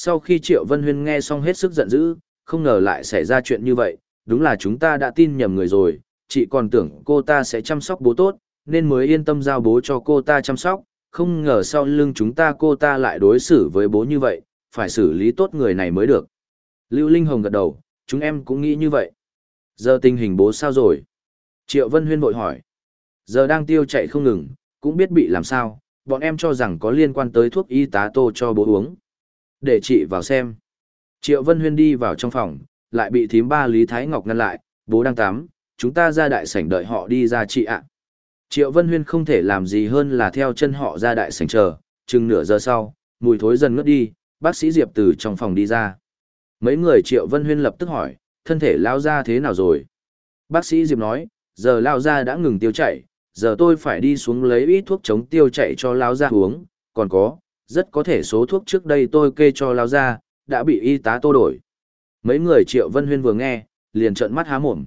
Sau khi Triệu Vân Huyên nghe xong hết sức giận dữ, không ngờ lại xảy ra chuyện như vậy, đúng là chúng ta đã tin nhầm người rồi, chị còn tưởng cô ta sẽ chăm sóc bố tốt, nên mới yên tâm giao bố cho cô ta chăm sóc, không ngờ sau lưng chúng ta cô ta lại đối xử với bố như vậy, phải xử lý tốt người này mới được. Lưu Linh Hồng gật đầu, chúng em cũng nghĩ như vậy. Giờ tình hình bố sao rồi? Triệu Vân Huyên vội hỏi. Giờ đang tiêu chạy không ngừng, cũng biết bị làm sao, bọn em cho rằng có liên quan tới thuốc y tá tô cho bố uống. Để chị vào xem. Triệu Vân Huyên đi vào trong phòng, lại bị thím ba Lý Thái Ngọc ngăn lại, bố đang tắm, chúng ta ra đại sảnh đợi họ đi ra chị ạ. Triệu Vân Huyên không thể làm gì hơn là theo chân họ ra đại sảnh chờ, chừng nửa giờ sau, mùi thối dần ngất đi, bác sĩ Diệp từ trong phòng đi ra. Mấy người Triệu Vân Huyên lập tức hỏi, thân thể lao ra thế nào rồi? Bác sĩ Diệp nói, giờ lao ra đã ngừng tiêu chảy, giờ tôi phải đi xuống lấy ít thuốc chống tiêu chảy cho lao ra uống, còn có, rất có thể số thuốc trước đây tôi kê cho lao ra, đã bị y tá tô đổi. Mấy người Triệu Vân Huyên vừa nghe, liền trợn mắt há mồm.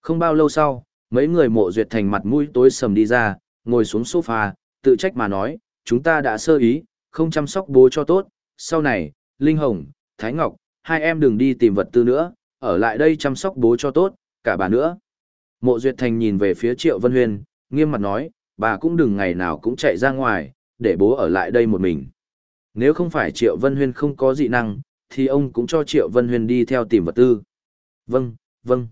Không bao lâu sau, mấy người mộ duyệt thành mặt mũi tối sầm đi ra, ngồi xuống sofa, tự trách mà nói, chúng ta đã sơ ý, không chăm sóc bố cho tốt, sau này, Linh Hồng, Thái Ngọc, hai em đừng đi tìm vật tư nữa, ở lại đây chăm sóc bố cho tốt, cả bà nữa. Mộ Duyệt Thành nhìn về phía Triệu Vân Huyên, nghiêm mặt nói, bà cũng đừng ngày nào cũng chạy ra ngoài, để bố ở lại đây một mình. Nếu không phải Triệu Vân Huyên không có dị năng, thì ông cũng cho Triệu Vân Huyên đi theo tìm vật tư. Vâng, vâng.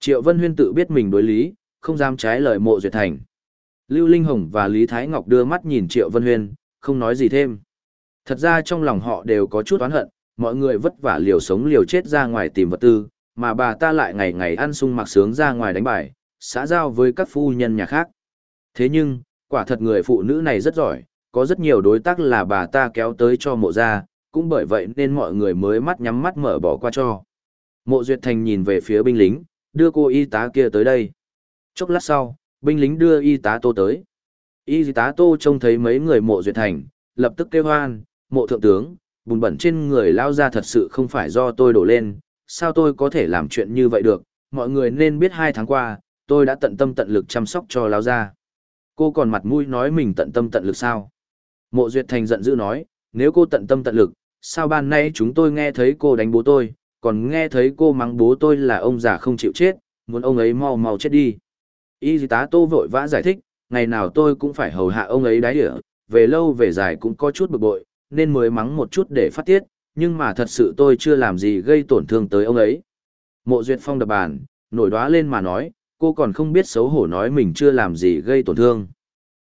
Triệu Vân Huyên tự biết mình đối lý, không dám trái lời mộ duyệt thành. Lưu Linh Hồng và Lý Thái Ngọc đưa mắt nhìn Triệu Vân Huyên, không nói gì thêm. Thật ra trong lòng họ đều có chút oán hận, mọi người vất vả liều sống liều chết ra ngoài tìm vật tư, mà bà ta lại ngày ngày ăn sung mặc sướng ra ngoài đánh bài, xã giao với các phu nhân nhà khác. Thế nhưng, quả thật người phụ nữ này rất giỏi, có rất nhiều đối tác là bà ta kéo tới cho mộ ra, cũng bởi vậy nên mọi người mới mắt nhắm mắt mở bỏ qua cho. Mộ Duyệt Thành nhìn về phía binh lính, đưa cô y tá kia tới đây. Chốc lát sau, binh lính đưa y tá tô tới. Y tá tô trông thấy mấy người mộ Duyệt Thành, lập tức kêu hoan, mộ thượng tướng, bùn bẩn trên người lao ra thật sự không phải do tôi đổ lên, sao tôi có thể làm chuyện như vậy được, mọi người nên biết hai tháng qua, tôi đã tận tâm tận lực chăm sóc cho lao ra. Cô còn mặt mũi nói mình tận tâm tận lực sao? Mộ Duyệt Thành giận dữ nói, nếu cô tận tâm tận lực, sao ban nay chúng tôi nghe thấy cô đánh bố tôi, còn nghe thấy cô mắng bố tôi là ông già không chịu chết, muốn ông ấy mau mau chết đi. Y tá tô vội vã giải thích, ngày nào tôi cũng phải hầu hạ ông ấy đái địa, về lâu về dài cũng có chút bực bội, nên mới mắng một chút để phát tiết, nhưng mà thật sự tôi chưa làm gì gây tổn thương tới ông ấy. Mộ Duyệt Phong đập bàn, nổi đoá lên mà nói, cô còn không biết xấu hổ nói mình chưa làm gì gây tổn thương.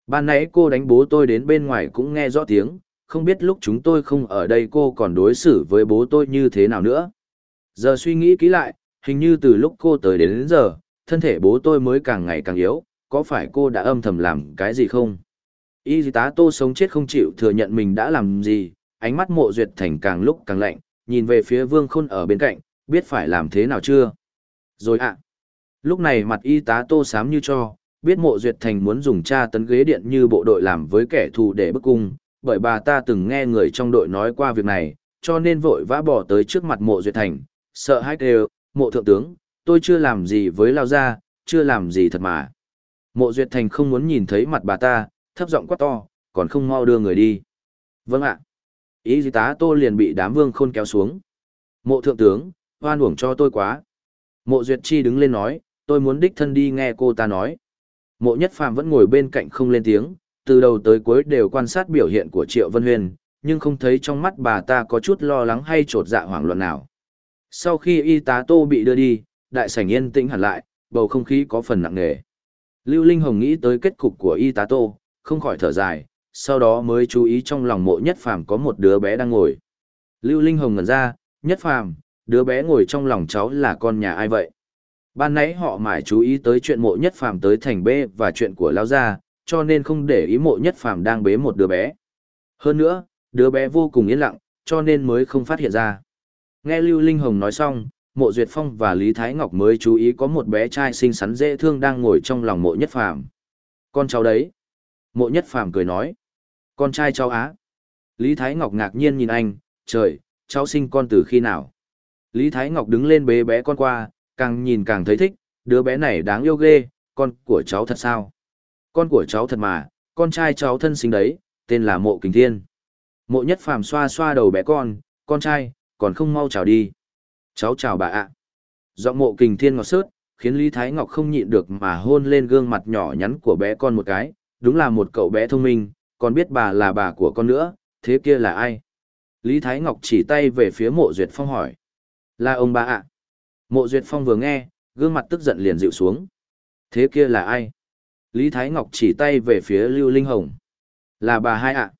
Ban nãy cô đánh bố tôi đến bên ngoài cũng nghe rõ tiếng, không biết lúc chúng tôi không ở đây cô còn đối xử với bố tôi như thế nào nữa. Giờ suy nghĩ kỹ lại, hình như từ lúc cô tới đến, đến giờ, thân thể bố tôi mới càng ngày càng yếu, có phải cô đã âm thầm làm cái gì không? Y tá tô sống chết không chịu thừa nhận mình đã làm gì, ánh mắt mộ duyệt thành càng lúc càng lạnh, nhìn về phía vương khôn ở bên cạnh, biết phải làm thế nào chưa? Rồi ạ. Lúc này mặt y tá tô sám như cho, biết mộ duyệt thành muốn dùng tra tấn ghế điện như bộ đội làm với kẻ thù để bức cung, bởi bà ta từng nghe người trong đội nói qua việc này, cho nên vội vã bỏ tới trước mặt mộ duyệt thành, sợ hãi đều, mộ thượng tướng, tôi chưa làm gì với lao gia, chưa làm gì thật mà. Mộ duyệt thành không muốn nhìn thấy mặt bà ta, thấp giọng quát to, còn không mau đưa người đi. Vâng ạ. Ý gì tá tô liền bị đám vương khôn kéo xuống. Mộ thượng tướng, hoan uổng cho tôi quá. Mộ duyệt chi đứng lên nói, tôi muốn đích thân đi nghe cô ta nói. Mộ nhất phàm vẫn ngồi bên cạnh không lên tiếng, từ đầu tới cuối đều quan sát biểu hiện của Triệu Vân Huyền, nhưng không thấy trong mắt bà ta có chút lo lắng hay trột dạ hoảng loạn nào. Sau khi y tá Tô bị đưa đi, đại sảnh yên tĩnh hẳn lại, bầu không khí có phần nặng nề. Lưu Linh Hồng nghĩ tới kết cục của y tá Tô, không khỏi thở dài, sau đó mới chú ý trong lòng mộ nhất phàm có một đứa bé đang ngồi. Lưu Linh Hồng ngẩn ra, nhất phàm, đứa bé ngồi trong lòng cháu là con nhà ai vậy? Ban nãy họ mải chú ý tới chuyện mộ nhất phàm tới thành B và chuyện của Lao Gia, cho nên không để ý mộ nhất phàm đang bế một đứa bé. Hơn nữa, đứa bé vô cùng yên lặng, cho nên mới không phát hiện ra. Nghe Lưu Linh Hồng nói xong, mộ Duyệt Phong và Lý Thái Ngọc mới chú ý có một bé trai xinh xắn dễ thương đang ngồi trong lòng mộ nhất phàm. Con cháu đấy. Mộ nhất phàm cười nói. Con trai cháu á. Lý Thái Ngọc ngạc nhiên nhìn anh, trời, cháu sinh con từ khi nào? Lý Thái Ngọc đứng lên bế bé con qua, càng nhìn càng thấy thích, đứa bé này đáng yêu ghê, con của cháu thật sao? Con của cháu thật mà, con trai cháu thân sinh đấy, tên là Mộ Kình Thiên. Mộ Nhất Phàm xoa xoa đầu bé con, con trai, còn không mau chào đi. Cháu chào bà ạ. Giọng mộ kình thiên ngọt sớt, khiến Lý Thái Ngọc không nhịn được mà hôn lên gương mặt nhỏ nhắn của bé con một cái, đúng là một cậu bé thông minh, còn biết bà là bà của con nữa, thế kia là ai? Lý Thái Ngọc chỉ tay về phía mộ Duyệt Phong hỏi. Là ông bà ạ. Mộ Duyệt Phong vừa nghe, gương mặt tức giận liền dịu xuống. Thế kia là ai? Lý Thái Ngọc chỉ tay về phía Lưu Linh Hồng. Là bà hai ạ.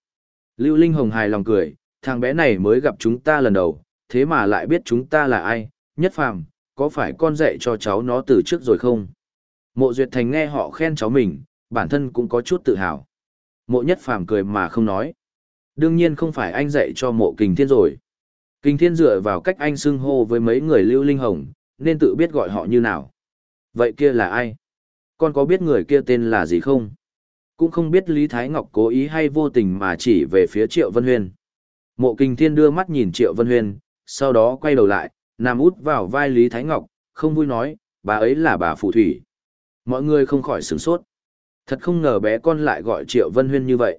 Lưu Linh Hồng hài lòng cười, thằng bé này mới gặp chúng ta lần đầu, thế mà lại biết chúng ta là ai, nhất phàm, có phải con dạy cho cháu nó từ trước rồi không? Mộ Duyệt Thành nghe họ khen cháu mình, bản thân cũng có chút tự hào. Mộ nhất phàm cười mà không nói. Đương nhiên không phải anh dạy cho mộ kình thiên rồi. Kình thiên dựa vào cách anh xưng hô với mấy người lưu linh hồng, nên tự biết gọi họ như nào. Vậy kia là ai? Con có biết người kia tên là gì không? Cũng không biết Lý Thái Ngọc cố ý hay vô tình mà chỉ về phía Triệu Vân Huyên. Mộ Kình Thiên đưa mắt nhìn Triệu Vân Huyên, sau đó quay đầu lại, nằm út vào vai Lý Thái Ngọc, không vui nói, bà ấy là bà Phù Thủy. Mọi người không khỏi sửng sốt. Thật không ngờ bé con lại gọi Triệu Vân Huyên như vậy.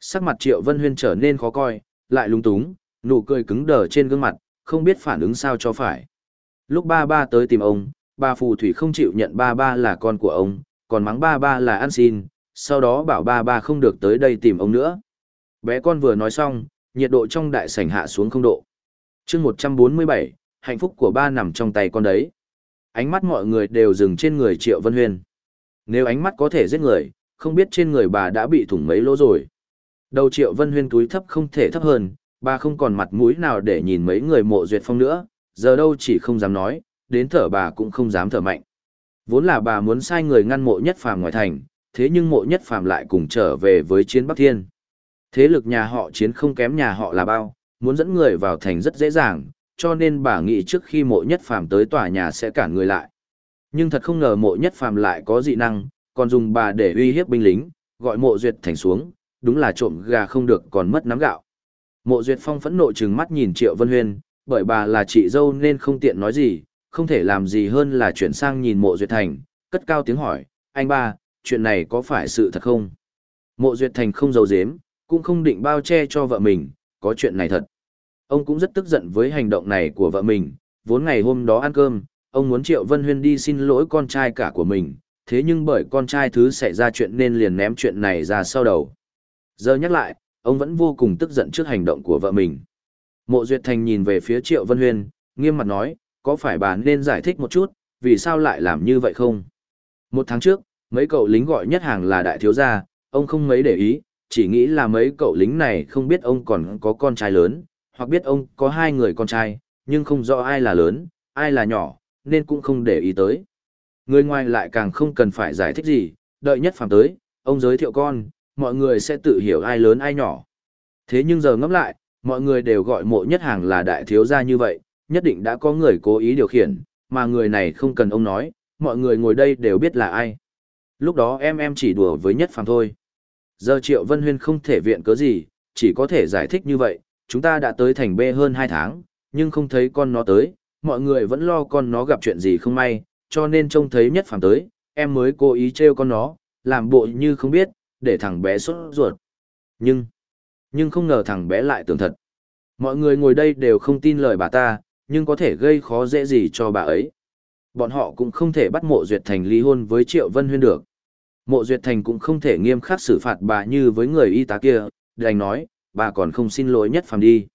Sắc mặt Triệu Vân Huyên trở nên khó coi, lại lung túng, nụ cười cứng đờ trên gương mặt, không biết phản ứng sao cho phải. Lúc ba ba tới tìm ông, bà phù thủy không chịu nhận ba ba là con của ông, còn mắng ba ba là ăn xin, sau đó bảo ba ba không được tới đây tìm ông nữa. Bé con vừa nói xong, nhiệt độ trong đại sảnh hạ xuống không độ. chương 147, hạnh phúc của ba nằm trong tay con đấy. Ánh mắt mọi người đều dừng trên người Triệu Vân Huyên. Nếu ánh mắt có thể giết người, không biết trên người bà đã bị thủng mấy lỗ rồi. Đầu Triệu Vân Huyên túi thấp không thể thấp hơn, bà không còn mặt mũi nào để nhìn mấy người mộ duyệt phong nữa, giờ đâu chỉ không dám nói, đến thở bà cũng không dám thở mạnh. Vốn là bà muốn sai người ngăn mộ nhất phàm ngoài thành, thế nhưng mộ nhất phàm lại cùng trở về với chiến Bắc Thiên. Thế lực nhà họ chiến không kém nhà họ là bao, muốn dẫn người vào thành rất dễ dàng, cho nên bà nghĩ trước khi mộ nhất phàm tới tòa nhà sẽ cản người lại. Nhưng thật không ngờ mộ nhất phàm lại có dị năng, còn dùng bà để uy hiếp binh lính, gọi mộ duyệt thành xuống, đúng là trộm gà không được còn mất nắm gạo. Mộ duyệt phong phẫn nộ trừng mắt nhìn Triệu Vân Huyên, bởi bà là chị dâu nên không tiện nói gì, không thể làm gì hơn là chuyển sang nhìn mộ duyệt thành, cất cao tiếng hỏi, anh ba, chuyện này có phải sự thật không? Mộ duyệt thành không giấu giếm, cũng không định bao che cho vợ mình, có chuyện này thật. Ông cũng rất tức giận với hành động này của vợ mình, vốn ngày hôm đó ăn cơm, ông muốn Triệu Vân Huyên đi xin lỗi con trai cả của mình, thế nhưng bởi con trai thứ xảy ra chuyện nên liền ném chuyện này ra sau đầu. Giờ nhắc lại, ông vẫn vô cùng tức giận trước hành động của vợ mình. Mộ Duyệt Thành nhìn về phía Triệu Vân Huyên, nghiêm mặt nói, có phải bà nên giải thích một chút, vì sao lại làm như vậy không? Một tháng trước, mấy cậu lính gọi nhất hàng là đại thiếu gia, ông không mấy để ý, chỉ nghĩ là mấy cậu lính này không biết ông còn có con trai lớn, hoặc biết ông có hai người con trai, nhưng không rõ ai là lớn, ai là nhỏ, nên cũng không để ý tới. Người ngoài lại càng không cần phải giải thích gì, đợi nhất phàm tới, ông giới thiệu con, mọi người sẽ tự hiểu ai lớn ai nhỏ. Thế nhưng giờ ngẫm lại, mọi người đều gọi mộ nhất hàng là đại thiếu gia như vậy, nhất định đã có người cố ý điều khiển, mà người này không cần ông nói, mọi người ngồi đây đều biết là ai. Lúc đó em em chỉ đùa với nhất phàm thôi. Giờ Triệu Vân Huyên không thể viện cớ gì, chỉ có thể giải thích như vậy, chúng ta đã tới thành B hơn 2 tháng, nhưng không thấy con nó tới, mọi người vẫn lo con nó gặp chuyện gì không may, cho nên trông thấy nhất phàm tới, em mới cố ý trêu con nó, làm bộ như không biết, để thằng bé sốt ruột. Nhưng, nhưng không ngờ thằng bé lại tưởng thật. Mọi người ngồi đây đều không tin lời bà ta, nhưng có thể gây khó dễ gì cho bà ấy. Bọn họ cũng không thể bắt mộ duyệt thành ly hôn với Triệu Vân Huyên được. Mộ duyệt thành cũng không thể nghiêm khắc xử phạt bà như với người y tá kia, đành nói, bà còn không xin lỗi nhất phàm đi.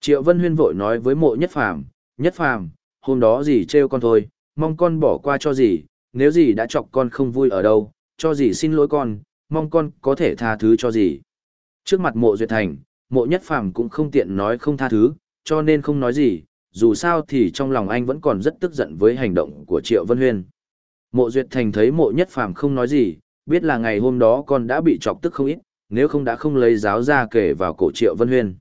Triệu Vân Huyên vội nói với mộ nhất phàm, nhất phàm, hôm đó gì trêu con thôi, mong con bỏ qua cho gì, nếu gì đã chọc con không vui ở đâu, cho gì xin lỗi con, mong con có thể tha thứ cho gì. Trước mặt mộ duyệt thành, mộ nhất phàm cũng không tiện nói không tha thứ, cho nên không nói gì, dù sao thì trong lòng anh vẫn còn rất tức giận với hành động của Triệu Vân Huyên. Mộ duyệt thành thấy mộ nhất phàm không nói gì, biết là ngày hôm đó con đã bị chọc tức không ít, nếu không đã không lấy giáo ra kể vào cổ Triệu Vân Huyên.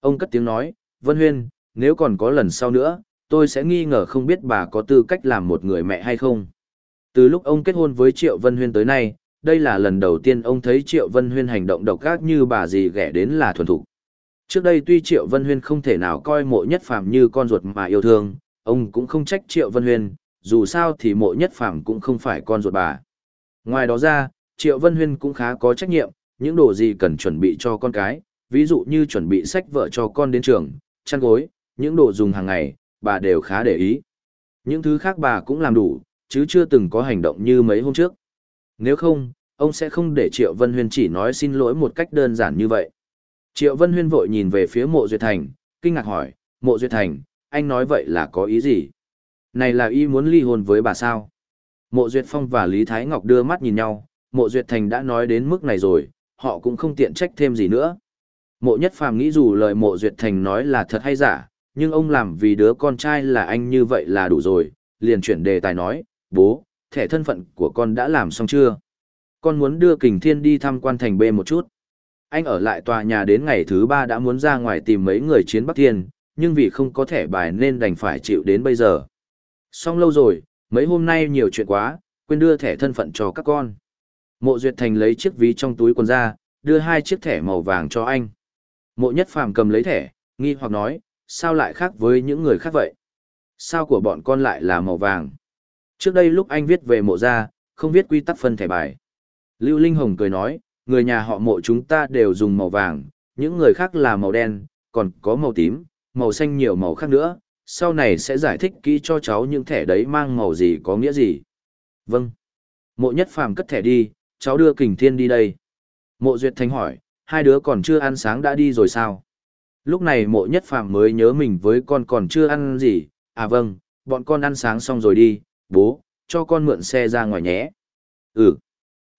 Ông cất tiếng nói, Vân Huyên, nếu còn có lần sau nữa, tôi sẽ nghi ngờ không biết bà có tư cách làm một người mẹ hay không. Từ lúc ông kết hôn với Triệu Vân Huyên tới nay, đây là lần đầu tiên ông thấy Triệu Vân Huyên hành động độc ác như bà gì ghẻ đến là thuần thục. Trước đây tuy Triệu Vân Huyên không thể nào coi mộ nhất phàm như con ruột mà yêu thương, ông cũng không trách Triệu Vân Huyên, dù sao thì mộ nhất phàm cũng không phải con ruột bà. Ngoài đó ra, Triệu Vân Huyên cũng khá có trách nhiệm, những đồ gì cần chuẩn bị cho con cái, ví dụ như chuẩn bị sách vợ cho con đến trường, chăn gối, những đồ dùng hàng ngày, bà đều khá để ý. Những thứ khác bà cũng làm đủ, chứ chưa từng có hành động như mấy hôm trước. Nếu không, ông sẽ không để Triệu Vân Huyên chỉ nói xin lỗi một cách đơn giản như vậy. Triệu Vân Huyên vội nhìn về phía mộ Duyệt Thành, kinh ngạc hỏi, mộ Duyệt Thành, anh nói vậy là có ý gì? Này là y muốn ly hôn với bà sao? Mộ Duyệt Phong và Lý Thái Ngọc đưa mắt nhìn nhau, mộ Duyệt Thành đã nói đến mức này rồi, họ cũng không tiện trách thêm gì nữa. Mộ Nhất Phàm nghĩ dù lời mộ Duyệt Thành nói là thật hay giả, nhưng ông làm vì đứa con trai là anh như vậy là đủ rồi, liền chuyển đề tài nói, bố, thẻ thân phận của con đã làm xong chưa? Con muốn đưa Kình Thiên đi thăm quan thành B một chút. Anh ở lại tòa nhà đến ngày thứ ba đã muốn ra ngoài tìm mấy người chiến Bắc Thiên, nhưng vì không có thẻ bài nên đành phải chịu đến bây giờ. Xong lâu rồi, mấy hôm nay nhiều chuyện quá, quên đưa thẻ thân phận cho các con. Mộ Duyệt Thành lấy chiếc ví trong túi quần ra, đưa hai chiếc thẻ màu vàng cho anh. Mộ Nhất Phàm cầm lấy thẻ, nghi hoặc nói, sao lại khác với những người khác vậy? Sao của bọn con lại là màu vàng? Trước đây lúc anh viết về mộ gia, không viết quy tắc phân thẻ bài. Lưu Linh Hồng cười nói, người nhà họ mộ chúng ta đều dùng màu vàng, những người khác là màu đen, còn có màu tím, màu xanh nhiều màu khác nữa, sau này sẽ giải thích kỹ cho cháu những thẻ đấy mang màu gì có nghĩa gì. Vâng. Mộ nhất phàm cất thẻ đi, cháu đưa kình thiên đi đây. Mộ duyệt thanh hỏi, hai đứa còn chưa ăn sáng đã đi rồi sao? Lúc này mộ nhất phàm mới nhớ mình với con còn chưa ăn gì, à vâng, bọn con ăn sáng xong rồi đi, bố, cho con mượn xe ra ngoài nhé. Ừ.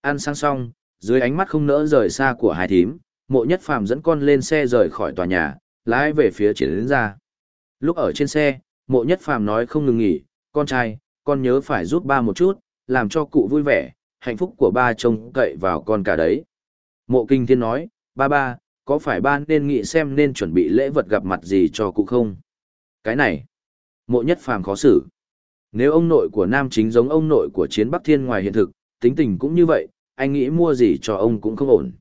Ăn sáng xong, dưới ánh mắt không nỡ rời xa của hai thím, mộ nhất phàm dẫn con lên xe rời khỏi tòa nhà, lái về phía triển đến ra. Lúc ở trên xe, mộ nhất phàm nói không ngừng nghỉ, con trai, con nhớ phải giúp ba một chút, làm cho cụ vui vẻ, hạnh phúc của ba trông cậy vào con cả đấy. Mộ kinh thiên nói, ba ba, có phải ba nên nghĩ xem nên chuẩn bị lễ vật gặp mặt gì cho cụ không? Cái này, mộ nhất phàm khó xử. Nếu ông nội của nam chính giống ông nội của chiến Bắc Thiên ngoài hiện thực, tính tình cũng như vậy, anh nghĩ mua gì cho ông cũng không ổn.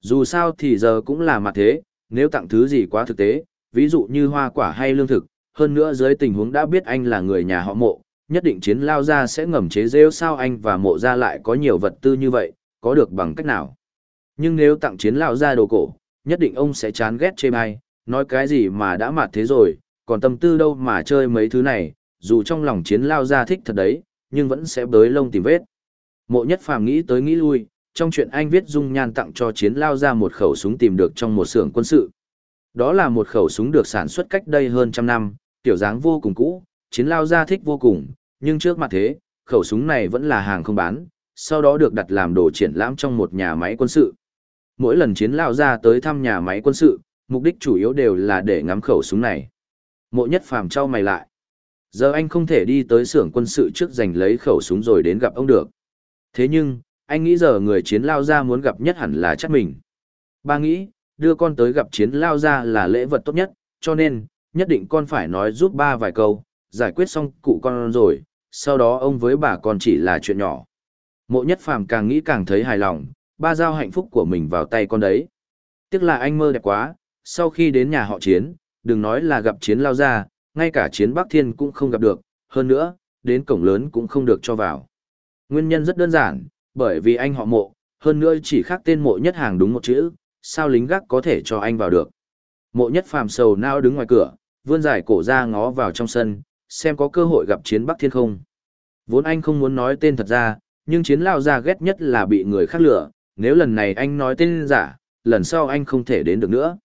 Dù sao thì giờ cũng là mặt thế, nếu tặng thứ gì quá thực tế, ví dụ như hoa quả hay lương thực, hơn nữa dưới tình huống đã biết anh là người nhà họ mộ, nhất định chiến lao ra sẽ ngầm chế rêu sao anh và mộ ra lại có nhiều vật tư như vậy, có được bằng cách nào. Nhưng nếu tặng chiến lao ra đồ cổ, nhất định ông sẽ chán ghét chê bai, nói cái gì mà đã mặt thế rồi, còn tâm tư đâu mà chơi mấy thứ này, dù trong lòng chiến lao ra thích thật đấy, nhưng vẫn sẽ bới lông tìm vết. Mộ nhất phàm nghĩ tới nghĩ lui, trong chuyện anh viết dung nhan tặng cho chiến lao ra một khẩu súng tìm được trong một xưởng quân sự. Đó là một khẩu súng được sản xuất cách đây hơn trăm năm, tiểu dáng vô cùng cũ, chiến lao ra thích vô cùng, nhưng trước mặt thế, khẩu súng này vẫn là hàng không bán, sau đó được đặt làm đồ triển lãm trong một nhà máy quân sự. Mỗi lần chiến lao ra tới thăm nhà máy quân sự, mục đích chủ yếu đều là để ngắm khẩu súng này. Mộ nhất phàm trao mày lại. Giờ anh không thể đi tới xưởng quân sự trước giành lấy khẩu súng rồi đến gặp ông được. Thế nhưng, anh nghĩ giờ người chiến lao ra muốn gặp nhất hẳn là chắc mình. Ba nghĩ, đưa con tới gặp chiến lao ra là lễ vật tốt nhất, cho nên, nhất định con phải nói giúp ba vài câu, giải quyết xong cụ con rồi, sau đó ông với bà con chỉ là chuyện nhỏ. Mộ nhất phàm càng nghĩ càng thấy hài lòng, ba giao hạnh phúc của mình vào tay con đấy. Tiếc là anh mơ đẹp quá, sau khi đến nhà họ chiến, đừng nói là gặp chiến lao ra, ngay cả chiến Bắc Thiên cũng không gặp được, hơn nữa, đến cổng lớn cũng không được cho vào. Nguyên nhân rất đơn giản, bởi vì anh họ mộ, hơn nữa chỉ khác tên mộ nhất hàng đúng một chữ, sao lính gác có thể cho anh vào được. Mộ nhất phàm sầu nao đứng ngoài cửa, vươn dài cổ ra ngó vào trong sân, xem có cơ hội gặp chiến Bắc Thiên không. Vốn anh không muốn nói tên thật ra, nhưng chiến lao ra ghét nhất là bị người khác lừa, nếu lần này anh nói tên giả, lần sau anh không thể đến được nữa.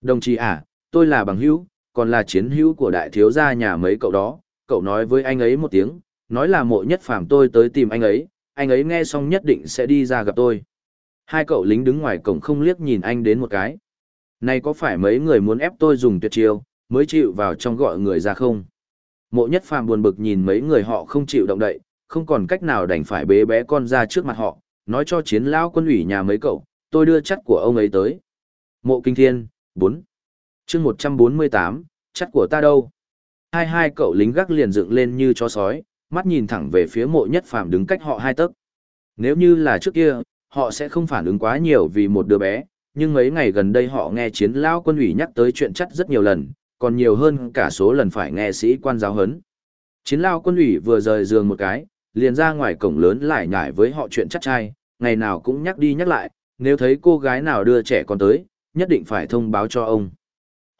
Đồng chí à, tôi là bằng hữu, còn là chiến hữu của đại thiếu gia nhà mấy cậu đó, cậu nói với anh ấy một tiếng, nói là mộ nhất phàm tôi tới tìm anh ấy, anh ấy nghe xong nhất định sẽ đi ra gặp tôi. Hai cậu lính đứng ngoài cổng không liếc nhìn anh đến một cái. Này có phải mấy người muốn ép tôi dùng tuyệt chiêu, mới chịu vào trong gọi người ra không? Mộ nhất phàm buồn bực nhìn mấy người họ không chịu động đậy, không còn cách nào đành phải bế bé con ra trước mặt họ, nói cho chiến lão quân ủy nhà mấy cậu, tôi đưa chắc của ông ấy tới. Mộ kinh thiên, 4 chương 148, chắc của ta đâu? Hai hai cậu lính gác liền dựng lên như chó sói, mắt nhìn thẳng về phía mộ nhất phàm đứng cách họ hai tấc. Nếu như là trước kia, họ sẽ không phản ứng quá nhiều vì một đứa bé, nhưng mấy ngày gần đây họ nghe chiến lão quân ủy nhắc tới chuyện chắc rất nhiều lần, còn nhiều hơn cả số lần phải nghe sĩ quan giáo hấn. Chiến lão quân ủy vừa rời giường một cái, liền ra ngoài cổng lớn lại nhải với họ chuyện chắc trai, ngày nào cũng nhắc đi nhắc lại, nếu thấy cô gái nào đưa trẻ con tới, nhất định phải thông báo cho ông.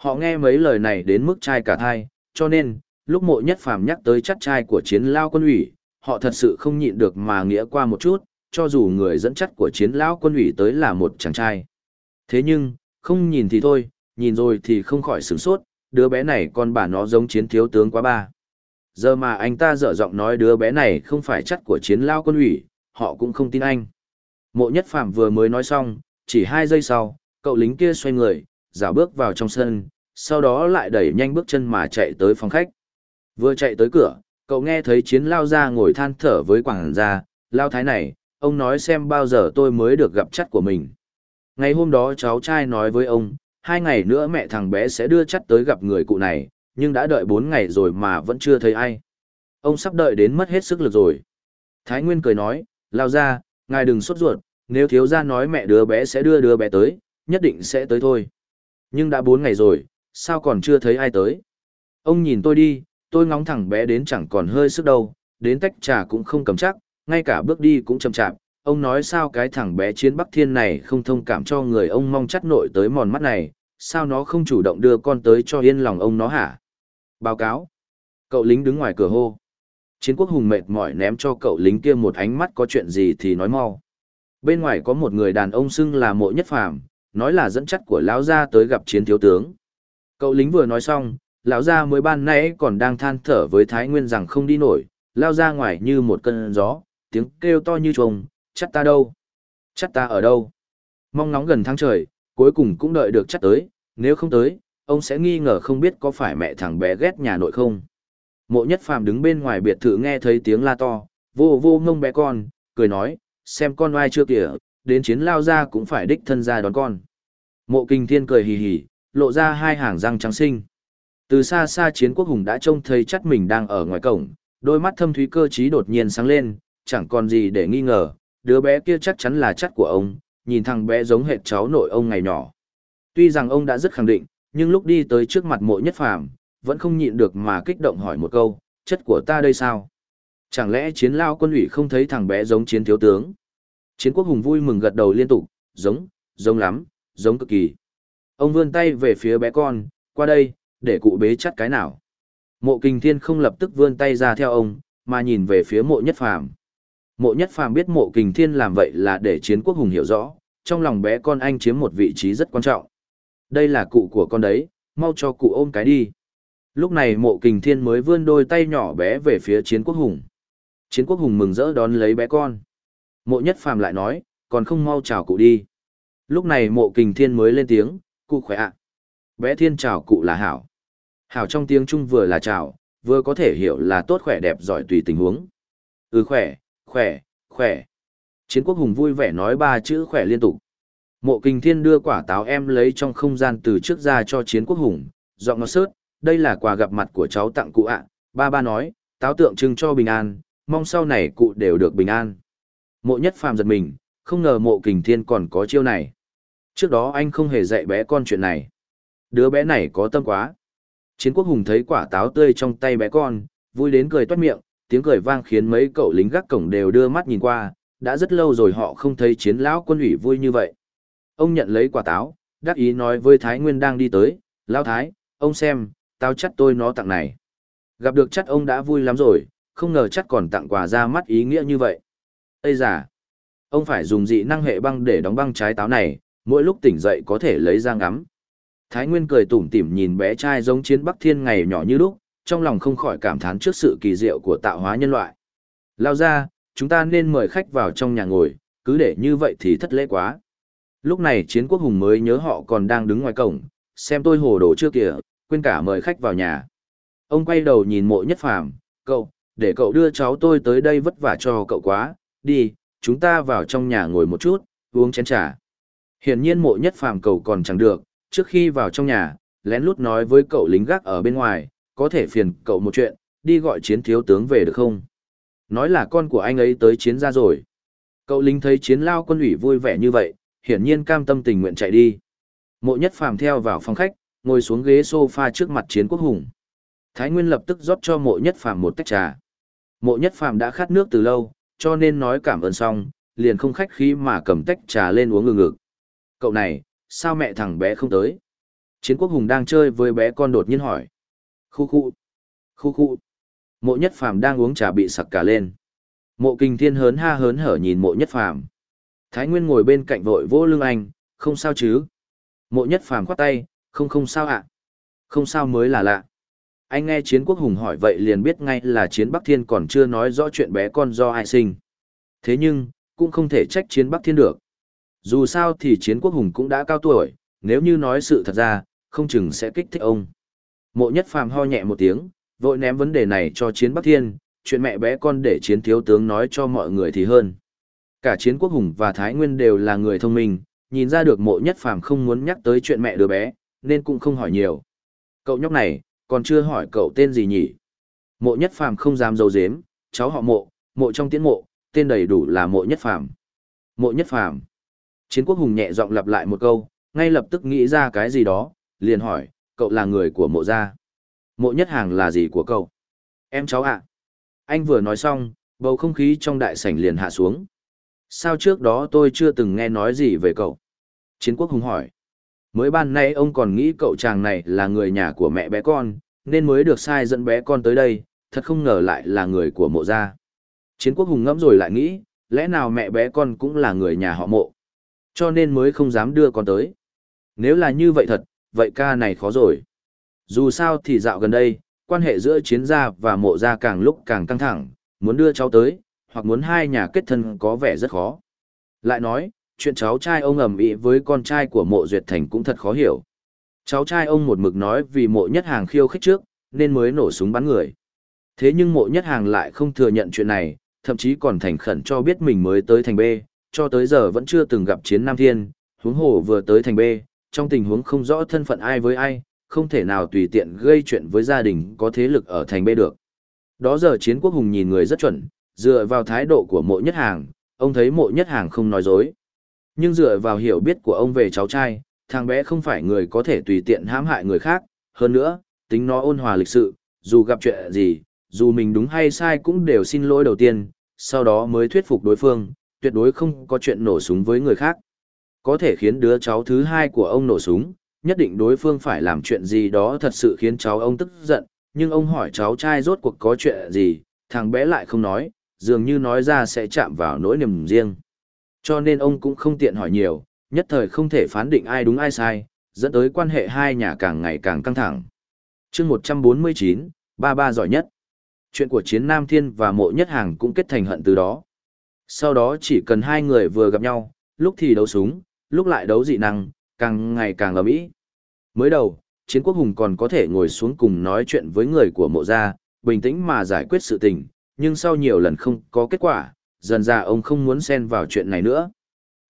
Họ nghe mấy lời này đến mức trai cả thai, cho nên, lúc mộ nhất phàm nhắc tới chắc trai của chiến lao quân ủy, họ thật sự không nhịn được mà nghĩa qua một chút, cho dù người dẫn chắc của chiến lão quân ủy tới là một chàng trai. Thế nhưng, không nhìn thì thôi, nhìn rồi thì không khỏi sửng sốt, đứa bé này con bà nó giống chiến thiếu tướng quá ba. Giờ mà anh ta dở giọng nói đứa bé này không phải chắc của chiến lao quân ủy, họ cũng không tin anh. Mộ nhất phạm vừa mới nói xong, chỉ hai giây sau, cậu lính kia xoay người, dạo bước vào trong sân, sau đó lại đẩy nhanh bước chân mà chạy tới phòng khách. Vừa chạy tới cửa, cậu nghe thấy chiến lao ra ngồi than thở với quảng gia, lao thái này, ông nói xem bao giờ tôi mới được gặp chắt của mình. Ngày hôm đó cháu trai nói với ông, hai ngày nữa mẹ thằng bé sẽ đưa chắt tới gặp người cụ này, nhưng đã đợi bốn ngày rồi mà vẫn chưa thấy ai. Ông sắp đợi đến mất hết sức lực rồi. Thái Nguyên cười nói, lao ra, ngài đừng sốt ruột, nếu thiếu gia nói mẹ đứa bé sẽ đưa đứa bé tới, nhất định sẽ tới thôi. Nhưng đã bốn ngày rồi, sao còn chưa thấy ai tới? Ông nhìn tôi đi, tôi ngóng thẳng bé đến chẳng còn hơi sức đâu, đến tách trà cũng không cầm chắc, ngay cả bước đi cũng chậm chạp. Ông nói sao cái thằng bé chiến Bắc Thiên này không thông cảm cho người ông mong chắt nội tới mòn mắt này, sao nó không chủ động đưa con tới cho yên lòng ông nó hả? Báo cáo. Cậu lính đứng ngoài cửa hô. Chiến quốc hùng mệt mỏi ném cho cậu lính kia một ánh mắt có chuyện gì thì nói mau. Bên ngoài có một người đàn ông xưng là mộ nhất phàm, nói là dẫn chắt của lão gia tới gặp chiến thiếu tướng. Cậu lính vừa nói xong, lão gia mới ban nãy còn đang than thở với Thái Nguyên rằng không đi nổi, lao ra ngoài như một cơn gió, tiếng kêu to như trùng, chắt ta đâu? Chắt ta ở đâu? Mong nóng gần tháng trời, cuối cùng cũng đợi được chắt tới, nếu không tới, ông sẽ nghi ngờ không biết có phải mẹ thằng bé ghét nhà nội không. Mộ nhất phàm đứng bên ngoài biệt thự nghe thấy tiếng la to, vô vô ngông bé con, cười nói, xem con oai chưa kìa, đến chiến lao ra cũng phải đích thân ra đón con. Mộ kinh thiên cười hì hì, lộ ra hai hàng răng trắng sinh. Từ xa xa chiến quốc hùng đã trông thấy chắc mình đang ở ngoài cổng, đôi mắt thâm thúy cơ trí đột nhiên sáng lên, chẳng còn gì để nghi ngờ, đứa bé kia chắc chắn là chắc của ông, nhìn thằng bé giống hệt cháu nội ông ngày nhỏ. Tuy rằng ông đã rất khẳng định, nhưng lúc đi tới trước mặt mộ nhất phàm, vẫn không nhịn được mà kích động hỏi một câu, chất của ta đây sao? Chẳng lẽ chiến lao quân ủy không thấy thằng bé giống chiến thiếu tướng? Chiến quốc hùng vui mừng gật đầu liên tục, giống, giống lắm, giống cực kỳ. Ông vươn tay về phía bé con, qua đây, để cụ bế chắt cái nào. Mộ kinh thiên không lập tức vươn tay ra theo ông, mà nhìn về phía mộ nhất phàm. Mộ nhất phàm biết mộ kình thiên làm vậy là để chiến quốc hùng hiểu rõ, trong lòng bé con anh chiếm một vị trí rất quan trọng. Đây là cụ của con đấy, mau cho cụ ôm cái đi. Lúc này mộ kình thiên mới vươn đôi tay nhỏ bé về phía chiến quốc hùng. Chiến quốc hùng mừng rỡ đón lấy bé con. Mộ nhất phàm lại nói, còn không mau chào cụ đi. Lúc này mộ kình thiên mới lên tiếng, cụ khỏe ạ. Bé thiên chào cụ là hảo. Hảo trong tiếng Trung vừa là chào, vừa có thể hiểu là tốt khỏe đẹp giỏi tùy tình huống. Ừ khỏe, khỏe, khỏe. Chiến quốc hùng vui vẻ nói ba chữ khỏe liên tục. Mộ Kình thiên đưa quả táo em lấy trong không gian từ trước ra cho chiến quốc hùng, giọng ngọt sớt, đây là quà gặp mặt của cháu tặng cụ ạ. Ba ba nói, táo tượng trưng cho bình an, mong sau này cụ đều được bình an. Mộ nhất phàm giật mình, không ngờ mộ kình thiên còn có chiêu này. Trước đó anh không hề dạy bé con chuyện này. Đứa bé này có tâm quá. Chiến quốc hùng thấy quả táo tươi trong tay bé con, vui đến cười toát miệng, tiếng cười vang khiến mấy cậu lính gác cổng đều đưa mắt nhìn qua, đã rất lâu rồi họ không thấy chiến lão quân ủy vui như vậy. Ông nhận lấy quả táo, đắc ý nói với Thái Nguyên đang đi tới, Lão Thái, ông xem, tao chắc tôi nó tặng này. Gặp được chắc ông đã vui lắm rồi, không ngờ chắc còn tặng quà ra mắt ý nghĩa như vậy. Ây giả, ông phải dùng dị năng hệ băng để đóng băng trái táo này, mỗi lúc tỉnh dậy có thể lấy ra ngắm. Thái Nguyên cười tủm tỉm nhìn bé trai giống chiến Bắc Thiên ngày nhỏ như lúc, trong lòng không khỏi cảm thán trước sự kỳ diệu của tạo hóa nhân loại. Lao ra, chúng ta nên mời khách vào trong nhà ngồi, cứ để như vậy thì thất lễ quá. Lúc này chiến quốc hùng mới nhớ họ còn đang đứng ngoài cổng, xem tôi hồ đồ chưa kìa, quên cả mời khách vào nhà. Ông quay đầu nhìn mộ nhất phàm, cậu, để cậu đưa cháu tôi tới đây vất vả cho cậu quá, đi, chúng ta vào trong nhà ngồi một chút, uống chén trà. Hiển nhiên mộ nhất phàm cầu còn chẳng được, trước khi vào trong nhà, lén lút nói với cậu lính gác ở bên ngoài, có thể phiền cậu một chuyện, đi gọi chiến thiếu tướng về được không? Nói là con của anh ấy tới chiến ra rồi. Cậu lính thấy chiến lao quân ủy vui vẻ như vậy, hiển nhiên cam tâm tình nguyện chạy đi. Mộ nhất phàm theo vào phòng khách, ngồi xuống ghế sofa trước mặt chiến quốc hùng. Thái Nguyên lập tức rót cho mộ nhất phàm một tách trà. Mộ nhất phàm đã khát nước từ lâu, cho nên nói cảm ơn xong, liền không khách khí mà cầm tách trà lên uống ngừng ngực. Cậu này, sao mẹ thằng bé không tới? Chiến quốc hùng đang chơi với bé con đột nhiên hỏi. Khu khu. Khu khu. Mộ nhất phàm đang uống trà bị sặc cả lên. Mộ kinh thiên hớn ha hớn hở nhìn mộ nhất phàm. Thái Nguyên ngồi bên cạnh vội vỗ lưng anh, không sao chứ. Mộ nhất phàm khoát tay, không không sao ạ. Không sao mới là lạ. Anh nghe chiến quốc hùng hỏi vậy liền biết ngay là chiến Bắc Thiên còn chưa nói rõ chuyện bé con do ai sinh. Thế nhưng, cũng không thể trách chiến Bắc Thiên được. Dù sao thì chiến quốc hùng cũng đã cao tuổi, nếu như nói sự thật ra, không chừng sẽ kích thích ông. Mộ nhất phàm ho nhẹ một tiếng, vội ném vấn đề này cho chiến Bắc Thiên, chuyện mẹ bé con để chiến thiếu tướng nói cho mọi người thì hơn. Cả chiến quốc hùng và Thái Nguyên đều là người thông minh, nhìn ra được mộ nhất phàm không muốn nhắc tới chuyện mẹ đứa bé, nên cũng không hỏi nhiều. Cậu nhóc này, còn chưa hỏi cậu tên gì nhỉ? Mộ nhất phàm không dám giấu dếm, cháu họ mộ, mộ trong tiễn mộ, tên đầy đủ là mộ nhất phàm. Mộ nhất phàm. Chiến quốc hùng nhẹ giọng lặp lại một câu, ngay lập tức nghĩ ra cái gì đó, liền hỏi, cậu là người của mộ gia. Mộ nhất hàng là gì của cậu? Em cháu ạ. Anh vừa nói xong, bầu không khí trong đại sảnh liền hạ xuống. Sao trước đó tôi chưa từng nghe nói gì về cậu? Chiến quốc hùng hỏi. Mới ban nay ông còn nghĩ cậu chàng này là người nhà của mẹ bé con, nên mới được sai dẫn bé con tới đây, thật không ngờ lại là người của mộ gia. Chiến quốc hùng ngẫm rồi lại nghĩ, lẽ nào mẹ bé con cũng là người nhà họ mộ, cho nên mới không dám đưa con tới. Nếu là như vậy thật, vậy ca này khó rồi. Dù sao thì dạo gần đây, quan hệ giữa chiến gia và mộ gia càng lúc càng căng thẳng, muốn đưa cháu tới, hoặc muốn hai nhà kết thân có vẻ rất khó. Lại nói, chuyện cháu trai ông ầm ĩ với con trai của mộ duyệt thành cũng thật khó hiểu. Cháu trai ông một mực nói vì mộ nhất hàng khiêu khích trước, nên mới nổ súng bắn người. Thế nhưng mộ nhất hàng lại không thừa nhận chuyện này, thậm chí còn thành khẩn cho biết mình mới tới thành B, cho tới giờ vẫn chưa từng gặp chiến Nam Thiên, huống hồ vừa tới thành B, trong tình huống không rõ thân phận ai với ai, không thể nào tùy tiện gây chuyện với gia đình có thế lực ở thành B được. Đó giờ chiến quốc hùng nhìn người rất chuẩn, dựa vào thái độ của mộ nhất hàng, ông thấy mộ nhất hàng không nói dối. Nhưng dựa vào hiểu biết của ông về cháu trai, thằng bé không phải người có thể tùy tiện hãm hại người khác, hơn nữa, tính nó ôn hòa lịch sự, dù gặp chuyện gì, dù mình đúng hay sai cũng đều xin lỗi đầu tiên, sau đó mới thuyết phục đối phương, tuyệt đối không có chuyện nổ súng với người khác. Có thể khiến đứa cháu thứ hai của ông nổ súng, nhất định đối phương phải làm chuyện gì đó thật sự khiến cháu ông tức giận, nhưng ông hỏi cháu trai rốt cuộc có chuyện gì, thằng bé lại không nói, dường như nói ra sẽ chạm vào nỗi niềm riêng. Cho nên ông cũng không tiện hỏi nhiều, nhất thời không thể phán định ai đúng ai sai, dẫn tới quan hệ hai nhà càng ngày càng căng thẳng. chương 149, ba ba giỏi nhất. Chuyện của chiến Nam Thiên và mộ nhất hàng cũng kết thành hận từ đó. Sau đó chỉ cần hai người vừa gặp nhau, lúc thì đấu súng, lúc lại đấu dị năng, càng ngày càng ầm ĩ. Mới đầu, chiến quốc hùng còn có thể ngồi xuống cùng nói chuyện với người của mộ gia, bình tĩnh mà giải quyết sự tình, nhưng sau nhiều lần không có kết quả, dần ra ông không muốn xen vào chuyện này nữa.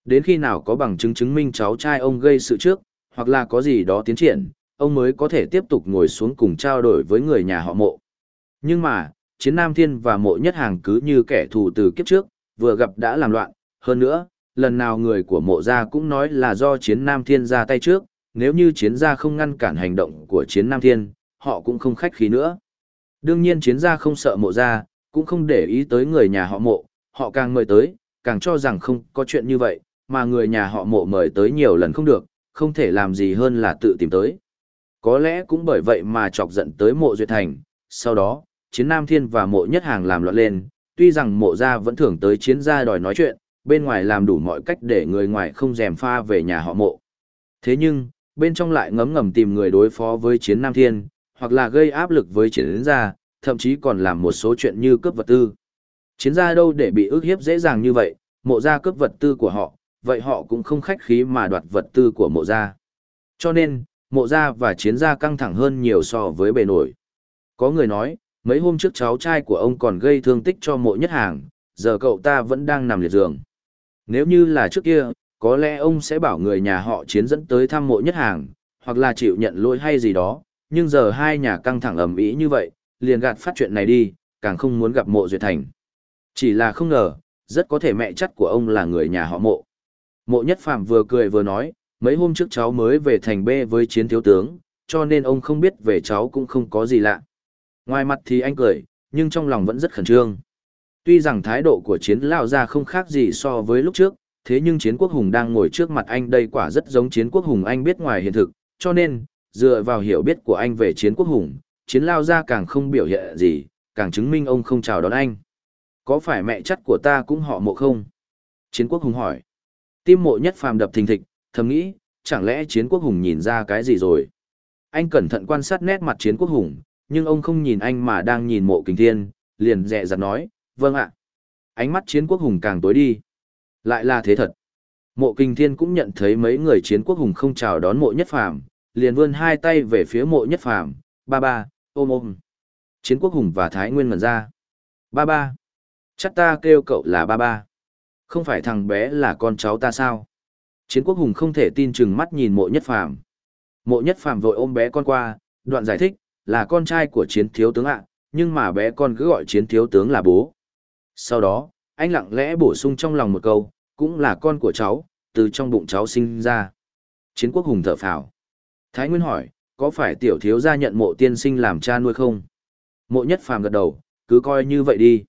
Đến khi nào có bằng chứng chứng minh cháu trai ông gây sự trước, hoặc là có gì đó tiến triển, ông mới có thể tiếp tục ngồi xuống cùng trao đổi với người nhà họ mộ. Nhưng mà, chiến Nam Thiên và mộ nhất hàng cứ như kẻ thù từ kiếp trước, vừa gặp đã làm loạn, hơn nữa, lần nào người của mộ gia cũng nói là do chiến Nam Thiên ra tay trước, nếu như chiến gia không ngăn cản hành động của chiến Nam Thiên, họ cũng không khách khí nữa. Đương nhiên chiến gia không sợ mộ gia, cũng không để ý tới người nhà họ mộ, họ càng mời tới, càng cho rằng không có chuyện như vậy, mà người nhà họ mộ mời tới nhiều lần không được, không thể làm gì hơn là tự tìm tới. Có lẽ cũng bởi vậy mà chọc giận tới mộ duyệt thành, sau đó, chiến Nam Thiên và mộ nhất hàng làm loạn lên, tuy rằng mộ gia vẫn thường tới chiến gia đòi nói chuyện, bên ngoài làm đủ mọi cách để người ngoài không dèm pha về nhà họ mộ. Thế nhưng, bên trong lại ngấm ngầm tìm người đối phó với chiến Nam Thiên, hoặc là gây áp lực với chiến gia, thậm chí còn làm một số chuyện như cướp vật tư. Chiến gia đâu để bị ức hiếp dễ dàng như vậy, mộ gia cướp vật tư của họ, vậy họ cũng không khách khí mà đoạt vật tư của mộ gia. Cho nên, mộ gia và chiến gia căng thẳng hơn nhiều so với bề nổi. Có người nói, mấy hôm trước cháu trai của ông còn gây thương tích cho mộ nhất hàng, giờ cậu ta vẫn đang nằm liệt giường. Nếu như là trước kia, có lẽ ông sẽ bảo người nhà họ chiến dẫn tới thăm mộ nhất hàng, hoặc là chịu nhận lỗi hay gì đó, nhưng giờ hai nhà căng thẳng ầm ĩ như vậy, liền gạt phát chuyện này đi, càng không muốn gặp mộ duyệt thành. Chỉ là không ngờ, rất có thể mẹ chắt của ông là người nhà họ mộ. Mộ nhất phạm vừa cười vừa nói, mấy hôm trước cháu mới về thành B với chiến thiếu tướng, cho nên ông không biết về cháu cũng không có gì lạ. Ngoài mặt thì anh cười, nhưng trong lòng vẫn rất khẩn trương. Tuy rằng thái độ của chiến lao ra không khác gì so với lúc trước, thế nhưng chiến quốc hùng đang ngồi trước mặt anh đây quả rất giống chiến quốc hùng anh biết ngoài hiện thực, cho nên, dựa vào hiểu biết của anh về chiến quốc hùng, chiến lao ra càng không biểu hiện gì, càng chứng minh ông không chào đón anh. Có phải mẹ chắt của ta cũng họ mộ không? Chiến quốc hùng hỏi. Tim mộ nhất phàm đập thình thịch, thầm nghĩ, chẳng lẽ chiến quốc hùng nhìn ra cái gì rồi? Anh cẩn thận quan sát nét mặt chiến quốc hùng, nhưng ông không nhìn anh mà đang nhìn mộ kình thiên, liền dẹ dặt nói, vâng ạ. Ánh mắt chiến quốc hùng càng tối đi. Lại là thế thật. Mộ kình thiên cũng nhận thấy mấy người chiến quốc hùng không chào đón mộ nhất phàm, liền vươn hai tay về phía mộ nhất phàm, ba ba, ôm ôm. Chiến quốc hùng và Thái Nguyên ngẩn ra. Ba ba. Chắc ta kêu cậu là ba ba. Không phải thằng bé là con cháu ta sao? Chiến quốc hùng không thể tin chừng mắt nhìn mộ nhất phàm. Mộ nhất phàm vội ôm bé con qua, đoạn giải thích, là con trai của chiến thiếu tướng ạ, nhưng mà bé con cứ gọi chiến thiếu tướng là bố. Sau đó, anh lặng lẽ bổ sung trong lòng một câu, cũng là con của cháu, từ trong bụng cháu sinh ra. Chiến quốc hùng thở phào. Thái Nguyên hỏi, có phải tiểu thiếu gia nhận mộ tiên sinh làm cha nuôi không? Mộ nhất phàm gật đầu, cứ coi như vậy đi.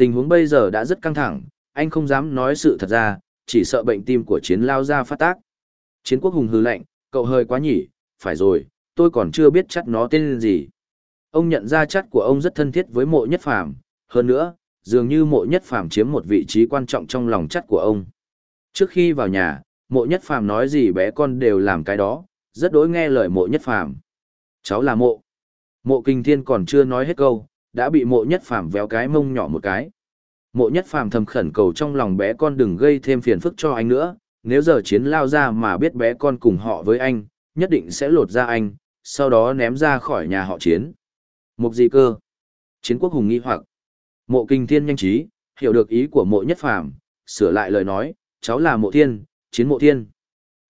Tình huống bây giờ đã rất căng thẳng, anh không dám nói sự thật ra, chỉ sợ bệnh tim của chiến lao ra phát tác. Chiến quốc hùng hư lạnh, cậu hơi quá nhỉ, phải rồi, tôi còn chưa biết chắc nó tên gì. Ông nhận ra chắc của ông rất thân thiết với mộ nhất phàm, hơn nữa, dường như mộ nhất phàm chiếm một vị trí quan trọng trong lòng chắc của ông. Trước khi vào nhà, mộ nhất phàm nói gì bé con đều làm cái đó, rất đối nghe lời mộ nhất phàm. Cháu là mộ. Mộ kinh thiên còn chưa nói hết câu, đã bị mộ nhất phàm véo cái mông nhỏ một cái. Mộ nhất phàm thầm khẩn cầu trong lòng bé con đừng gây thêm phiền phức cho anh nữa, nếu giờ chiến lao ra mà biết bé con cùng họ với anh, nhất định sẽ lột ra anh, sau đó ném ra khỏi nhà họ chiến. Mục gì cơ? Chiến quốc hùng nghi hoặc. Mộ kinh thiên nhanh trí, hiểu được ý của mộ nhất phàm, sửa lại lời nói, cháu là mộ thiên, chiến mộ thiên.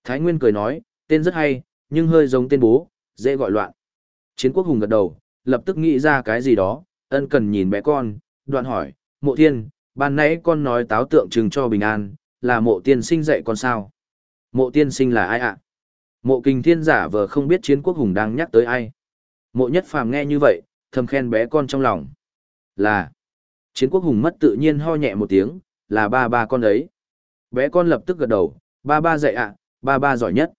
Thái Nguyên cười nói, tên rất hay, nhưng hơi giống tên bố, dễ gọi loạn. Chiến quốc hùng gật đầu, lập tức nghĩ ra cái gì đó, ân cần nhìn bé con, đoạn hỏi, mộ thiên, ban nãy con nói táo tượng trưng cho bình an, là mộ tiên sinh dạy con sao? Mộ tiên sinh là ai ạ? Mộ kinh thiên giả vờ không biết chiến quốc hùng đang nhắc tới ai. Mộ nhất phàm nghe như vậy, thầm khen bé con trong lòng. Là, chiến quốc hùng mất tự nhiên ho nhẹ một tiếng, là ba ba con ấy. Bé con lập tức gật đầu, ba ba dạy ạ, ba ba giỏi nhất.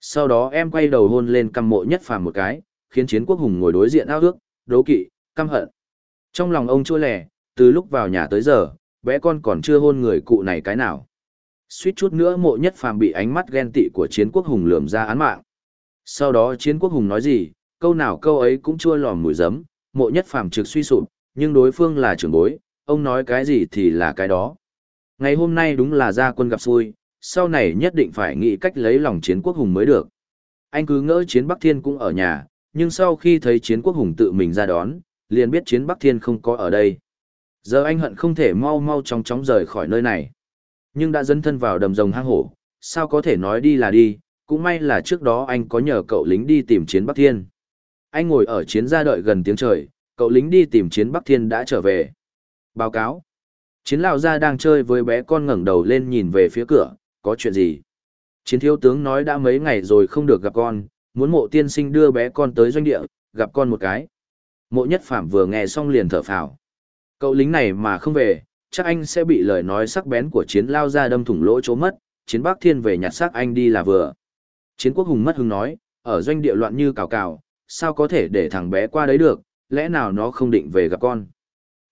Sau đó em quay đầu hôn lên căm mộ nhất phàm một cái, khiến chiến quốc hùng ngồi đối diện ao ước, đố kỵ, căm hận. Trong lòng ông chua lẻ, từ lúc vào nhà tới giờ, bé con còn chưa hôn người cụ này cái nào. Suýt chút nữa mộ nhất phàm bị ánh mắt ghen tị của chiến quốc hùng lườm ra án mạng. Sau đó chiến quốc hùng nói gì, câu nào câu ấy cũng chua lòm mùi giấm, mộ nhất phàm trực suy sụp, nhưng đối phương là trưởng bối, ông nói cái gì thì là cái đó. Ngày hôm nay đúng là gia quân gặp xui, sau này nhất định phải nghĩ cách lấy lòng chiến quốc hùng mới được. Anh cứ ngỡ chiến Bắc Thiên cũng ở nhà, nhưng sau khi thấy chiến quốc hùng tự mình ra đón, liền biết chiến Bắc Thiên không có ở đây. Giờ anh hận không thể mau mau chóng chóng rời khỏi nơi này. Nhưng đã dấn thân vào đầm rồng hang hổ, sao có thể nói đi là đi, cũng may là trước đó anh có nhờ cậu lính đi tìm chiến Bắc Thiên. Anh ngồi ở chiến gia đợi gần tiếng trời, cậu lính đi tìm chiến Bắc Thiên đã trở về. Báo cáo. Chiến lão gia đang chơi với bé con ngẩng đầu lên nhìn về phía cửa, có chuyện gì? Chiến thiếu tướng nói đã mấy ngày rồi không được gặp con, muốn mộ tiên sinh đưa bé con tới doanh địa, gặp con một cái. Mộ nhất phạm vừa nghe xong liền thở phào. Cậu lính này mà không về, chắc anh sẽ bị lời nói sắc bén của chiến lao ra đâm thủng lỗ chỗ mất, chiến bác thiên về nhặt xác anh đi là vừa. Chiến quốc hùng mất hứng nói, ở doanh địa loạn như cào cào, sao có thể để thằng bé qua đấy được, lẽ nào nó không định về gặp con.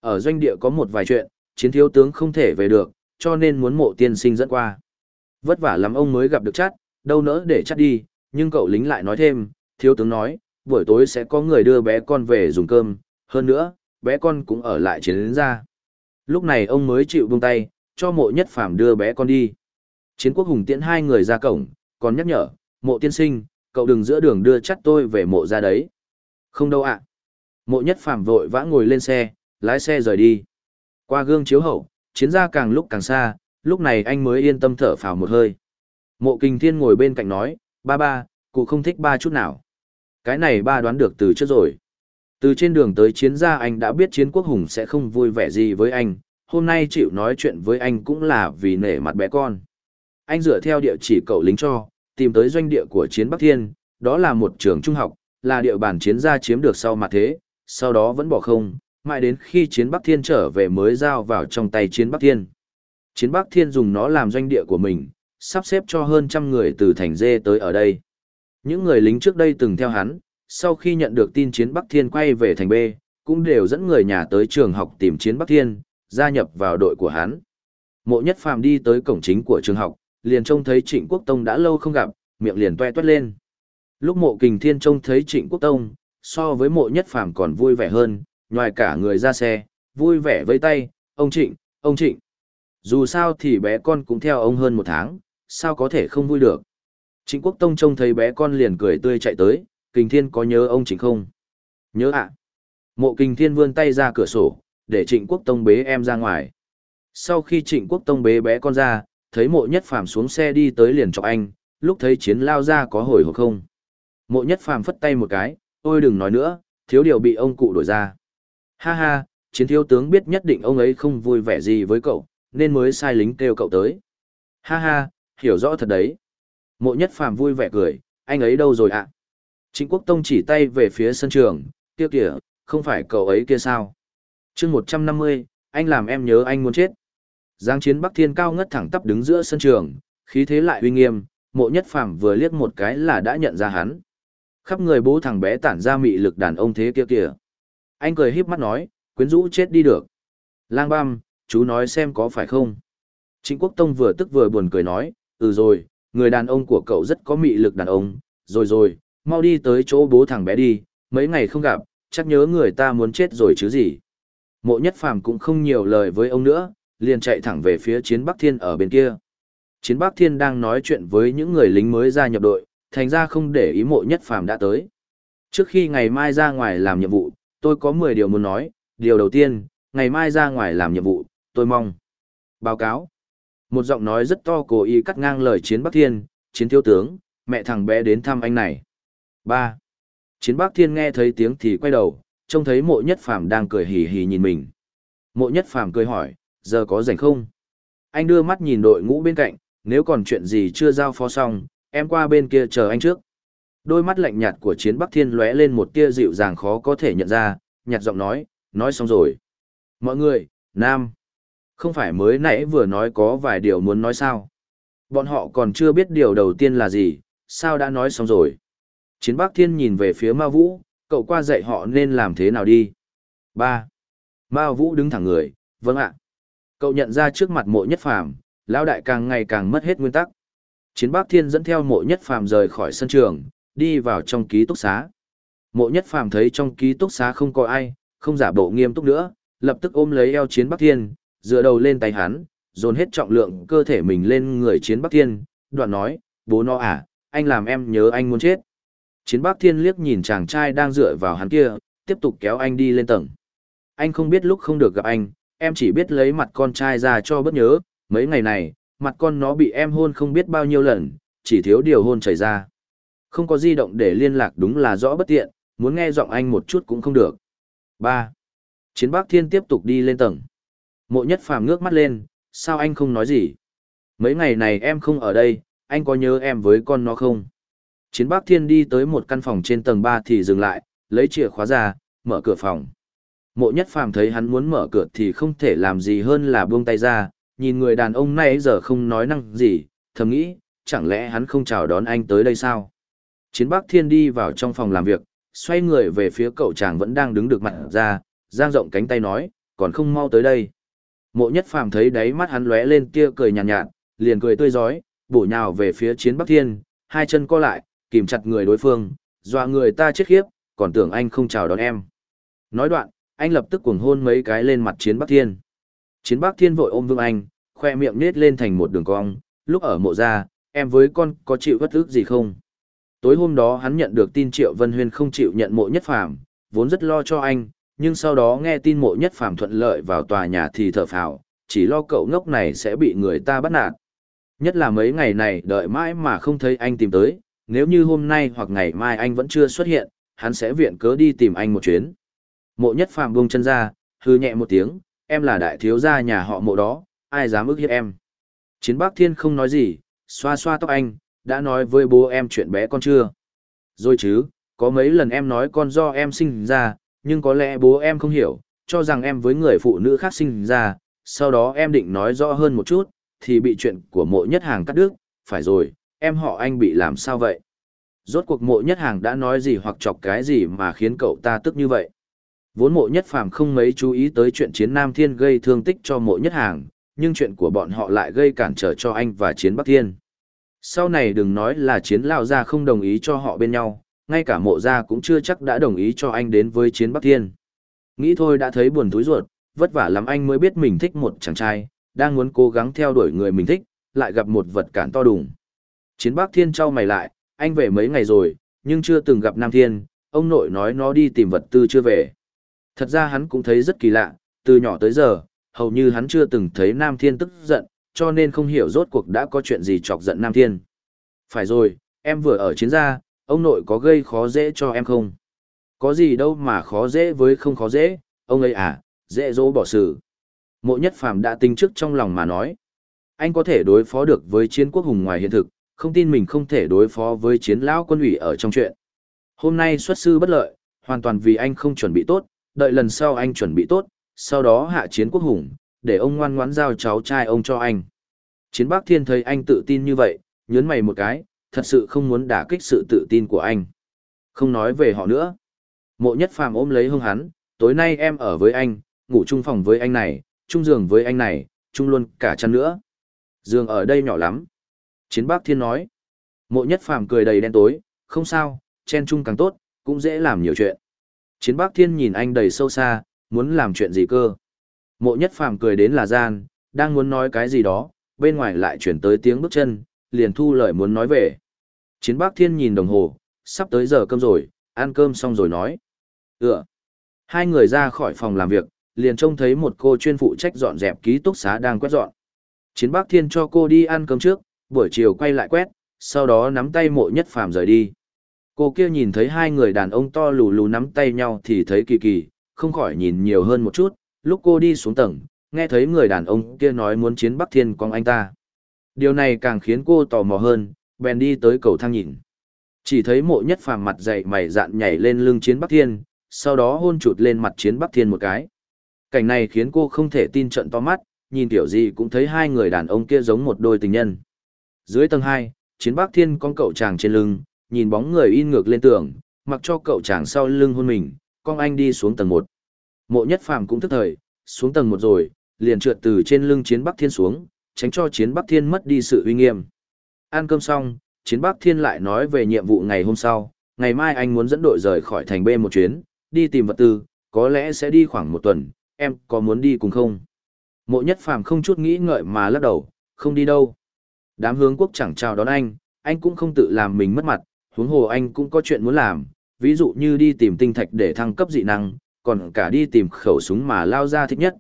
Ở doanh địa có một vài chuyện, chiến thiếu tướng không thể về được, cho nên muốn mộ tiên sinh dẫn qua. Vất vả lắm ông mới gặp được chát, đâu nỡ để chát đi, nhưng cậu lính lại nói thêm, thiếu tướng nói, buổi tối sẽ có người đưa bé con về dùng cơm, hơn nữa, bé con cũng ở lại chiến đến ra. Lúc này ông mới chịu buông tay, cho mộ nhất phàm đưa bé con đi. Chiến quốc hùng tiễn hai người ra cổng, còn nhắc nhở, mộ tiên sinh, cậu đừng giữa đường đưa chắc tôi về mộ ra đấy. Không đâu ạ. Mộ nhất phàm vội vã ngồi lên xe, lái xe rời đi. Qua gương chiếu hậu, chiến ra càng lúc càng xa, lúc này anh mới yên tâm thở phào một hơi. Mộ kinh thiên ngồi bên cạnh nói, ba ba, cụ không thích ba chút nào. Cái này ba đoán được từ trước rồi. Từ trên đường tới chiến gia anh đã biết chiến quốc hùng sẽ không vui vẻ gì với anh, hôm nay chịu nói chuyện với anh cũng là vì nể mặt bé con. Anh dựa theo địa chỉ cậu lính cho, tìm tới doanh địa của chiến Bắc Thiên, đó là một trường trung học, là địa bàn chiến gia chiếm được sau mặt thế, sau đó vẫn bỏ không, mãi đến khi chiến Bắc Thiên trở về mới giao vào trong tay chiến Bắc Thiên. Chiến Bắc Thiên dùng nó làm doanh địa của mình, sắp xếp cho hơn trăm người từ thành dê tới ở đây. Những người lính trước đây từng theo hắn, sau khi nhận được tin chiến Bắc Thiên quay về thành B, cũng đều dẫn người nhà tới trường học tìm chiến Bắc Thiên, gia nhập vào đội của hắn. Mộ Nhất Phàm đi tới cổng chính của trường học, liền trông thấy Trịnh Quốc Tông đã lâu không gặp, miệng liền toe toét lên. Lúc Mộ Kình Thiên trông thấy Trịnh Quốc Tông, so với Mộ Nhất Phàm còn vui vẻ hơn, ngoài cả người ra xe, vui vẻ vây tay, "Ông Trịnh, ông Trịnh." Dù sao thì bé con cũng theo ông hơn một tháng, sao có thể không vui được. Trịnh Quốc Tông trông thấy bé con liền cười tươi chạy tới, Kình Thiên có nhớ ông Trịnh không? Nhớ ạ. Mộ Kình Thiên vươn tay ra cửa sổ, để Trịnh Quốc Tông bế em ra ngoài. Sau khi Trịnh Quốc Tông bế bé con ra, thấy mộ nhất phàm xuống xe đi tới liền cho anh, lúc thấy chiến lao ra có hồi hộp không. Mộ nhất phàm phất tay một cái, ôi đừng nói nữa, thiếu điều bị ông cụ đổi ra. Ha ha, chiến thiếu tướng biết nhất định ông ấy không vui vẻ gì với cậu, nên mới sai lính kêu cậu tới. Ha ha, hiểu rõ thật đấy. Mộ nhất phàm vui vẻ cười, anh ấy đâu rồi ạ? À? Trịnh Quốc Tông chỉ tay về phía sân trường, kia kìa, không phải cậu ấy kia sao? chương 150, anh làm em nhớ anh muốn chết. Giang chiến Bắc Thiên cao ngất thẳng tắp đứng giữa sân trường, khí thế lại uy nghiêm, mộ nhất phàm vừa liếc một cái là đã nhận ra hắn. Khắp người bố thằng bé tản ra mị lực đàn ông thế kia kìa. Anh cười híp mắt nói, quyến rũ chết đi được. Lang băm, chú nói xem có phải không? Trịnh Quốc Tông vừa tức vừa buồn cười nói, ừ rồi, người đàn ông của cậu rất có mị lực đàn ông, rồi rồi, mau đi tới chỗ bố thằng bé đi, mấy ngày không gặp, chắc nhớ người ta muốn chết rồi chứ gì. Mộ nhất phàm cũng không nhiều lời với ông nữa, liền chạy thẳng về phía chiến Bắc Thiên ở bên kia. Chiến Bắc Thiên đang nói chuyện với những người lính mới ra nhập đội, thành ra không để ý mộ nhất phàm đã tới. Trước khi ngày mai ra ngoài làm nhiệm vụ, tôi có 10 điều muốn nói. Điều đầu tiên, ngày mai ra ngoài làm nhiệm vụ, tôi mong. Báo cáo. Một giọng nói rất to cố ý cắt ngang lời chiến Bắc Thiên, chiến thiếu tướng, mẹ thằng bé đến thăm anh này. Ba, Chiến Bắc Thiên nghe thấy tiếng thì quay đầu, trông thấy mộ nhất phàm đang cười hì hì nhìn mình. Mộ nhất phàm cười hỏi, giờ có rảnh không? Anh đưa mắt nhìn đội ngũ bên cạnh, nếu còn chuyện gì chưa giao phó xong, em qua bên kia chờ anh trước. Đôi mắt lạnh nhạt của chiến Bắc Thiên lóe lên một tia dịu dàng khó có thể nhận ra, nhạt giọng nói, nói xong rồi. Mọi người, Nam. Không phải mới nãy vừa nói có vài điều muốn nói sao. Bọn họ còn chưa biết điều đầu tiên là gì, sao đã nói xong rồi. Chiến Bắc Thiên nhìn về phía Ma Vũ, cậu qua dạy họ nên làm thế nào đi. 3. Ma Vũ đứng thẳng người, vâng ạ. Cậu nhận ra trước mặt mộ nhất phàm, lão đại càng ngày càng mất hết nguyên tắc. Chiến Bắc Thiên dẫn theo mộ nhất phàm rời khỏi sân trường, đi vào trong ký túc xá. Mộ nhất phàm thấy trong ký túc xá không có ai, không giả bộ nghiêm túc nữa, lập tức ôm lấy eo chiến Bắc Thiên, dựa đầu lên tay hắn, dồn hết trọng lượng cơ thể mình lên người chiến Bắc Thiên, đoạn nói, bố nó à, anh làm em nhớ anh muốn chết. Chiến Bắc Thiên liếc nhìn chàng trai đang dựa vào hắn kia, tiếp tục kéo anh đi lên tầng. Anh không biết lúc không được gặp anh, em chỉ biết lấy mặt con trai ra cho bất nhớ, mấy ngày này, mặt con nó bị em hôn không biết bao nhiêu lần, chỉ thiếu điều hôn chảy ra. Không có di động để liên lạc đúng là rõ bất tiện, muốn nghe giọng anh một chút cũng không được. 3. Chiến Bắc Thiên tiếp tục đi lên tầng. Mộ nhất phàm ngước mắt lên, sao anh không nói gì? Mấy ngày này em không ở đây, anh có nhớ em với con nó không? Chiến Bác Thiên đi tới một căn phòng trên tầng 3 thì dừng lại, lấy chìa khóa ra, mở cửa phòng. Mộ nhất phàm thấy hắn muốn mở cửa thì không thể làm gì hơn là buông tay ra, nhìn người đàn ông này giờ không nói năng gì, thầm nghĩ, chẳng lẽ hắn không chào đón anh tới đây sao? Chiến Bác Thiên đi vào trong phòng làm việc, xoay người về phía cậu chàng vẫn đang đứng được mặt ra, giang rộng cánh tay nói, còn không mau tới đây. Mộ nhất phàm thấy đáy mắt hắn lóe lên tia cười nhàn nhạt, nhạt, liền cười tươi rói, bổ nhào về phía chiến Bắc Thiên, hai chân co lại, kìm chặt người đối phương, dọa người ta chết khiếp, còn tưởng anh không chào đón em. Nói đoạn, anh lập tức cuồng hôn mấy cái lên mặt chiến Bắc Thiên. Chiến Bắc Thiên vội ôm Vương Anh, khoe miệng nết lên thành một đường cong, lúc ở mộ ra, em với con có chịu bất ức gì không? Tối hôm đó hắn nhận được tin Triệu Vân Huyên không chịu nhận mộ nhất phàm, vốn rất lo cho anh, nhưng sau đó nghe tin mộ nhất phàm thuận lợi vào tòa nhà thì thở phào, chỉ lo cậu ngốc này sẽ bị người ta bắt nạt. Nhất là mấy ngày này đợi mãi mà không thấy anh tìm tới, nếu như hôm nay hoặc ngày mai anh vẫn chưa xuất hiện, hắn sẽ viện cớ đi tìm anh một chuyến. Mộ nhất phàm buông chân ra, hư nhẹ một tiếng, em là đại thiếu gia nhà họ mộ đó, ai dám ức hiếp em. Chiến bác thiên không nói gì, xoa xoa tóc anh, đã nói với bố em chuyện bé con chưa? Rồi chứ, có mấy lần em nói con do em sinh ra, nhưng có lẽ bố em không hiểu, cho rằng em với người phụ nữ khác sinh ra, sau đó em định nói rõ hơn một chút, thì bị chuyện của mộ nhất hàng cắt đứt, phải rồi, em họ anh bị làm sao vậy? rốt cuộc mộ nhất hàng đã nói gì hoặc chọc cái gì mà khiến cậu ta tức như vậy. Vốn mộ nhất phàm không mấy chú ý tới chuyện chiến Nam Thiên gây thương tích cho mộ nhất hàng, nhưng chuyện của bọn họ lại gây cản trở cho anh và chiến Bắc Thiên. Sau này đừng nói là chiến Lao Gia không đồng ý cho họ bên nhau, ngay cả mộ gia cũng chưa chắc đã đồng ý cho anh đến với chiến Bắc Thiên. Nghĩ thôi đã thấy buồn túi ruột, vất vả lắm anh mới biết mình thích một chàng trai, đang muốn cố gắng theo đuổi người mình thích, lại gặp một vật cản to đùng. Chiến Bắc Thiên trao mày lại, anh về mấy ngày rồi, nhưng chưa từng gặp Nam Thiên, ông nội nói nó đi tìm vật tư chưa về. Thật ra hắn cũng thấy rất kỳ lạ, từ nhỏ tới giờ, hầu như hắn chưa từng thấy Nam Thiên tức giận, cho nên không hiểu rốt cuộc đã có chuyện gì chọc giận Nam Thiên. Phải rồi, em vừa ở chiến gia, ông nội có gây khó dễ cho em không? Có gì đâu mà khó dễ với không khó dễ, ông ấy à, dễ dỗ bỏ xử. Mộ nhất phàm đã tính trước trong lòng mà nói. Anh có thể đối phó được với chiến quốc hùng ngoài hiện thực, không tin mình không thể đối phó với chiến lão quân ủy ở trong chuyện. Hôm nay xuất sư bất lợi, hoàn toàn vì anh không chuẩn bị tốt, đợi lần sau anh chuẩn bị tốt, sau đó hạ chiến quốc hùng, để ông ngoan ngoãn giao cháu trai ông cho anh. Chiến Bắc Thiên thấy anh tự tin như vậy, nhớn mày một cái, thật sự không muốn đả kích sự tự tin của anh. Không nói về họ nữa. Mộ nhất phàm ôm lấy hông hắn, tối nay em ở với anh, ngủ chung phòng với anh này, chung giường với anh này, chung luôn cả chăn nữa. Giường ở đây nhỏ lắm. Chiến Bác Thiên nói. Mộ nhất phàm cười đầy đen tối, không sao, chen chung càng tốt, cũng dễ làm nhiều chuyện. Chiến Bác Thiên nhìn anh đầy sâu xa, muốn làm chuyện gì cơ. Mộ nhất phàm cười đến là gian, đang muốn nói cái gì đó, bên ngoài lại chuyển tới tiếng bước chân, liền thu lời muốn nói về. Chiến Bắc Thiên nhìn đồng hồ, sắp tới giờ cơm rồi, ăn cơm xong rồi nói. Ừa, Hai người ra khỏi phòng làm việc, liền trông thấy một cô chuyên phụ trách dọn dẹp ký túc xá đang quét dọn. Chiến Bắc Thiên cho cô đi ăn cơm trước, buổi chiều quay lại quét, sau đó nắm tay mộ nhất phàm rời đi. Cô kia nhìn thấy hai người đàn ông to lù lù nắm tay nhau thì thấy kỳ kỳ, không khỏi nhìn nhiều hơn một chút, lúc cô đi xuống tầng, nghe thấy người đàn ông kia nói muốn chiến Bắc Thiên con anh ta. Điều này càng khiến cô tò mò hơn, bèn đi tới cầu thang nhìn. Chỉ thấy mộ nhất phàm mặt dày mày dạn nhảy lên lưng chiến Bắc Thiên, sau đó hôn chụt lên mặt chiến Bắc Thiên một cái. Cảnh này khiến cô không thể tin trận to mắt, nhìn tiểu gì cũng thấy hai người đàn ông kia giống một đôi tình nhân. Dưới tầng 2, chiến Bắc Thiên con cậu chàng trên lưng, nhìn bóng người in ngược lên tường, mặc cho cậu chàng sau lưng hôn mình, con anh đi xuống tầng 1. Mộ nhất phàm cũng thức thời, xuống tầng 1 rồi, liền trượt từ trên lưng chiến Bắc Thiên xuống, tránh cho chiến Bắc Thiên mất đi sự uy nghiêm. Ăn cơm xong, chiến Bắc Thiên lại nói về nhiệm vụ ngày hôm sau, ngày mai anh muốn dẫn đội rời khỏi thành B một chuyến, đi tìm vật tư, có lẽ sẽ đi khoảng một tuần, em có muốn đi cùng không? Mộ nhất phàm không chút nghĩ ngợi mà lắc đầu, không đi đâu. Đám hướng quốc chẳng chào đón anh, anh cũng không tự làm mình mất mặt, huống hồ anh cũng có chuyện muốn làm, ví dụ như đi tìm tinh thạch để thăng cấp dị năng, còn cả đi tìm khẩu súng mà lao ra thích nhất.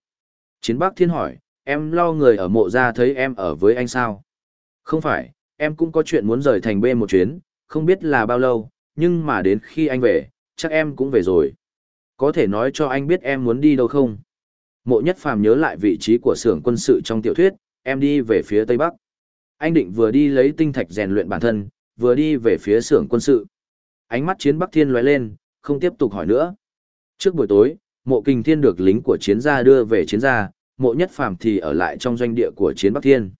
Chiến Bắc Thiên hỏi, em lo người ở mộ ra thấy em ở với anh sao? Không phải, em cũng có chuyện muốn rời thành B một chuyến, không biết là bao lâu, nhưng mà đến khi anh về, chắc em cũng về rồi. Có thể nói cho anh biết em muốn đi đâu không? Mộ nhất phàm nhớ lại vị trí của xưởng quân sự trong tiểu thuyết, em đi về phía Tây Bắc. Anh định vừa đi lấy tinh thạch rèn luyện bản thân, vừa đi về phía xưởng quân sự. Ánh mắt chiến Bắc Thiên lóe lên, không tiếp tục hỏi nữa. Trước buổi tối, mộ kinh thiên được lính của chiến gia đưa về chiến gia, mộ nhất phàm thì ở lại trong doanh địa của chiến Bắc Thiên.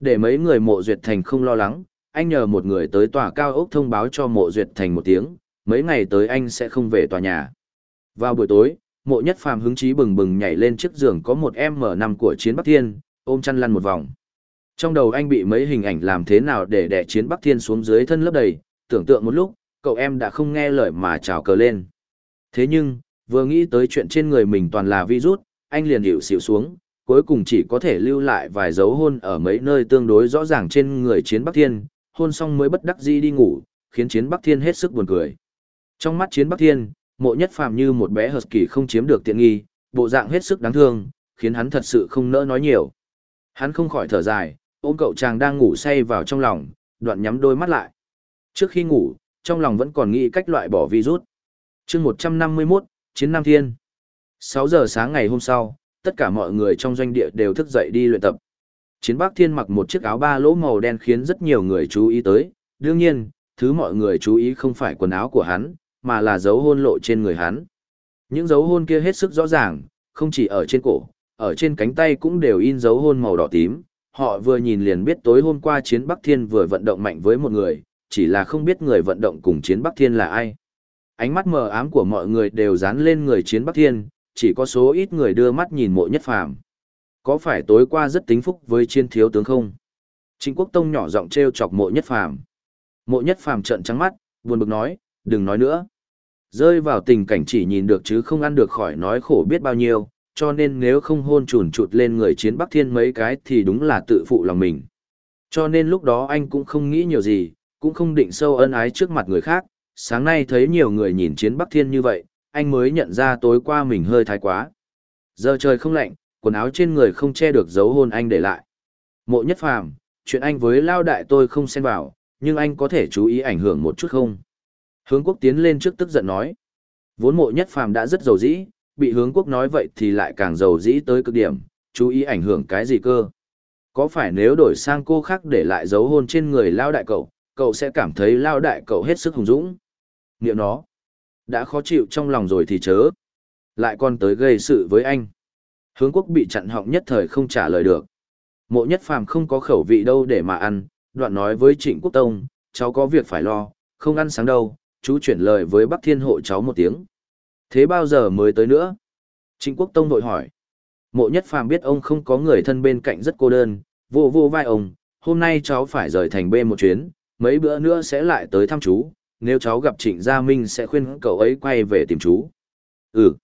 Để mấy người mộ duyệt thành không lo lắng, anh nhờ một người tới tòa cao ốc thông báo cho mộ duyệt thành một tiếng, mấy ngày tới anh sẽ không về tòa nhà. Vào buổi tối, mộ nhất phàm hứng chí bừng bừng nhảy lên chiếc giường có một M5 của chiến Bắc Thiên, ôm chăn lăn một vòng. Trong đầu anh bị mấy hình ảnh làm thế nào để đè chiến Bắc Thiên xuống dưới thân lớp đầy, tưởng tượng một lúc, cậu em đã không nghe lời mà trào cờ lên. Thế nhưng, vừa nghĩ tới chuyện trên người mình toàn là virus, anh liền hiểu xỉu xuống, cuối cùng chỉ có thể lưu lại vài dấu hôn ở mấy nơi tương đối rõ ràng trên người chiến Bắc Thiên, hôn xong mới bất đắc dĩ đi ngủ, khiến chiến Bắc Thiên hết sức buồn cười. Trong mắt chiến Bắc Thiên, mộ nhất phàm như một bé hợp kỳ không chiếm được tiện nghi, bộ dạng hết sức đáng thương, khiến hắn thật sự không nỡ nói nhiều. Hắn không khỏi thở dài, ôm cậu chàng đang ngủ say vào trong lòng, đoạn nhắm đôi mắt lại. Trước khi ngủ, trong lòng vẫn còn nghĩ cách loại bỏ virus. chương 151, Chiến Nam Thiên. 6 giờ sáng ngày hôm sau, tất cả mọi người trong doanh địa đều thức dậy đi luyện tập. Chiến Bắc Thiên mặc một chiếc áo ba lỗ màu đen khiến rất nhiều người chú ý tới, đương nhiên, thứ mọi người chú ý không phải quần áo của hắn, mà là dấu hôn lộ trên người hắn. Những dấu hôn kia hết sức rõ ràng, không chỉ ở trên cổ, ở trên cánh tay cũng đều in dấu hôn màu đỏ tím. Họ vừa nhìn liền biết tối hôm qua chiến Bắc Thiên vừa vận động mạnh với một người, chỉ là không biết người vận động cùng chiến Bắc Thiên là ai. Ánh mắt mờ ám của mọi người đều dán lên người chiến Bắc Thiên, chỉ có số ít người đưa mắt nhìn mộ nhất phàm. Có phải tối qua rất tính phúc với chiến thiếu tướng không? Trịnh Quốc Tông nhỏ giọng trêu chọc mộ nhất phàm. Mộ nhất phàm trợn trắng mắt, buồn bực nói, đừng nói nữa. Rơi vào tình cảnh chỉ nhìn được chứ không ăn được khỏi nói khổ biết bao nhiêu, cho nên nếu không hôn chùn chụt lên người chiến Bắc Thiên mấy cái thì đúng là tự phụ lòng mình. Cho nên lúc đó anh cũng không nghĩ nhiều gì, cũng không định sâu ân ái trước mặt người khác, sáng nay thấy nhiều người nhìn chiến Bắc Thiên như vậy, anh mới nhận ra tối qua mình hơi thái quá. Giờ trời không lạnh, quần áo trên người không che được dấu hôn anh để lại. Mộ nhất phàm, chuyện anh với lao đại tôi không xen vào, nhưng anh có thể chú ý ảnh hưởng một chút không? Hướng quốc tiến lên trước tức giận nói. Vốn mộ nhất phàm đã rất giàu dĩ, bị hướng quốc nói vậy thì lại càng giàu dĩ tới cực điểm, chú ý ảnh hưởng cái gì cơ? Có phải nếu đổi sang cô khác để lại dấu hôn trên người lao đại cậu, cậu sẽ cảm thấy lao đại cậu hết sức hùng dũng? Niệm nó. Đã khó chịu trong lòng rồi thì chớ. Lại còn tới gây sự với anh. Hướng quốc bị chặn họng nhất thời không trả lời được. Mộ nhất phàm không có khẩu vị đâu để mà ăn, đoạn nói với trịnh quốc tông, cháu có việc phải lo, không ăn sáng đâu, chú chuyển lời với Bắc Thiên hộ cháu một tiếng. Thế bao giờ mới tới nữa? Trịnh quốc tông vội hỏi. Mộ nhất phàm biết ông không có người thân bên cạnh rất cô đơn, vô vô vai ông, hôm nay cháu phải rời thành B một chuyến, mấy bữa nữa sẽ lại tới thăm chú, nếu cháu gặp Trịnh Gia Minh sẽ khuyên cậu ấy quay về tìm chú. Ừ.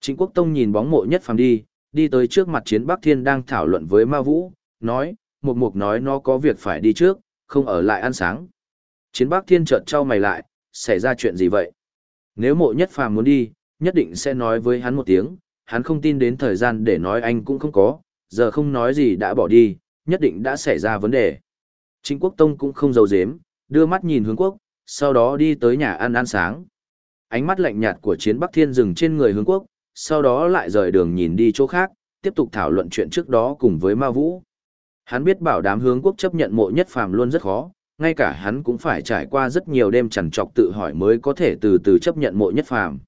Trịnh Quốc Tông nhìn bóng mộ nhất phàm đi, đi tới trước mặt chiến Bắc Thiên đang thảo luận với Ma Vũ, nói, Mục Mục nói nó có việc phải đi trước, không ở lại ăn sáng. Chiến Bắc Thiên chợt trao mày lại, xảy ra chuyện gì vậy? Nếu mộ nhất phàm muốn đi, nhất định sẽ nói với hắn một tiếng, hắn không tin đến thời gian để nói anh cũng không có, giờ không nói gì đã bỏ đi, nhất định đã xảy ra vấn đề. Trịnh Quốc Tông cũng không giấu giếm, đưa mắt nhìn hướng quốc, sau đó đi tới nhà ăn ăn sáng. Ánh mắt lạnh nhạt của chiến Bắc Thiên dừng trên người hướng quốc, sau đó lại rời đường nhìn đi chỗ khác, tiếp tục thảo luận chuyện trước đó cùng với Ma Vũ. Hắn biết bảo đám hướng quốc chấp nhận mộ nhất phàm luôn rất khó, ngay cả hắn cũng phải trải qua rất nhiều đêm chằn trọc tự hỏi mới có thể từ từ chấp nhận mộ nhất phàm.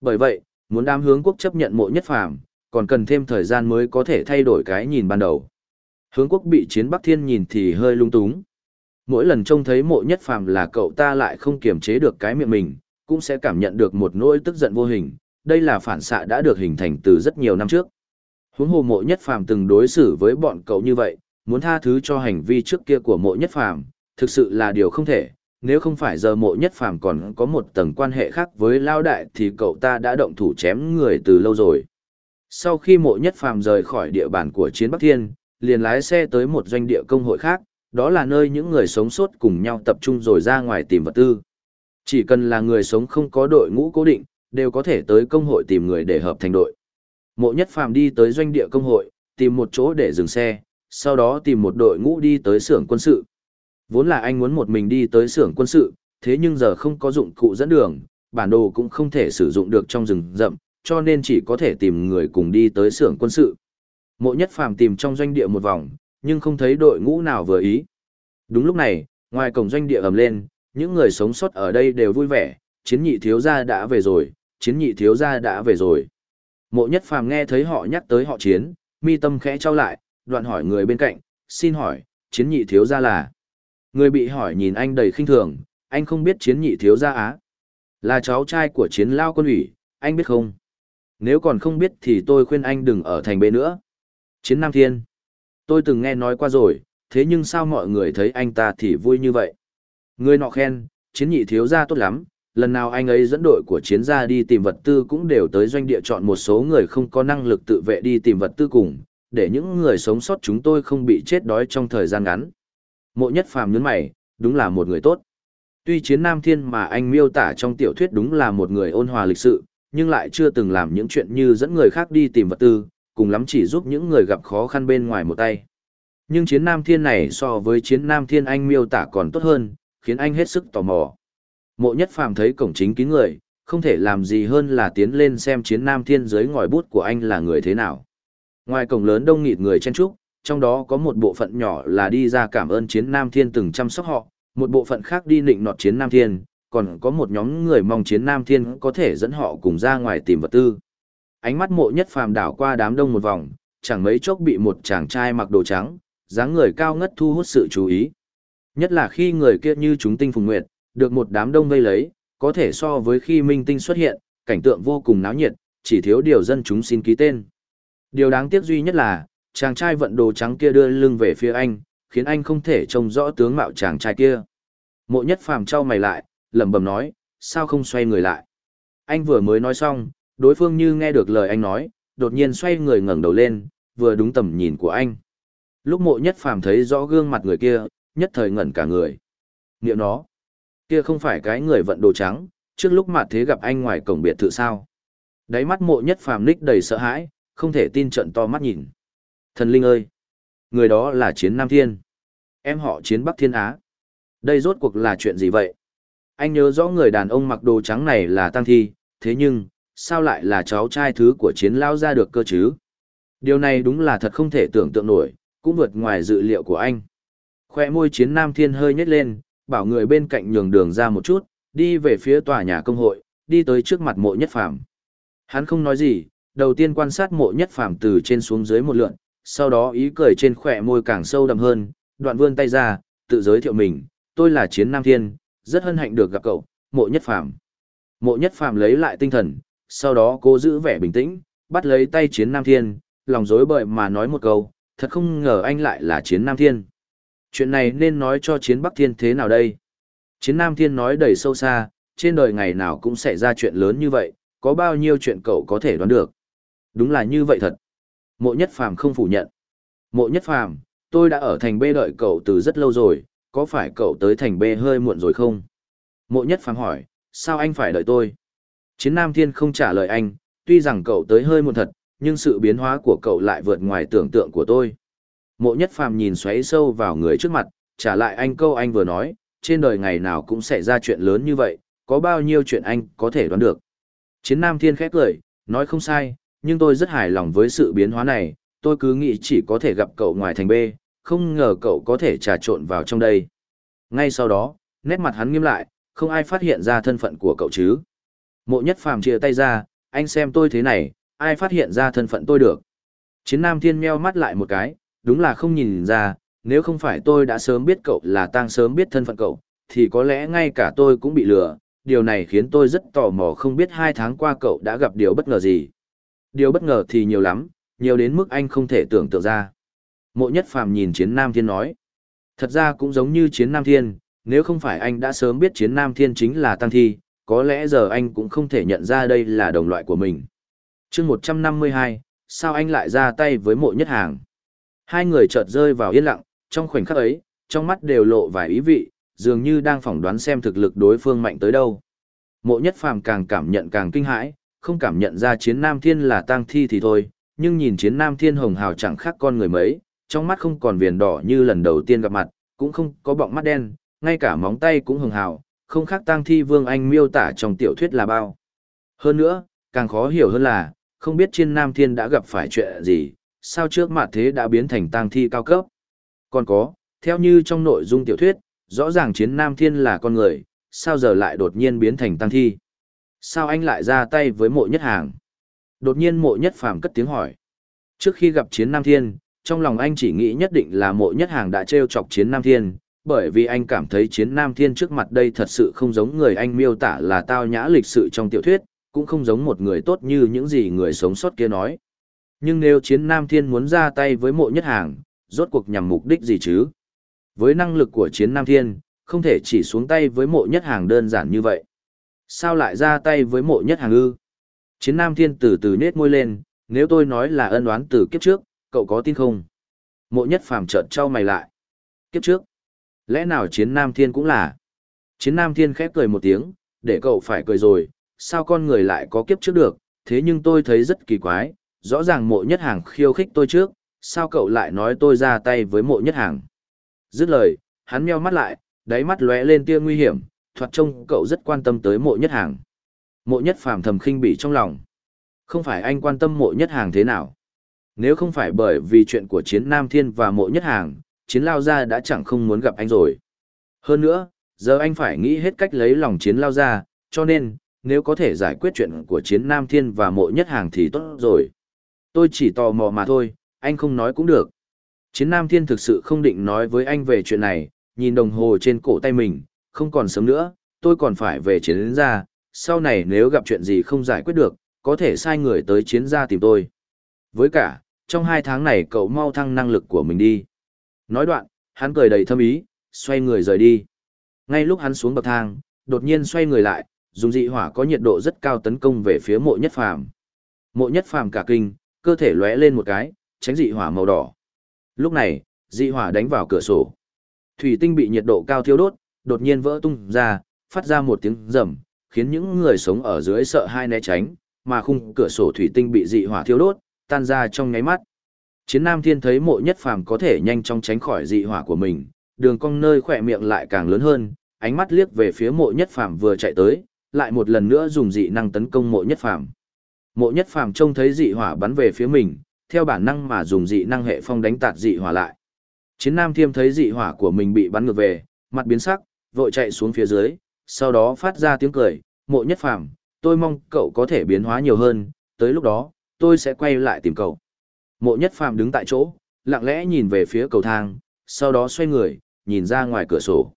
Bởi vậy, muốn đám hướng quốc chấp nhận mộ nhất phàm, còn cần thêm thời gian mới có thể thay đổi cái nhìn ban đầu. Hướng quốc bị chiến Bắc Thiên nhìn thì hơi lung túng mỗi lần trông thấy mộ nhất phàm là cậu ta lại không kiềm chế được cái miệng mình, cũng sẽ cảm nhận được một nỗi tức giận vô hình, đây là phản xạ đã được hình thành từ rất nhiều năm trước. Huống hồ mộ nhất phàm từng đối xử với bọn cậu như vậy, muốn tha thứ cho hành vi trước kia của mộ nhất phàm, thực sự là điều không thể, nếu không phải giờ mộ nhất phàm còn có một tầng quan hệ khác với lao đại thì cậu ta đã động thủ chém người từ lâu rồi. Sau khi mộ nhất phàm rời khỏi địa bàn của chiến Bắc Thiên, liền lái xe tới một doanh địa công hội khác, đó là nơi những người sống sót cùng nhau tập trung rồi ra ngoài tìm vật tư. Chỉ cần là người sống không có đội ngũ cố định, đều có thể tới công hội tìm người để hợp thành đội. Mộ Nhất Phàm đi tới doanh địa công hội, tìm một chỗ để dừng xe, sau đó tìm một đội ngũ đi tới xưởng quân sự. Vốn là anh muốn một mình đi tới xưởng quân sự, thế nhưng giờ không có dụng cụ dẫn đường, bản đồ cũng không thể sử dụng được trong rừng rậm, cho nên chỉ có thể tìm người cùng đi tới xưởng quân sự. Mộ Nhất Phàm tìm trong doanh địa một vòng, nhưng không thấy đội ngũ nào vừa ý. Đúng lúc này, ngoài cổng doanh địa ầm lên, những người sống sót ở đây đều vui vẻ, chiến nhị thiếu gia đã về rồi, chiến nhị thiếu gia đã về rồi. Mộ nhất phàm nghe thấy họ nhắc tới họ chiến, mi tâm khẽ trao lại, đoạn hỏi người bên cạnh, xin hỏi, chiến nhị thiếu gia là. Người bị hỏi nhìn anh đầy khinh thường, anh không biết chiến nhị thiếu gia á. Là cháu trai của chiến lao quân ủy, anh biết không? Nếu còn không biết thì tôi khuyên anh đừng ở thành bê nữa. Chiến Nam Thiên. Tôi từng nghe nói qua rồi, thế nhưng sao mọi người thấy anh ta thì vui như vậy? Người nọ khen, chiến nhị thiếu gia tốt lắm, lần nào anh ấy dẫn đội của chiến gia đi tìm vật tư cũng đều tới doanh địa chọn một số người không có năng lực tự vệ đi tìm vật tư cùng, để những người sống sót chúng tôi không bị chết đói trong thời gian ngắn. Mộ nhất phàm nhấn mày, đúng là một người tốt. Tuy chiến nam thiên mà anh miêu tả trong tiểu thuyết đúng là một người ôn hòa lịch sự, nhưng lại chưa từng làm những chuyện như dẫn người khác đi tìm vật tư, cùng lắm chỉ giúp những người gặp khó khăn bên ngoài một tay. Nhưng chiến Nam Thiên này so với chiến Nam Thiên anh miêu tả còn tốt hơn, khiến anh hết sức tò mò. Mộ nhất phàm thấy cổng chính kín người, không thể làm gì hơn là tiến lên xem chiến Nam Thiên dưới ngòi bút của anh là người thế nào. Ngoài cổng lớn đông nghịt người chen trúc, trong đó có một bộ phận nhỏ là đi ra cảm ơn chiến Nam Thiên từng chăm sóc họ, một bộ phận khác đi nịnh nọt chiến Nam Thiên, còn có một nhóm người mong chiến Nam Thiên có thể dẫn họ cùng ra ngoài tìm vật tư. Ánh mắt mộ nhất phàm đảo qua đám đông một vòng, chẳng mấy chốc bị một chàng trai mặc đồ trắng, dáng người cao ngất thu hút sự chú ý. Nhất là khi người kia như chúng tinh phùng nguyệt, được một đám đông vây lấy, có thể so với khi minh tinh xuất hiện, cảnh tượng vô cùng náo nhiệt, chỉ thiếu điều dân chúng xin ký tên. Điều đáng tiếc duy nhất là, chàng trai vận đồ trắng kia đưa lưng về phía anh, khiến anh không thể trông rõ tướng mạo chàng trai kia. Mộ nhất phàm trao mày lại, lẩm bẩm nói, sao không xoay người lại. Anh vừa mới nói xong, đối phương như nghe được lời anh nói, đột nhiên xoay người ngẩng đầu lên, vừa đúng tầm nhìn của anh. Lúc mộ nhất phàm thấy rõ gương mặt người kia, nhất thời ngẩn cả người. Niệm nó, kia không phải cái người vận đồ trắng, trước lúc mà thế gặp anh ngoài cổng biệt thự sao. Đáy mắt mộ nhất phàm ních đầy sợ hãi, không thể tin trận to mắt nhìn. Thần linh ơi! Người đó là Chiến Nam Thiên. Em họ Chiến Bắc Thiên Á. Đây rốt cuộc là chuyện gì vậy? Anh nhớ rõ người đàn ông mặc đồ trắng này là Tăng Thi, thế nhưng, sao lại là cháu trai thứ của Chiến Lao ra được cơ chứ? Điều này đúng là thật không thể tưởng tượng nổi, cũng vượt ngoài dự liệu của anh. Khoe môi Chiến Nam Thiên hơi nhếch lên, bảo người bên cạnh nhường đường ra một chút, đi về phía tòa nhà công hội, đi tới trước mặt mộ nhất phàm. Hắn không nói gì, đầu tiên quan sát mộ nhất phàm từ trên xuống dưới một lượn, sau đó ý cười trên khỏe môi càng sâu đậm hơn, đoạn vươn tay ra, tự giới thiệu mình, tôi là Chiến Nam Thiên, rất hân hạnh được gặp cậu, mộ nhất phàm. Mộ nhất phàm lấy lại tinh thần, sau đó cô giữ vẻ bình tĩnh, bắt lấy tay Chiến Nam Thiên, lòng dối bời mà nói một câu, thật không ngờ anh lại là Chiến Nam Thiên. Chuyện này nên nói cho Chiến Bắc Thiên thế nào đây? Chiến Nam Thiên nói đầy sâu xa, trên đời ngày nào cũng xảy ra chuyện lớn như vậy, có bao nhiêu chuyện cậu có thể đoán được. Đúng là như vậy thật. Mộ Nhất Phàm không phủ nhận. Mộ Nhất Phàm, tôi đã ở thành B đợi cậu từ rất lâu rồi, có phải cậu tới thành B hơi muộn rồi không? Mộ Nhất Phàm hỏi, sao anh phải đợi tôi? Chiến Nam Thiên không trả lời anh, tuy rằng cậu tới hơi muộn thật, nhưng sự biến hóa của cậu lại vượt ngoài tưởng tượng của tôi. Mộ Nhất Phàm nhìn xoáy sâu vào người trước mặt, trả lại anh câu anh vừa nói, trên đời ngày nào cũng xảy ra chuyện lớn như vậy, có bao nhiêu chuyện anh có thể đoán được. Chiến Nam Thiên khép cười, nói không sai, nhưng tôi rất hài lòng với sự biến hóa này, tôi cứ nghĩ chỉ có thể gặp cậu ngoài thành B, không ngờ cậu có thể trà trộn vào trong đây. Ngay sau đó, nét mặt hắn nghiêm lại, không ai phát hiện ra thân phận của cậu chứ. Mộ nhất phàm chia tay ra, anh xem tôi thế này, ai phát hiện ra thân phận tôi được. Chiến Nam Thiên meo mắt lại một cái, đúng là không nhìn ra, nếu không phải tôi đã sớm biết cậu là tang sớm biết thân phận cậu, thì có lẽ ngay cả tôi cũng bị lừa, điều này khiến tôi rất tò mò không biết hai tháng qua cậu đã gặp điều bất ngờ gì. Điều bất ngờ thì nhiều lắm, nhiều đến mức anh không thể tưởng tượng ra. Mộ nhất phàm nhìn chiến Nam Thiên nói. Thật ra cũng giống như chiến Nam Thiên, nếu không phải anh đã sớm biết chiến Nam Thiên chính là Tăng Thi, có lẽ giờ anh cũng không thể nhận ra đây là đồng loại của mình. chương 152, sao anh lại ra tay với mộ nhất hàng? Hai người chợt rơi vào yên lặng, trong khoảnh khắc ấy, trong mắt đều lộ vài ý vị, dường như đang phỏng đoán xem thực lực đối phương mạnh tới đâu. Mộ nhất phàm càng cảm nhận càng kinh hãi, không cảm nhận ra chiến nam thiên là tang thi thì thôi, nhưng nhìn chiến nam thiên hồng hào chẳng khác con người mấy, trong mắt không còn viền đỏ như lần đầu tiên gặp mặt, cũng không có bọng mắt đen, ngay cả móng tay cũng hồng hào, không khác tang thi vương anh miêu tả trong tiểu thuyết là bao. Hơn nữa, càng khó hiểu hơn là, không biết chiến nam thiên đã gặp phải chuyện gì, sao trước mặt thế đã biến thành tang thi cao cấp. Còn có, theo như trong nội dung tiểu thuyết, rõ ràng chiến nam thiên là con người, sao giờ lại đột nhiên biến thành tang thi. Sao anh lại ra tay với mộ nhất hàng? Đột nhiên mộ nhất phàm cất tiếng hỏi. Trước khi gặp chiến Nam Thiên, trong lòng anh chỉ nghĩ nhất định là mộ nhất hàng đã trêu chọc chiến Nam Thiên, bởi vì anh cảm thấy chiến Nam Thiên trước mặt đây thật sự không giống người anh miêu tả là tao nhã lịch sự trong tiểu thuyết, cũng không giống một người tốt như những gì người sống sót kia nói. Nhưng nếu chiến Nam Thiên muốn ra tay với mộ nhất hàng, rốt cuộc nhằm mục đích gì chứ? Với năng lực của chiến Nam Thiên, không thể chỉ xuống tay với mộ nhất hàng đơn giản như vậy. Sao lại ra tay với mộ nhất hàng ư? Chiến Nam Thiên từ từ nết môi lên, nếu tôi nói là ân oán từ kiếp trước, cậu có tin không? Mộ nhất phàm chợt trao mày lại. Kiếp trước? Lẽ nào chiến Nam Thiên cũng là? Chiến Nam Thiên khép cười một tiếng, để cậu phải cười rồi, sao con người lại có kiếp trước được, thế nhưng tôi thấy rất kỳ quái, rõ ràng mộ nhất hàng khiêu khích tôi trước, sao cậu lại nói tôi ra tay với mộ nhất hàng? Dứt lời, hắn meo mắt lại, đáy mắt lóe lên tia nguy hiểm, thoạt trông cậu rất quan tâm tới mộ nhất hàng. Mộ nhất phàm thầm khinh bỉ trong lòng. Không phải anh quan tâm mộ nhất hàng thế nào. Nếu không phải bởi vì chuyện của chiến Nam Thiên và mộ nhất hàng, chiến lao gia đã chẳng không muốn gặp anh rồi. Hơn nữa, giờ anh phải nghĩ hết cách lấy lòng chiến lao gia, cho nên, nếu có thể giải quyết chuyện của chiến Nam Thiên và mộ nhất hàng thì tốt rồi. Tôi chỉ tò mò mà thôi, anh không nói cũng được. Chiến Nam Thiên thực sự không định nói với anh về chuyện này, nhìn đồng hồ trên cổ tay mình, không còn sớm nữa, tôi còn phải về chiến gia, sau này nếu gặp chuyện gì không giải quyết được, có thể sai người tới chiến gia tìm tôi. Với cả, trong hai tháng này cậu mau thăng năng lực của mình đi. Nói đoạn, hắn cười đầy thâm ý, xoay người rời đi. Ngay lúc hắn xuống bậc thang, đột nhiên xoay người lại, dùng dị hỏa có nhiệt độ rất cao tấn công về phía mộ nhất phàm. Mộ nhất phàm cả kinh, cơ thể lóe lên một cái, tránh dị hỏa màu đỏ. Lúc này, dị hỏa đánh vào cửa sổ. Thủy tinh bị nhiệt độ cao thiêu đốt, đột nhiên vỡ tung ra, phát ra một tiếng rầm, khiến những người sống ở dưới sợ hai né tránh, mà khung cửa sổ thủy tinh bị dị hỏa thiêu đốt, tan ra trong nháy mắt. Chiến Nam Thiên thấy mộ nhất phàm có thể nhanh chóng tránh khỏi dị hỏa của mình, đường cong nơi khỏe miệng lại càng lớn hơn, ánh mắt liếc về phía mộ nhất phàm vừa chạy tới, lại một lần nữa dùng dị năng tấn công mộ nhất phàm. Mộ nhất phàm trông thấy dị hỏa bắn về phía mình, theo bản năng mà dùng dị năng hệ phong đánh tạt dị hỏa lại. Chiến Nam Thiêm thấy dị hỏa của mình bị bắn ngược về, mặt biến sắc, vội chạy xuống phía dưới, sau đó phát ra tiếng cười, mộ nhất phàm, tôi mong cậu có thể biến hóa nhiều hơn, tới lúc đó, tôi sẽ quay lại tìm cậu. Mộ nhất phàm đứng tại chỗ, lặng lẽ nhìn về phía cầu thang, sau đó xoay người, nhìn ra ngoài cửa sổ.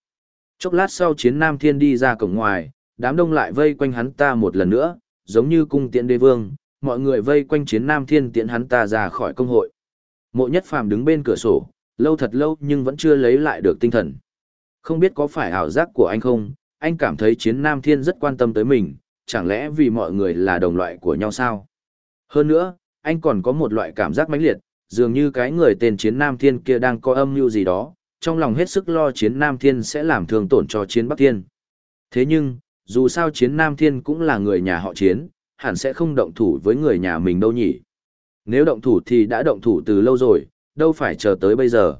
Chốc lát sau chiến Nam Thiên đi ra cổng ngoài, đám đông lại vây quanh hắn ta một lần nữa, giống như cung tiễn đế vương, mọi người vây quanh chiến Nam Thiên tiễn hắn ta ra khỏi công hội. Mộ nhất phàm đứng bên cửa sổ, lâu thật lâu nhưng vẫn chưa lấy lại được tinh thần. Không biết có phải ảo giác của anh không, anh cảm thấy chiến Nam Thiên rất quan tâm tới mình, chẳng lẽ vì mọi người là đồng loại của nhau sao? Hơn nữa, anh còn có một loại cảm giác mãnh liệt, dường như cái người tên chiến Nam Thiên kia đang có âm mưu gì đó, trong lòng hết sức lo chiến Nam Thiên sẽ làm thương tổn cho chiến Bắc Thiên. Thế nhưng, dù sao chiến Nam Thiên cũng là người nhà họ chiến, hẳn sẽ không động thủ với người nhà mình đâu nhỉ. Nếu động thủ thì đã động thủ từ lâu rồi, đâu phải chờ tới bây giờ.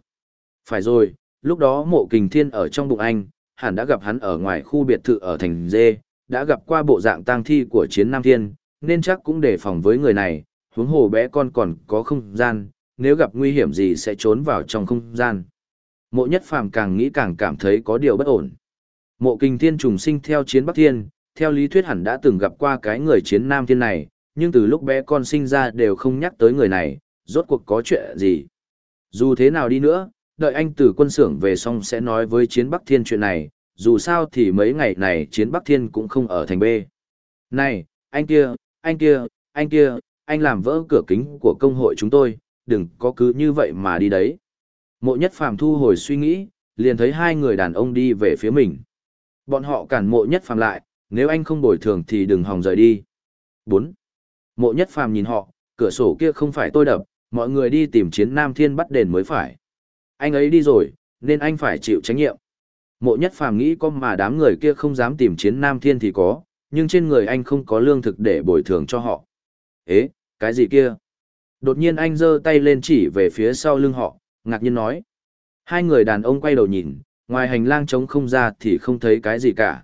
Phải rồi, lúc đó mộ kình thiên ở trong bụng anh, hẳn đã gặp hắn ở ngoài khu biệt thự ở thành dê, đã gặp qua bộ dạng tang thi của chiến Nam Thiên, nên chắc cũng đề phòng với người này, huống hồ bé con còn có không gian, nếu gặp nguy hiểm gì sẽ trốn vào trong không gian. Mộ nhất phàm càng nghĩ càng cảm thấy có điều bất ổn. Mộ kinh thiên trùng sinh theo chiến Bắc Thiên, theo lý thuyết hẳn đã từng gặp qua cái người chiến Nam Thiên này, nhưng từ lúc bé con sinh ra đều không nhắc tới người này, rốt cuộc có chuyện gì. Dù thế nào đi nữa, đợi anh từ quân xưởng về xong sẽ nói với chiến Bắc Thiên chuyện này, dù sao thì mấy ngày này chiến Bắc Thiên cũng không ở thành B. Này, anh kia, anh kia, anh kia, anh làm vỡ cửa kính của công hội chúng tôi, đừng có cứ như vậy mà đi đấy. Mộ nhất phàm thu hồi suy nghĩ, liền thấy hai người đàn ông đi về phía mình. Bọn họ cản mộ nhất phàm lại, nếu anh không bồi thường thì đừng hòng rời đi. 4. Mộ nhất phàm nhìn họ, cửa sổ kia không phải tôi đập, mọi người đi tìm chiến Nam Thiên bắt đền mới phải. Anh ấy đi rồi, nên anh phải chịu trách nhiệm. Mộ nhất phàm nghĩ có mà đám người kia không dám tìm chiến Nam Thiên thì có, nhưng trên người anh không có lương thực để bồi thường cho họ. Ế, cái gì kia? Đột nhiên anh giơ tay lên chỉ về phía sau lưng họ, ngạc nhiên nói. Hai người đàn ông quay đầu nhìn, ngoài hành lang trống không ra thì không thấy cái gì cả.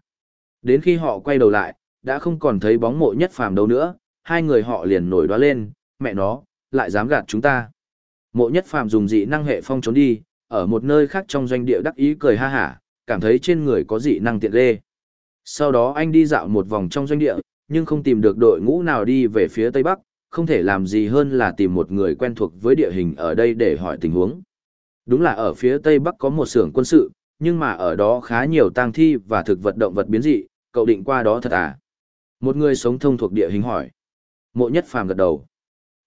Đến khi họ quay đầu lại, đã không còn thấy bóng mộ nhất phàm đâu nữa, hai người họ liền nổi đoá lên, mẹ nó, lại dám gạt chúng ta. Mộ nhất phàm dùng dị năng hệ phong trốn đi, ở một nơi khác trong doanh địa đắc ý cười ha hả, cảm thấy trên người có dị năng tiện lê. Sau đó anh đi dạo một vòng trong doanh địa, nhưng không tìm được đội ngũ nào đi về phía Tây Bắc, không thể làm gì hơn là tìm một người quen thuộc với địa hình ở đây để hỏi tình huống. Đúng là ở phía Tây Bắc có một xưởng quân sự, nhưng mà ở đó khá nhiều tang thi và thực vật động vật biến dị, cậu định qua đó thật à? Một người sống thông thuộc địa hình hỏi. Mộ nhất phàm gật đầu.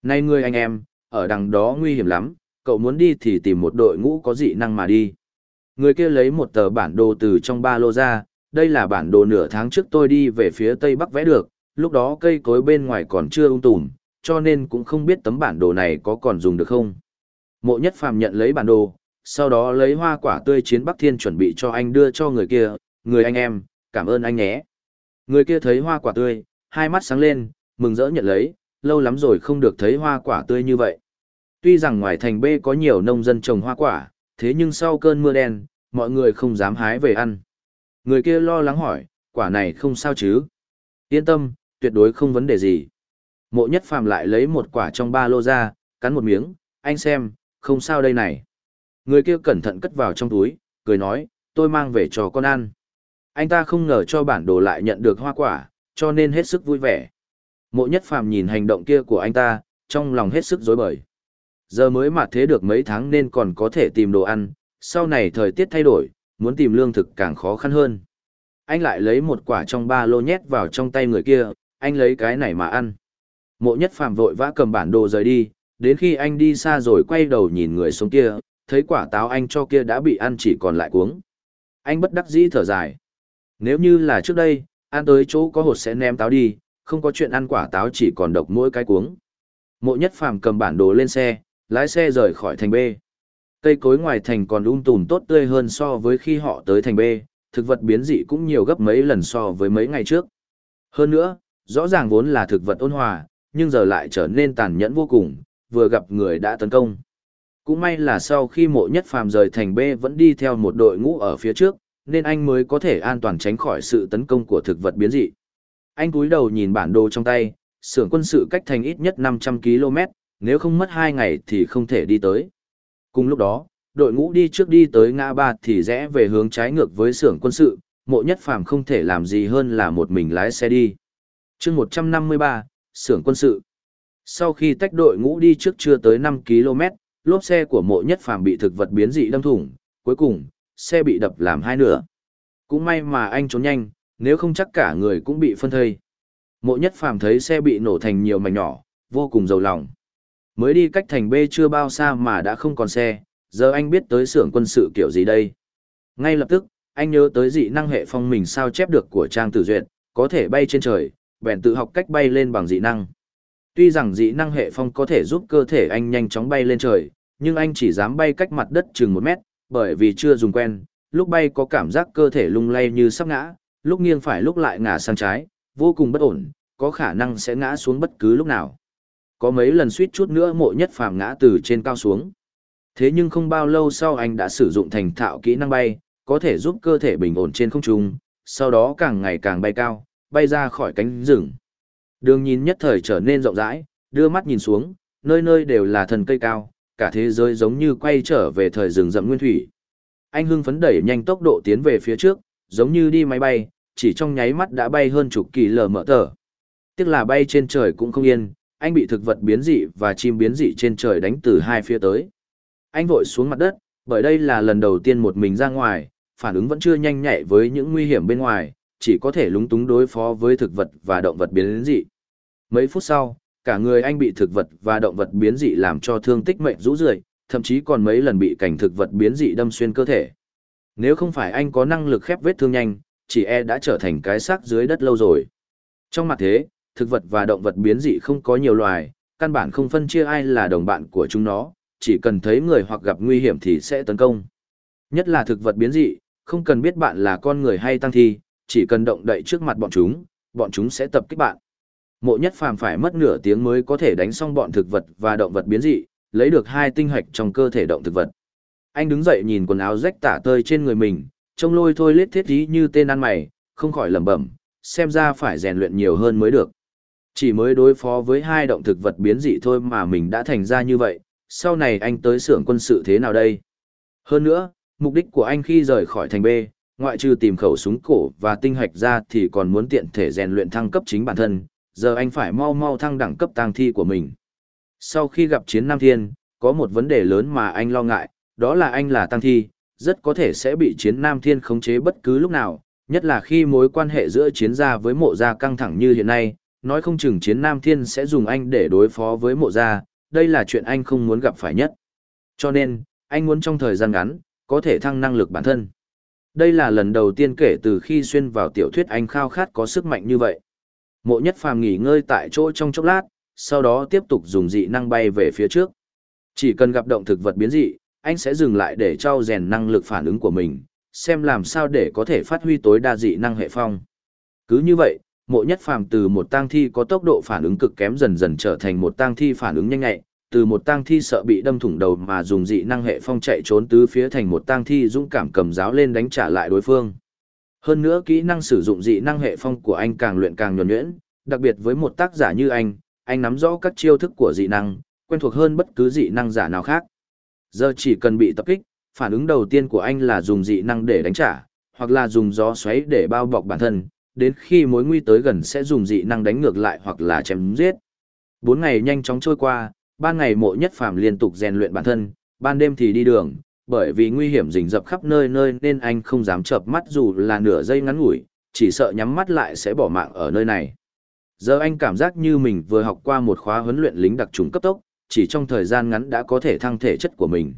Này người anh em, ở đằng đó nguy hiểm lắm, cậu muốn đi thì tìm một đội ngũ có dị năng mà đi. Người kia lấy một tờ bản đồ từ trong ba lô ra, đây là bản đồ nửa tháng trước tôi đi về phía Tây Bắc vẽ được, lúc đó cây cối bên ngoài còn chưa ung tùm, cho nên cũng không biết tấm bản đồ này có còn dùng được không. Mộ nhất phàm nhận lấy bản đồ, sau đó lấy hoa quả tươi chiến Bắc Thiên chuẩn bị cho anh đưa cho người kia, người anh em, cảm ơn anh nhé. Người kia thấy hoa quả tươi, hai mắt sáng lên, mừng rỡ nhận lấy, lâu lắm rồi không được thấy hoa quả tươi như vậy. Tuy rằng ngoài thành B có nhiều nông dân trồng hoa quả, thế nhưng sau cơn mưa đen, mọi người không dám hái về ăn. Người kia lo lắng hỏi, quả này không sao chứ? Yên tâm, tuyệt đối không vấn đề gì. Mộ nhất phàm lại lấy một quả trong ba lô ra, cắn một miếng, anh xem, không sao đây này. Người kia cẩn thận cất vào trong túi, cười nói, tôi mang về cho con ăn. Anh ta không ngờ cho bản đồ lại nhận được hoa quả, cho nên hết sức vui vẻ. Mộ nhất phàm nhìn hành động kia của anh ta, trong lòng hết sức dối bời. Giờ mới mà thế được mấy tháng nên còn có thể tìm đồ ăn, sau này thời tiết thay đổi, muốn tìm lương thực càng khó khăn hơn. Anh lại lấy một quả trong ba lô nhét vào trong tay người kia, anh lấy cái này mà ăn. Mộ nhất phàm vội vã cầm bản đồ rời đi, đến khi anh đi xa rồi quay đầu nhìn người sống kia, thấy quả táo anh cho kia đã bị ăn chỉ còn lại cuống. Anh bất đắc dĩ thở dài. Nếu như là trước đây, ăn tới chỗ có hột sẽ ném táo đi, không có chuyện ăn quả táo chỉ còn độc mỗi cái cuống. Mộ nhất phàm cầm bản đồ lên xe, lái xe rời khỏi thành B. Cây cối ngoài thành còn um tùm tốt tươi hơn so với khi họ tới thành B, thực vật biến dị cũng nhiều gấp mấy lần so với mấy ngày trước. Hơn nữa, rõ ràng vốn là thực vật ôn hòa, nhưng giờ lại trở nên tàn nhẫn vô cùng, vừa gặp người đã tấn công. Cũng may là sau khi mộ nhất phàm rời thành B vẫn đi theo một đội ngũ ở phía trước, nên anh mới có thể an toàn tránh khỏi sự tấn công của thực vật biến dị. Anh cúi đầu nhìn bản đồ trong tay, xưởng quân sự cách thành ít nhất 500 km, nếu không mất 2 ngày thì không thể đi tới. Cùng lúc đó, đội ngũ đi trước đi tới ngã ba thì rẽ về hướng trái ngược với xưởng quân sự, mộ nhất phàm không thể làm gì hơn là một mình lái xe đi. chương 153, xưởng quân sự. Sau khi tách đội ngũ đi trước chưa tới 5 km, lốp xe của mộ nhất phàm bị thực vật biến dị đâm thủng, cuối cùng, xe bị đập làm hai nửa. Cũng may mà anh trốn nhanh, nếu không chắc cả người cũng bị phân thây. Mộ nhất phàm thấy xe bị nổ thành nhiều mảnh nhỏ, vô cùng giàu lòng. Mới đi cách thành B chưa bao xa mà đã không còn xe, giờ anh biết tới xưởng quân sự kiểu gì đây. Ngay lập tức, anh nhớ tới dị năng hệ phong mình sao chép được của Trang Tử Duyệt, có thể bay trên trời, bèn tự học cách bay lên bằng dị năng. Tuy rằng dị năng hệ phong có thể giúp cơ thể anh nhanh chóng bay lên trời, nhưng anh chỉ dám bay cách mặt đất chừng một mét, bởi vì chưa dùng quen, lúc bay có cảm giác cơ thể lung lay như sắp ngã, lúc nghiêng phải lúc lại ngả sang trái, vô cùng bất ổn, có khả năng sẽ ngã xuống bất cứ lúc nào. Có mấy lần suýt chút nữa mộ nhất phàm ngã từ trên cao xuống. Thế nhưng không bao lâu sau anh đã sử dụng thành thạo kỹ năng bay, có thể giúp cơ thể bình ổn trên không trung, sau đó càng ngày càng bay cao, bay ra khỏi cánh rừng. Đường nhìn nhất thời trở nên rộng rãi, đưa mắt nhìn xuống, nơi nơi đều là thần cây cao, cả thế giới giống như quay trở về thời rừng rậm nguyên thủy. Anh hưng phấn đẩy nhanh tốc độ tiến về phía trước, giống như đi máy bay, chỉ trong nháy mắt đã bay hơn chục kỳ lờ mở tờ. Tiếc là bay trên trời cũng không yên, anh bị thực vật biến dị và chim biến dị trên trời đánh từ hai phía tới. Anh vội xuống mặt đất, bởi đây là lần đầu tiên một mình ra ngoài, phản ứng vẫn chưa nhanh nhạy với những nguy hiểm bên ngoài, chỉ có thể lúng túng đối phó với thực vật và động vật biến dị. Mấy phút sau, cả người anh bị thực vật và động vật biến dị làm cho thương tích mệnh rũ rượi, thậm chí còn mấy lần bị cảnh thực vật biến dị đâm xuyên cơ thể. Nếu không phải anh có năng lực khép vết thương nhanh, chỉ e đã trở thành cái xác dưới đất lâu rồi. Trong mặt thế, thực vật và động vật biến dị không có nhiều loài, căn bản không phân chia ai là đồng bạn của chúng nó, chỉ cần thấy người hoặc gặp nguy hiểm thì sẽ tấn công. Nhất là thực vật biến dị, không cần biết bạn là con người hay tăng thi, chỉ cần động đậy trước mặt bọn chúng, bọn chúng sẽ tập kích bạn. Mộ nhất phàm phải mất nửa tiếng mới có thể đánh xong bọn thực vật và động vật biến dị, lấy được hai tinh hạch trong cơ thể động thực vật. Anh đứng dậy nhìn quần áo rách tả tơi trên người mình, trông lôi thôi lết thiết ý như tên ăn mày, không khỏi lẩm bẩm, xem ra phải rèn luyện nhiều hơn mới được. Chỉ mới đối phó với hai động thực vật biến dị thôi mà mình đã thành ra như vậy, sau này anh tới xưởng quân sự thế nào đây? Hơn nữa, mục đích của anh khi rời khỏi thành B, ngoại trừ tìm khẩu súng cổ và tinh hạch ra thì còn muốn tiện thể rèn luyện thăng cấp chính bản thân, giờ anh phải mau mau thăng đẳng cấp tang thi của mình. Sau khi gặp chiến Nam Thiên, có một vấn đề lớn mà anh lo ngại, đó là anh là tang thi, rất có thể sẽ bị chiến Nam Thiên khống chế bất cứ lúc nào, nhất là khi mối quan hệ giữa chiến gia với mộ gia căng thẳng như hiện nay, nói không chừng chiến Nam Thiên sẽ dùng anh để đối phó với mộ gia, đây là chuyện anh không muốn gặp phải nhất. Cho nên, anh muốn trong thời gian ngắn, có thể thăng năng lực bản thân. Đây là lần đầu tiên kể từ khi xuyên vào tiểu thuyết anh khao khát có sức mạnh như vậy. Mộ nhất phàm nghỉ ngơi tại chỗ trong chốc lát, sau đó tiếp tục dùng dị năng bay về phía trước. Chỉ cần gặp động thực vật biến dị, anh sẽ dừng lại để trao rèn năng lực phản ứng của mình, xem làm sao để có thể phát huy tối đa dị năng hệ phong. Cứ như vậy, mộ nhất phàm từ một tang thi có tốc độ phản ứng cực kém dần dần trở thành một tang thi phản ứng nhanh nhạy, từ một tang thi sợ bị đâm thủng đầu mà dùng dị năng hệ phong chạy trốn tứ phía thành một tang thi dũng cảm cầm giáo lên đánh trả lại đối phương. Hơn nữa kỹ năng sử dụng dị năng hệ phong của anh càng luyện càng nhuần nhuyễn, đặc biệt với một tác giả như anh, anh nắm rõ các chiêu thức của dị năng, quen thuộc hơn bất cứ dị năng giả nào khác. Giờ chỉ cần bị tập kích, phản ứng đầu tiên của anh là dùng dị năng để đánh trả, hoặc là dùng gió xoáy để bao bọc bản thân, đến khi mối nguy tới gần sẽ dùng dị năng đánh ngược lại hoặc là chém giết. Bốn ngày nhanh chóng trôi qua, ban ngày mộ nhất phàm liên tục rèn luyện bản thân, ban đêm thì đi đường, bởi vì nguy hiểm rình rập khắp nơi nơi nên anh không dám chợp mắt dù là nửa giây ngắn ngủi, chỉ sợ nhắm mắt lại sẽ bỏ mạng ở nơi này. Giờ anh cảm giác như mình vừa học qua một khóa huấn luyện lính đặc trùng cấp tốc, chỉ trong thời gian ngắn đã có thể thăng thể chất của mình.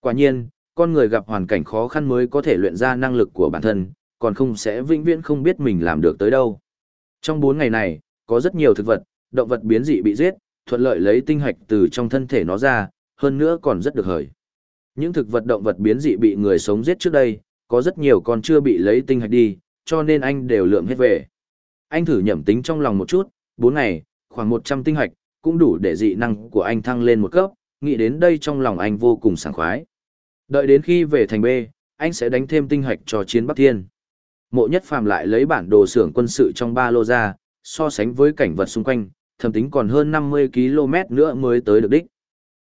Quả nhiên, con người gặp hoàn cảnh khó khăn mới có thể luyện ra năng lực của bản thân, còn không sẽ vĩnh viễn không biết mình làm được tới đâu. Trong 4 ngày này, có rất nhiều thực vật, động vật biến dị bị giết, thuận lợi lấy tinh hạch từ trong thân thể nó ra, hơn nữa còn rất được hời. Những thực vật động vật biến dị bị người sống giết trước đây, có rất nhiều còn chưa bị lấy tinh hạch đi, cho nên anh đều lượm hết về. Anh thử nhẩm tính trong lòng một chút, 4 ngày, khoảng 100 tinh hạch, cũng đủ để dị năng của anh thăng lên một cấp, nghĩ đến đây trong lòng anh vô cùng sảng khoái. Đợi đến khi về thành B, anh sẽ đánh thêm tinh hạch cho chiến Bắc Thiên. Mộ nhất phàm lại lấy bản đồ xưởng quân sự trong ba lô ra, so sánh với cảnh vật xung quanh, thầm tính còn hơn 50 km nữa mới tới được đích.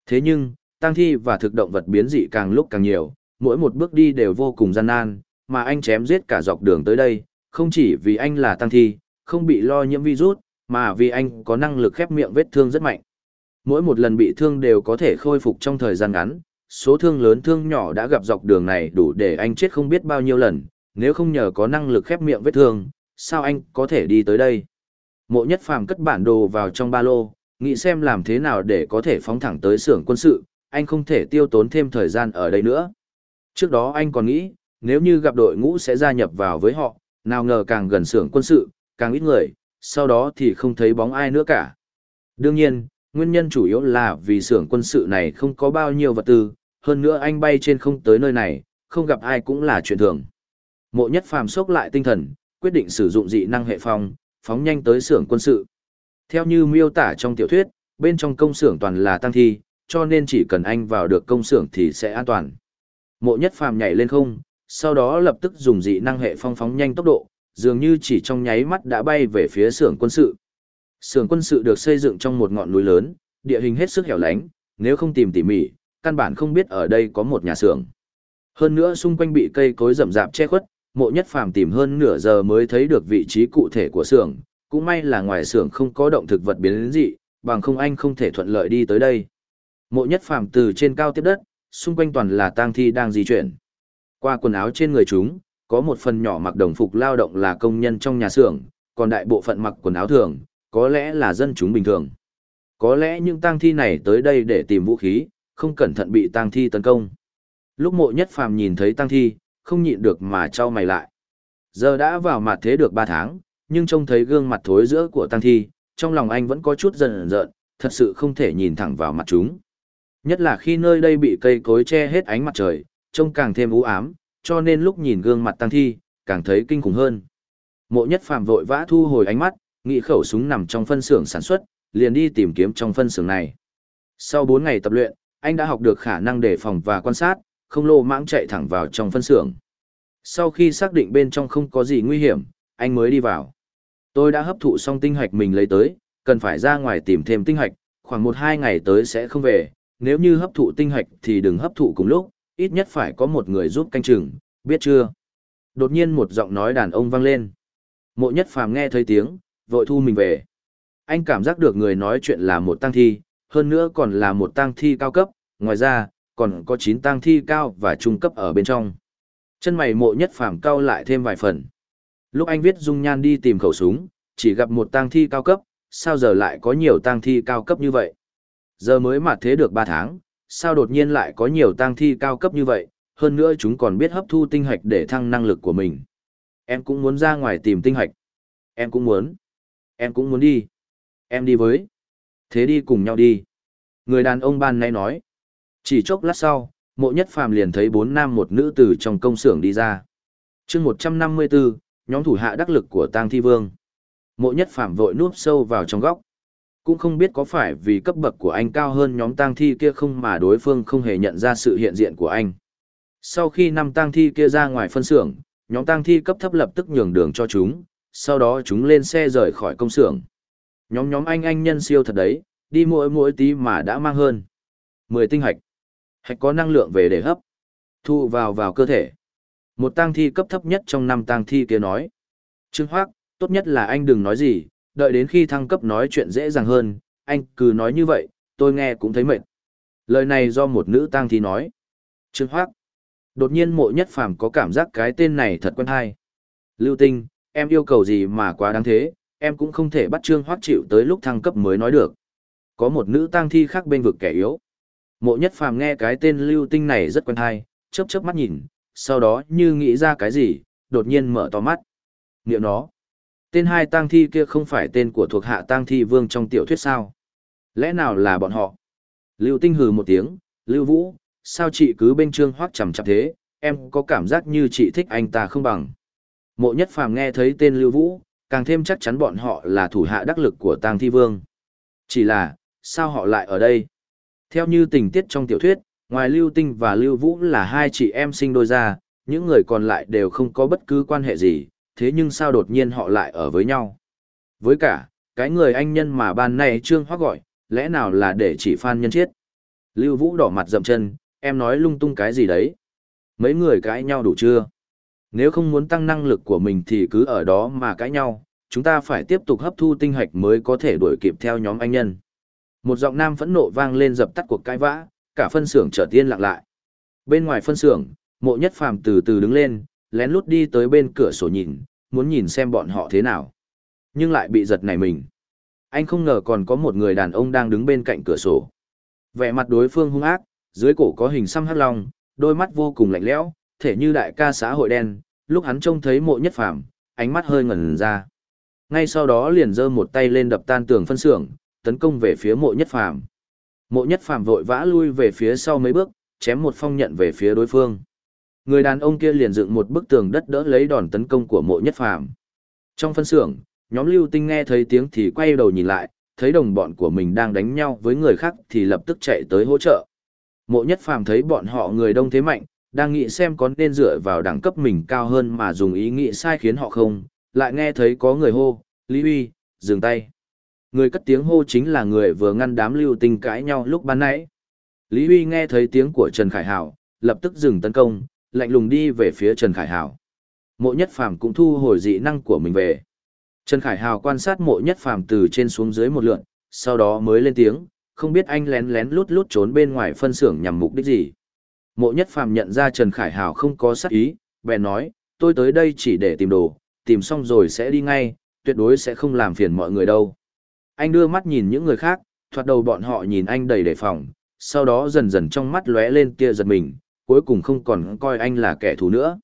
Thế nhưng, tăng thi và thực động vật biến dị càng lúc càng nhiều, mỗi một bước đi đều vô cùng gian nan, mà anh chém giết cả dọc đường tới đây, không chỉ vì anh là tăng thi, không bị lo nhiễm virus, mà vì anh có năng lực khép miệng vết thương rất mạnh. Mỗi một lần bị thương đều có thể khôi phục trong thời gian ngắn, số thương lớn thương nhỏ đã gặp dọc đường này đủ để anh chết không biết bao nhiêu lần, nếu không nhờ có năng lực khép miệng vết thương, sao anh có thể đi tới đây? Mộ nhất phàm cất bản đồ vào trong ba lô, nghĩ xem làm thế nào để có thể phóng thẳng tới xưởng quân sự, anh không thể tiêu tốn thêm thời gian ở đây nữa. Trước đó anh còn nghĩ, nếu như gặp đội ngũ sẽ gia nhập vào với họ, nào ngờ càng gần xưởng quân sự, càng ít người, sau đó thì không thấy bóng ai nữa cả. Đương nhiên, nguyên nhân chủ yếu là vì xưởng quân sự này không có bao nhiêu vật tư, hơn nữa anh bay trên không tới nơi này, không gặp ai cũng là chuyện thường. Mộ nhất phàm sốc lại tinh thần, quyết định sử dụng dị năng hệ phong, phóng nhanh tới xưởng quân sự. Theo như miêu tả trong tiểu thuyết, bên trong công xưởng toàn là tăng thi, cho nên chỉ cần anh vào được công xưởng thì sẽ an toàn. Mộ nhất phàm nhảy lên không, sau đó lập tức dùng dị năng hệ phong phóng nhanh tốc độ, dường như chỉ trong nháy mắt đã bay về phía xưởng quân sự. Xưởng quân sự được xây dựng trong một ngọn núi lớn, địa hình hết sức hẻo lánh, nếu không tìm tỉ mỉ, căn bản không biết ở đây có một nhà xưởng. Hơn nữa xung quanh bị cây cối rậm rạp che khuất, mộ nhất phàm tìm hơn nửa giờ mới thấy được vị trí cụ thể của xưởng, cũng may là ngoài xưởng không có động thực vật biến dị, bằng không anh không thể thuận lợi đi tới đây. Mộ nhất phàm từ trên cao tiếp đất, xung quanh toàn là tang thi đang di chuyển. Qua quần áo trên người chúng, có một phần nhỏ mặc đồng phục lao động là công nhân trong nhà xưởng, còn đại bộ phận mặc quần áo thường, có lẽ là dân chúng bình thường. Có lẽ những tang thi này tới đây để tìm vũ khí, không cẩn thận bị tang thi tấn công. Lúc mộ nhất phàm nhìn thấy tang thi, không nhịn được mà trao mày lại. Giờ đã vào mặt thế được 3 tháng, nhưng trông thấy gương mặt thối giữa của tăng thi, trong lòng anh vẫn có chút giận giận, thật sự không thể nhìn thẳng vào mặt chúng. Nhất là khi nơi đây bị cây cối che hết ánh mặt trời, trông càng thêm u ám, cho nên lúc nhìn gương mặt tăng thi, càng thấy kinh khủng hơn. Mộ nhất phàm vội vã thu hồi ánh mắt, nghĩ khẩu súng nằm trong phân xưởng sản xuất, liền đi tìm kiếm trong phân xưởng này. Sau 4 ngày tập luyện, anh đã học được khả năng đề phòng và quan sát, không lô mãng chạy thẳng vào trong phân xưởng. Sau khi xác định bên trong không có gì nguy hiểm, anh mới đi vào. Tôi đã hấp thụ xong tinh hạch mình lấy tới, cần phải ra ngoài tìm thêm tinh hạch, khoảng 1-2 ngày tới sẽ không về, nếu như hấp thụ tinh hạch thì đừng hấp thụ cùng lúc, ít nhất phải có một người giúp canh chừng, biết chưa? Đột nhiên một giọng nói đàn ông vang lên. Mộ nhất phàm nghe thấy tiếng, vội thu mình về. Anh cảm giác được người nói chuyện là một tăng thi, hơn nữa còn là một tăng thi cao cấp, ngoài ra, còn có 9 tang thi cao và trung cấp ở bên trong. Chân mày mộ nhất phàm cao lại thêm vài phần. Lúc anh viết dung nhan đi tìm khẩu súng, chỉ gặp một tang thi cao cấp, sao giờ lại có nhiều tang thi cao cấp như vậy? Giờ mới mà thế được 3 tháng, sao đột nhiên lại có nhiều tang thi cao cấp như vậy, hơn nữa chúng còn biết hấp thu tinh hạch để thăng năng lực của mình. Em cũng muốn ra ngoài tìm tinh hạch. Em cũng muốn. Em cũng muốn đi. Em đi với. Thế đi cùng nhau đi. Người đàn ông ban nay nói. Chỉ chốc lát sau, mộ nhất phàm liền thấy bốn nam một nữ từ trong công xưởng đi ra. chương 154, nhóm thủ hạ đắc lực của tang thi vương. Mộ nhất phàm vội núp sâu vào trong góc. Cũng không biết có phải vì cấp bậc của anh cao hơn nhóm tang thi kia không mà đối phương không hề nhận ra sự hiện diện của anh. Sau khi năm tang thi kia ra ngoài phân xưởng, nhóm tang thi cấp thấp lập tức nhường đường cho chúng, sau đó chúng lên xe rời khỏi công xưởng. Nhóm nhóm anh anh nhân siêu thật đấy, đi mỗi mỗi tí mà đã mang hơn. mười tinh hạch. Hạch có năng lượng về để hấp. Thu vào vào cơ thể. Một tang thi cấp thấp nhất trong năm tang thi kia nói. Trương Hoác, tốt nhất là anh đừng nói gì, đợi đến khi thăng cấp nói chuyện dễ dàng hơn, anh cứ nói như vậy, tôi nghe cũng thấy mệt. Lời này do một nữ tang thi nói. Trương Hoác. Đột nhiên mộ nhất phàm có cảm giác cái tên này thật quen hay. Lưu Tinh, em yêu cầu gì mà quá đáng thế, em cũng không thể bắt Trương Hoác chịu tới lúc thăng cấp mới nói được. Có một nữ tang thi khác bên vực kẻ yếu. Mộ nhất phàm nghe cái tên Lưu Tinh này rất quen hay, chớp chớp mắt nhìn, sau đó như nghĩ ra cái gì, đột nhiên mở to mắt. Niệm nó. Tên hai tang thi kia không phải tên của thuộc hạ tang thi vương trong tiểu thuyết sao? Lẽ nào là bọn họ? Lưu Tinh hừ một tiếng, Lưu Vũ, sao chị cứ bên trương hoác chằm chằm thế, em có cảm giác như chị thích anh ta không bằng. Mộ nhất phàm nghe thấy tên Lưu Vũ, càng thêm chắc chắn bọn họ là thủ hạ đắc lực của tang thi vương. Chỉ là, sao họ lại ở đây? Theo như tình tiết trong tiểu thuyết, ngoài Lưu Tinh và Lưu Vũ là hai chị em sinh đôi ra, những người còn lại đều không có bất cứ quan hệ gì, thế nhưng sao đột nhiên họ lại ở với nhau? Với cả, cái người anh nhân mà ban này Trương Hoác gọi, lẽ nào là để chỉ Phan Nhân Chiết? Lưu Vũ đỏ mặt dậm chân, em nói lung tung cái gì đấy? Mấy người cãi nhau đủ chưa? Nếu không muốn tăng năng lực của mình thì cứ ở đó mà cãi nhau, chúng ta phải tiếp tục hấp thu tinh hạch mới có thể đuổi kịp theo nhóm anh nhân. Một giọng nam phẫn nộ vang lên dập tắt cuộc cãi vã, cả phân xưởng trở tiên lặng lại. Bên ngoài phân xưởng, mộ nhất phàm từ từ đứng lên, lén lút đi tới bên cửa sổ nhìn, muốn nhìn xem bọn họ thế nào. Nhưng lại bị giật nảy mình. Anh không ngờ còn có một người đàn ông đang đứng bên cạnh cửa sổ. Vẻ mặt đối phương hung ác, dưới cổ có hình xăm hắc long, đôi mắt vô cùng lạnh lẽo, thể như đại ca xã hội đen, lúc hắn trông thấy mộ nhất phàm, ánh mắt hơi ngẩn ra. Ngay sau đó liền giơ một tay lên đập tan tường phân xưởng, tấn công về phía mộ nhất phàm. Mộ nhất phàm vội vã lui về phía sau mấy bước, chém một phong nhận về phía đối phương. Người đàn ông kia liền dựng một bức tường đất đỡ lấy đòn tấn công của mộ nhất phàm. Trong phân xưởng, nhóm lưu tinh nghe thấy tiếng thì quay đầu nhìn lại, thấy đồng bọn của mình đang đánh nhau với người khác thì lập tức chạy tới hỗ trợ. Mộ nhất phàm thấy bọn họ người đông thế mạnh, đang nghĩ xem có nên dựa vào đẳng cấp mình cao hơn mà dùng ý nghĩ sai khiến họ không, lại nghe thấy có người hô, Lý Uy, dừng tay. Người cất tiếng hô chính là người vừa ngăn đám lưu tinh cãi nhau lúc ban nãy. Lý Huy nghe thấy tiếng của Trần Khải Hảo, lập tức dừng tấn công, lạnh lùng đi về phía Trần Khải Hảo. Mộ Nhất Phàm cũng thu hồi dị năng của mình về. Trần Khải Hào quan sát Mộ Nhất Phàm từ trên xuống dưới một lượt, sau đó mới lên tiếng, không biết anh lén lén lút lút trốn bên ngoài phân xưởng nhằm mục đích gì. Mộ Nhất Phàm nhận ra Trần Khải Hào không có sát ý, bèn nói, tôi tới đây chỉ để tìm đồ, tìm xong rồi sẽ đi ngay, tuyệt đối sẽ không làm phiền mọi người đâu. Anh đưa mắt nhìn những người khác, thoạt đầu bọn họ nhìn anh đầy đề phòng, sau đó dần dần trong mắt lóe lên tia giật mình, cuối cùng không còn coi anh là kẻ thù nữa.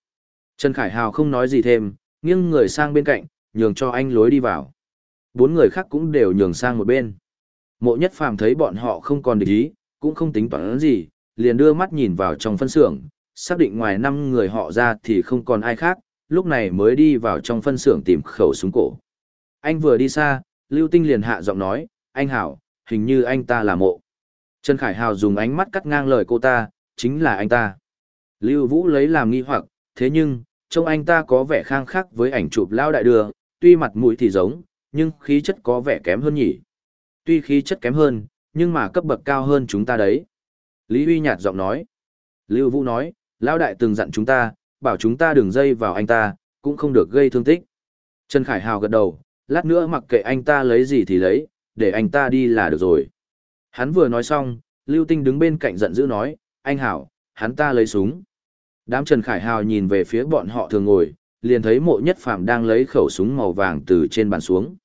Trần Khải Hào không nói gì thêm, nghiêng người sang bên cạnh, nhường cho anh lối đi vào. Bốn người khác cũng đều nhường sang một bên. Mộ nhất phàm thấy bọn họ không còn địch ý, cũng không tính toán gì, liền đưa mắt nhìn vào trong phân xưởng, xác định ngoài năm người họ ra thì không còn ai khác, lúc này mới đi vào trong phân xưởng tìm khẩu súng cổ. Anh vừa đi xa, Lưu Tinh liền hạ giọng nói, anh Hảo, hình như anh ta là mộ. Trần Khải Hào dùng ánh mắt cắt ngang lời cô ta, chính là anh ta. Lưu Vũ lấy làm nghi hoặc, thế nhưng, trông anh ta có vẻ khang khác với ảnh chụp lao đại đưa, tuy mặt mũi thì giống, nhưng khí chất có vẻ kém hơn nhỉ. Tuy khí chất kém hơn, nhưng mà cấp bậc cao hơn chúng ta đấy. Lý Huy nhạt giọng nói. Lưu Vũ nói, lao đại từng dặn chúng ta, bảo chúng ta đừng dây vào anh ta, cũng không được gây thương tích. Trần Khải Hào gật đầu, lát nữa mặc kệ anh ta lấy gì thì lấy, để anh ta đi là được rồi. Hắn vừa nói xong, Lưu Tinh đứng bên cạnh giận dữ nói, anh Hảo, hắn ta lấy súng. Đám Trần Khải Hào nhìn về phía bọn họ thường ngồi, liền thấy mộ nhất phàm đang lấy khẩu súng màu vàng từ trên bàn xuống.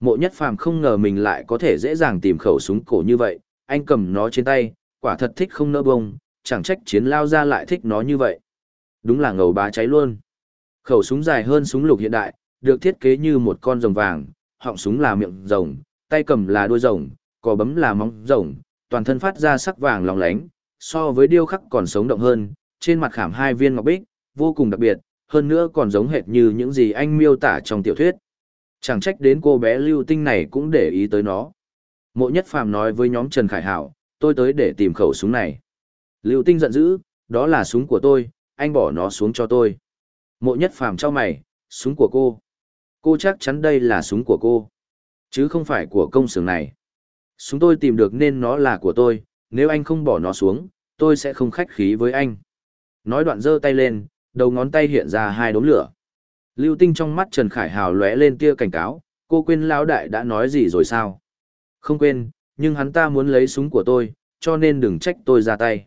Mộ nhất phàm không ngờ mình lại có thể dễ dàng tìm khẩu súng cổ như vậy, anh cầm nó trên tay, quả thật thích không nỡ bông, chẳng trách chiến lao ra lại thích nó như vậy. Đúng là ngầu bá cháy luôn. Khẩu súng dài hơn súng lục hiện đại, được thiết kế như một con rồng vàng, họng súng là miệng rồng, tay cầm là đuôi rồng, cò bấm là móng rồng, toàn thân phát ra sắc vàng lóng lánh, so với điêu khắc còn sống động hơn, trên mặt khảm hai viên ngọc bích, vô cùng đặc biệt, hơn nữa còn giống hệt như những gì anh miêu tả trong tiểu thuyết. Chẳng trách đến cô bé lưu tinh này cũng để ý tới nó. Mộ nhất phàm nói với nhóm Trần Khải Hảo, tôi tới để tìm khẩu súng này. Lưu tinh giận dữ, đó là súng của tôi, anh bỏ nó xuống cho tôi. Mộ nhất phàm cho mày, súng của cô. Cô chắc chắn đây là súng của cô, chứ không phải của công xưởng này. Súng tôi tìm được nên nó là của tôi, nếu anh không bỏ nó xuống, tôi sẽ không khách khí với anh. Nói đoạn giơ tay lên, đầu ngón tay hiện ra hai đốm lửa. Lưu tinh trong mắt Trần Khải Hào lóe lên tia cảnh cáo, cô quên lão đại đã nói gì rồi sao? Không quên, nhưng hắn ta muốn lấy súng của tôi, cho nên đừng trách tôi ra tay.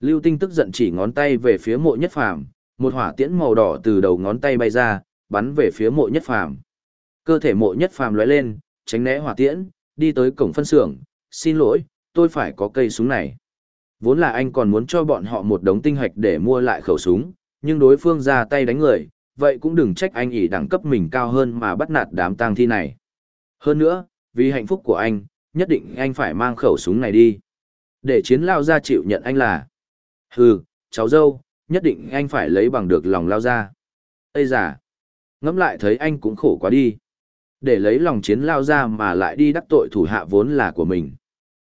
Lưu Tinh tức giận chỉ ngón tay về phía mộ nhất phàm, một hỏa tiễn màu đỏ từ đầu ngón tay bay ra, bắn về phía mộ nhất phàm. Cơ thể mộ nhất phàm lóe lên, tránh né hỏa tiễn, đi tới cổng phân xưởng, xin lỗi, tôi phải có cây súng này. Vốn là anh còn muốn cho bọn họ một đống tinh hạch để mua lại khẩu súng, nhưng đối phương ra tay đánh người, vậy cũng đừng trách anh ỉ đẳng cấp mình cao hơn mà bắt nạt đám tang thi này. Hơn nữa, vì hạnh phúc của anh, nhất định anh phải mang khẩu súng này đi. Để chiến lao ra chịu nhận anh là. Hừ, cháu dâu, nhất định anh phải lấy bằng được lòng lao ra. Ây giả, ngẫm lại thấy anh cũng khổ quá đi. Để lấy lòng chiến lao ra mà lại đi đắc tội thủ hạ vốn là của mình.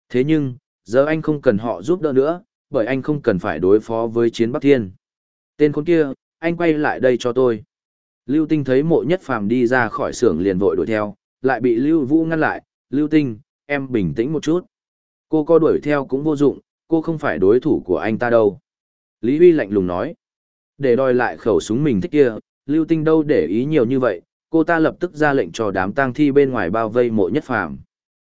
Thế nhưng, giờ anh không cần họ giúp đỡ nữa, bởi anh không cần phải đối phó với chiến Bắc Thiên. Tên con kia, anh quay lại đây cho tôi. Lưu Tinh thấy mộ nhất phàm đi ra khỏi xưởng liền vội đuổi theo, lại bị Lưu Vũ ngăn lại. Lưu Tinh, em bình tĩnh một chút. Cô có đuổi theo cũng vô dụng, cô không phải đối thủ của anh ta đâu. Lý Huy lạnh lùng nói. Để đòi lại khẩu súng mình thích kia, Lưu Tinh đâu để ý nhiều như vậy, cô ta lập tức ra lệnh cho đám tang thi bên ngoài bao vây mộ nhất phàm.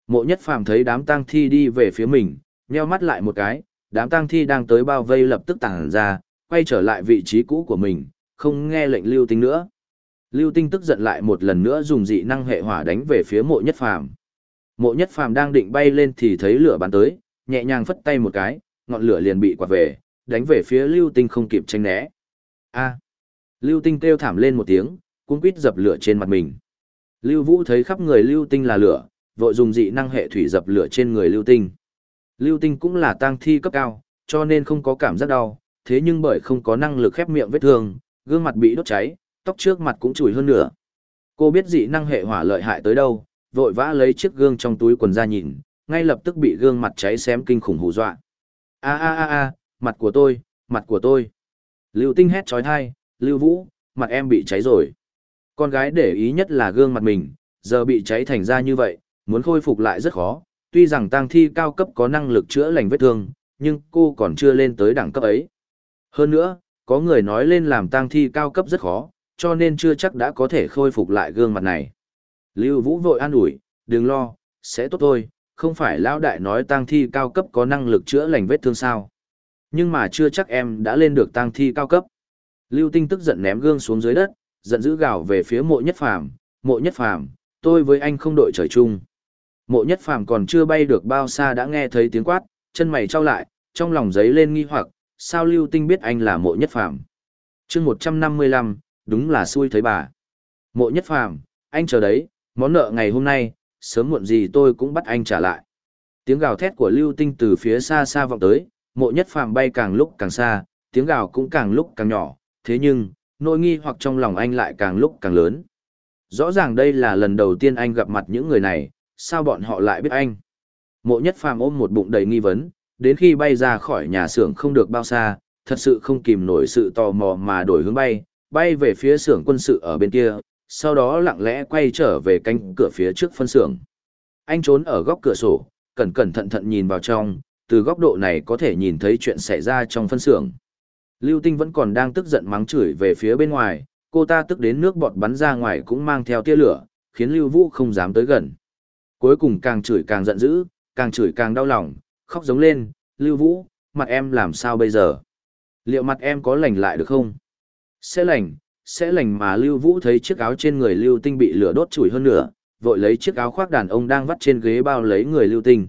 Mộ nhất phàm thấy đám tang thi đi về phía mình, nheo mắt lại một cái, đám tang thi đang tới bao vây lập tức tàng ra, quay trở lại vị trí cũ của mình, không nghe lệnh lưu tinh nữa. Lưu tinh tức giận lại một lần nữa dùng dị năng hệ hỏa đánh về phía mộ nhất phàm. Mộ nhất phàm đang định bay lên thì thấy lửa bắn tới, nhẹ nhàng phất tay một cái, ngọn lửa liền bị quạt về, đánh về phía lưu tinh không kịp tranh né. A. Lưu tinh kêu thảm lên một tiếng, cuống quýt dập lửa trên mặt mình. Lưu Vũ thấy khắp người lưu tinh là lửa, vội dùng dị năng hệ thủy dập lửa trên người lưu tinh. Lưu tinh cũng là tang thi cấp cao, cho nên không có cảm giác đau, thế nhưng bởi không có năng lực khép miệng vết thương, gương mặt bị đốt cháy, tóc trước mặt cũng chùi hơn nữa. Cô biết dị năng hệ hỏa lợi hại tới đâu, vội vã lấy chiếc gương trong túi quần ra nhìn, ngay lập tức bị gương mặt cháy xém kinh khủng hù dọa. A a a a, mặt của tôi, mặt của tôi. Lưu Tinh hét chói tai, Lưu Vũ, mặt em bị cháy rồi. Con gái để ý nhất là gương mặt mình, giờ bị cháy thành ra như vậy, muốn khôi phục lại rất khó, tuy rằng tang thi cao cấp có năng lực chữa lành vết thương, nhưng cô còn chưa lên tới đẳng cấp ấy. Hơn nữa, có người nói lên làm tang thi cao cấp rất khó, cho nên chưa chắc đã có thể khôi phục lại gương mặt này. Lưu Vũ vội an ủi, đừng lo, sẽ tốt thôi, không phải lão đại nói tang thi cao cấp có năng lực chữa lành vết thương sao. Nhưng mà chưa chắc em đã lên được tang thi cao cấp. Lưu Tinh tức giận ném gương xuống dưới đất, giận dữ gào về phía mộ nhất phàm, mộ nhất phàm, tôi với anh không đội trời chung. Mộ nhất phàm còn chưa bay được bao xa đã nghe thấy tiếng quát, chân mày trao lại, trong lòng giấy lên nghi hoặc, sao lưu tinh biết anh là mộ nhất phàm. chương 155, đúng là xui thấy bà. Mộ nhất phàm, anh chờ đấy, món nợ ngày hôm nay, sớm muộn gì tôi cũng bắt anh trả lại. Tiếng gào thét của lưu tinh từ phía xa xa vọng tới, mộ nhất phàm bay càng lúc càng xa, tiếng gào cũng càng lúc càng nhỏ, thế nhưng, nỗi nghi hoặc trong lòng anh lại càng lúc càng lớn. Rõ ràng đây là lần đầu tiên anh gặp mặt những người này, sao bọn họ lại biết anh? Mộ nhất phàm ôm một bụng đầy nghi vấn, đến khi bay ra khỏi nhà xưởng không được bao xa, thật sự không kìm nổi sự tò mò mà đổi hướng bay, bay về phía xưởng quân sự ở bên kia, sau đó lặng lẽ quay trở về cánh cửa phía trước phân xưởng. Anh trốn ở góc cửa sổ, cẩn cẩn thận thận nhìn vào trong, từ góc độ này có thể nhìn thấy chuyện xảy ra trong phân xưởng. Lưu Tinh vẫn còn đang tức giận mắng chửi về phía bên ngoài, cô ta tức đến nước bọt bắn ra ngoài cũng mang theo tia lửa, khiến Lưu Vũ không dám tới gần. Cuối cùng càng chửi càng giận dữ, càng chửi càng đau lòng, khóc giống lên, Lưu Vũ, mặt em làm sao bây giờ? Liệu mặt em có lành lại được không? Sẽ lành, sẽ lành mà Lưu Vũ thấy chiếc áo trên người Lưu Tinh bị lửa đốt chùi hơn nữa, vội lấy chiếc áo khoác đàn ông đang vắt trên ghế bao lấy người Lưu Tinh.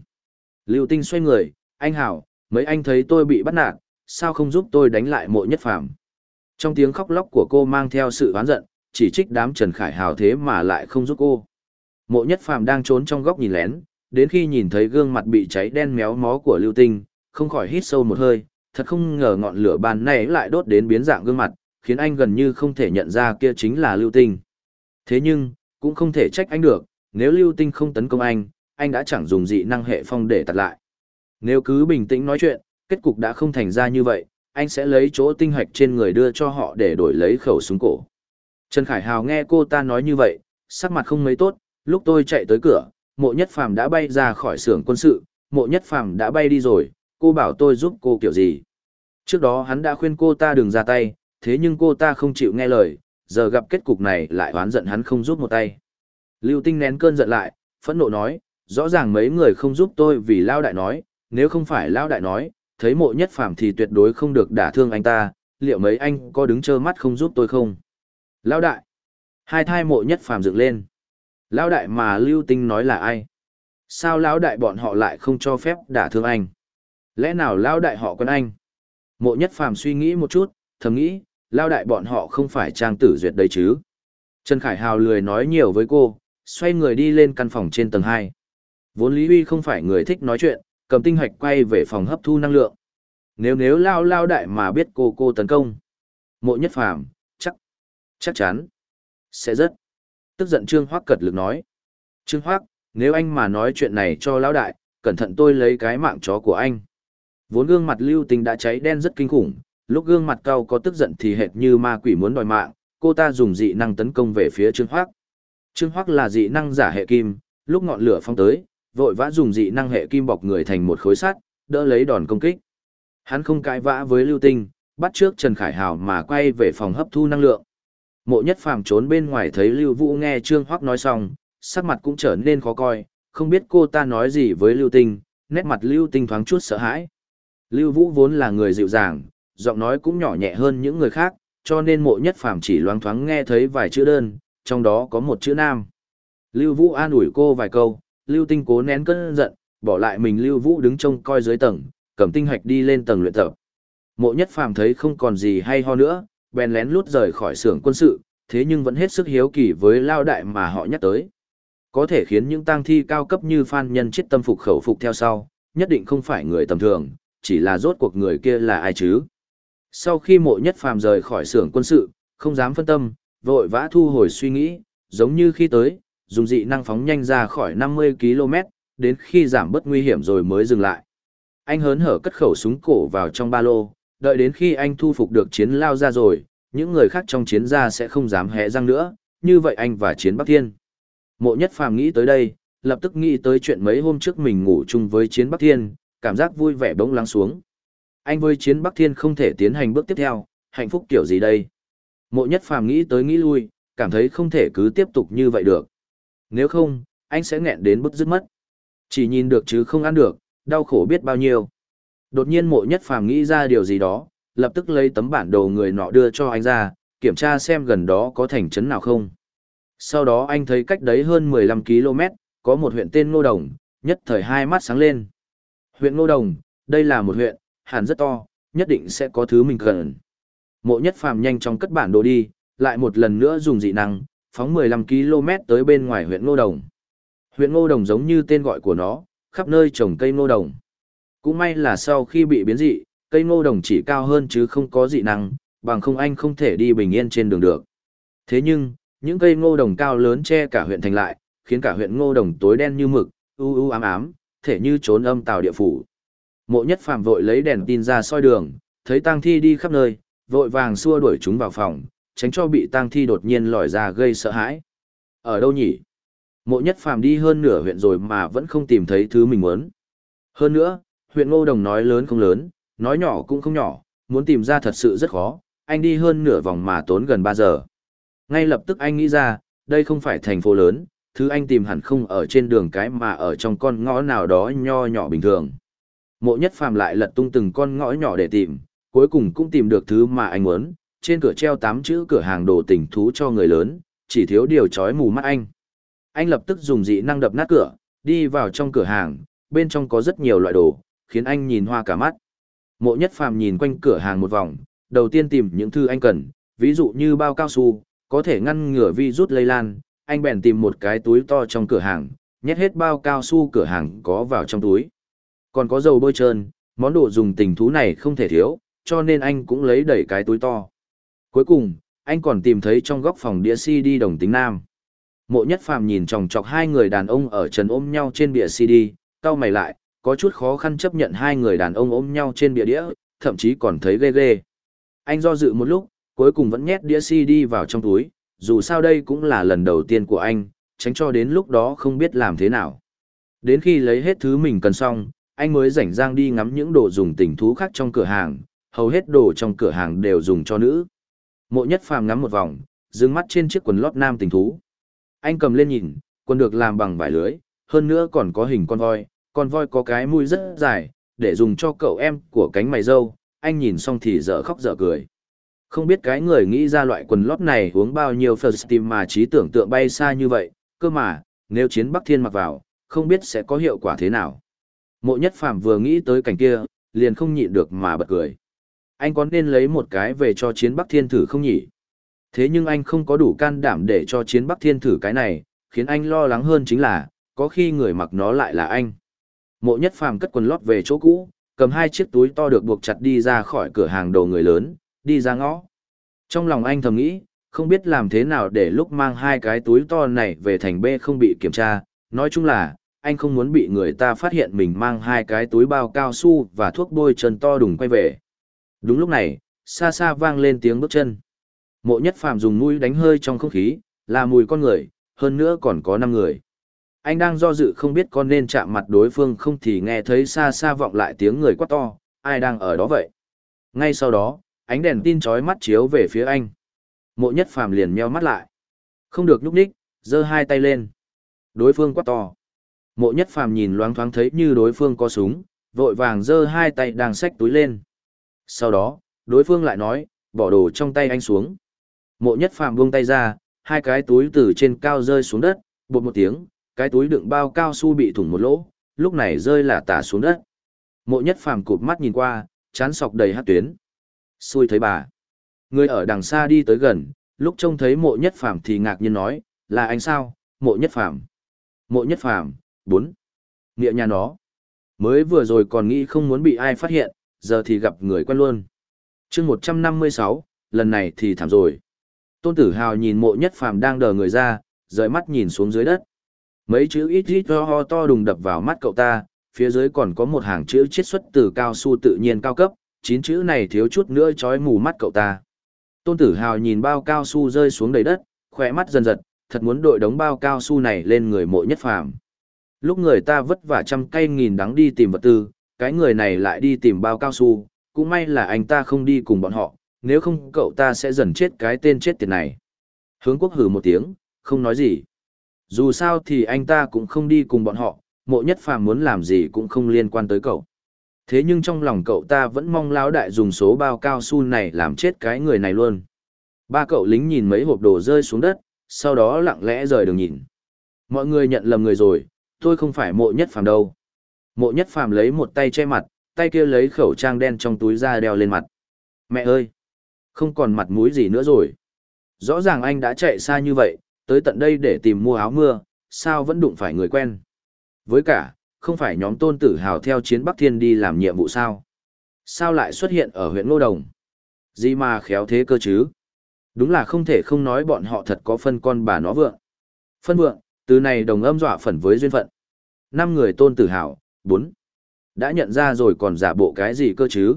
Lưu Tinh xoay người, anh hảo, mấy anh thấy tôi bị bắt nạt, sao không giúp tôi đánh lại mộ nhất phàm? Trong tiếng khóc lóc của cô mang theo sự oán giận, chỉ trích đám Trần Khải Hào thế mà lại không giúp cô. Mộ nhất phàm đang trốn trong góc nhìn lén, đến khi nhìn thấy gương mặt bị cháy đen méo mó của lưu tinh, không khỏi hít sâu một hơi, thật không ngờ ngọn lửa bàn này lại đốt đến biến dạng gương mặt, khiến anh gần như không thể nhận ra kia chính là lưu tinh. Thế nhưng, cũng không thể trách anh được, nếu lưu tinh không tấn công anh, anh đã chẳng dùng dị năng hệ phong để tạt lại. Nếu cứ bình tĩnh nói chuyện, kết cục đã không thành ra như vậy, anh sẽ lấy chỗ tinh hoạch trên người đưa cho họ để đổi lấy khẩu súng cổ. Trần Khải Hào nghe cô ta nói như vậy, sắc mặt không mấy tốt, lúc tôi chạy tới cửa, mộ nhất phàm đã bay ra khỏi xưởng quân sự, mộ nhất phàm đã bay đi rồi, cô bảo tôi giúp cô kiểu gì. Trước đó hắn đã khuyên cô ta đừng ra tay, thế nhưng cô ta không chịu nghe lời, giờ gặp kết cục này lại oán giận hắn không giúp một tay. Lưu Tinh nén cơn giận lại, phẫn nộ nói, rõ ràng mấy người không giúp tôi vì Lao Đại nói, nếu không phải Lao Đại nói, thấy mộ nhất phàm thì tuyệt đối không được đả thương anh ta, liệu mấy anh có đứng trơ mắt không giúp tôi không? Lão đại! Hai thai mộ nhất phàm dựng lên. Lão đại mà lưu tinh nói là ai? Sao lão đại bọn họ lại không cho phép đả thương anh? Lẽ nào lão đại họ quân anh? Mộ nhất phàm suy nghĩ một chút, thầm nghĩ, lão đại bọn họ không phải trang tử duyệt đấy chứ? Trần Khải Hào lười nói nhiều với cô, xoay người đi lên căn phòng trên tầng 2. Vốn Lý Huy không phải người thích nói chuyện, cầm tinh hoạch quay về phòng hấp thu năng lượng. Nếu nếu lao lao đại mà biết cô cô tấn công. Mộ nhất phàm, chắc, chắc chắn, sẽ rất. Tức giận Trương Hoác cật lực nói. Trương Hoác, nếu anh mà nói chuyện này cho lão đại, cẩn thận tôi lấy cái mạng chó của anh. Vốn gương mặt lưu tình đã cháy đen rất kinh khủng, lúc gương mặt cao có tức giận thì hệt như ma quỷ muốn đòi mạng, cô ta dùng dị năng tấn công về phía Trương Hoác. Trương Hoác là dị năng giả hệ kim, lúc ngọn lửa phong tới, vội vã dùng dị năng hệ kim bọc người thành một khối sắt, đỡ lấy đòn công kích. Hắn không cãi vã với Lưu Tinh, bắt trước Trần Khải Hào mà quay về phòng hấp thu năng lượng. Mộ Nhất Phàm trốn bên ngoài thấy Lưu Vũ nghe Trương Hoắc nói xong, sắc mặt cũng trở nên khó coi, không biết cô ta nói gì với Lưu Tinh, nét mặt Lưu Tinh thoáng chút sợ hãi. Lưu Vũ vốn là người dịu dàng, giọng nói cũng nhỏ nhẹ hơn những người khác, cho nên Mộ Nhất Phàm chỉ loáng thoáng nghe thấy vài chữ đơn, trong đó có một chữ nam. Lưu Vũ an ủi cô vài câu, Lưu Tinh cố nén cơn giận, bỏ lại mình Lưu Vũ đứng trông coi dưới tầng, cầm tinh hạch đi lên tầng luyện tập. Mộ Nhất Phàm thấy không còn gì hay ho nữa, bèn lén lút rời khỏi xưởng quân sự, thế nhưng vẫn hết sức hiếu kỳ với lao đại mà họ nhắc tới. Có thể khiến những tang thi cao cấp như Phan Nhân chết tâm phục khẩu phục theo sau, nhất định không phải người tầm thường, chỉ là rốt cuộc người kia là ai chứ. Sau khi mộ nhất phàm rời khỏi xưởng quân sự, không dám phân tâm, vội vã thu hồi suy nghĩ, giống như khi tới, dùng dị năng phóng nhanh ra khỏi 50 km, đến khi giảm bớt nguy hiểm rồi mới dừng lại. Anh hớn hở cất khẩu súng cổ vào trong ba lô, đợi đến khi anh thu phục được chiến lao ra rồi, những người khác trong chiến gia sẽ không dám hé răng nữa, như vậy anh và chiến Bắc Thiên. Mộ nhất phàm nghĩ tới đây, lập tức nghĩ tới chuyện mấy hôm trước mình ngủ chung với chiến Bắc Thiên, cảm giác vui vẻ bỗng lắng xuống. Anh với chiến Bắc Thiên không thể tiến hành bước tiếp theo, hạnh phúc kiểu gì đây? Mộ nhất phàm nghĩ tới nghĩ lui, cảm thấy không thể cứ tiếp tục như vậy được. Nếu không, anh sẽ nghẹn đến bức rứt mất. Chỉ nhìn được chứ không ăn được, đau khổ biết bao nhiêu. Đột nhiên mộ nhất phàm nghĩ ra điều gì đó, lập tức lấy tấm bản đồ người nọ đưa cho anh ra, kiểm tra xem gần đó có thành trấn nào không. Sau đó anh thấy cách đấy hơn 15 km, có một huyện tên Ngô Đồng, nhất thời hai mắt sáng lên. Huyện Ngô Đồng, đây là một huyện, hẳn rất to, nhất định sẽ có thứ mình cần. Mộ nhất phàm nhanh chóng cất bản đồ đi, lại một lần nữa dùng dị năng, phóng 15 km tới bên ngoài huyện Ngô Đồng. Huyện Ngô Đồng giống như tên gọi của nó, khắp nơi trồng cây ngô đồng. Cũng may là sau khi bị biến dị, cây ngô đồng chỉ cao hơn chứ không có dị năng, bằng không anh không thể đi bình yên trên đường được. Thế nhưng, những cây ngô đồng cao lớn che cả huyện thành lại, khiến cả huyện ngô đồng tối đen như mực, u u ám ám, thể như trốn âm tàu địa phủ. Mộ nhất phàm vội lấy đèn tin ra soi đường, thấy tang thi đi khắp nơi, vội vàng xua đuổi chúng vào phòng, tránh cho bị tang thi đột nhiên lòi ra gây sợ hãi. Ở đâu nhỉ? Mộ nhất phàm đi hơn nửa huyện rồi mà vẫn không tìm thấy thứ mình muốn. Hơn nữa, huyện Ngô Đồng nói lớn không lớn, nói nhỏ cũng không nhỏ, muốn tìm ra thật sự rất khó, anh đi hơn nửa vòng mà tốn gần 3 giờ. Ngay lập tức anh nghĩ ra, đây không phải thành phố lớn, thứ anh tìm hẳn không ở trên đường cái mà ở trong con ngõ nào đó nho nhỏ bình thường. Mộ nhất phàm lại lật tung từng con ngõ nhỏ để tìm, cuối cùng cũng tìm được thứ mà anh muốn, trên cửa treo tám chữ cửa hàng đồ tình thú cho người lớn, chỉ thiếu điều chói mù mắt anh. Anh lập tức dùng dị năng đập nát cửa, đi vào trong cửa hàng, bên trong có rất nhiều loại đồ, khiến anh nhìn hoa cả mắt. Mộ nhất phàm nhìn quanh cửa hàng một vòng, đầu tiên tìm những thư anh cần, ví dụ như bao cao su, có thể ngăn ngừa virus lây lan, anh bèn tìm một cái túi to trong cửa hàng, nhét hết bao cao su cửa hàng có vào trong túi. Còn có dầu bôi trơn, món đồ dùng tình thú này không thể thiếu, cho nên anh cũng lấy đẩy cái túi to. Cuối cùng, anh còn tìm thấy trong góc phòng đĩa CD đồng tính nam. Mộ nhất phàm nhìn chòng chọc hai người đàn ông ở trần ôm nhau trên bìa CD, cau mày lại, có chút khó khăn chấp nhận hai người đàn ông ôm nhau trên bìa đĩa, thậm chí còn thấy ghê ghê. Anh do dự một lúc, cuối cùng vẫn nhét đĩa CD vào trong túi, dù sao đây cũng là lần đầu tiên của anh, tránh cho đến lúc đó không biết làm thế nào. Đến khi lấy hết thứ mình cần xong, anh mới rảnh rang đi ngắm những đồ dùng tình thú khác trong cửa hàng, hầu hết đồ trong cửa hàng đều dùng cho nữ. Mộ nhất phàm ngắm một vòng, dừng mắt trên chiếc quần lót nam tình thú anh cầm lên nhìn, quần được làm bằng vải lưới, hơn nữa còn có hình con voi, con voi có cái mũi rất dài, để dùng cho cậu em của cánh mày dâu, anh nhìn xong thì dở khóc dở cười. Không biết cái người nghĩ ra loại quần lót này uống bao nhiêu first team mà trí tưởng tượng bay xa như vậy, cơ mà, nếu chiến Bắc Thiên mặc vào, không biết sẽ có hiệu quả thế nào. Mộ nhất phàm vừa nghĩ tới cảnh kia, liền không nhịn được mà bật cười. Anh có nên lấy một cái về cho chiến Bắc Thiên thử không nhỉ? Thế nhưng anh không có đủ can đảm để cho chiến Bắc Thiên thử cái này, khiến anh lo lắng hơn chính là, có khi người mặc nó lại là anh. Mộ nhất phàm cất quần lót về chỗ cũ, cầm hai chiếc túi to được buộc chặt đi ra khỏi cửa hàng đồ người lớn, đi ra ngõ. Trong lòng anh thầm nghĩ, không biết làm thế nào để lúc mang hai cái túi to này về thành B không bị kiểm tra, nói chung là, anh không muốn bị người ta phát hiện mình mang hai cái túi bao cao su và thuốc bôi chân to đùng quay về. Đúng lúc này, xa xa vang lên tiếng bước chân. Mộ nhất phàm dùng mũi đánh hơi trong không khí, là mùi con người, hơn nữa còn có năm người. Anh đang do dự không biết con nên chạm mặt đối phương không thì nghe thấy xa xa vọng lại tiếng người quát to, ai đang ở đó vậy? Ngay sau đó, ánh đèn tin chói mắt chiếu về phía anh. Mộ nhất phàm liền meo mắt lại. Không được nhúc nhích, giơ hai tay lên. Đối phương quát to. Mộ nhất phàm nhìn loáng thoáng thấy như đối phương có súng, vội vàng giơ hai tay đang xách túi lên. Sau đó, đối phương lại nói, bỏ đồ trong tay anh xuống. Mộ nhất phàm buông tay ra, hai cái túi từ trên cao rơi xuống đất, bột một tiếng, cái túi đựng bao cao su bị thủng một lỗ, lúc này rơi là tả xuống đất. Mộ nhất phàm cụp mắt nhìn qua, chán sọc đầy hát tuyến. Xui thấy bà. Người ở đằng xa đi tới gần, lúc trông thấy mộ nhất phàm thì ngạc nhiên nói, là anh sao, mộ nhất phàm. Mộ nhất phàm, bốn. Nghĩa nhà nó. Mới vừa rồi còn nghĩ không muốn bị ai phát hiện, giờ thì gặp người quen luôn. chương một trăm năm mươi sáu, lần này thì thảm rồi. Tôn tử hào nhìn mộ nhất phàm đang đờ người ra, rời mắt nhìn xuống dưới đất. Mấy chữ ít ít ho ho to đùng đập vào mắt cậu ta, phía dưới còn có một hàng chữ chiết xuất từ cao su tự nhiên cao cấp, chín chữ này thiếu chút nữa chói mù mắt cậu ta. Tôn tử hào nhìn bao cao su rơi xuống đầy đất, khỏe mắt dần giật, thật muốn đội đống bao cao su này lên người mộ nhất phàm. Lúc người ta vất vả trăm cây nghìn đắng đi tìm vật tư, cái người này lại đi tìm bao cao su, cũng may là anh ta không đi cùng bọn họ, nếu không cậu ta sẽ dần chết cái tên chết tiệt này. Hướng quốc hử một tiếng, không nói gì. Dù sao thì anh ta cũng không đi cùng bọn họ, mộ nhất phàm muốn làm gì cũng không liên quan tới cậu. Thế nhưng trong lòng cậu ta vẫn mong lão đại dùng số bao cao su này làm chết cái người này luôn. Ba cậu lính nhìn mấy hộp đồ rơi xuống đất, sau đó lặng lẽ rời đường nhìn. Mọi người nhận lầm người rồi, tôi không phải mộ nhất phàm đâu. Mộ nhất phàm lấy một tay che mặt, tay kia lấy khẩu trang đen trong túi ra đeo lên mặt. Mẹ ơi! Không còn mặt mũi gì nữa rồi. Rõ ràng anh đã chạy xa như vậy, tới tận đây để tìm mua áo mưa, sao vẫn đụng phải người quen. Với cả, không phải nhóm tôn tử hào theo chiến Bắc Thiên đi làm nhiệm vụ sao? Sao lại xuất hiện ở huyện Ngô Đồng? Gì mà khéo thế cơ chứ? Đúng là không thể không nói bọn họ thật có phân con bà nó vượng. Phân vượng, từ này đồng âm dọa phần với duyên phận. Năm người tôn tử hào, bốn. Đã nhận ra rồi còn giả bộ cái gì cơ chứ?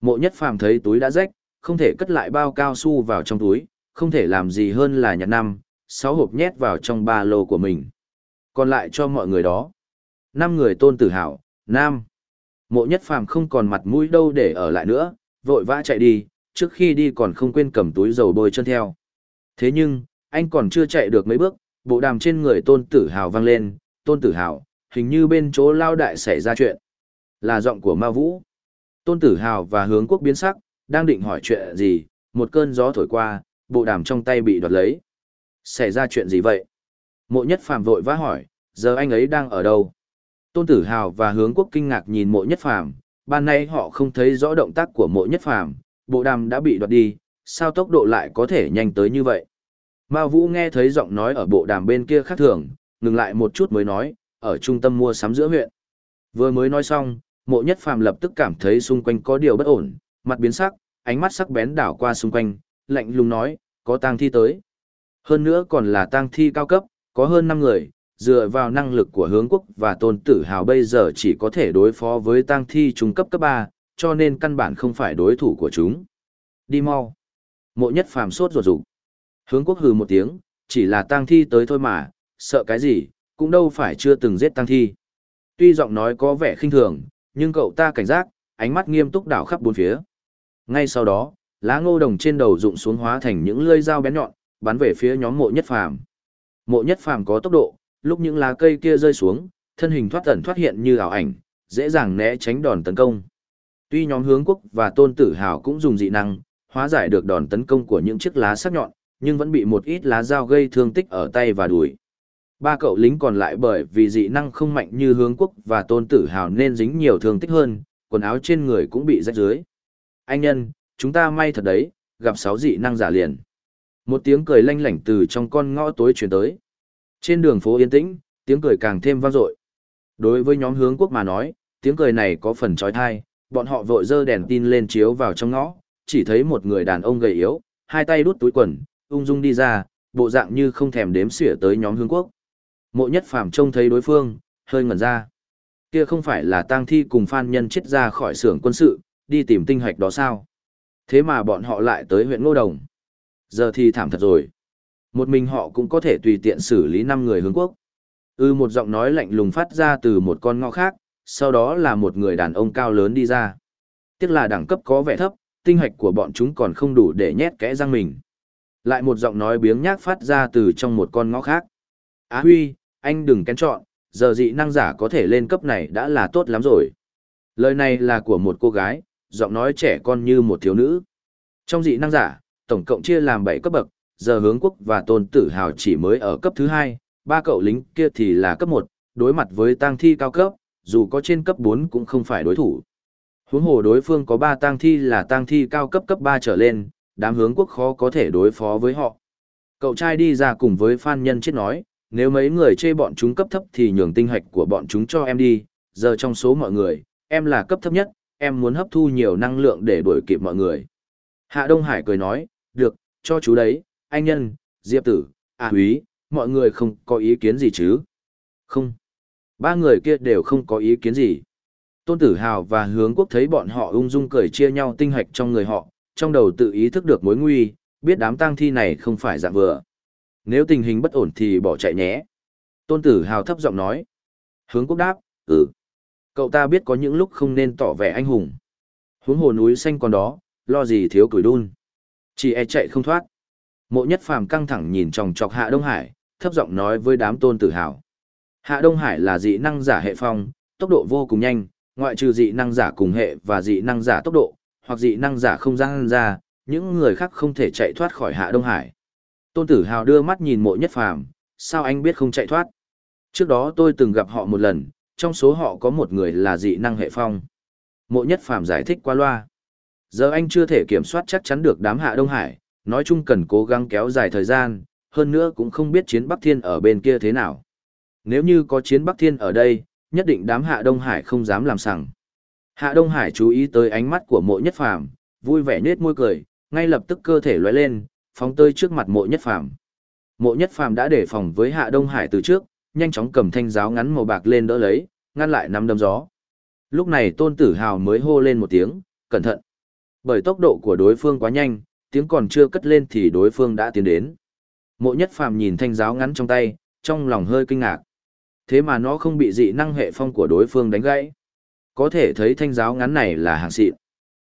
Mộ nhất phàm thấy túi đã rách, không thể cất lại bao cao su vào trong túi, không thể làm gì hơn là nhặt năm, sáu hộp nhét vào trong ba lô của mình. Còn lại cho mọi người đó. Năm người tôn tử hào, nam. Mộ nhất phàm không còn mặt mũi đâu để ở lại nữa, vội vã chạy đi, trước khi đi còn không quên cầm túi dầu bôi chân theo. Thế nhưng, anh còn chưa chạy được mấy bước, bộ đàm trên người tôn tử hào vang lên, tôn tử hào, hình như bên chỗ lao đại xảy ra chuyện. Là giọng của ma vũ. Tôn tử hào và hướng quốc biến sắc, đang định hỏi chuyện gì, một cơn gió thổi qua, bộ đàm trong tay bị đoạt lấy. Xảy ra chuyện gì vậy? Mộ nhất phàm vội vã hỏi, giờ anh ấy đang ở đâu? Tôn tử hào và hướng quốc kinh ngạc nhìn mộ nhất phàm, ban nay họ không thấy rõ động tác của mộ nhất phàm, bộ đàm đã bị đoạt đi, sao tốc độ lại có thể nhanh tới như vậy? Mao Vũ nghe thấy giọng nói ở bộ đàm bên kia khác thường, ngừng lại một chút mới nói, ở trung tâm mua sắm giữa huyện. Vừa mới nói xong, mộ nhất phàm lập tức cảm thấy xung quanh có điều bất ổn, mặt biến sắc, ánh mắt sắc bén đảo qua xung quanh, lạnh lùng nói, có tang thi tới. Hơn nữa còn là tang thi cao cấp, có hơn 5 người, dựa vào năng lực của hướng quốc và tôn tử hào bây giờ chỉ có thể đối phó với tang thi trung cấp cấp 3, cho nên căn bản không phải đối thủ của chúng. Đi mau. Mộ nhất phàm sốt ruột rụng. Hướng quốc hừ một tiếng, chỉ là tang thi tới thôi mà, sợ cái gì, cũng đâu phải chưa từng giết tang thi. Tuy giọng nói có vẻ khinh thường, nhưng cậu ta cảnh giác, ánh mắt nghiêm túc đảo khắp bốn phía. Ngay sau đó, lá ngô đồng trên đầu rụng xuống hóa thành những lưỡi dao bén nhọn, bắn về phía nhóm mộ nhất phàm. Mộ nhất phàm có tốc độ, lúc những lá cây kia rơi xuống, thân hình thoát ẩn thoát hiện như ảo ảnh, dễ dàng né tránh đòn tấn công. Tuy nhóm hướng quốc và tôn tử hào cũng dùng dị năng, hóa giải được đòn tấn công của những chiếc lá sắc nhọn, nhưng vẫn bị một ít lá dao gây thương tích ở tay và đùi. Ba cậu lính còn lại bởi vì dị năng không mạnh như hướng quốc và tôn tử hào nên dính nhiều thương tích hơn, quần áo trên người cũng bị rách dưới. Anh nhân, chúng ta may thật đấy, gặp sáu dị năng giả liền. Một tiếng cười lanh lảnh từ trong con ngõ tối chuyển tới. Trên đường phố yên tĩnh, tiếng cười càng thêm vang dội. Đối với nhóm hướng quốc mà nói, tiếng cười này có phần trói thai, bọn họ vội dơ đèn tin lên chiếu vào trong ngõ, chỉ thấy một người đàn ông gầy yếu, hai tay đút túi quần, ung dung đi ra, bộ dạng như không thèm đếm xỉa tới nhóm hướng quốc. Mộ nhất phàm trông thấy đối phương, hơi ngẩn ra. Kia không phải là tang thi cùng phan nhân chết ra khỏi xưởng quân sự, đi tìm tinh hoạch đó sao? Thế mà bọn họ lại tới huyện Ngô Đồng. Giờ thì thảm thật rồi. Một mình họ cũng có thể tùy tiện xử lý năm người hướng quốc. Ư ừ, một giọng nói lạnh lùng phát ra từ một con ngõ khác, sau đó là một người đàn ông cao lớn đi ra. Tiếc là đẳng cấp có vẻ thấp, tinh hạch của bọn chúng còn không đủ để nhét kẽ răng mình. Lại một giọng nói biếng nhác phát ra từ trong một con ngõ khác. Á Huy, anh đừng kén chọn, giờ dị năng giả có thể lên cấp này đã là tốt lắm rồi. Lời này là của một cô gái, giọng nói trẻ con như một thiếu nữ. Trong dị năng giả, tổng cộng chia làm 7 cấp bậc, giờ hướng quốc và tôn tử hào chỉ mới ở cấp thứ 2, ba cậu lính kia thì là cấp 1, đối mặt với tang thi cao cấp, dù có trên cấp 4 cũng không phải đối thủ. Huống hồ đối phương có 3 tang thi là tang thi cao cấp cấp 3 trở lên, đám hướng quốc khó có thể đối phó với họ. Cậu trai đi ra cùng với Phan Nhân chết nói, nếu mấy người chê bọn chúng cấp thấp thì nhường tinh hạch của bọn chúng cho em đi, giờ trong số mọi người, em là cấp thấp nhất, em muốn hấp thu nhiều năng lượng để đuổi kịp mọi người. Hạ Đông Hải cười nói, được, cho chú đấy, anh Nhân, Diệp Tử, à Húy, mọi người không có ý kiến gì chứ? Không. Ba người kia đều không có ý kiến gì. Tôn Tử Hào và Hướng Quốc thấy bọn họ ung dung cười chia nhau tinh hạch trong người họ, trong đầu tự ý thức được mối nguy, biết đám tang thi này không phải dạng vừa. Nếu tình hình bất ổn thì bỏ chạy nhé. Tôn Tử Hào thấp giọng nói. Hướng Quốc đáp, ừ. Cậu ta biết có những lúc không nên tỏ vẻ anh hùng. Hướng hồ núi xanh còn đó, lo gì thiếu cửi đun. Chỉ e chạy không thoát. Mộ nhất phàm căng thẳng nhìn chòng chọc Hạ Đông Hải, thấp giọng nói với đám tôn tử hào. Hạ Đông Hải là dị năng giả hệ phong, tốc độ vô cùng nhanh, ngoại trừ dị năng giả cùng hệ và dị năng giả tốc độ, hoặc dị năng giả không gian ra, những người khác không thể chạy thoát khỏi Hạ Đông Hải. Tôn Tử Hào đưa mắt nhìn mộ nhất phàm, sao anh biết không chạy thoát? Trước đó tôi từng gặp họ một lần, trong số họ có một người là dị năng hệ phong. Mộ nhất phàm giải thích qua loa. Giờ anh chưa thể kiểm soát chắc chắn được đám Hạ Đông Hải, nói chung cần cố gắng kéo dài thời gian, hơn nữa cũng không biết chiến Bắc Thiên ở bên kia thế nào. Nếu như có chiến Bắc Thiên ở đây, nhất định đám Hạ Đông Hải không dám làm sằng. Hạ Đông Hải chú ý tới ánh mắt của mộ nhất phàm, vui vẻ nết môi cười, ngay lập tức cơ thể lóe lên, phóng tơi trước mặt mộ nhất phàm. Mộ nhất phàm đã đề phòng với Hạ Đông Hải từ trước, nhanh chóng cầm thanh giáo ngắn màu bạc lên đỡ lấy, ngăn lại nắm đấm gió. Lúc này Tôn Tử Hào mới hô lên một tiếng, cẩn thận. Bởi tốc độ của đối phương quá nhanh, tiếng còn chưa cất lên thì đối phương đã tiến đến. Mộ nhất phàm nhìn thanh giáo ngắn trong tay, trong lòng hơi kinh ngạc. Thế mà nó không bị dị năng hệ phong của đối phương đánh gãy. Có thể thấy thanh giáo ngắn này là hàng xịn.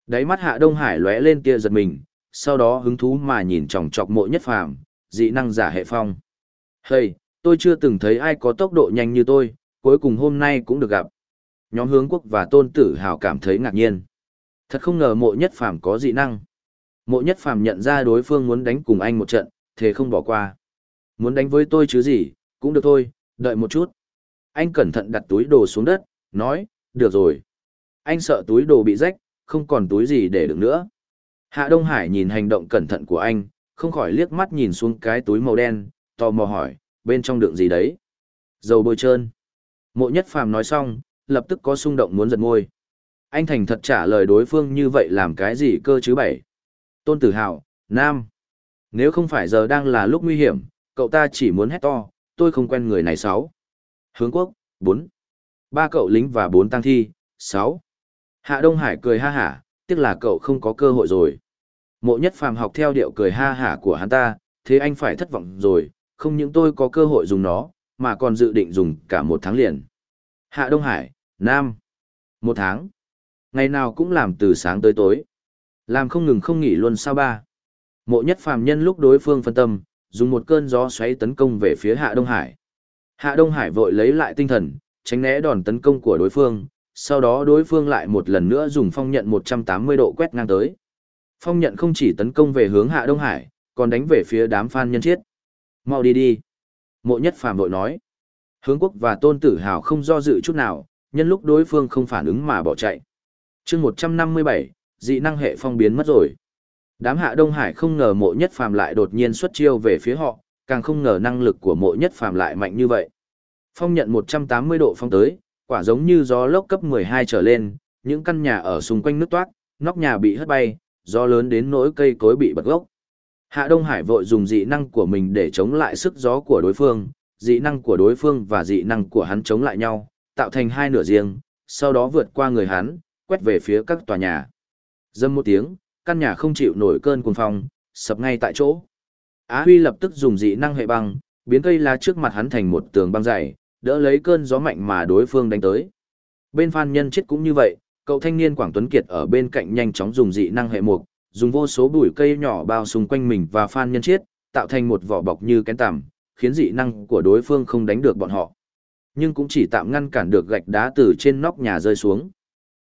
Đáy mắt hạ Đông Hải lóe lên tia giật mình, sau đó hứng thú mà nhìn chòng chọc mộ nhất phàm, dị năng giả hệ phong. Hey, tôi chưa từng thấy ai có tốc độ nhanh như tôi, cuối cùng hôm nay cũng được gặp. Nhóm hướng quốc và tôn tử hào cảm thấy ngạc nhiên. Thật không ngờ mộ nhất phàm có dị năng. Mộ nhất phàm nhận ra đối phương muốn đánh cùng anh một trận, thế không bỏ qua. Muốn đánh với tôi chứ gì, cũng được thôi, đợi một chút. Anh cẩn thận đặt túi đồ xuống đất, nói, được rồi. Anh sợ túi đồ bị rách, không còn túi gì để đựng nữa. Hạ Đông Hải nhìn hành động cẩn thận của anh, không khỏi liếc mắt nhìn xuống cái túi màu đen, tò mò hỏi, bên trong đựng gì đấy? Dầu bôi trơn. Mộ nhất phàm nói xong, lập tức có xung động muốn giật môi. Anh thành thật trả lời đối phương như vậy làm cái gì cơ chứ bảy? Tôn tử hào, Nam. Nếu không phải giờ đang là lúc nguy hiểm, cậu ta chỉ muốn hét to, tôi không quen người này sáu. Hướng quốc, bốn. Ba cậu lính và bốn tăng thi, sáu. Hạ Đông Hải cười ha hả, tiếc là cậu không có cơ hội rồi. Mộ nhất phàm học theo điệu cười ha hả của hắn ta, thế anh phải thất vọng rồi, không những tôi có cơ hội dùng nó, mà còn dự định dùng cả một tháng liền. Hạ Đông Hải, Nam. Một tháng. Ngày nào cũng làm từ sáng tới tối. Làm không ngừng không nghỉ luôn sao ba. Mộ nhất phàm nhân lúc đối phương phân tâm, dùng một cơn gió xoáy tấn công về phía Hạ Đông Hải. Hạ Đông Hải vội lấy lại tinh thần, tránh né đòn tấn công của đối phương, sau đó đối phương lại một lần nữa dùng phong nhận 180 độ quét ngang tới. Phong nhận không chỉ tấn công về hướng Hạ Đông Hải, còn đánh về phía đám phan nhân chiết. Mau đi đi. Mộ nhất phàm vội nói. Hướng quốc và tôn tử hào không do dự chút nào, nhân lúc đối phương không phản ứng mà bỏ chạy. chương 157, dị năng hệ phong biến mất rồi. Đám hạ Đông Hải không ngờ mộ nhất phàm lại đột nhiên xuất chiêu về phía họ, càng không ngờ năng lực của mộ nhất phàm lại mạnh như vậy. Phong nhận 180 độ phong tới, quả giống như gió lốc cấp 12 trở lên, những căn nhà ở xung quanh nước toát, nóc nhà bị hất bay, gió lớn đến nỗi cây cối bị bật gốc. Hạ Đông Hải vội dùng dị năng của mình để chống lại sức gió của đối phương, dị năng của đối phương và dị năng của hắn chống lại nhau, tạo thành hai nửa riêng, sau đó vượt qua người hắn, quét về phía các tòa nhà. Dâm một tiếng, căn nhà không chịu nổi cơn cuồng phong, sập ngay tại chỗ. Á Huy lập tức dùng dị năng hệ băng, biến cây lá trước mặt hắn thành một tường băng dày, đỡ lấy cơn gió mạnh mà đối phương đánh tới. Bên Phan Nhân chết cũng như vậy, cậu thanh niên Quảng Tuấn Kiệt ở bên cạnh nhanh chóng dùng dị năng hệ mục, dùng vô số bụi cây nhỏ bao xung quanh mình và Phan Nhân chiết tạo thành một vỏ bọc như kén tằm, khiến dị năng của đối phương không đánh được bọn họ. Nhưng cũng chỉ tạm ngăn cản được gạch đá từ trên nóc nhà rơi xuống.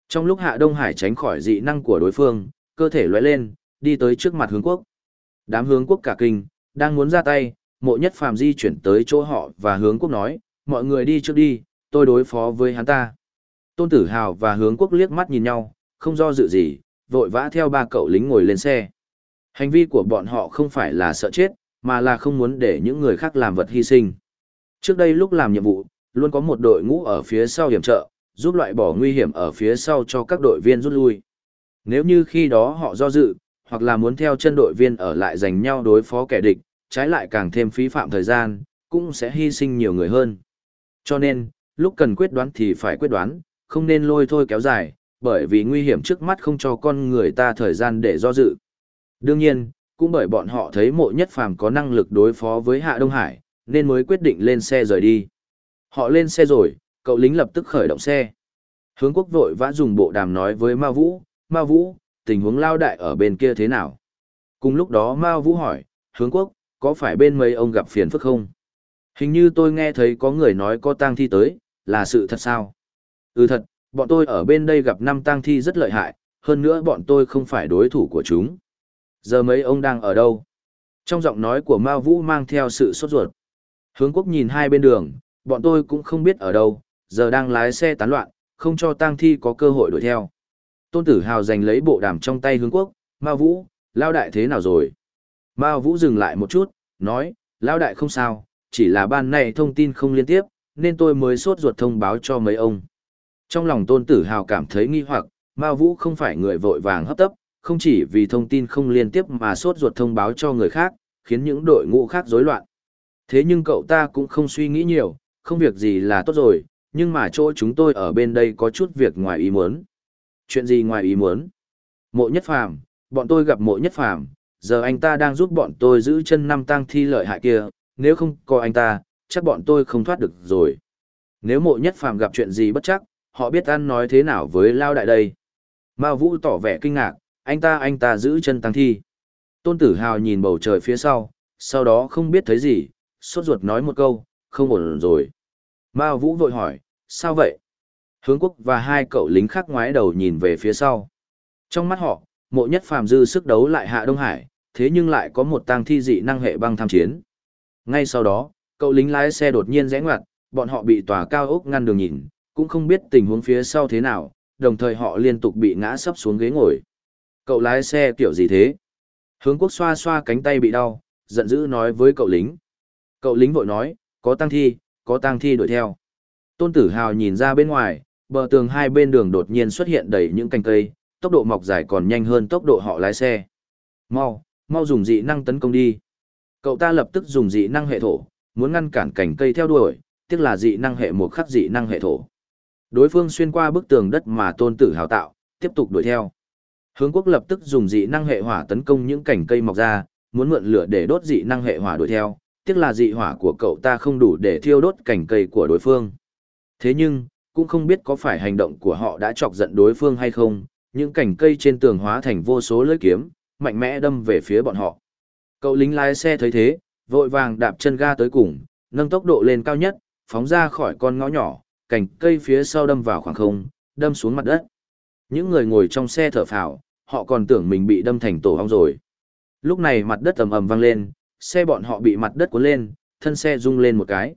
Trong lúc Hạ Đông Hải tránh khỏi dị năng của đối phương, cơ thể lóe lên, đi tới trước mặt hướng quốc. Đám hướng quốc cả kinh, đang muốn ra tay, mộ nhất phàm di chuyển tới chỗ họ và hướng quốc nói, mọi người đi trước đi, tôi đối phó với hắn ta. Tôn Tử Hào và hướng quốc liếc mắt nhìn nhau, không do dự gì, vội vã theo ba cậu lính ngồi lên xe. Hành vi của bọn họ không phải là sợ chết, mà là không muốn để những người khác làm vật hy sinh. Trước đây lúc làm nhiệm vụ, luôn có một đội ngũ ở phía sau hiểm trợ, giúp loại bỏ nguy hiểm ở phía sau cho các đội viên rút lui. Nếu như khi đó họ do dự, hoặc là muốn theo chân đội viên ở lại giành nhau đối phó kẻ địch, trái lại càng thêm phí phạm thời gian, cũng sẽ hy sinh nhiều người hơn. Cho nên, lúc cần quyết đoán thì phải quyết đoán, không nên lôi thôi kéo dài, bởi vì nguy hiểm trước mắt không cho con người ta thời gian để do dự. Đương nhiên, cũng bởi bọn họ thấy mộ nhất phàm có năng lực đối phó với Hạ Đông Hải, nên mới quyết định lên xe rời đi. Họ lên xe rồi, cậu lính lập tức khởi động xe. Hướng quốc vội vã dùng bộ đàm nói với Ma Vũ, Ma Vũ, tình huống lao đại ở bên kia thế nào? Cùng lúc đó Ma Vũ hỏi, hướng quốc, có phải bên mấy ông gặp phiền phức không? Hình như tôi nghe thấy có người nói có tang thi tới, là sự thật sao? Ừ thật, bọn tôi ở bên đây gặp năm tang thi rất lợi hại, hơn nữa bọn tôi không phải đối thủ của chúng. Giờ mấy ông đang ở đâu? Trong giọng nói của Mao Vũ mang theo sự sốt ruột. Hướng quốc nhìn hai bên đường, bọn tôi cũng không biết ở đâu, giờ đang lái xe tán loạn, không cho tang thi có cơ hội đuổi theo. Tôn Tử Hào giành lấy bộ đàm trong tay hướng quốc, Mao Vũ, lao đại thế nào rồi? Mao Vũ dừng lại một chút, nói, lao đại không sao, chỉ là ban này thông tin không liên tiếp, nên tôi mới sốt ruột thông báo cho mấy ông. Trong lòng Tôn Tử Hào cảm thấy nghi hoặc, Mao Vũ không phải người vội vàng hấp tấp, không chỉ vì thông tin không liên tiếp mà sốt ruột thông báo cho người khác, khiến những đội ngũ khác rối loạn. Thế nhưng cậu ta cũng không suy nghĩ nhiều, không việc gì là tốt rồi, nhưng mà chỗ chúng tôi ở bên đây có chút việc ngoài ý muốn. Chuyện gì ngoài ý muốn? Mộ nhất phàm, bọn tôi gặp mộ nhất phàm, giờ anh ta đang giúp bọn tôi giữ chân năm tang thi lợi hại kia, nếu không có anh ta, chắc bọn tôi không thoát được rồi. Nếu mộ nhất phàm gặp chuyện gì bất chắc, họ biết ăn nói thế nào với Lao Đại đây. Mao Vũ tỏ vẻ kinh ngạc, anh ta anh ta giữ chân tăng thi. Tôn Tử Hào nhìn bầu trời phía sau, sau đó không biết thấy gì, sốt ruột nói một câu, không ổn rồi. Mao Vũ vội hỏi, sao vậy? Hướng quốc và hai cậu lính khác ngoái đầu nhìn về phía sau. Trong mắt họ, mộ nhất phàm dư sức đấu lại hạ Đông Hải, thế nhưng lại có một tang thi dị năng hệ băng tham chiến. Ngay sau đó, cậu lính lái xe đột nhiên rẽ ngoặt, bọn họ bị tòa cao ốc ngăn đường nhìn, cũng không biết tình huống phía sau thế nào, đồng thời họ liên tục bị ngã sấp xuống ghế ngồi. Cậu lái xe kiểu gì thế? Hướng quốc xoa xoa cánh tay bị đau, giận dữ nói với cậu lính. Cậu lính vội nói, có tăng thi, có tăng thi đuổi theo. Tôn tử hào nhìn ra bên ngoài, bờ tường hai bên đường đột nhiên xuất hiện đầy những cành cây, tốc độ mọc dài còn nhanh hơn tốc độ họ lái xe. Mau, mau dùng dị năng tấn công đi. Cậu ta lập tức dùng dị năng hệ thổ, muốn ngăn cản cành cây theo đuổi, tức là dị năng hệ một khắc dị năng hệ thổ. Đối phương xuyên qua bức tường đất mà tôn tử hào tạo, tiếp tục đuổi theo. Hướng quốc lập tức dùng dị năng hệ hỏa tấn công những cành cây mọc ra, muốn mượn lửa để đốt dị năng hệ hỏa đuổi theo, tiếc là dị hỏa của cậu ta không đủ để thiêu đốt cành cây của đối phương. Thế nhưng, cũng không biết có phải hành động của họ đã chọc giận đối phương hay không, những cành cây trên tường hóa thành vô số lưỡi kiếm, mạnh mẽ đâm về phía bọn họ. Cậu lính lái xe thấy thế, vội vàng đạp chân ga tới cùng, nâng tốc độ lên cao nhất, phóng ra khỏi con ngõ nhỏ, cành cây phía sau đâm vào khoảng không, đâm xuống mặt đất. Những người ngồi trong xe thở phào, họ còn tưởng mình bị đâm thành tổ hong rồi. Lúc này mặt đất ầm ầm vang lên, xe bọn họ bị mặt đất cuốn lên, thân xe rung lên một cái.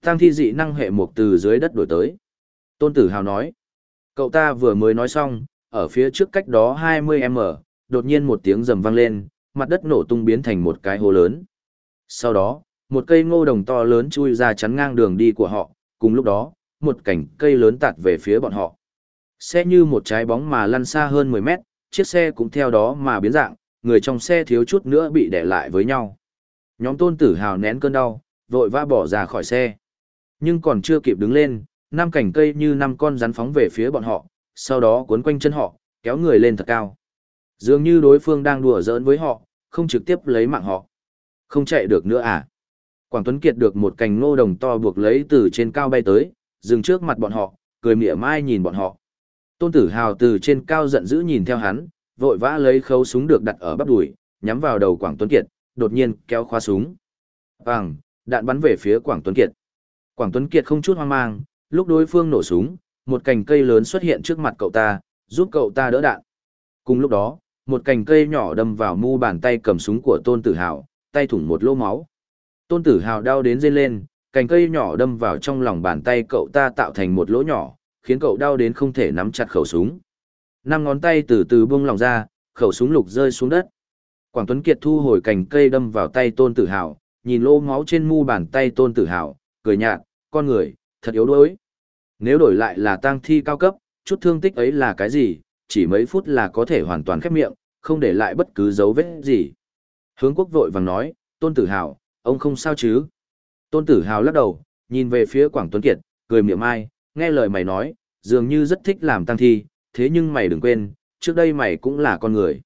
Tăng thi dị năng hệ mục từ dưới đất đổi tới. Tôn Tử Hào nói, cậu ta vừa mới nói xong, ở phía trước cách đó 20m, đột nhiên một tiếng rầm vang lên, mặt đất nổ tung biến thành một cái hố lớn. Sau đó, một cây ngô đồng to lớn chui ra chắn ngang đường đi của họ, cùng lúc đó, một cảnh cây lớn tạt về phía bọn họ. Xe như một trái bóng mà lăn xa hơn 10 mét, chiếc xe cũng theo đó mà biến dạng, người trong xe thiếu chút nữa bị đè lại với nhau. Nhóm tôn tử hào nén cơn đau, vội vã bỏ ra khỏi xe. Nhưng còn chưa kịp đứng lên, năm cành cây như năm con rắn phóng về phía bọn họ, sau đó cuốn quanh chân họ, kéo người lên thật cao. Dường như đối phương đang đùa giỡn với họ, không trực tiếp lấy mạng họ. Không chạy được nữa à? Quảng Tuấn Kiệt được một cành ngô đồng to buộc lấy từ trên cao bay tới, dừng trước mặt bọn họ, cười mỉa mai nhìn bọn họ. Tôn Tử Hào từ trên cao giận dữ nhìn theo hắn, vội vã lấy khâu súng được đặt ở bắp đùi, nhắm vào đầu Quảng Tuấn Kiệt, đột nhiên kéo khóa súng. Bằng, đạn bắn về phía Quảng Tuấn Kiệt. Quảng Tuấn Kiệt không chút hoang mang, lúc đối phương nổ súng, một cành cây lớn xuất hiện trước mặt cậu ta, giúp cậu ta đỡ đạn. Cùng lúc đó, một cành cây nhỏ đâm vào mu bàn tay cầm súng của Tôn Tử Hào, tay thủng một lỗ máu. Tôn Tử Hào đau đến rên lên, cành cây nhỏ đâm vào trong lòng bàn tay cậu ta tạo thành một lỗ nhỏ, khiến cậu đau đến không thể nắm chặt khẩu súng. Năm ngón tay từ từ buông lòng ra, khẩu súng lục rơi xuống đất. Quảng Tuấn Kiệt thu hồi cành cây đâm vào tay Tôn Tử Hào, nhìn lỗ máu trên mu bàn tay Tôn Tử Hào, cười nhạt, con người, thật yếu đuối. Nếu đổi lại là tang thi cao cấp, chút thương tích ấy là cái gì, chỉ mấy phút là có thể hoàn toàn khép miệng, không để lại bất cứ dấu vết gì. Hướng quốc vội vàng nói, Tôn Tử Hào, ông không sao chứ? Tôn Tử Hào lắc đầu, nhìn về phía Quảng Tuấn Kiệt, cười miệng ai, nghe lời mày nói, dường như rất thích làm tăng thi, thế nhưng mày đừng quên, trước đây mày cũng là con người.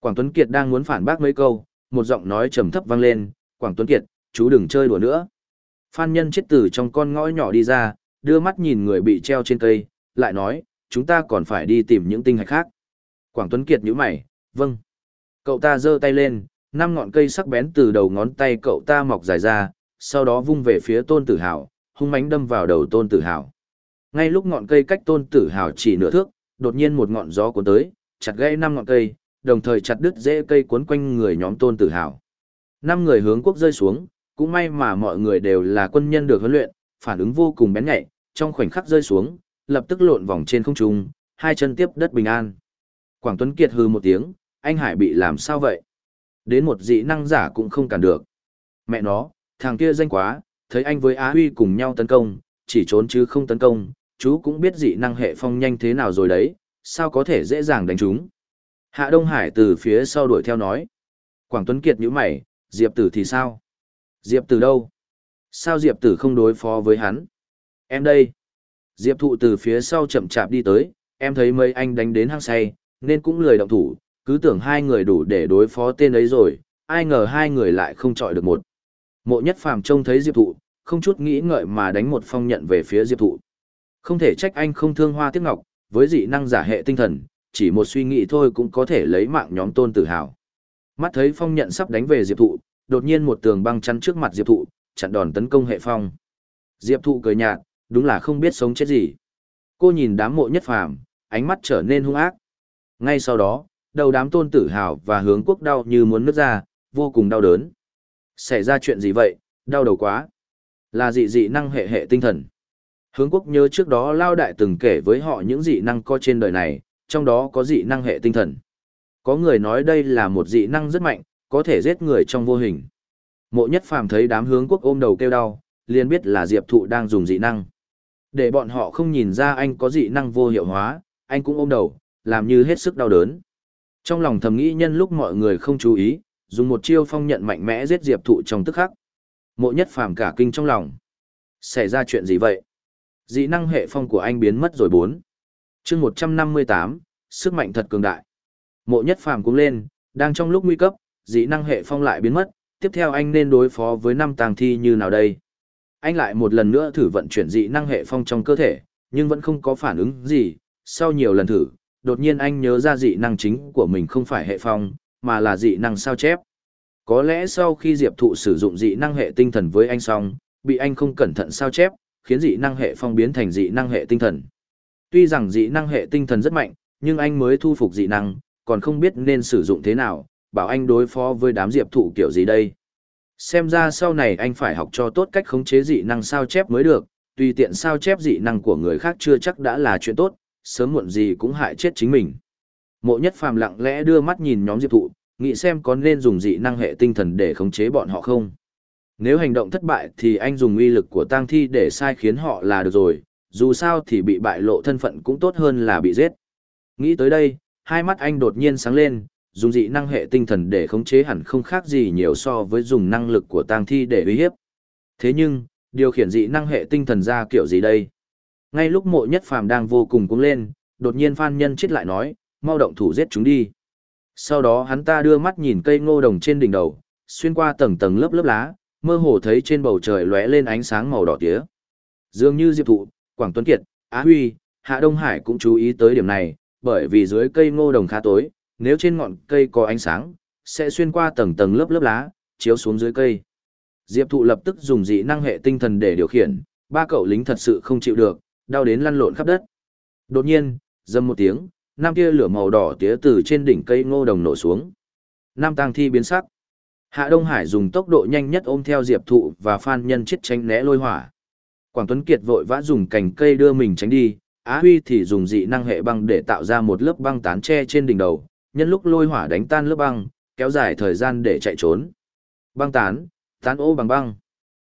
Quảng Tuấn Kiệt đang muốn phản bác mấy câu, một giọng nói trầm thấp vang lên, Quảng Tuấn Kiệt, chú đừng chơi đùa nữa. Phan nhân chết tử trong con ngõ nhỏ đi ra, đưa mắt nhìn người bị treo trên cây, lại nói, chúng ta còn phải đi tìm những tinh hạch khác. Quảng Tuấn Kiệt nhíu mày, vâng. Cậu ta giơ tay lên, năm ngọn cây sắc bén từ đầu ngón tay cậu ta mọc dài ra, sau đó vung về phía tôn tử hào, hung mãnh đâm vào đầu tôn tử hào. Ngay lúc ngọn cây cách tôn tử hào chỉ nửa thước, đột nhiên một ngọn gió cuốn tới, chặt gãy năm ngọn cây, đồng thời chặt đứt rễ cây cuốn quanh người nhóm tôn tử hào. Năm người hướng quốc rơi xuống, cũng may mà mọi người đều là quân nhân được huấn luyện, phản ứng vô cùng bén nhạy, trong khoảnh khắc rơi xuống, lập tức lộn vòng trên không trung, hai chân tiếp đất bình an. Quảng Tuấn Kiệt hừ một tiếng, anh Hải bị làm sao vậy? Đến một dị năng giả cũng không cản được. Mẹ nó, thằng kia danh quá, thấy anh với Á Huy cùng nhau tấn công, chỉ trốn chứ không tấn công, chú cũng biết dị năng hệ phong nhanh thế nào rồi đấy, sao có thể dễ dàng đánh chúng. Hạ Đông Hải từ phía sau đuổi theo nói. Quảng Tuấn Kiệt nhíu mày, Diệp Tử thì sao? Diệp Tử đâu? Sao Diệp Tử không đối phó với hắn? Em đây. Diệp Thụ từ phía sau chậm chạp đi tới, em thấy mấy anh đánh đến hang say, nên cũng lười động thủ, cứ tưởng hai người đủ để đối phó tên ấy rồi, ai ngờ hai người lại không chọi được một. Mộ nhất phàm trông thấy Diệp Thụ, không chút nghĩ ngợi mà đánh một phong nhận về phía Diệp Thụ. Không thể trách anh không thương hoa tiếc ngọc, với dị năng giả hệ tinh thần, chỉ một suy nghĩ thôi cũng có thể lấy mạng nhóm tôn tử hào. Mắt thấy phong nhận sắp đánh về Diệp Thụ, đột nhiên một tường băng chắn trước mặt Diệp Thụ, chặn đòn tấn công hệ phong. Diệp Thụ cười nhạt, đúng là không biết sống chết gì. Cô nhìn đám mộ nhất phàm, ánh mắt trở nên hung ác. Ngay sau đó, đầu đám tôn tử hào và hướng quốc đau như muốn nứt ra, vô cùng đau đớn. Xảy ra chuyện gì vậy, đau đầu quá. Là dị dị năng hệ hệ tinh thần. Hướng quốc nhớ trước đó Lao Đại từng kể với họ những dị năng có trên đời này, trong đó có dị năng hệ tinh thần. Có người nói đây là một dị năng rất mạnh, có thể giết người trong vô hình. Mộ nhất phàm thấy đám hướng quốc ôm đầu kêu đau, liền biết là Diệp Thụ đang dùng dị năng. Để bọn họ không nhìn ra anh có dị năng vô hiệu hóa, anh cũng ôm đầu, làm như hết sức đau đớn. Trong lòng thầm nghĩ nhân lúc mọi người không chú ý, dùng một chiêu phong nhận mạnh mẽ giết Diệp Thụ trong tức khắc. Mộ nhất phàm cả kinh trong lòng. Xảy ra chuyện gì vậy? Dị năng hệ phong của anh biến mất rồi bốn. chương 158, sức mạnh thật cường đại. Mộ nhất phàm cũng lên, đang trong lúc nguy cấp, dị năng hệ phong lại biến mất, tiếp theo anh nên đối phó với năm tàng thi như nào đây? Anh lại một lần nữa thử vận chuyển dị năng hệ phong trong cơ thể, nhưng vẫn không có phản ứng gì. Sau nhiều lần thử, đột nhiên anh nhớ ra dị năng chính của mình không phải hệ phong, mà là dị năng sao chép. Có lẽ sau khi Diệp Thụ sử dụng dị năng hệ tinh thần với anh xong, bị anh không cẩn thận sao chép, khiến dị năng hệ phong biến thành dị năng hệ tinh thần. Tuy rằng dị năng hệ tinh thần rất mạnh, nhưng anh mới thu phục dị năng, còn không biết nên sử dụng thế nào, bảo anh đối phó với đám diệp thụ kiểu gì đây. Xem ra sau này anh phải học cho tốt cách khống chế dị năng sao chép mới được, tùy tiện sao chép dị năng của người khác chưa chắc đã là chuyện tốt, sớm muộn gì cũng hại chết chính mình. Mộ nhất phàm lặng lẽ đưa mắt nhìn nhóm diệp thụ, nghĩ xem có nên dùng dị năng hệ tinh thần để khống chế bọn họ không. Nếu hành động thất bại thì anh dùng uy lực của tang thi để sai khiến họ là được rồi, dù sao thì bị bại lộ thân phận cũng tốt hơn là bị giết. Nghĩ tới đây, hai mắt anh đột nhiên sáng lên, dùng dị năng hệ tinh thần để khống chế hẳn không khác gì nhiều so với dùng năng lực của tang thi để uy hiếp. Thế nhưng, điều khiển dị năng hệ tinh thần ra kiểu gì đây? Ngay lúc mộ nhất phàm đang vô cùng cuống lên, đột nhiên Phan Nhân chết lại nói, mau động thủ giết chúng đi. Sau đó hắn ta đưa mắt nhìn cây ngô đồng trên đỉnh đầu, xuyên qua tầng tầng lớp lớp lá, mơ hồ thấy trên bầu trời lóe lên ánh sáng màu đỏ tía. Dường như Diệp Thụ, Quảng Tuấn Kiệt, Á Huy, Hạ Đông Hải cũng chú ý tới điểm này, bởi vì dưới cây ngô đồng khá tối, nếu trên ngọn cây có ánh sáng, sẽ xuyên qua tầng tầng lớp lớp lá, chiếu xuống dưới cây. Diệp Thụ lập tức dùng dị năng hệ tinh thần để điều khiển, ba cậu lính thật sự không chịu được, đau đến lăn lộn khắp đất. Đột nhiên, dâm một tiếng, năm tia lửa màu đỏ tía từ trên đỉnh cây ngô đồng nổ xuống. Nam tang thi biến sắc. Hạ Đông Hải dùng tốc độ nhanh nhất ôm theo Diệp Thụ và Phan Nhân chết tránh né lôi hỏa. Quảng Tuấn Kiệt vội vã dùng cành cây đưa mình tránh đi, Á Huy thì dùng dị năng hệ băng để tạo ra một lớp băng tán che trên đỉnh đầu, nhân lúc lôi hỏa đánh tan lớp băng, kéo dài thời gian để chạy trốn. Băng tán, tán ô bằng băng.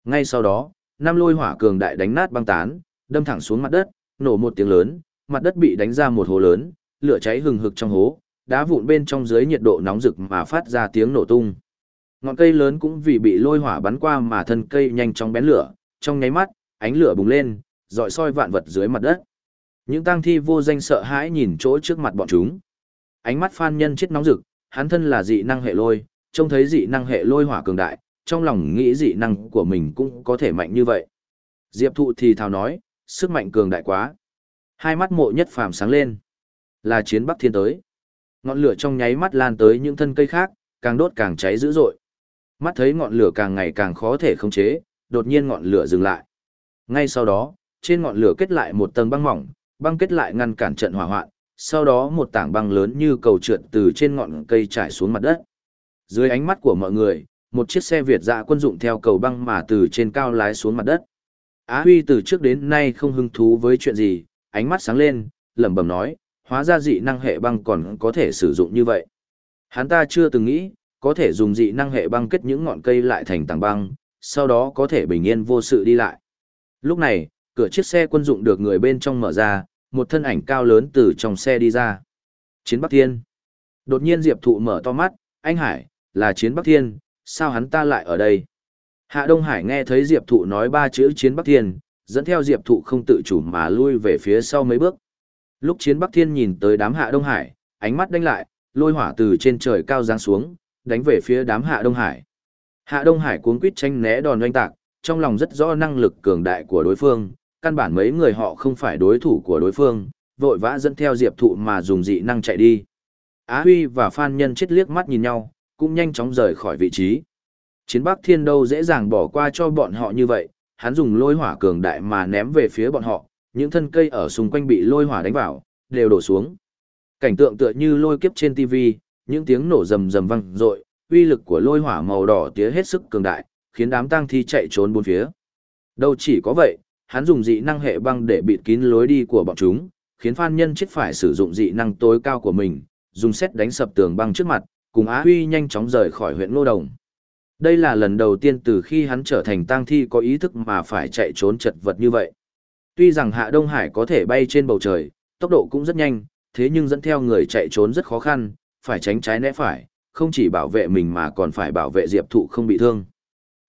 Ngay sau đó, năm lôi hỏa cường đại đánh nát băng tán, đâm thẳng xuống mặt đất, nổ một tiếng lớn, mặt đất bị đánh ra một hố lớn, lửa cháy hừng hực trong hố, đá vụn bên trong dưới nhiệt độ nóng rực mà phát ra tiếng nổ tung. Ngọn cây lớn cũng vì bị lôi hỏa bắn qua mà thân cây nhanh chóng bén lửa, trong nháy mắt, ánh lửa bùng lên, dọi soi vạn vật dưới mặt đất. Những tang thi vô danh sợ hãi nhìn chỗ trước mặt bọn chúng. Ánh mắt Phan Nhân chết nóng rực, hắn thân là dị năng hệ lôi, trông thấy dị năng hệ lôi hỏa cường đại, trong lòng nghĩ dị năng của mình cũng có thể mạnh như vậy. Diệp Thụ thì thào nói, sức mạnh cường đại quá. Hai mắt mộ nhất phàm sáng lên. Là chiến Bắc Thiên tới. Ngọn lửa trong nháy mắt lan tới những thân cây khác, càng đốt càng cháy dữ dội. Mắt thấy ngọn lửa càng ngày càng khó thể khống chế, đột nhiên ngọn lửa dừng lại. Ngay sau đó, trên ngọn lửa kết lại một tầng băng mỏng, băng kết lại ngăn cản trận hỏa hoạn, sau đó một tảng băng lớn như cầu trượt từ trên ngọn cây trải xuống mặt đất. Dưới ánh mắt của mọi người, một chiếc xe Việt dạ quân dụng theo cầu băng mà từ trên cao lái xuống mặt đất. Á Huy từ trước đến nay không hứng thú với chuyện gì, ánh mắt sáng lên, lẩm bẩm nói, hóa ra dị năng hệ băng còn có thể sử dụng như vậy. Hắn ta chưa từng nghĩ, có thể dùng dị năng hệ băng kết những ngọn cây lại thành tảng băng, sau đó có thể bình yên vô sự đi lại. Lúc này, cửa chiếc xe quân dụng được người bên trong mở ra, một thân ảnh cao lớn từ trong xe đi ra. Chiến Bắc Thiên. Đột nhiên Diệp Thụ mở to mắt, anh Hải, là Chiến Bắc Thiên, sao hắn ta lại ở đây? Hạ Đông Hải nghe thấy Diệp Thụ nói ba chữ Chiến Bắc Thiên, dẫn theo Diệp Thụ không tự chủ mà lui về phía sau mấy bước. Lúc Chiến Bắc Thiên nhìn tới đám Hạ Đông Hải, ánh mắt đánh lại, lôi hỏa từ trên trời cao giáng xuống, đánh về phía đám Hạ Đông Hải. Hạ Đông Hải cuống quýt tranh né đòn oanh tạc, trong lòng rất rõ năng lực cường đại của đối phương, căn bản mấy người họ không phải đối thủ của đối phương, vội vã dẫn theo Diệp Thụ mà dùng dị năng chạy đi. Á Huy và Phan Nhân chết liếc mắt nhìn nhau, cũng nhanh chóng rời khỏi vị trí. Chiến Bắc Thiên đâu dễ dàng bỏ qua cho bọn họ như vậy, hắn dùng lôi hỏa cường đại mà ném về phía bọn họ, những thân cây ở xung quanh bị lôi hỏa đánh vào, đều đổ xuống. Cảnh tượng tựa như lôi kiếp trên TV, những tiếng nổ rầm rầm vang rội, uy lực của lôi hỏa màu đỏ tía hết sức cường đại, khiến đám tang thi chạy trốn bốn phía. Đâu chỉ có vậy, hắn dùng dị năng hệ băng để bịt kín lối đi của bọn chúng, khiến Phan Nhân chết phải sử dụng dị năng tối cao của mình, dùng xét đánh sập tường băng trước mặt, cùng Á Huy nhanh chóng rời khỏi huyện Ngô Đồng. Đây là lần đầu tiên từ khi hắn trở thành tang thi có ý thức mà phải chạy trốn chật vật như vậy. Tuy rằng Hạ Đông Hải có thể bay trên bầu trời, tốc độ cũng rất nhanh, thế nhưng dẫn theo người chạy trốn rất khó khăn, phải tránh trái né phải, không chỉ bảo vệ mình mà còn phải bảo vệ Diệp Thụ không bị thương.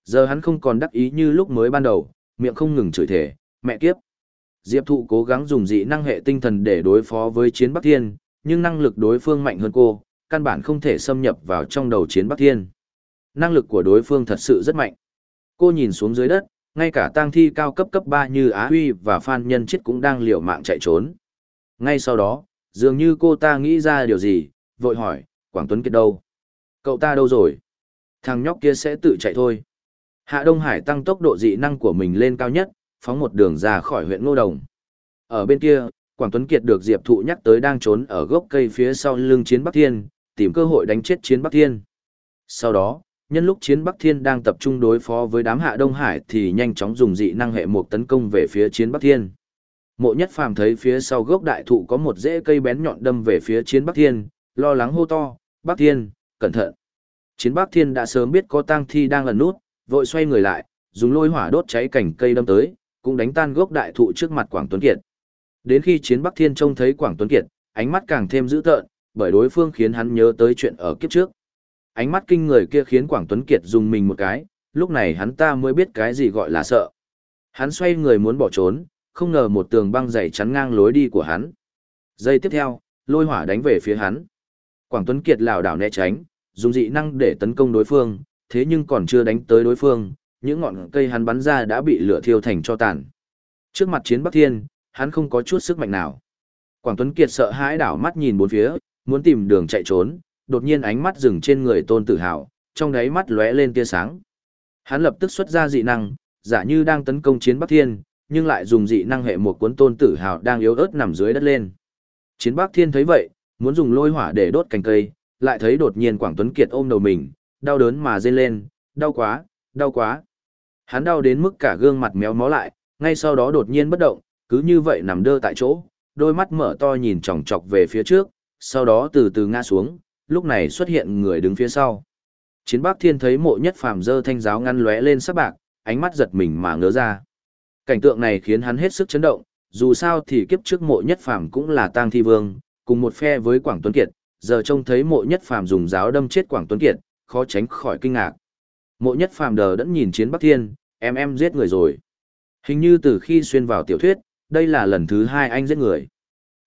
Giờ hắn không còn đắc ý như lúc mới ban đầu, miệng không ngừng chửi thể, mẹ kiếp. Diệp Thụ cố gắng dùng dị năng hệ tinh thần để đối phó với chiến Bắc Thiên, nhưng năng lực đối phương mạnh hơn cô, căn bản không thể xâm nhập vào trong đầu chiến Bắc Thiên. Năng lực của đối phương thật sự rất mạnh. Cô nhìn xuống dưới đất, ngay cả tang thi cao cấp cấp 3 như Á Huy và Phan Nhân Chết cũng đang liều mạng chạy trốn. Ngay sau đó, dường như cô ta nghĩ ra điều gì, vội hỏi, Quảng Tuấn Kiệt đâu? Cậu ta đâu rồi? Thằng nhóc kia sẽ tự chạy thôi. Hạ Đông Hải tăng tốc độ dị năng của mình lên cao nhất, phóng một đường ra khỏi huyện Ngô Đồng. Ở bên kia, Quảng Tuấn Kiệt được Diệp Thụ nhắc tới đang trốn ở gốc cây phía sau lưng Chiến Bắc Thiên, tìm cơ hội đánh chết Chiến Bắc Thiên. Sau đó, nhân lúc Chiến Bắc Thiên đang tập trung đối phó với đám Hạ Đông Hải thì nhanh chóng dùng dị năng hệ một tấn công về phía Chiến Bắc Thiên. Mộ Nhất Phàm thấy phía sau gốc đại thụ có một rễ cây bén nhọn đâm về phía Chiến Bắc Thiên, lo lắng hô to, "Bắc Thiên, cẩn thận!" Chiến Bắc Thiên đã sớm biết có tang thi đang ẩn nút, vội xoay người lại, dùng lôi hỏa đốt cháy cảnh cây đâm tới, cũng đánh tan gốc đại thụ trước mặt Quảng Tuấn Kiệt. Đến khi Chiến Bắc Thiên trông thấy Quảng Tuấn Kiệt, ánh mắt càng thêm dữ tợn, bởi đối phương khiến hắn nhớ tới chuyện ở kiếp trước. Ánh mắt kinh người kia khiến Quảng Tuấn Kiệt dùng mình một cái, lúc này hắn ta mới biết cái gì gọi là sợ. Hắn xoay người muốn bỏ trốn, không ngờ một tường băng dày chắn ngang lối đi của hắn. Giây tiếp theo, lôi hỏa đánh về phía hắn. Quảng Tuấn Kiệt lảo đảo né tránh, dùng dị năng để tấn công đối phương, thế nhưng còn chưa đánh tới đối phương, những ngọn cây hắn bắn ra đã bị lửa thiêu thành cho tàn. Trước mặt chiến Bắc Thiên, hắn không có chút sức mạnh nào. Quảng Tuấn Kiệt sợ hãi đảo mắt nhìn bốn phía, muốn tìm đường chạy trốn, đột nhiên ánh mắt dừng trên người Tôn Tử Hào, trong đáy mắt lóe lên tia sáng. Hắn lập tức xuất ra dị năng, giả như đang tấn công chiến Bắc Thiên, nhưng lại dùng dị năng hệ một cuốn Tôn Tử Hào đang yếu ớt nằm dưới đất lên. Chiến Bắc Thiên thấy vậy, muốn dùng lôi hỏa để đốt cành cây, lại thấy đột nhiên Quảng Tuấn Kiệt ôm đầu mình, đau đớn mà rên lên, đau quá, đau quá. Hắn đau đến mức cả gương mặt méo mó lại, ngay sau đó đột nhiên bất động, cứ như vậy nằm đơ tại chỗ, đôi mắt mở to nhìn chòng chọc về phía trước, sau đó từ từ ngã xuống, lúc này xuất hiện người đứng phía sau. Chiến Bắc Thiên thấy mộ nhất phàm dơ thanh giáo ngăn lóe lên sắc bạc, ánh mắt giật mình mà ngớ ra. Cảnh tượng này khiến hắn hết sức chấn động, dù sao thì kiếp trước mộ nhất phàm cũng là tang thi vương, cùng một phe với Quảng Tuấn Kiệt, giờ trông thấy mộ nhất phàm dùng giáo đâm chết Quảng Tuấn Kiệt, khó tránh khỏi kinh ngạc. Mộ nhất phàm đờ đẫn nhìn chiến Bắc Thiên, em em giết người rồi. Hình như từ khi xuyên vào tiểu thuyết, đây là lần thứ hai anh giết người.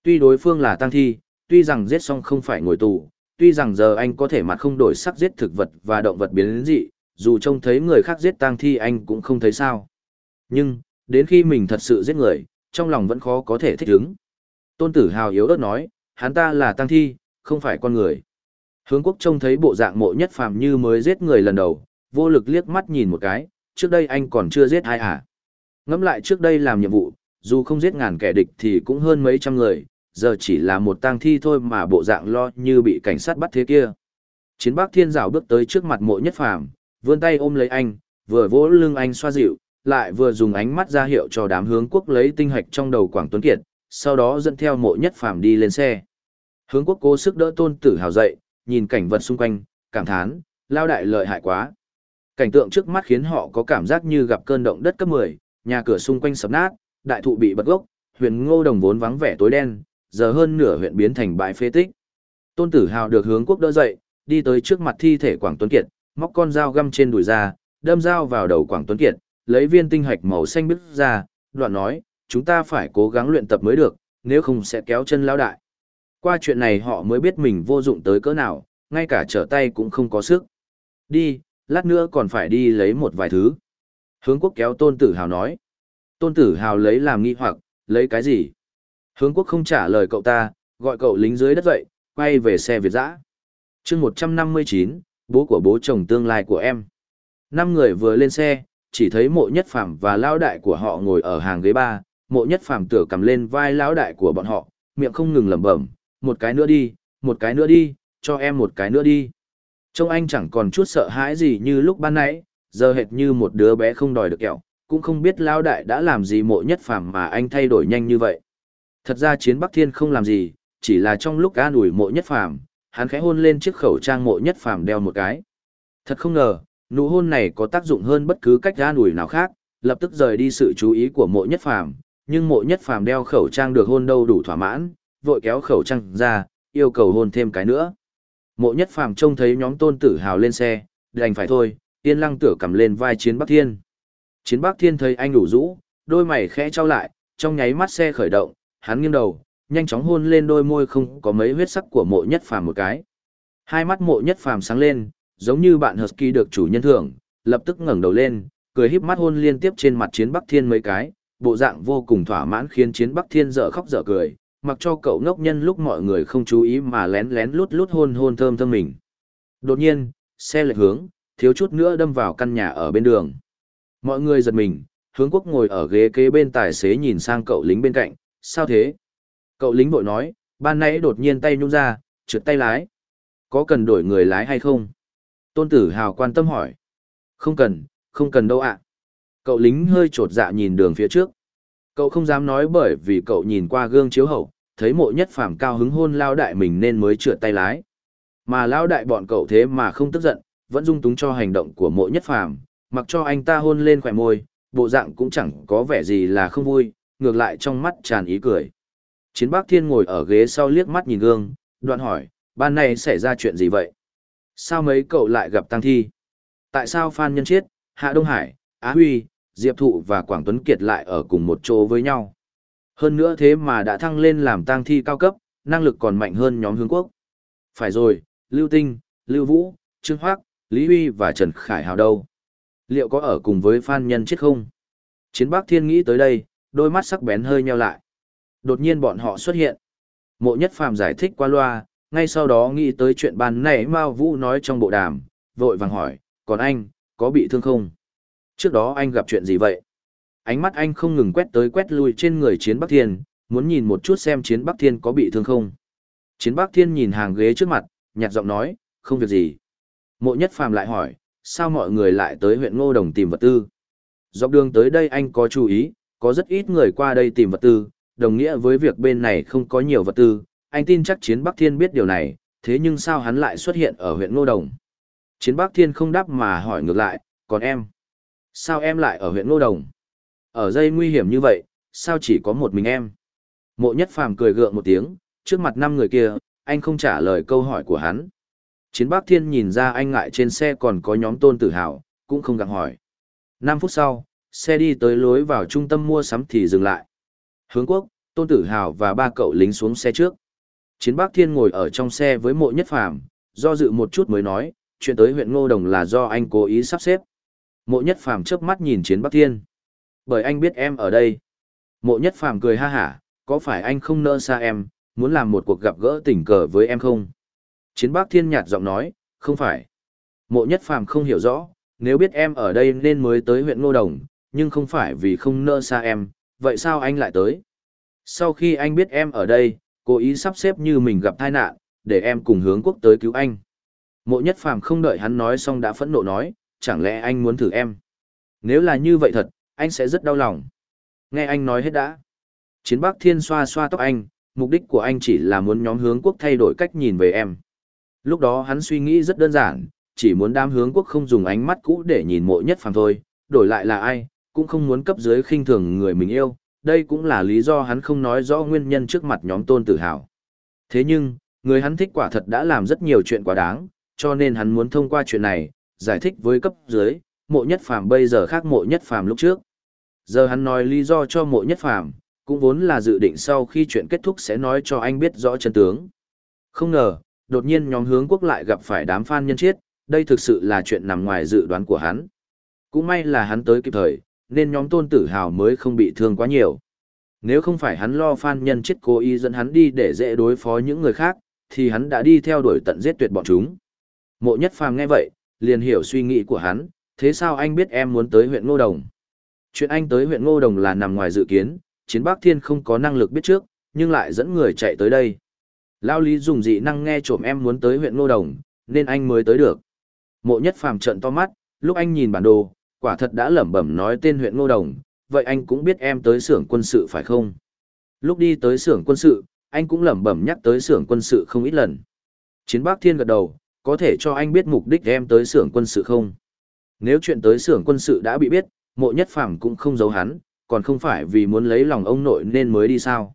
Tuy đối phương là tang thi, tuy rằng giết xong không phải ngồi tù, tuy rằng giờ anh có thể mặt không đổi sắc giết thực vật và động vật biến đến dị, dù trông thấy người khác giết tang thi anh cũng không thấy sao. Nhưng, đến khi mình thật sự giết người, trong lòng vẫn khó có thể thích ứng. Tôn tử hào yếu ớt nói, hắn ta là tang thi, không phải con người. Hướng quốc trông thấy bộ dạng mộ nhất phàm như mới giết người lần đầu, vô lực liếc mắt nhìn một cái, trước đây anh còn chưa giết ai à. Ngẫm lại trước đây làm nhiệm vụ, dù không giết ngàn kẻ địch thì cũng hơn mấy trăm người, giờ chỉ là một tang thi thôi mà bộ dạng lo như bị cảnh sát bắt thế kia. Chiến bác thiên rào bước tới trước mặt mộ nhất phàm, vươn tay ôm lấy anh, vừa vỗ lưng anh xoa dịu, lại vừa dùng ánh mắt ra hiệu cho đám hướng quốc lấy tinh hạch trong đầu Quảng Tuấn Kiệt, sau đó dẫn theo mộ nhất phàm đi lên xe. Hướng quốc cố sức đỡ tôn tử hào dậy, nhìn cảnh vật xung quanh, cảm thán, lao đại lợi hại quá. Cảnh tượng trước mắt khiến họ có cảm giác như gặp cơn động đất cấp 10, nhà cửa xung quanh sập nát, đại thụ bị bật gốc, huyền ngô đồng vốn vắng vẻ tối đen, giờ hơn nửa huyện biến thành bãi phế tích. Tôn Tử Hào được hướng quốc đỡ dậy, đi tới trước mặt thi thể Quảng Tuấn Kiệt, móc con dao găm trên đùi ra, đâm dao vào đầu Quảng Tuấn Kiệt, lấy viên tinh hạch màu xanh bứt ra, đoạn nói, chúng ta phải cố gắng luyện tập mới được, nếu không sẽ kéo chân lão đại. Qua chuyện này họ mới biết mình vô dụng tới cỡ nào, ngay cả trở tay cũng không có sức. Đi, lát nữa còn phải đi lấy một vài thứ. Hướng quốc kéo Tôn Tử Hào nói. Tôn Tử Hào lấy làm nghi hoặc, lấy cái gì? Hướng quốc không trả lời cậu ta, gọi cậu lính dưới đất dậy, quay về xe Việt dã. chương 159, bố của bố chồng tương lai của em. Năm người vừa lên xe, chỉ thấy mộ nhất phàm và lão đại của họ ngồi ở hàng ghế ba, mộ nhất phàm tựa cầm lên vai lão đại của bọn họ, miệng không ngừng lẩm bẩm, một cái nữa đi, một cái nữa đi, cho em một cái nữa đi. Trông anh chẳng còn chút sợ hãi gì như lúc ban nãy, giờ hệt như một đứa bé không đòi được kẹo, cũng không biết lão đại đã làm gì mộ nhất phàm mà anh thay đổi nhanh như vậy. Thật ra chiến Bắc Thiên không làm gì, chỉ là trong lúc an ủi mộ nhất phàm, hắn khẽ hôn lên chiếc khẩu trang mộ nhất phàm đeo một cái. Thật không ngờ, nụ hôn này có tác dụng hơn bất cứ cách an ủi nào khác, lập tức rời đi sự chú ý của mộ nhất phàm, nhưng mộ nhất phàm đeo khẩu trang được hôn đâu đủ thỏa mãn, vội kéo khẩu trang ra, yêu cầu hôn thêm cái nữa. Mộ nhất phàm trông thấy nhóm tôn tử hào lên xe, đành phải thôi, yên lăng tửa cầm lên vai chiến Bắc Thiên. Chiến Bắc Thiên thấy anh đủ rũ, đôi mày khẽ trao lại, trong nháy mắt xe khởi động, hắn nghiêng đầu, nhanh chóng hôn lên đôi môi không có mấy huyết sắc của mộ nhất phàm một cái. Hai mắt mộ nhất phàm sáng lên, giống như bạn Husky được chủ nhân thưởng, lập tức ngẩng đầu lên, cười híp mắt hôn liên tiếp trên mặt chiến Bắc Thiên mấy cái, bộ dạng vô cùng thỏa mãn khiến chiến Bắc Thiên dở khóc dở cười, mặc cho cậu ngốc nhân lúc mọi người không chú ý mà lén lén lút lút hôn hôn thơm thơm mình. Đột nhiên, xe lệch hướng, thiếu chút nữa đâm vào căn nhà ở bên đường. Mọi người giật mình, hướng quốc ngồi ở ghế kế bên tài xế nhìn sang cậu lính bên cạnh, sao thế? Cậu lính bội nói, ban nãy đột nhiên tay nhung ra, trượt tay lái. Có cần đổi người lái hay không? Tôn tử hào quan tâm hỏi. Không cần, không cần đâu ạ. Cậu lính hơi trột dạ nhìn đường phía trước. Cậu không dám nói bởi vì cậu nhìn qua gương chiếu hậu, thấy mộ nhất phàm cao hứng hôn lao đại mình nên mới trượt tay lái. Mà lao đại bọn cậu thế mà không tức giận, vẫn dung túng cho hành động của mộ nhất phàm, mặc cho anh ta hôn lên khỏe môi, bộ dạng cũng chẳng có vẻ gì là không vui, ngược lại trong mắt tràn ý cười. Chiến Bắc Thiên ngồi ở ghế sau liếc mắt nhìn gương, đoạn hỏi, ban này xảy ra chuyện gì vậy? Sao mấy cậu lại gặp Tăng Thi? Tại sao Phan Nhân Chiết, Hạ Đông Hải, Á Huy, Diệp Thụ và Quảng Tuấn Kiệt lại ở cùng một chỗ với nhau? Hơn nữa thế mà đã thăng lên làm Tăng Thi cao cấp, năng lực còn mạnh hơn nhóm hướng quốc. Phải rồi, Lưu Tinh, Lưu Vũ, Trương Hoác, Lý Huy và Trần Khải Hào đâu? Liệu có ở cùng với Phan Nhân Chiết không? Chiến Bắc Thiên nghĩ tới đây, đôi mắt sắc bén hơi nheo lại. Đột nhiên bọn họ xuất hiện. Mộ Nhất Phàm giải thích qua loa, ngay sau đó nghĩ tới chuyện ban nãy Mao Vũ nói trong bộ đàm, vội vàng hỏi, còn anh, có bị thương không? Trước đó anh gặp chuyện gì vậy? Ánh mắt anh không ngừng quét tới quét lui trên người Chiến Bắc Thiên, muốn nhìn một chút xem Chiến Bắc Thiên có bị thương không. Chiến Bắc Thiên nhìn hàng ghế trước mặt, nhạt giọng nói, không việc gì. Mộ Nhất Phàm lại hỏi, sao mọi người lại tới huyện Ngô Đồng tìm vật tư? Dọc đường tới đây anh có chú ý, có rất ít người qua đây tìm vật tư, đồng nghĩa với việc bên này không có nhiều vật tư, anh tin chắc Chiến Bắc Thiên biết điều này, thế nhưng sao hắn lại xuất hiện ở huyện Ngô Đồng? Chiến Bắc Thiên không đáp mà hỏi ngược lại, còn em? Sao em lại ở huyện Ngô Đồng? Ở dây nguy hiểm như vậy, sao chỉ có một mình em? Mộ Nhất Phàm cười gượng một tiếng, trước mặt năm người kia, anh không trả lời câu hỏi của hắn. Chiến Bắc Thiên nhìn ra anh ngại trên xe còn có nhóm tôn tử hào, cũng không gặng hỏi. 5 phút sau, xe đi tới lối vào trung tâm mua sắm thì dừng lại. Hướng quốc, tôn tử hào và ba cậu lính xuống xe trước. Chiến Bắc Thiên ngồi ở trong xe với mộ nhất phàm, do dự một chút mới nói, chuyện tới huyện Ngô Đồng là do anh cố ý sắp xếp. Mộ nhất phàm chớp mắt nhìn Chiến Bắc Thiên. Bởi anh biết em ở đây. Mộ nhất phàm cười ha hả, có phải anh không nỡ xa em, muốn làm một cuộc gặp gỡ tình cờ với em không? Chiến Bắc Thiên nhạt giọng nói, không phải. Mộ nhất phàm không hiểu rõ, nếu biết em ở đây nên mới tới huyện Ngô Đồng, nhưng không phải vì không nỡ xa em, vậy sao anh lại tới? Sau khi anh biết em ở đây, cố ý sắp xếp như mình gặp tai nạn, để em cùng hướng quốc tới cứu anh. Mộ nhất phàm không đợi hắn nói xong đã phẫn nộ nói, chẳng lẽ anh muốn thử em? Nếu là như vậy thật, anh sẽ rất đau lòng. Nghe anh nói hết đã. Chiến Bắc Thiên xoa xoa tóc anh, mục đích của anh chỉ là muốn nhóm hướng quốc thay đổi cách nhìn về em. Lúc đó hắn suy nghĩ rất đơn giản, chỉ muốn đám hướng quốc không dùng ánh mắt cũ để nhìn mộ nhất phàm thôi, đổi lại là ai, cũng không muốn cấp dưới khinh thường người mình yêu, đây cũng là lý do hắn không nói rõ nguyên nhân trước mặt nhóm tôn tử hào. Thế nhưng, người hắn thích quả thật đã làm rất nhiều chuyện quá đáng, cho nên hắn muốn thông qua chuyện này, giải thích với cấp dưới, mộ nhất phàm bây giờ khác mộ nhất phàm lúc trước. Giờ hắn nói lý do cho mộ nhất phàm, cũng vốn là dự định sau khi chuyện kết thúc sẽ nói cho anh biết rõ chân tướng. Không ngờ, đột nhiên nhóm hướng quốc lại gặp phải đám fan nhân chiết, đây thực sự là chuyện nằm ngoài dự đoán của hắn. Cũng may là hắn tới kịp thời, nên nhóm tôn tử hào mới không bị thương quá nhiều. Nếu không phải hắn lo phan nhân chết cố ý dẫn hắn đi để dễ đối phó những người khác, thì hắn đã đi theo đuổi tận giết tuyệt bọn chúng. Mộ nhất phàm nghe vậy, liền hiểu suy nghĩ của hắn, thế sao anh biết em muốn tới huyện Ngô Đồng? Chuyện anh tới huyện Ngô Đồng là nằm ngoài dự kiến, chiến Bắc Thiên không có năng lực biết trước, nhưng lại dẫn người chạy tới đây. Lao Lý dùng dị năng nghe trộm em muốn tới huyện Ngô Đồng, nên anh mới tới được. Mộ nhất phàm trận to mắt, lúc anh nhìn bản đồ, quả thật đã lẩm bẩm nói tên huyện Ngô Đồng, vậy anh cũng biết em tới xưởng quân sự phải không? Lúc đi tới xưởng quân sự, anh cũng lẩm bẩm nhắc tới xưởng quân sự không ít lần. Chiến Bắc Thiên gật đầu, có thể cho anh biết mục đích em tới xưởng quân sự không? Nếu chuyện tới xưởng quân sự đã bị biết, mộ nhất phàm cũng không giấu hắn, còn không phải vì muốn lấy lòng ông nội nên mới đi sao?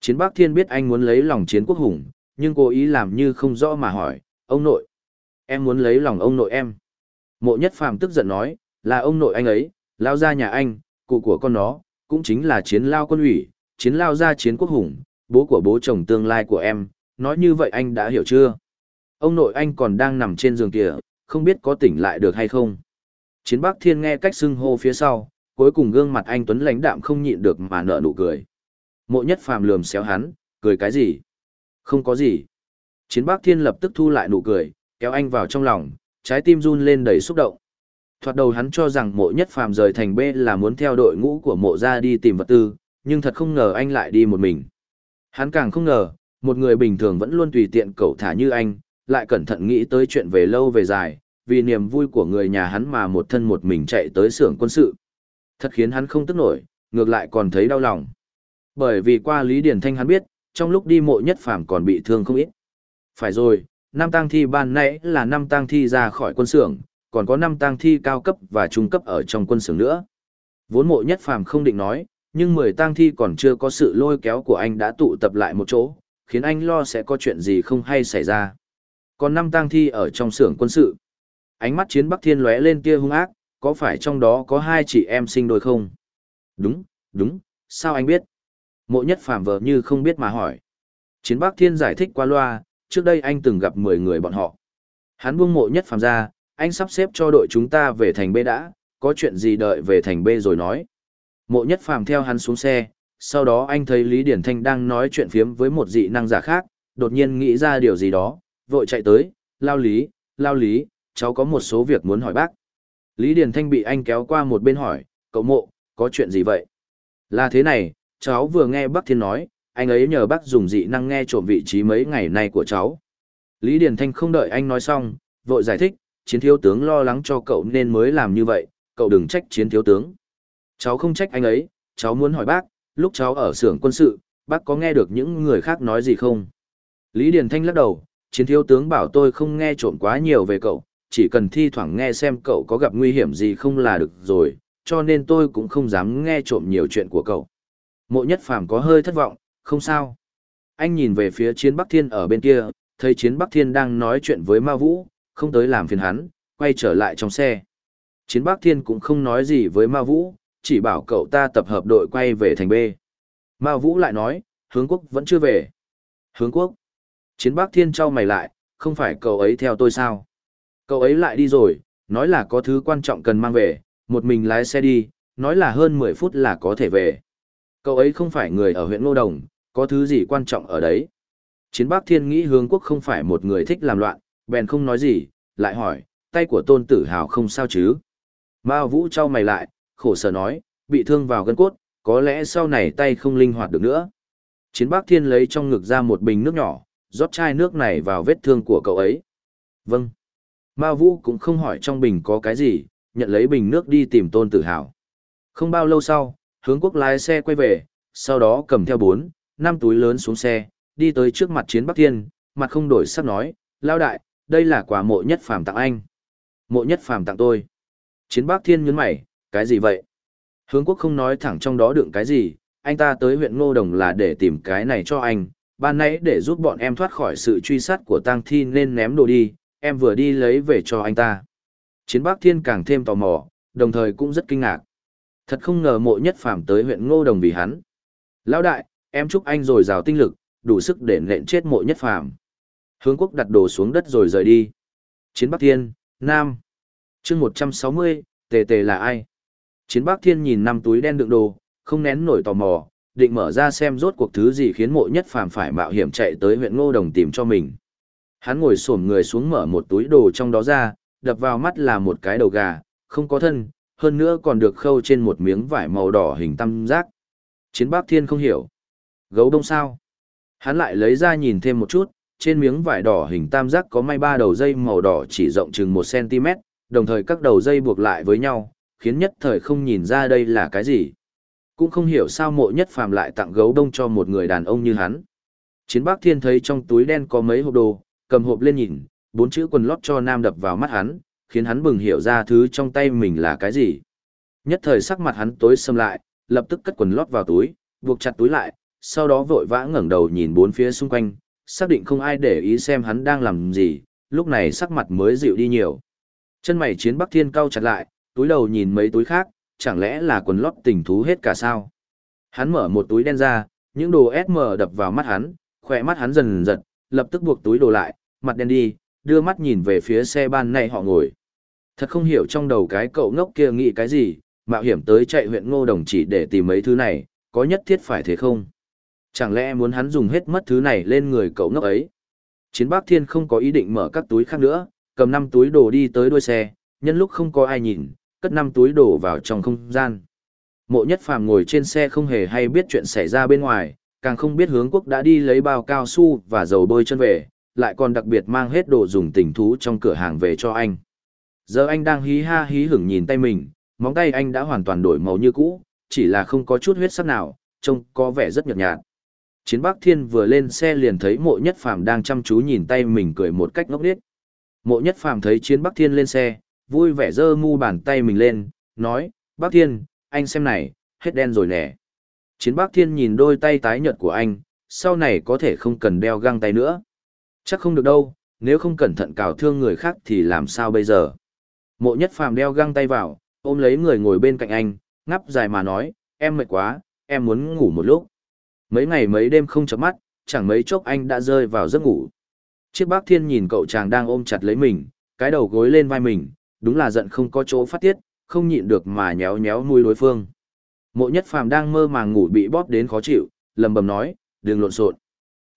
Chiến Bắc Thiên biết anh muốn lấy lòng chiến quốc hùng, nhưng cố ý làm như không rõ mà hỏi, ông nội, em muốn lấy lòng ông nội em. Mộ nhất phàm tức giận nói, là ông nội anh ấy, lao ra nhà anh, cụ của con nó, cũng chính là chiến lao quân ủy, chiến lao ra chiến quốc hùng, bố của bố chồng tương lai của em, nói như vậy anh đã hiểu chưa? Ông nội anh còn đang nằm trên giường kìa, không biết có tỉnh lại được hay không? Chiến Bắc Thiên nghe cách xưng hô phía sau, cuối cùng gương mặt anh Tuấn lãnh đạm không nhịn được mà nở nụ cười. Mộ nhất phàm lườm xéo hắn, cười cái gì? Không có gì. Chiến Bắc Thiên lập tức thu lại nụ cười, kéo anh vào trong lòng, trái tim run lên đầy xúc động. Thoạt đầu hắn cho rằng mộ nhất phàm rời thành B là muốn theo đội ngũ của mộ ra đi tìm vật tư, nhưng thật không ngờ anh lại đi một mình. Hắn càng không ngờ, một người bình thường vẫn luôn tùy tiện cẩu thả như anh, lại cẩn thận nghĩ tới chuyện về lâu về dài, vì niềm vui của người nhà hắn mà một thân một mình chạy tới xưởng quân sự. Thật khiến hắn không tức nổi, ngược lại còn thấy đau lòng. Bởi vì qua Lý Điển Thanh hắn biết, trong lúc đi mộ nhất phàm còn bị thương không ít. Phải rồi, năm tang thi ban nãy là năm tang thi ra khỏi quân xưởng, còn có năm tang thi cao cấp và trung cấp ở trong quân xưởng nữa. Vốn mộ nhất phàm không định nói, nhưng mười tang thi còn chưa có sự lôi kéo của anh đã tụ tập lại một chỗ, khiến anh lo sẽ có chuyện gì không hay xảy ra. Còn năm tang thi ở trong xưởng quân sự. Ánh mắt chiến Bắc Thiên lóe lên tia hung ác, có phải trong đó có hai chị em sinh đôi không? Đúng, đúng, sao anh biết? Mộ nhất phàm vờ như không biết mà hỏi. Chiến Bắc Thiên giải thích qua loa, trước đây anh từng gặp 10 người bọn họ. Hắn buông mộ nhất phàm ra, anh sắp xếp cho đội chúng ta về thành B đã, có chuyện gì đợi về thành B rồi nói. Mộ nhất phàm theo hắn xuống xe, sau đó anh thấy Lý Điển Thanh đang nói chuyện phiếm với một dị năng giả khác, đột nhiên nghĩ ra điều gì đó, vội chạy tới, lao lý, lao lý, cháu có một số việc muốn hỏi bác. Lý Điển Thanh bị anh kéo qua một bên hỏi, cậu mộ, có chuyện gì vậy? Là thế này, cháu vừa nghe bác Thiên nói, anh ấy nhờ bác dùng dị năng nghe trộm vị trí mấy ngày nay của cháu. Lý Điển Thanh không đợi anh nói xong, vội giải thích, chiến thiếu tướng lo lắng cho cậu nên mới làm như vậy, cậu đừng trách chiến thiếu tướng. Cháu không trách anh ấy, cháu muốn hỏi bác, lúc cháu ở xưởng quân sự, bác có nghe được những người khác nói gì không? Lý Điền Thanh lắc đầu, chiến thiếu tướng bảo tôi không nghe trộm quá nhiều về cậu, chỉ cần thi thoảng nghe xem cậu có gặp nguy hiểm gì không là được rồi, cho nên tôi cũng không dám nghe trộm nhiều chuyện của cậu. Mộ nhất phàm có hơi thất vọng, không sao. Anh nhìn về phía chiến Bắc Thiên ở bên kia, thấy chiến Bắc Thiên đang nói chuyện với Ma Vũ, không tới làm phiền hắn, quay trở lại trong xe. Chiến Bắc Thiên cũng không nói gì với Ma Vũ, chỉ bảo cậu ta tập hợp đội quay về thành B. Ma Vũ lại nói, hướng quốc vẫn chưa về. Hướng quốc. Chiến Bắc Thiên trao mày lại, không phải cậu ấy theo tôi sao? Cậu ấy lại đi rồi, nói là có thứ quan trọng cần mang về, một mình lái xe đi, nói là hơn 10 phút là có thể về. Cậu ấy không phải người ở huyện Ngô Đồng, có thứ gì quan trọng ở đấy. Chiến Bắc Thiên nghĩ hướng quốc không phải một người thích làm loạn, bèn không nói gì, lại hỏi, tay của tôn tử hào không sao chứ? Mao Vũ trao mày lại, khổ sở nói, bị thương vào gân cốt, có lẽ sau này tay không linh hoạt được nữa. Chiến Bắc Thiên lấy trong ngực ra một bình nước nhỏ, rót chai nước này vào vết thương của cậu ấy. Vâng. Mao Vũ cũng không hỏi trong bình có cái gì, nhận lấy bình nước đi tìm tôn tử hào. Không bao lâu sau, hướng quốc lái xe quay về, sau đó cầm theo bốn, năm túi lớn xuống xe, đi tới trước mặt chiến Bắc Thiên, mặt không đổi sắc nói, lao đại, đây là quà mộ nhất phàm tặng anh. Mộ nhất phàm tặng tôi. Chiến bác Thiên nhấn mày, cái gì vậy? Hướng quốc không nói thẳng trong đó đựng cái gì, anh ta tới huyện Ngô Đồng là để tìm cái này cho anh, ban nãy để giúp bọn em thoát khỏi sự truy sát của tang thi nên ném đồ đi, em vừa đi lấy về cho anh ta. Chiến bác Thiên càng thêm tò mò, đồng thời cũng rất kinh ngạc. Thật không ngờ mộ nhất phàm tới huyện Ngô Đồng vì hắn. Lão đại, em chúc anh dồi dào tinh lực, đủ sức để nện chết mộ nhất phàm. Hướng quốc đặt đồ xuống đất rồi rời đi. Chiến Bắc Thiên, Nam. chương 160, tề tề là ai? Chiến Bắc Thiên nhìn năm túi đen đựng đồ, không nén nổi tò mò, định mở ra xem rốt cuộc thứ gì khiến mộ nhất phàm phải mạo hiểm chạy tới huyện Ngô Đồng tìm cho mình. Hắn ngồi xổm người xuống mở một túi đồ trong đó ra, đập vào mắt là một cái đầu gà, không có thân, hơn nữa còn được khâu trên một miếng vải màu đỏ hình tam giác. Chiến Bắc Thiên không hiểu. Gấu đông sao? Hắn lại lấy ra nhìn thêm một chút, trên miếng vải đỏ hình tam giác có may ba đầu dây màu đỏ chỉ rộng chừng 1cm, đồng thời các đầu dây buộc lại với nhau, khiến nhất thời không nhìn ra đây là cái gì. Cũng không hiểu sao mộ nhất phàm lại tặng gấu đông cho một người đàn ông như hắn. Chiến bác Thiên thấy trong túi đen có mấy hộp đồ, cầm hộp lên nhìn, bốn chữ quần lót cho nam đập vào mắt hắn, khiến hắn bừng hiểu ra thứ trong tay mình là cái gì. Nhất thời sắc mặt hắn tối sầm lại, lập tức cất quần lót vào túi, buộc chặt túi lại, sau đó vội vã ngẩng đầu nhìn bốn phía xung quanh, xác định không ai để ý xem hắn đang làm gì, lúc này sắc mặt mới dịu đi nhiều. Chân mày chiến Bắc Thiên cau chặt lại, túi đầu nhìn mấy túi khác, chẳng lẽ là quần lót tình thú hết cả sao? Hắn mở một túi đen ra, những đồ SM đập vào mắt hắn, khỏe mắt hắn dần giật, lập tức buộc túi đồ lại, mặt đen đi, đưa mắt nhìn về phía xe ban này họ ngồi. Thật không hiểu trong đầu cái cậu ngốc kia nghĩ cái gì, mạo hiểm tới chạy huyện ngô đồng chỉ để tìm mấy thứ này, có nhất thiết phải thế không? Chẳng lẽ muốn hắn dùng hết mất thứ này lên người cậu ngốc ấy? Chiến Bác Thiên không có ý định mở các túi khác nữa, cầm năm túi đồ đi tới đuôi xe, nhân lúc không có ai nhìn, cất năm túi đồ vào trong không gian. Mộ nhất phàm ngồi trên xe không hề hay biết chuyện xảy ra bên ngoài, càng không biết hướng quốc đã đi lấy bao cao su và dầu bôi chân về, lại còn đặc biệt mang hết đồ dùng tình thú trong cửa hàng về cho anh. Giờ anh đang hí ha hí hửng nhìn tay mình, móng tay anh đã hoàn toàn đổi màu như cũ, chỉ là không có chút huyết sắc nào, trông có vẻ rất nhợt nhạt. Chiến Bắc Thiên vừa lên xe liền thấy Mộ Nhất Phàm đang chăm chú nhìn tay mình cười một cách ngốc nghếch. Mộ Nhất Phàm thấy Chiến Bắc Thiên lên xe, vui vẻ giơ mu bàn tay mình lên, nói: "Bắc Thiên, anh xem này, hết đen rồi nè." Chiến Bắc Thiên nhìn đôi tay tái nhợt của anh, sau này có thể không cần đeo găng tay nữa. Chắc không được đâu, nếu không cẩn thận cào thương người khác thì làm sao bây giờ? Mộ Nhất Phàm đeo găng tay vào, ôm lấy người ngồi bên cạnh anh, ngắp dài mà nói, em mệt quá, em muốn ngủ một lúc. Mấy ngày mấy đêm không chợp mắt, chẳng mấy chốc anh đã rơi vào giấc ngủ. Chiếc bác thiên nhìn cậu chàng đang ôm chặt lấy mình, cái đầu gối lên vai mình, đúng là giận không có chỗ phát tiết, không nhịn được mà nhéo nhéo nuôi đối phương. Mộ nhất phàm đang mơ màng ngủ bị bóp đến khó chịu, lầm bầm nói, đừng lộn xộn.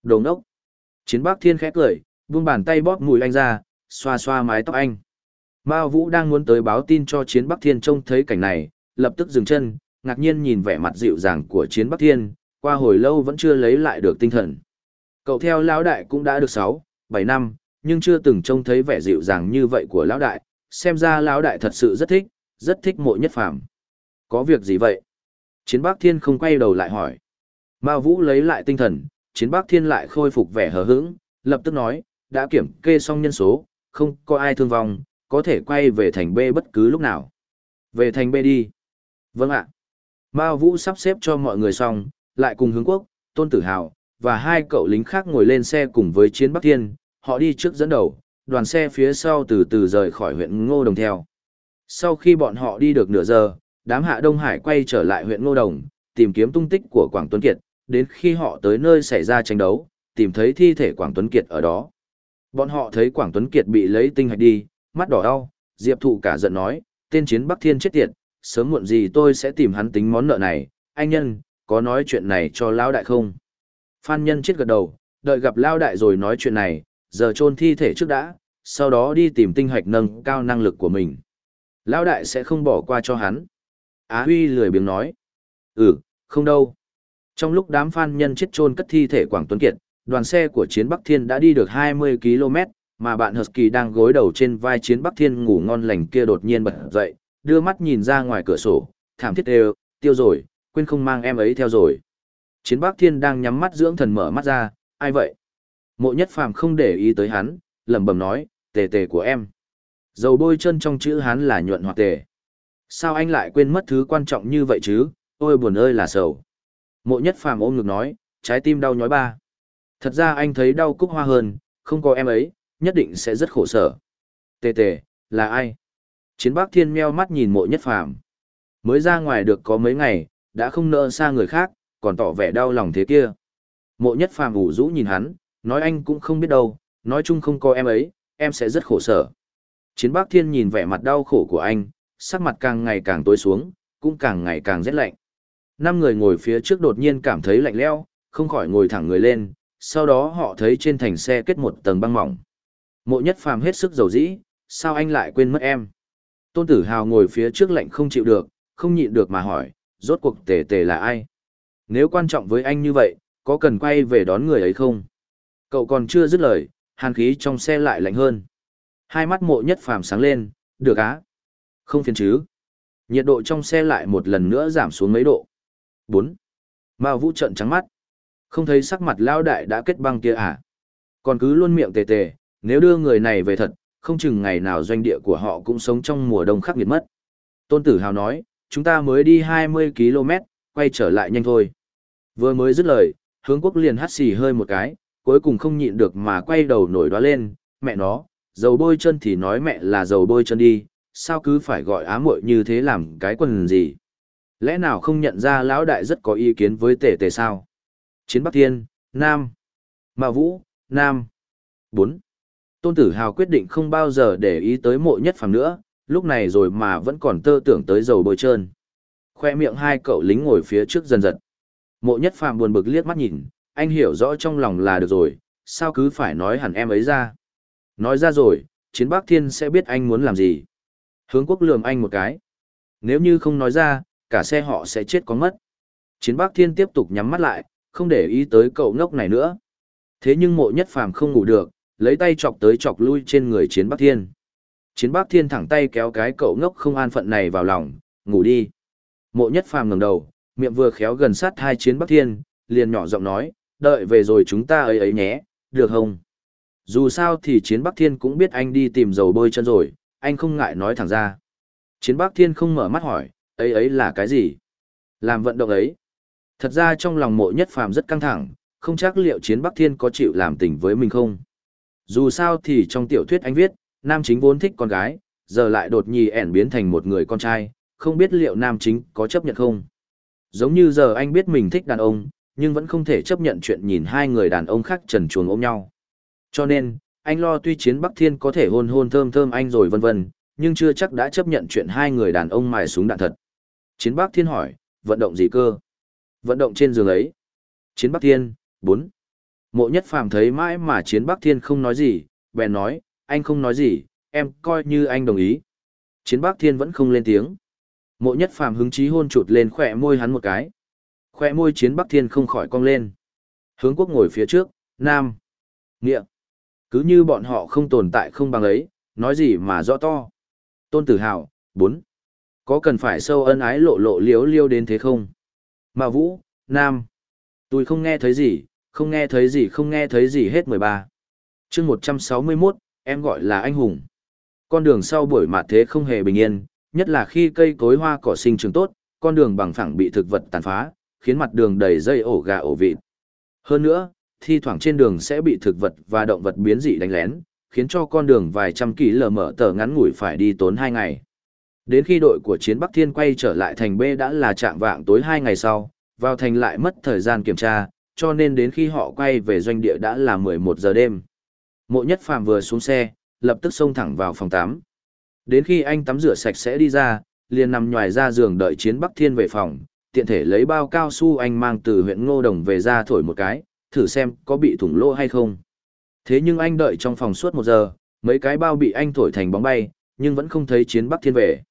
Đồng đốc. Chiến bác thiên khẽ cười, buông bàn tay bóp mùi anh ra, xoa xoa mái tóc anh. Mao Vũ đang muốn tới báo tin cho Chiến Bắc Thiên trông thấy cảnh này, lập tức dừng chân, ngạc nhiên nhìn vẻ mặt dịu dàng của Chiến Bắc Thiên, qua hồi lâu vẫn chưa lấy lại được tinh thần. Cậu theo lão đại cũng đã được 6, 7 năm, nhưng chưa từng trông thấy vẻ dịu dàng như vậy của lão đại, xem ra lão đại thật sự rất thích, rất thích mộ nhất phàm. Có việc gì vậy? Chiến Bắc Thiên không quay đầu lại hỏi. Mao Vũ lấy lại tinh thần, Chiến Bắc Thiên lại khôi phục vẻ hờ hững, lập tức nói, đã kiểm kê xong nhân số, không có ai thương vong, có thể quay về thành B bất cứ lúc nào. Về thành B đi. Vâng ạ. Mao Vũ sắp xếp cho mọi người xong, lại cùng hướng quốc, tôn tử hào, và hai cậu lính khác ngồi lên xe cùng với chiến Bắc Thiên, họ đi trước dẫn đầu, đoàn xe phía sau từ từ rời khỏi huyện Ngô Đồng theo. Sau khi bọn họ đi được nửa giờ, đám hạ Đông Hải quay trở lại huyện Ngô Đồng, tìm kiếm tung tích của Quảng Tuấn Kiệt, đến khi họ tới nơi xảy ra tranh đấu, tìm thấy thi thể Quảng Tuấn Kiệt ở đó. Bọn họ thấy Quảng Tuấn Kiệt bị lấy tinh hạch đi, mắt đỏ đau, Diệp Thụ cả giận nói, tên chiến Bắc Thiên chết tiệt, sớm muộn gì tôi sẽ tìm hắn tính món nợ này, anh nhân, có nói chuyện này cho Lão Đại không? Phan Nhân chết gật đầu, đợi gặp Lão Đại rồi nói chuyện này, giờ chôn thi thể trước đã, sau đó đi tìm tinh hạch nâng cao năng lực của mình. Lão Đại sẽ không bỏ qua cho hắn. Á Huy lười biếng nói. Ừ, không đâu. Trong lúc đám Phan Nhân chết chôn cất thi thể Quảng Tuấn Kiệt, đoàn xe của Chiến Bắc Thiên đã đi được 20 km, mà bạn Husky đang gối đầu trên vai Chiến Bắc Thiên ngủ ngon lành kia đột nhiên bật dậy, đưa mắt nhìn ra ngoài cửa sổ, thảm thiết đều, tiêu rồi, quên không mang em ấy theo rồi. Chiến Bắc Thiên đang nhắm mắt dưỡng thần mở mắt ra, ai vậy? Mộ nhất phàm không để ý tới hắn, lẩm bẩm nói, tề tề của em. Dầu bôi chân trong chữ hắn là nhuận hoặc tề. Sao anh lại quên mất thứ quan trọng như vậy chứ, ôi buồn ơi là sầu. Mộ nhất phàm ôm ngực nói, trái tim đau nhói ba. Thật ra anh thấy đau cúc hoa hơn, không có em ấy, nhất định sẽ rất khổ sở. Tề tề, là ai? Chiến Bắc Thiên meo mắt nhìn mộ nhất phàm. Mới ra ngoài được có mấy ngày, đã không nỡ xa người khác, còn tỏ vẻ đau lòng thế kia. Mộ nhất phàm ủ rũ nhìn hắn, nói anh cũng không biết đâu, nói chung không có em ấy, em sẽ rất khổ sở. Chiến Bác Thiên nhìn vẻ mặt đau khổ của anh, sắc mặt càng ngày càng tối xuống, cũng càng ngày càng rét lạnh. Năm người ngồi phía trước đột nhiên cảm thấy lạnh lẽo, không khỏi ngồi thẳng người lên, sau đó họ thấy trên thành xe kết một tầng băng mỏng. Mộ nhất phàm hết sức dầu dĩ, sao anh lại quên mất em? Tôn tử hào ngồi phía trước lạnh không chịu được, không nhịn được mà hỏi, rốt cuộc tề tề là ai? Nếu quan trọng với anh như vậy, có cần quay về đón người ấy không? Cậu còn chưa dứt lời, hàn khí trong xe lại lạnh hơn. Hai mắt mộ nhất phàm sáng lên, được á. Không phiền chứ. Nhiệt độ trong xe lại một lần nữa giảm xuống mấy độ. 4. Mao Vũ trận trắng mắt. Không thấy sắc mặt lao đại đã kết băng kia à? Còn cứ luôn miệng tề tề, nếu đưa người này về thật, không chừng ngày nào doanh địa của họ cũng sống trong mùa đông khắc nghiệt mất. Tôn Tử Hào nói, chúng ta mới đi 20 km, quay trở lại nhanh thôi. Vừa mới dứt lời, hướng quốc liền hắt xì hơi một cái, cuối cùng không nhịn được mà quay đầu nổi đoá lên, mẹ nó, dầu bôi chân thì nói mẹ là dầu bôi chân đi, sao cứ phải gọi á muội như thế làm cái quần gì. Lẽ nào không nhận ra lão đại rất có ý kiến với tề tề sao? Chiến Bắc Thiên, Nam. mà Vũ, Nam. 4. Tôn Tử Hào quyết định không bao giờ để ý tới mộ nhất phàm nữa, lúc này rồi mà vẫn còn tơ tưởng tới dầu bôi trơn. Khoe miệng hai cậu lính ngồi phía trước dần dần. Mộ nhất phàm buồn bực liếc mắt nhìn, anh hiểu rõ trong lòng là được rồi, sao cứ phải nói hẳn em ấy ra. Nói ra rồi, chiến Bác Thiên sẽ biết anh muốn làm gì. Hướng quốc lườm anh một cái. Nếu như không nói ra, cả xe họ sẽ chết có mất. Chiến Bác Thiên tiếp tục nhắm mắt lại, không để ý tới cậu ngốc này nữa. Thế nhưng mộ nhất phàm không ngủ được, lấy tay chọc tới chọc lui trên người chiến Bác Thiên. Chiến Bác Thiên thẳng tay kéo cái cậu ngốc không an phận này vào lòng, ngủ đi. Mộ nhất phàm ngẩng đầu, miệng vừa khéo gần sát hai chiến Bắc Thiên, liền nhỏ giọng nói, đợi về rồi chúng ta ấy ấy nhé, được không? Dù sao thì chiến Bắc Thiên cũng biết anh đi tìm dầu bôi chân rồi, anh không ngại nói thẳng ra. Chiến Bắc Thiên không mở mắt hỏi, ấy ấy là cái gì? Làm vận động ấy. Thật ra trong lòng mộ nhất phàm rất căng thẳng, không chắc liệu chiến Bắc Thiên có chịu làm tình với mình không. Dù sao thì trong tiểu thuyết anh viết, nam chính vốn thích con gái, giờ lại đột nhì ẻn biến thành một người con trai, không biết liệu nam chính có chấp nhận không. Giống như giờ anh biết mình thích đàn ông, nhưng vẫn không thể chấp nhận chuyện nhìn hai người đàn ông khác trần chuồng ôm nhau. Cho nên, anh lo tuy chiến Bắc Thiên có thể hôn hôn thơm thơm anh rồi vân vân, nhưng chưa chắc đã chấp nhận chuyện hai người đàn ông mài súng đạn thật. Chiến Bắc Thiên hỏi, vận động gì cơ? Vận động trên giường ấy. Chiến Bắc Thiên, 4. Mộ nhất phàm thấy mãi mà chiến Bắc Thiên không nói gì, bèn nói, anh không nói gì, em coi như anh đồng ý. Chiến Bắc Thiên vẫn không lên tiếng. Mộ nhất phàm hứng chí hôn chụt lên khỏe môi hắn một cái. Khỏe môi chiến Bắc Thiên không khỏi cong lên. Hướng quốc ngồi phía trước, Nam. Nghĩa. Cứ như bọn họ không tồn tại không bằng ấy, nói gì mà rõ to. Tôn tử hào, 4. Có cần phải sâu ân ái lộ lộ liếu liêu đến thế không? Mà Vũ, Nam. Tôi không nghe thấy gì, không nghe thấy gì không nghe thấy gì hết 13. chương 161, em gọi là anh hùng. Con đường sau buổi mạt thế không hề bình yên, nhất là khi cây cối hoa cỏ sinh trưởng tốt, con đường bằng phẳng bị thực vật tàn phá, khiến mặt đường đầy dây ổ gà ổ vịt. Hơn nữa, thi thoảng trên đường sẽ bị thực vật và động vật biến dị đánh lén, khiến cho con đường vài trăm kỳ lờ mở tờ ngắn ngủi phải đi tốn hai ngày. Đến khi đội của chiến Bắc Thiên quay trở lại thành B đã là trạng vạng tối hai ngày sau, vào thành lại mất thời gian kiểm tra, cho nên đến khi họ quay về doanh địa đã là 11 giờ đêm. Mộ nhất phàm vừa xuống xe, lập tức xông thẳng vào phòng tắm. Đến khi anh tắm rửa sạch sẽ đi ra, liền nằm nhòi ra giường đợi chiến Bắc Thiên về phòng, tiện thể lấy bao cao su anh mang từ huyện Ngô Đồng về ra thổi một cái, thử xem có bị thủng lỗ hay không. Thế nhưng anh đợi trong phòng suốt một giờ, mấy cái bao bị anh thổi thành bóng bay, nhưng vẫn không thấy chiến Bắc Thiên về.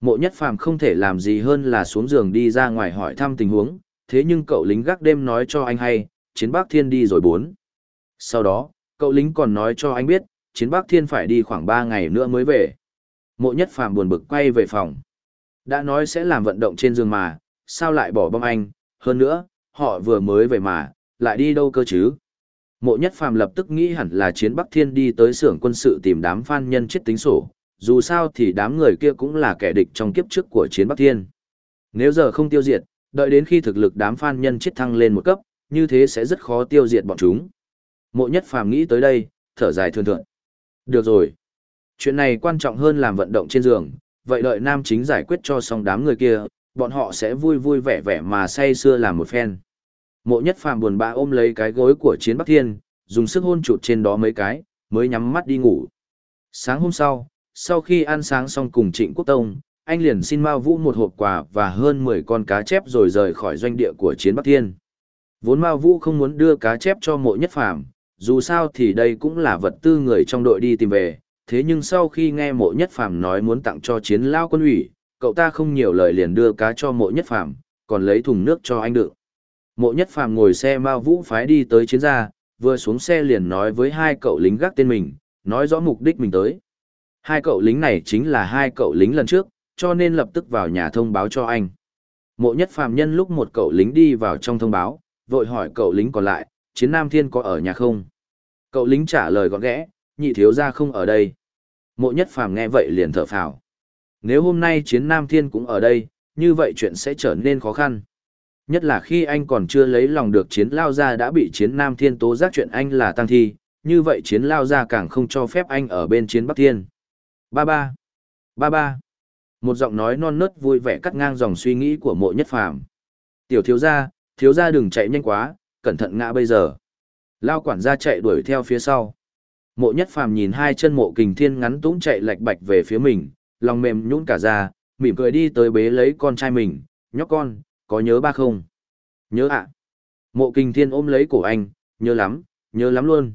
Mộ nhất phàm không thể làm gì hơn là xuống giường đi ra ngoài hỏi thăm tình huống, thế nhưng cậu lính gác đêm nói cho anh hay, chiến Bắc Thiên đi rồi bốn. Sau đó, cậu lính còn nói cho anh biết, chiến Bắc Thiên phải đi khoảng 3 ngày nữa mới về. Mộ nhất phàm buồn bực quay về phòng. Đã nói sẽ làm vận động trên giường mà, sao lại bỏ bom anh, hơn nữa, họ vừa mới về mà, lại đi đâu cơ chứ? Mộ nhất phàm lập tức nghĩ hẳn là chiến Bắc Thiên đi tới xưởng quân sự tìm đám phan nhân chết tính sổ, dù sao thì đám người kia cũng là kẻ địch trong kiếp trước của chiến Bắc Thiên. Nếu giờ không tiêu diệt, đợi đến khi thực lực đám phan nhân chết thăng lên một cấp, như thế sẽ rất khó tiêu diệt bọn chúng. Mộ nhất phàm nghĩ tới đây, thở dài thường thượng. Được rồi. Chuyện này quan trọng hơn làm vận động trên giường, vậy đợi nam chính giải quyết cho xong đám người kia, bọn họ sẽ vui vui vẻ vẻ mà say sưa làm một phen. Mộ nhất phàm buồn bã ôm lấy cái gối của chiến Bắc Thiên, dùng sức hôn chụt trên đó mấy cái, mới nhắm mắt đi ngủ. Sáng hôm sau, sau khi ăn sáng xong cùng Trịnh Quốc Tông, anh liền xin Mao Vũ một hộp quà và hơn 10 con cá chép rồi rời khỏi doanh địa của chiến Bắc Thiên. Vốn Mao Vũ không muốn đưa cá chép cho mộ nhất phàm, dù sao thì đây cũng là vật tư người trong đội đi tìm về, thế nhưng sau khi nghe mộ nhất phàm nói muốn tặng cho chiến lao quân ủy, cậu ta không nhiều lời liền đưa cá cho mộ nhất phàm, còn lấy thùng nước cho anh đựng. Mộ nhất phàm ngồi xe Mao Vũ phái đi tới chiến gia, vừa xuống xe liền nói với hai cậu lính gác tên mình, nói rõ mục đích mình tới. Hai cậu lính này chính là hai cậu lính lần trước, cho nên lập tức vào nhà thông báo cho anh. Mộ nhất phàm nhân lúc một cậu lính đi vào trong thông báo, vội hỏi cậu lính còn lại, chiến nam thiên có ở nhà không? Cậu lính trả lời gọn ghẽ, nhị thiếu gia không ở đây. Mộ nhất phàm nghe vậy liền thở phào. Nếu hôm nay chiến nam thiên cũng ở đây, như vậy chuyện sẽ trở nên khó khăn. Nhất là khi anh còn chưa lấy lòng được chiến lao gia đã bị chiến nam thiên tố giác chuyện anh là tăng thi, như vậy chiến lao gia càng không cho phép anh ở bên chiến bắc thiên. Ba ba. Ba ba. Một giọng nói non nớt vui vẻ cắt ngang dòng suy nghĩ của mộ nhất phàm. Tiểu thiếu gia, thiếu gia đừng chạy nhanh quá, cẩn thận ngã bây giờ. Lao quản gia chạy đuổi theo phía sau. Mộ nhất phàm nhìn hai chân mộ kình thiên ngắn túng chạy lạch bạch về phía mình, lòng mềm nhũn cả ra, mỉm cười đi tới bế lấy con trai mình, nhóc con, có nhớ ba không? Nhớ ạ. Mộ kình thiên ôm lấy cổ anh, nhớ lắm, nhớ lắm luôn.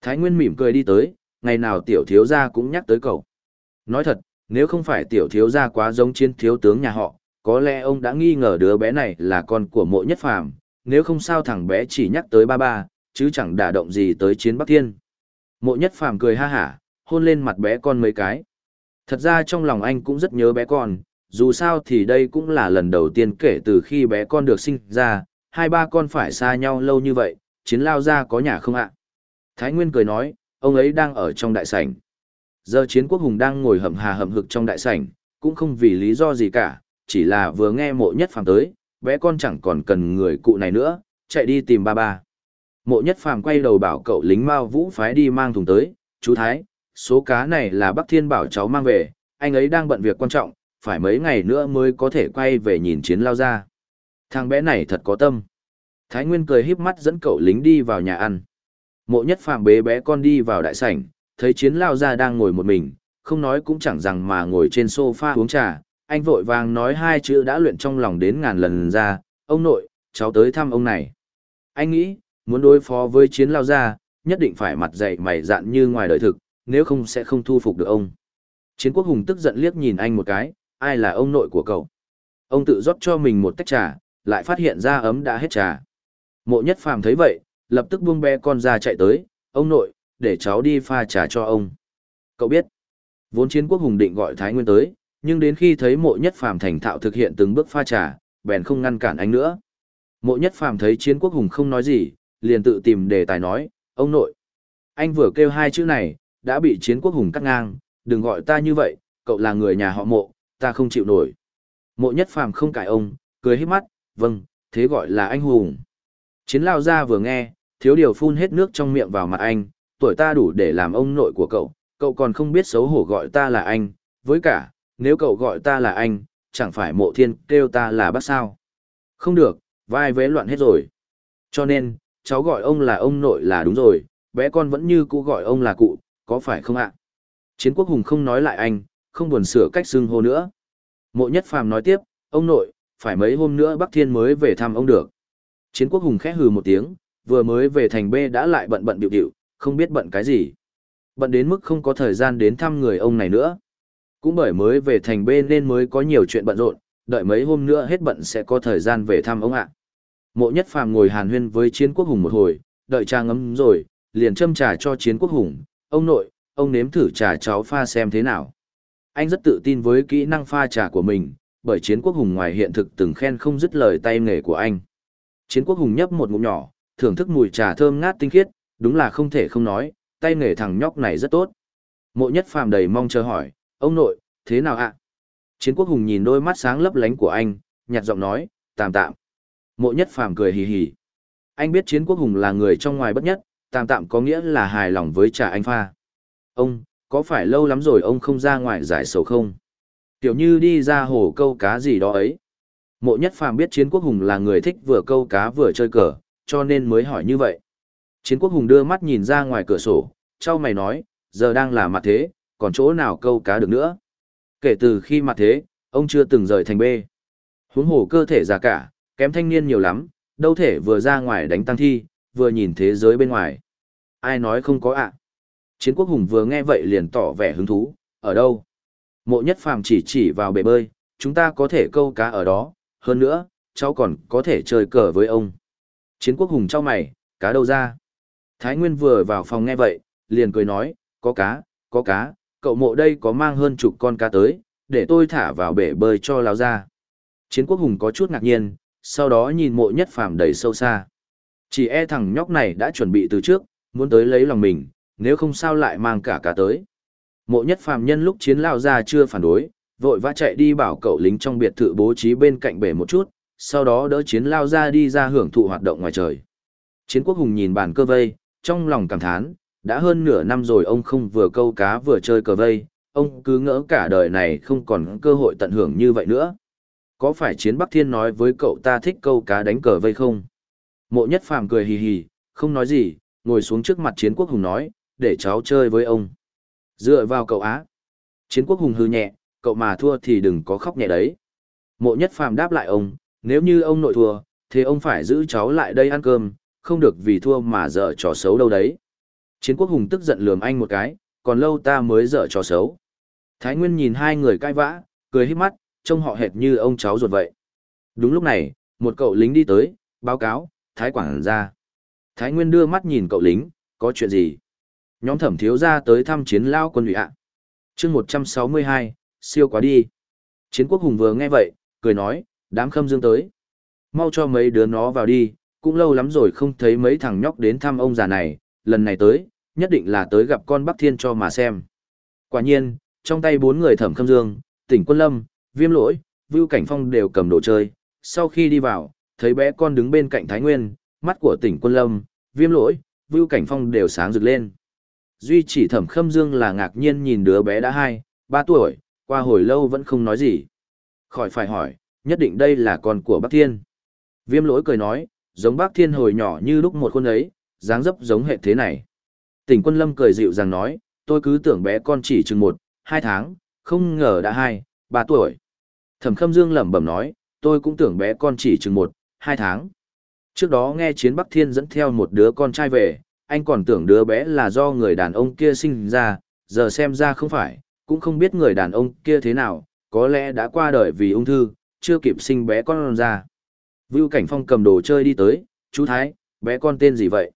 Thái Nguyên mỉm cười đi tới, ngày nào tiểu thiếu gia cũng nhắc tới cậu. Nói thật, nếu không phải tiểu thiếu gia quá giống chiến thiếu tướng nhà họ, có lẽ ông đã nghi ngờ đứa bé này là con của mộ nhất phàm, nếu không sao thằng bé chỉ nhắc tới ba ba, chứ chẳng đả động gì tới chiến Bắc Thiên. Mộ nhất phàm cười ha hả, hôn lên mặt bé con mấy cái. Thật ra trong lòng anh cũng rất nhớ bé con, dù sao thì đây cũng là lần đầu tiên kể từ khi bé con được sinh ra, hai ba con phải xa nhau lâu như vậy, chiến lao ra có nhà không ạ? Thái Nguyên cười nói, ông ấy đang ở trong đại sảnh. Giờ chiến quốc hùng đang ngồi hầm hà hầm hực trong đại sảnh, cũng không vì lý do gì cả, chỉ là vừa nghe mộ nhất phàm tới, bé con chẳng còn cần người cụ này nữa, chạy đi tìm ba ba. Mộ nhất phàm quay đầu bảo cậu lính Mao Vũ phái đi mang thùng tới, chú Thái, số cá này là Bắc Thiên bảo cháu mang về, anh ấy đang bận việc quan trọng, phải mấy ngày nữa mới có thể quay về nhìn chiến lao ra. Thằng bé này thật có tâm. Thái Nguyên cười híp mắt dẫn cậu lính đi vào nhà ăn. Mộ nhất phàm bế bé con đi vào đại sảnh, thấy chiến lao ra đang ngồi một mình, không nói cũng chẳng rằng mà ngồi trên sofa uống trà. Anh vội vàng nói hai chữ đã luyện trong lòng đến ngàn lần ra, ông nội, cháu tới thăm ông này. Anh nghĩ, muốn đối phó với chiến lao ra, nhất định phải mặt dày mày dạn như ngoài đời thực, nếu không sẽ không thu phục được ông. Chiến quốc hùng tức giận liếc nhìn anh một cái, ai là ông nội của cậu? Ông tự rót cho mình một tách trà, lại phát hiện ra ấm đã hết trà. Mộ nhất phàm thấy vậy, lập tức buông bé con ra chạy tới, ông nội, để cháu đi pha trà cho ông. Cậu biết, vốn chiến quốc hùng định gọi Thái Nguyên tới, nhưng đến khi thấy mộ nhất phàm thành thạo thực hiện từng bước pha trà, bèn không ngăn cản anh nữa. Mộ nhất phàm thấy chiến quốc hùng không nói gì, liền tự tìm đề tài nói, ông nội. Anh vừa kêu hai chữ này, đã bị chiến quốc hùng cắt ngang, đừng gọi ta như vậy, cậu là người nhà họ mộ, ta không chịu nổi. Mộ nhất phàm không cãi ông, cười hết mắt, vâng, thế gọi là anh hùng. Chiến lao ra vừa nghe, thiếu điều phun hết nước trong miệng vào mặt anh, tuổi ta đủ để làm ông nội của cậu, cậu còn không biết xấu hổ gọi ta là anh, với cả, nếu cậu gọi ta là anh, chẳng phải mộ thiên kêu ta là bác sao. Không được, vai vế loạn hết rồi. Cho nên, cháu gọi ông là ông nội là đúng rồi, bé con vẫn như cũ gọi ông là cụ, có phải không ạ? Chiến quốc hùng không nói lại anh, không buồn sửa cách xưng hô nữa. Mộ nhất phàm nói tiếp, ông nội, phải mấy hôm nữa Bắc Thiên mới về thăm ông được. Chiến quốc hùng khẽ hừ một tiếng, vừa mới về thành B đã lại bận bận điệu điệu, không biết bận cái gì. Bận đến mức không có thời gian đến thăm người ông này nữa. Cũng bởi mới về thành B nên mới có nhiều chuyện bận rộn, đợi mấy hôm nữa hết bận sẽ có thời gian về thăm ông ạ. Mộ nhất phàm ngồi hàn huyên với chiến quốc hùng một hồi, đợi trà ngấm rồi, liền châm trà cho chiến quốc hùng. Ông nội, ông nếm thử trà cháu pha xem thế nào. Anh rất tự tin với kỹ năng pha trà của mình, bởi chiến quốc hùng ngoài hiện thực từng khen không dứt lời tay nghề của anh. Chiến quốc hùng nhấp một ngụm nhỏ, thưởng thức mùi trà thơm ngát tinh khiết, đúng là không thể không nói, tay nghề thằng nhóc này rất tốt. Mộ nhất phàm đầy mong chờ hỏi, ông nội, thế nào ạ? Chiến quốc hùng nhìn đôi mắt sáng lấp lánh của anh, nhạt giọng nói, tạm tạm. Mộ nhất phàm cười hì hì. Anh biết chiến quốc hùng là người trong ngoài bất nhất, tạm tạm có nghĩa là hài lòng với trà anh pha. Ông, có phải lâu lắm rồi ông không ra ngoài giải sầu không? Kiểu như đi ra hồ câu cá gì đó ấy. Mộ nhất phàm biết chiến quốc hùng là người thích vừa câu cá vừa chơi cờ, cho nên mới hỏi như vậy. Chiến quốc hùng đưa mắt nhìn ra ngoài cửa sổ, trao mày nói, giờ đang là mặt thế, còn chỗ nào câu cá được nữa. Kể từ khi mặt thế, ông chưa từng rời thành bê. Huống hồ cơ thể già cả, kém thanh niên nhiều lắm, đâu thể vừa ra ngoài đánh tăng thi, vừa nhìn thế giới bên ngoài. Ai nói không có ạ? Chiến quốc hùng vừa nghe vậy liền tỏ vẻ hứng thú, ở đâu? Mộ nhất phàm chỉ chỉ vào bể bơi, chúng ta có thể câu cá ở đó, hơn nữa, cháu còn có thể chơi cờ với ông. Chiến quốc hùng trao mày, cá đâu ra? Thái Nguyên vừa vào phòng nghe vậy, liền cười nói, có cá, có cá, cậu mộ đây có mang hơn chục con cá tới, để tôi thả vào bể bơi cho láo ra. Chiến quốc hùng có chút ngạc nhiên, sau đó nhìn mộ nhất phàm đầy sâu xa. Chỉ e thằng nhóc này đã chuẩn bị từ trước, muốn tới lấy lòng mình, nếu không sao lại mang cả cá tới. Mộ nhất phàm nhân lúc chiến lao ra chưa phản đối, vội vã chạy đi bảo cậu lính trong biệt thự bố trí bên cạnh bể một chút, sau đó đỡ chiến lao ra đi ra hưởng thụ hoạt động ngoài trời. Chiến quốc hùng nhìn bàn cơ vây, trong lòng cảm thán, đã hơn nửa năm rồi ông không vừa câu cá vừa chơi cờ vây, ông cứ ngỡ cả đời này không còn cơ hội tận hưởng như vậy nữa. Có phải chiến Bắc Thiên nói với cậu ta thích câu cá đánh cờ vây không? Mộ nhất phàm cười hì hì, không nói gì, ngồi xuống trước mặt chiến quốc hùng nói, để cháu chơi với ông. Dựa vào cậu á. Chiến quốc hùng hư nhẹ, cậu mà thua thì đừng có khóc nhẹ đấy. Mộ nhất phàm đáp lại ông, nếu như ông nội thua, thì ông phải giữ cháu lại đây ăn cơm, không được vì thua mà dở trò xấu đâu đấy. Chiến quốc hùng tức giận lườm anh một cái, còn lâu ta mới dở trò xấu. Thái Nguyên nhìn hai người cãi vã, cười hít mắt, trông họ hệt như ông cháu ruột vậy. Đúng lúc này, một cậu lính đi tới, báo cáo, Thái Quảng ra. Thái Nguyên đưa mắt nhìn cậu lính, có chuyện gì? Nhóm thẩm thiếu ra tới thăm chiến lao quân ủy ạ. Chương 162, siêu quá đi. Chiến quốc hùng vừa nghe vậy, cười nói, đám khâm dương tới. Mau cho mấy đứa nó vào đi, cũng lâu lắm rồi không thấy mấy thằng nhóc đến thăm ông già này, lần này tới, nhất định là tới gặp con Bắc Thiên cho mà xem. Quả nhiên, trong tay bốn người thẩm khâm dương, tỉnh quân lâm, viêm lỗi, vưu cảnh phong đều cầm đồ chơi. Sau khi đi vào, thấy bé con đứng bên cạnh Thái Nguyên, mắt của tỉnh quân lâm, viêm lỗi, vưu cảnh phong đều sáng rực lên. Duy chỉ thẩm khâm dương là ngạc nhiên nhìn đứa bé đã hai, ba tuổi, qua hồi lâu vẫn không nói gì. Khỏi phải hỏi, nhất định đây là con của Bác Thiên. Viêm lỗi cười nói, giống Bác Thiên hồi nhỏ như lúc một khuôn ấy, dáng dấp giống hệ thế này. Tỉnh quân lâm cười dịu dàng nói, tôi cứ tưởng bé con chỉ chừng một, hai tháng, không ngờ đã hai, ba tuổi. Thẩm khâm dương lẩm bẩm nói, tôi cũng tưởng bé con chỉ chừng một, hai tháng. Trước đó nghe chiến Bắc Thiên dẫn theo một đứa con trai về, anh còn tưởng đứa bé là do người đàn ông kia sinh ra, giờ xem ra không phải, cũng không biết người đàn ông kia thế nào, có lẽ đã qua đời vì ung thư, chưa kịp sinh bé con ra. Vưu Cảnh Phong cầm đồ chơi đi tới, chú Thái, bé con tên gì vậy?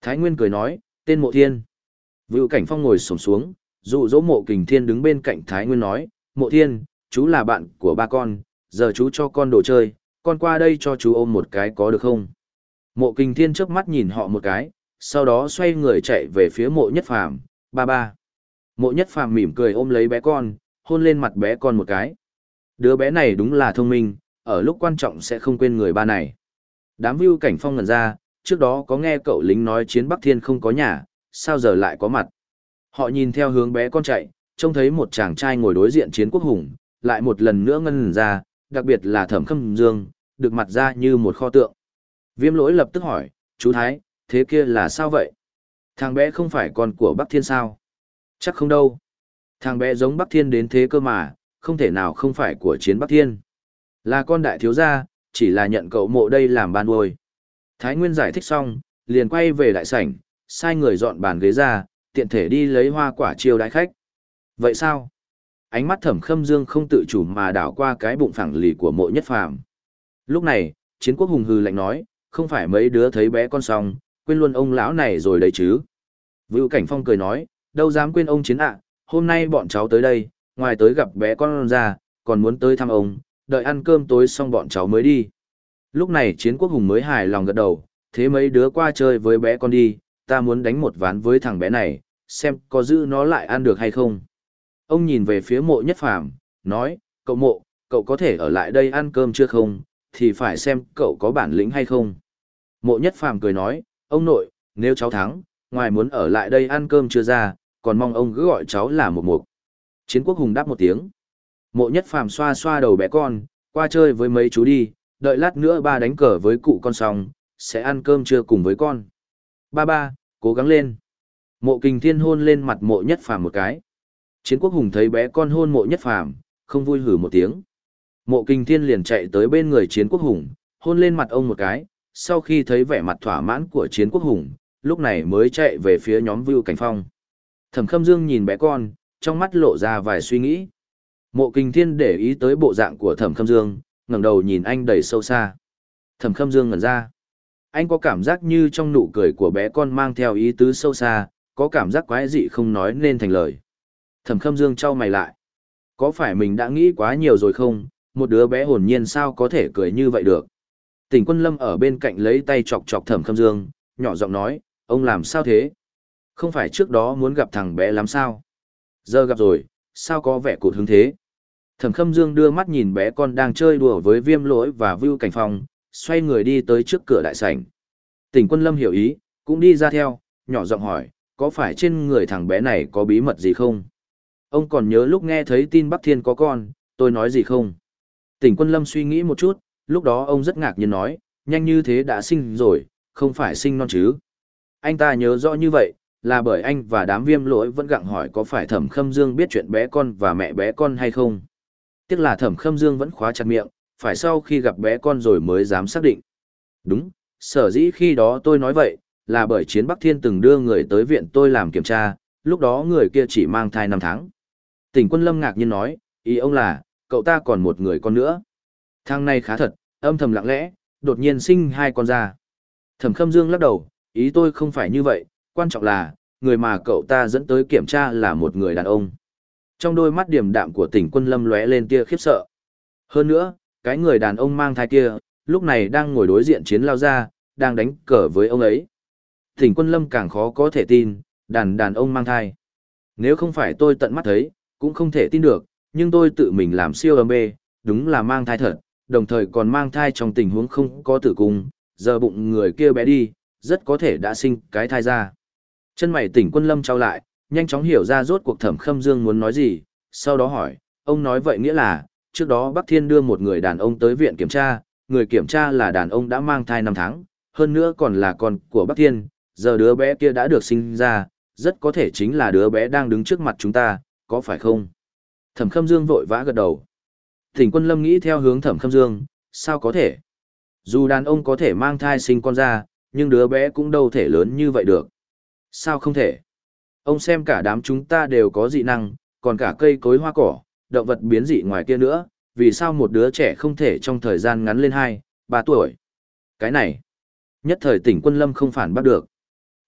Thái Nguyên cười nói, tên Mộ Thiên. Vưu Cảnh Phong ngồi sổng xuống, dụ dỗ Mộ Kình Thiên đứng bên cạnh Thái Nguyên nói, Mộ Thiên, chú là bạn của ba con, giờ chú cho con đồ chơi, con qua đây cho chú ôm một cái có được không? Mộ Kinh Thiên trước mắt nhìn họ một cái, sau đó xoay người chạy về phía mộ nhất phàm, ba ba. Mộ nhất phàm mỉm cười ôm lấy bé con, hôn lên mặt bé con một cái. Đứa bé này đúng là thông minh, ở lúc quan trọng sẽ không quên người ba này. Đám view cảnh phong ngần ra, trước đó có nghe cậu lính nói chiến Bắc Thiên không có nhà, sao giờ lại có mặt. Họ nhìn theo hướng bé con chạy, trông thấy một chàng trai ngồi đối diện chiến quốc hùng, lại một lần nữa ngân ra, đặc biệt là thẩm khâm dương, được mặt ra như một kho tượng. Viêm lỗi lập tức hỏi, chú Thái, thế kia là sao vậy? Thằng bé không phải con của Bắc Thiên sao? Chắc không đâu. Thằng bé giống Bắc Thiên đến thế cơ mà, không thể nào không phải của chiến Bắc Thiên. Là con đại thiếu gia, chỉ là nhận cậu mộ đây làm ban nuôi. Thái Nguyên giải thích xong, liền quay về đại sảnh, sai người dọn bàn ghế ra, tiện thể đi lấy hoa quả chiêu đái khách. Vậy sao? Ánh mắt thẩm khâm dương không tự chủ mà đảo qua cái bụng phẳng lì của mộ nhất phàm. Lúc này, chiến quốc hùng hư lạnh nói, không phải mấy đứa thấy bé con xong, quên luôn ông lão này rồi đấy chứ. Vưu Cảnh Phong cười nói, đâu dám quên ông chiến ạ, hôm nay bọn cháu tới đây, ngoài tới gặp bé con ra, còn muốn tới thăm ông, đợi ăn cơm tối xong bọn cháu mới đi. Lúc này chiến quốc hùng mới hài lòng gật đầu, thế mấy đứa qua chơi với bé con đi, ta muốn đánh một ván với thằng bé này, xem có giữ nó lại ăn được hay không. Ông nhìn về phía mộ nhất phàm, nói, cậu mộ, cậu có thể ở lại đây ăn cơm chưa không, thì phải xem cậu có bản lĩnh hay không. Mộ nhất phàm cười nói, ông nội, nếu cháu thắng, ngoài muốn ở lại đây ăn cơm chưa ra, còn mong ông cứ gọi cháu là một mục. Chiến quốc hùng đáp một tiếng. Mộ nhất phàm xoa xoa đầu bé con, qua chơi với mấy chú đi, đợi lát nữa ba đánh cờ với cụ con xong, sẽ ăn cơm trưa cùng với con. Ba ba, cố gắng lên. Mộ kình thiên hôn lên mặt mộ nhất phàm một cái. Chiến quốc hùng thấy bé con hôn mộ nhất phàm, không vui hử một tiếng. Mộ kinh thiên liền chạy tới bên người chiến quốc hùng, hôn lên mặt ông một cái, sau khi thấy vẻ mặt thỏa mãn của chiến quốc hùng, lúc này mới chạy về phía nhóm Vưu Cảnh Phong. Thẩm Khâm Dương nhìn bé con, trong mắt lộ ra vài suy nghĩ. Mộ Kinh Thiên để ý tới bộ dạng của Thẩm Khâm Dương, ngẩng đầu nhìn anh đầy sâu xa. Thẩm Khâm Dương ngẩn ra. Anh có cảm giác như trong nụ cười của bé con mang theo ý tứ sâu xa, có cảm giác quái dị không nói nên thành lời. Thẩm Khâm Dương trao mày lại. Có phải mình đã nghĩ quá nhiều rồi không? Một đứa bé hồn nhiên sao có thể cười như vậy được? Tỉnh quân lâm ở bên cạnh lấy tay chọc chọc thẩm khâm dương, nhỏ giọng nói, ông làm sao thế? Không phải trước đó muốn gặp thằng bé lắm sao? Giờ gặp rồi, sao có vẻ cụt hứng thế? Thẩm khâm dương đưa mắt nhìn bé con đang chơi đùa với viêm lỗi và vưu cảnh phong, xoay người đi tới trước cửa đại sảnh. Tỉnh quân lâm hiểu ý, cũng đi ra theo, nhỏ giọng hỏi, có phải trên người thằng bé này có bí mật gì không? Ông còn nhớ lúc nghe thấy tin Bắc Thiên có con, tôi nói gì không? Tỉnh quân lâm suy nghĩ một chút, lúc đó ông rất ngạc nhiên nói, nhanh như thế đã sinh rồi, không phải sinh non chứ. Anh ta nhớ rõ như vậy, là bởi anh và đám viêm lỗi vẫn gặng hỏi có phải thẩm khâm dương biết chuyện bé con và mẹ bé con hay không. Tiếc là thẩm khâm dương vẫn khóa chặt miệng, phải sau khi gặp bé con rồi mới dám xác định. Đúng, sở dĩ khi đó tôi nói vậy, là bởi chiến Bắc Thiên từng đưa người tới viện tôi làm kiểm tra, lúc đó người kia chỉ mang thai 5 tháng. Tỉnh quân lâm ngạc nhiên nói, ý ông là, cậu ta còn một người con nữa. Thằng này khá thật, âm thầm lặng lẽ, đột nhiên sinh hai con ra. Thẩm Khâm Dương lắc đầu, ý tôi không phải như vậy, quan trọng là, người mà cậu ta dẫn tới kiểm tra là một người đàn ông. Trong đôi mắt điểm đạm của tỉnh quân lâm lóe lên tia khiếp sợ. Hơn nữa, cái người đàn ông mang thai kia, lúc này đang ngồi đối diện chiến lao ra, đang đánh cờ với ông ấy. Tỉnh quân lâm càng khó có thể tin, đàn đàn ông mang thai. Nếu không phải tôi tận mắt thấy, cũng không thể tin được, nhưng tôi tự mình làm siêu âm bê, đúng là mang thai thật, đồng thời còn mang thai trong tình huống không có tử cung, giờ bụng người kia bé đi, rất có thể đã sinh cái thai ra. Chân mày tỉnh quân lâm trao lại, nhanh chóng hiểu ra rốt cuộc thẩm khâm dương muốn nói gì, sau đó hỏi, ông nói vậy nghĩa là, trước đó Bắc Thiên đưa một người đàn ông tới viện kiểm tra, người kiểm tra là đàn ông đã mang thai 5 tháng, hơn nữa còn là con của Bắc Thiên, giờ đứa bé kia đã được sinh ra, rất có thể chính là đứa bé đang đứng trước mặt chúng ta, có phải không? Thẩm Khâm Dương vội vã gật đầu. Thỉnh quân lâm nghĩ theo hướng Thẩm Khâm Dương, sao có thể? Dù đàn ông có thể mang thai sinh con ra, nhưng đứa bé cũng đâu thể lớn như vậy được. Sao không thể? Ông xem cả đám chúng ta đều có dị năng, còn cả cây cối hoa cỏ, động vật biến dị ngoài kia nữa, vì sao một đứa trẻ không thể trong thời gian ngắn lên 2, 3 tuổi? Cái này, nhất thời tỉnh quân lâm không phản bắt được.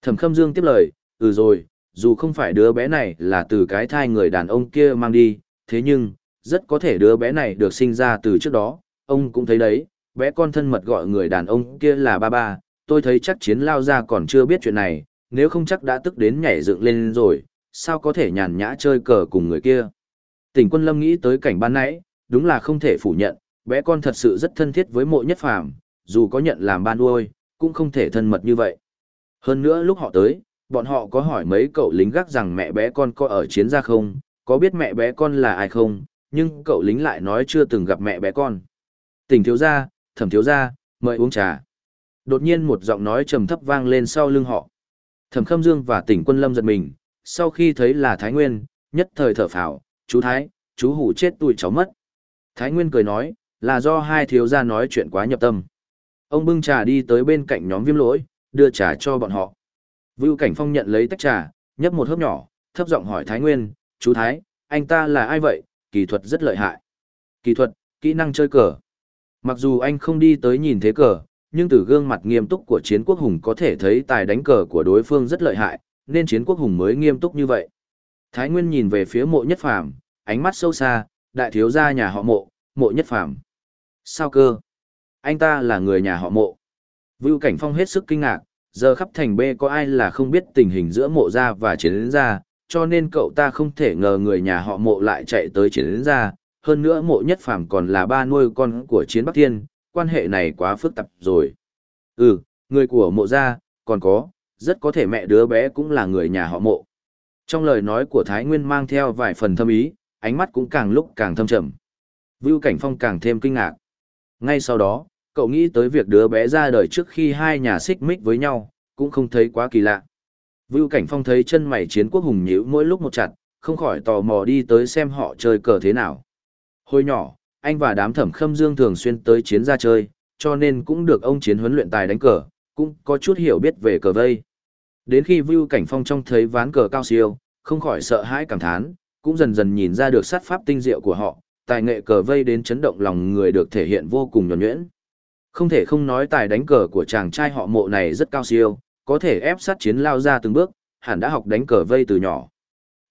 Thẩm Khâm Dương tiếp lời, ừ rồi, dù không phải đứa bé này là từ cái thai người đàn ông kia mang đi, thế nhưng, rất có thể đứa bé này được sinh ra từ trước đó, ông cũng thấy đấy, bé con thân mật gọi người đàn ông kia là ba ba, tôi thấy chắc chiến lao ra còn chưa biết chuyện này, nếu không chắc đã tức đến nhảy dựng lên rồi, sao có thể nhàn nhã chơi cờ cùng người kia. Tỉnh quân lâm nghĩ tới cảnh ban nãy, đúng là không thể phủ nhận, bé con thật sự rất thân thiết với mộ nhất phàm, dù có nhận làm ban nuôi, cũng không thể thân mật như vậy. Hơn nữa lúc họ tới, bọn họ có hỏi mấy cậu lính gác rằng mẹ bé con có ở chiến gia không, có biết mẹ bé con là ai không, nhưng cậu lính lại nói chưa từng gặp mẹ bé con. Tỉnh thiếu gia, thẩm thiếu gia, mời uống trà. Đột nhiên một giọng nói trầm thấp vang lên sau lưng họ. Thẩm Khâm Dương và Tỉnh Quân Lâm giật mình, sau khi thấy là Thái Nguyên, nhất thời thở phào, chú Thái, chú hủ chết tuổi cháu mất. Thái Nguyên cười nói, là do hai thiếu gia nói chuyện quá nhập tâm. Ông bưng trà đi tới bên cạnh nhóm viêm lỗi, đưa trà cho bọn họ. Vưu Cảnh Phong nhận lấy tách trà, nhấp một hớp nhỏ, thấp giọng hỏi Thái Nguyên, chú Thái, anh ta là ai vậy, kỳ thuật rất lợi hại. Kỳ thuật, kỹ năng chơi cờ. Mặc dù anh không đi tới nhìn thế cờ, nhưng từ gương mặt nghiêm túc của chiến quốc hùng có thể thấy tài đánh cờ của đối phương rất lợi hại, nên chiến quốc hùng mới nghiêm túc như vậy. Thái Nguyên nhìn về phía mộ nhất phàm, ánh mắt sâu xa, đại thiếu gia nhà họ mộ, mộ nhất phàm. Sao cơ? Anh ta là người nhà họ mộ. Vưu Cảnh Phong hết sức kinh ngạc, giờ khắp thành B có ai là không biết tình hình giữa mộ gia và chiến gia, cho nên cậu ta không thể ngờ người nhà họ mộ lại chạy tới chiến gia. Hơn nữa mộ nhất phàm còn là ba nuôi con của chiến Bắc Thiên, quan hệ này quá phức tạp rồi. Ừ, người của mộ gia, còn có, rất có thể mẹ đứa bé cũng là người nhà họ mộ. Trong lời nói của Thái Nguyên mang theo vài phần thâm ý, ánh mắt cũng càng lúc càng thâm trầm. Vưu Cảnh Phong càng thêm kinh ngạc. Ngay sau đó, cậu nghĩ tới việc đứa bé ra đời trước khi hai nhà xích mích với nhau, cũng không thấy quá kỳ lạ. Vưu Cảnh Phong thấy chân mày chiến quốc hùng nhíu mỗi lúc một chặt, không khỏi tò mò đi tới xem họ chơi cờ thế nào. Hồi nhỏ, anh và đám thẩm khâm dương thường xuyên tới chiến ra chơi, cho nên cũng được ông chiến huấn luyện tài đánh cờ, cũng có chút hiểu biết về cờ vây. Đến khi Vưu Cảnh Phong trông thấy ván cờ cao siêu, không khỏi sợ hãi cảm thán, cũng dần dần nhìn ra được sát pháp tinh diệu của họ, tài nghệ cờ vây đến chấn động lòng người được thể hiện vô cùng nhuần nhuyễn. Không thể không nói tài đánh cờ của chàng trai họ mộ này rất cao siêu, có thể ép sát chiến lao ra từng bước, hẳn đã học đánh cờ vây từ nhỏ.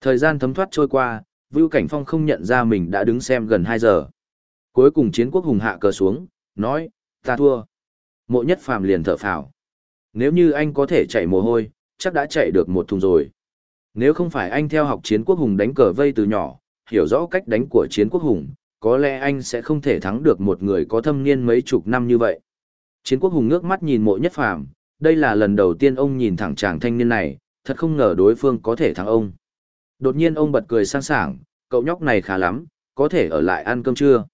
Thời gian thấm thoát trôi qua, Vưu Cảnh Phong không nhận ra mình đã đứng xem gần 2 giờ. Cuối cùng chiến quốc hùng hạ cờ xuống, nói, ta thua. Mộ nhất phàm liền thở phào. Nếu như anh có thể chạy mồ hôi, chắc đã chạy được một thùng rồi. Nếu không phải anh theo học chiến quốc hùng đánh cờ vây từ nhỏ, hiểu rõ cách đánh của chiến quốc hùng, có lẽ anh sẽ không thể thắng được một người có thâm niên mấy chục năm như vậy. Chiến quốc hùng ngước mắt nhìn mộ nhất phàm, đây là lần đầu tiên ông nhìn thẳng chàng thanh niên này, thật không ngờ đối phương có thể thắng ông. Đột nhiên ông bật cười sang sảng, cậu nhóc này khá lắm, có thể ở lại ăn cơm trưa.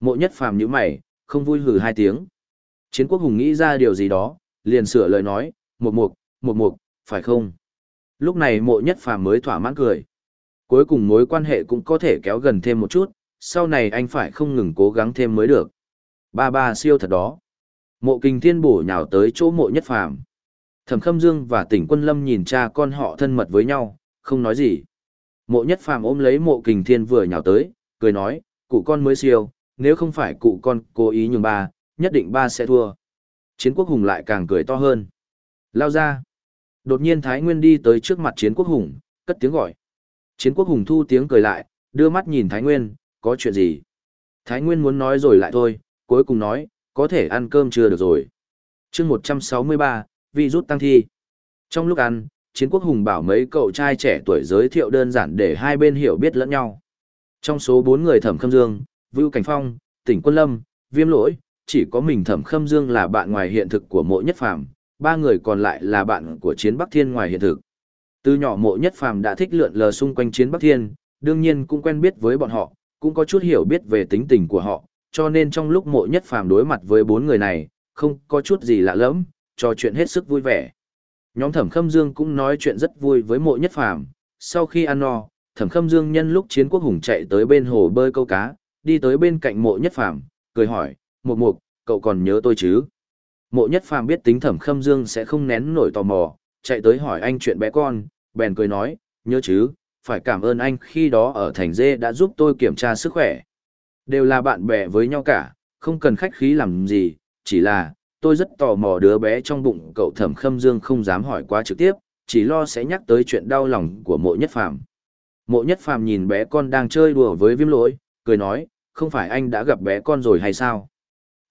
Mộ nhất phàm như mày, không vui hừ hai tiếng. Chiến quốc hùng nghĩ ra điều gì đó, liền sửa lời nói, một mục, một mục, phải không? Lúc này mộ nhất phàm mới thỏa mãn cười. Cuối cùng mối quan hệ cũng có thể kéo gần thêm một chút, sau này anh phải không ngừng cố gắng thêm mới được. Ba ba siêu thật đó. Mộ kinh thiên bổ nhào tới chỗ mộ nhất phàm. Thẩm Khâm Dương và tỉnh quân lâm nhìn cha con họ thân mật với nhau, không nói gì. Mộ nhất phàm ôm lấy mộ kình thiên vừa nhào tới, cười nói, cụ con mới siêu, nếu không phải cụ con cố ý nhường ba, nhất định ba sẽ thua. Chiến quốc hùng lại càng cười to hơn. Lao ra. Đột nhiên Thái Nguyên đi tới trước mặt chiến quốc hùng, cất tiếng gọi. Chiến quốc hùng thu tiếng cười lại, đưa mắt nhìn Thái Nguyên, có chuyện gì? Thái Nguyên muốn nói rồi lại thôi, cuối cùng nói, có thể ăn cơm chưa được rồi. chương 163, vi rút tăng thi. Trong lúc ăn, chiến quốc hùng bảo mấy cậu trai trẻ tuổi giới thiệu đơn giản để hai bên hiểu biết lẫn nhau. Trong số bốn người thẩm khâm dương, Vưu Cảnh Phong, tỉnh Quân Lâm, Viêm Lỗi, chỉ có mình thẩm khâm dương là bạn ngoài hiện thực của mộ nhất phàm, ba người còn lại là bạn của chiến Bắc Thiên ngoài hiện thực. Từ nhỏ mộ nhất phàm đã thích lượn lờ xung quanh chiến Bắc Thiên, đương nhiên cũng quen biết với bọn họ, cũng có chút hiểu biết về tính tình của họ, cho nên trong lúc mộ nhất phàm đối mặt với bốn người này, không có chút gì lạ lẫm, trò chuyện hết sức vui vẻ. Nhóm thẩm khâm dương cũng nói chuyện rất vui với mộ nhất phàm, sau khi ăn no, thẩm khâm dương nhân lúc chiến quốc hùng chạy tới bên hồ bơi câu cá, đi tới bên cạnh mộ nhất phàm, cười hỏi, mục mục, cậu còn nhớ tôi chứ? Mộ nhất phàm biết tính thẩm khâm dương sẽ không nén nổi tò mò, chạy tới hỏi anh chuyện bé con, bèn cười nói, nhớ chứ, phải cảm ơn anh khi đó ở thành dê đã giúp tôi kiểm tra sức khỏe. Đều là bạn bè với nhau cả, không cần khách khí làm gì, chỉ là, tôi rất tò mò đứa bé trong bụng cậu thẩm khâm dương không dám hỏi quá trực tiếp, chỉ lo sẽ nhắc tới chuyện đau lòng của mộ nhất phàm. Mộ nhất phàm nhìn bé con đang chơi đùa với viêm lỗi, cười nói, không phải anh đã gặp bé con rồi hay sao?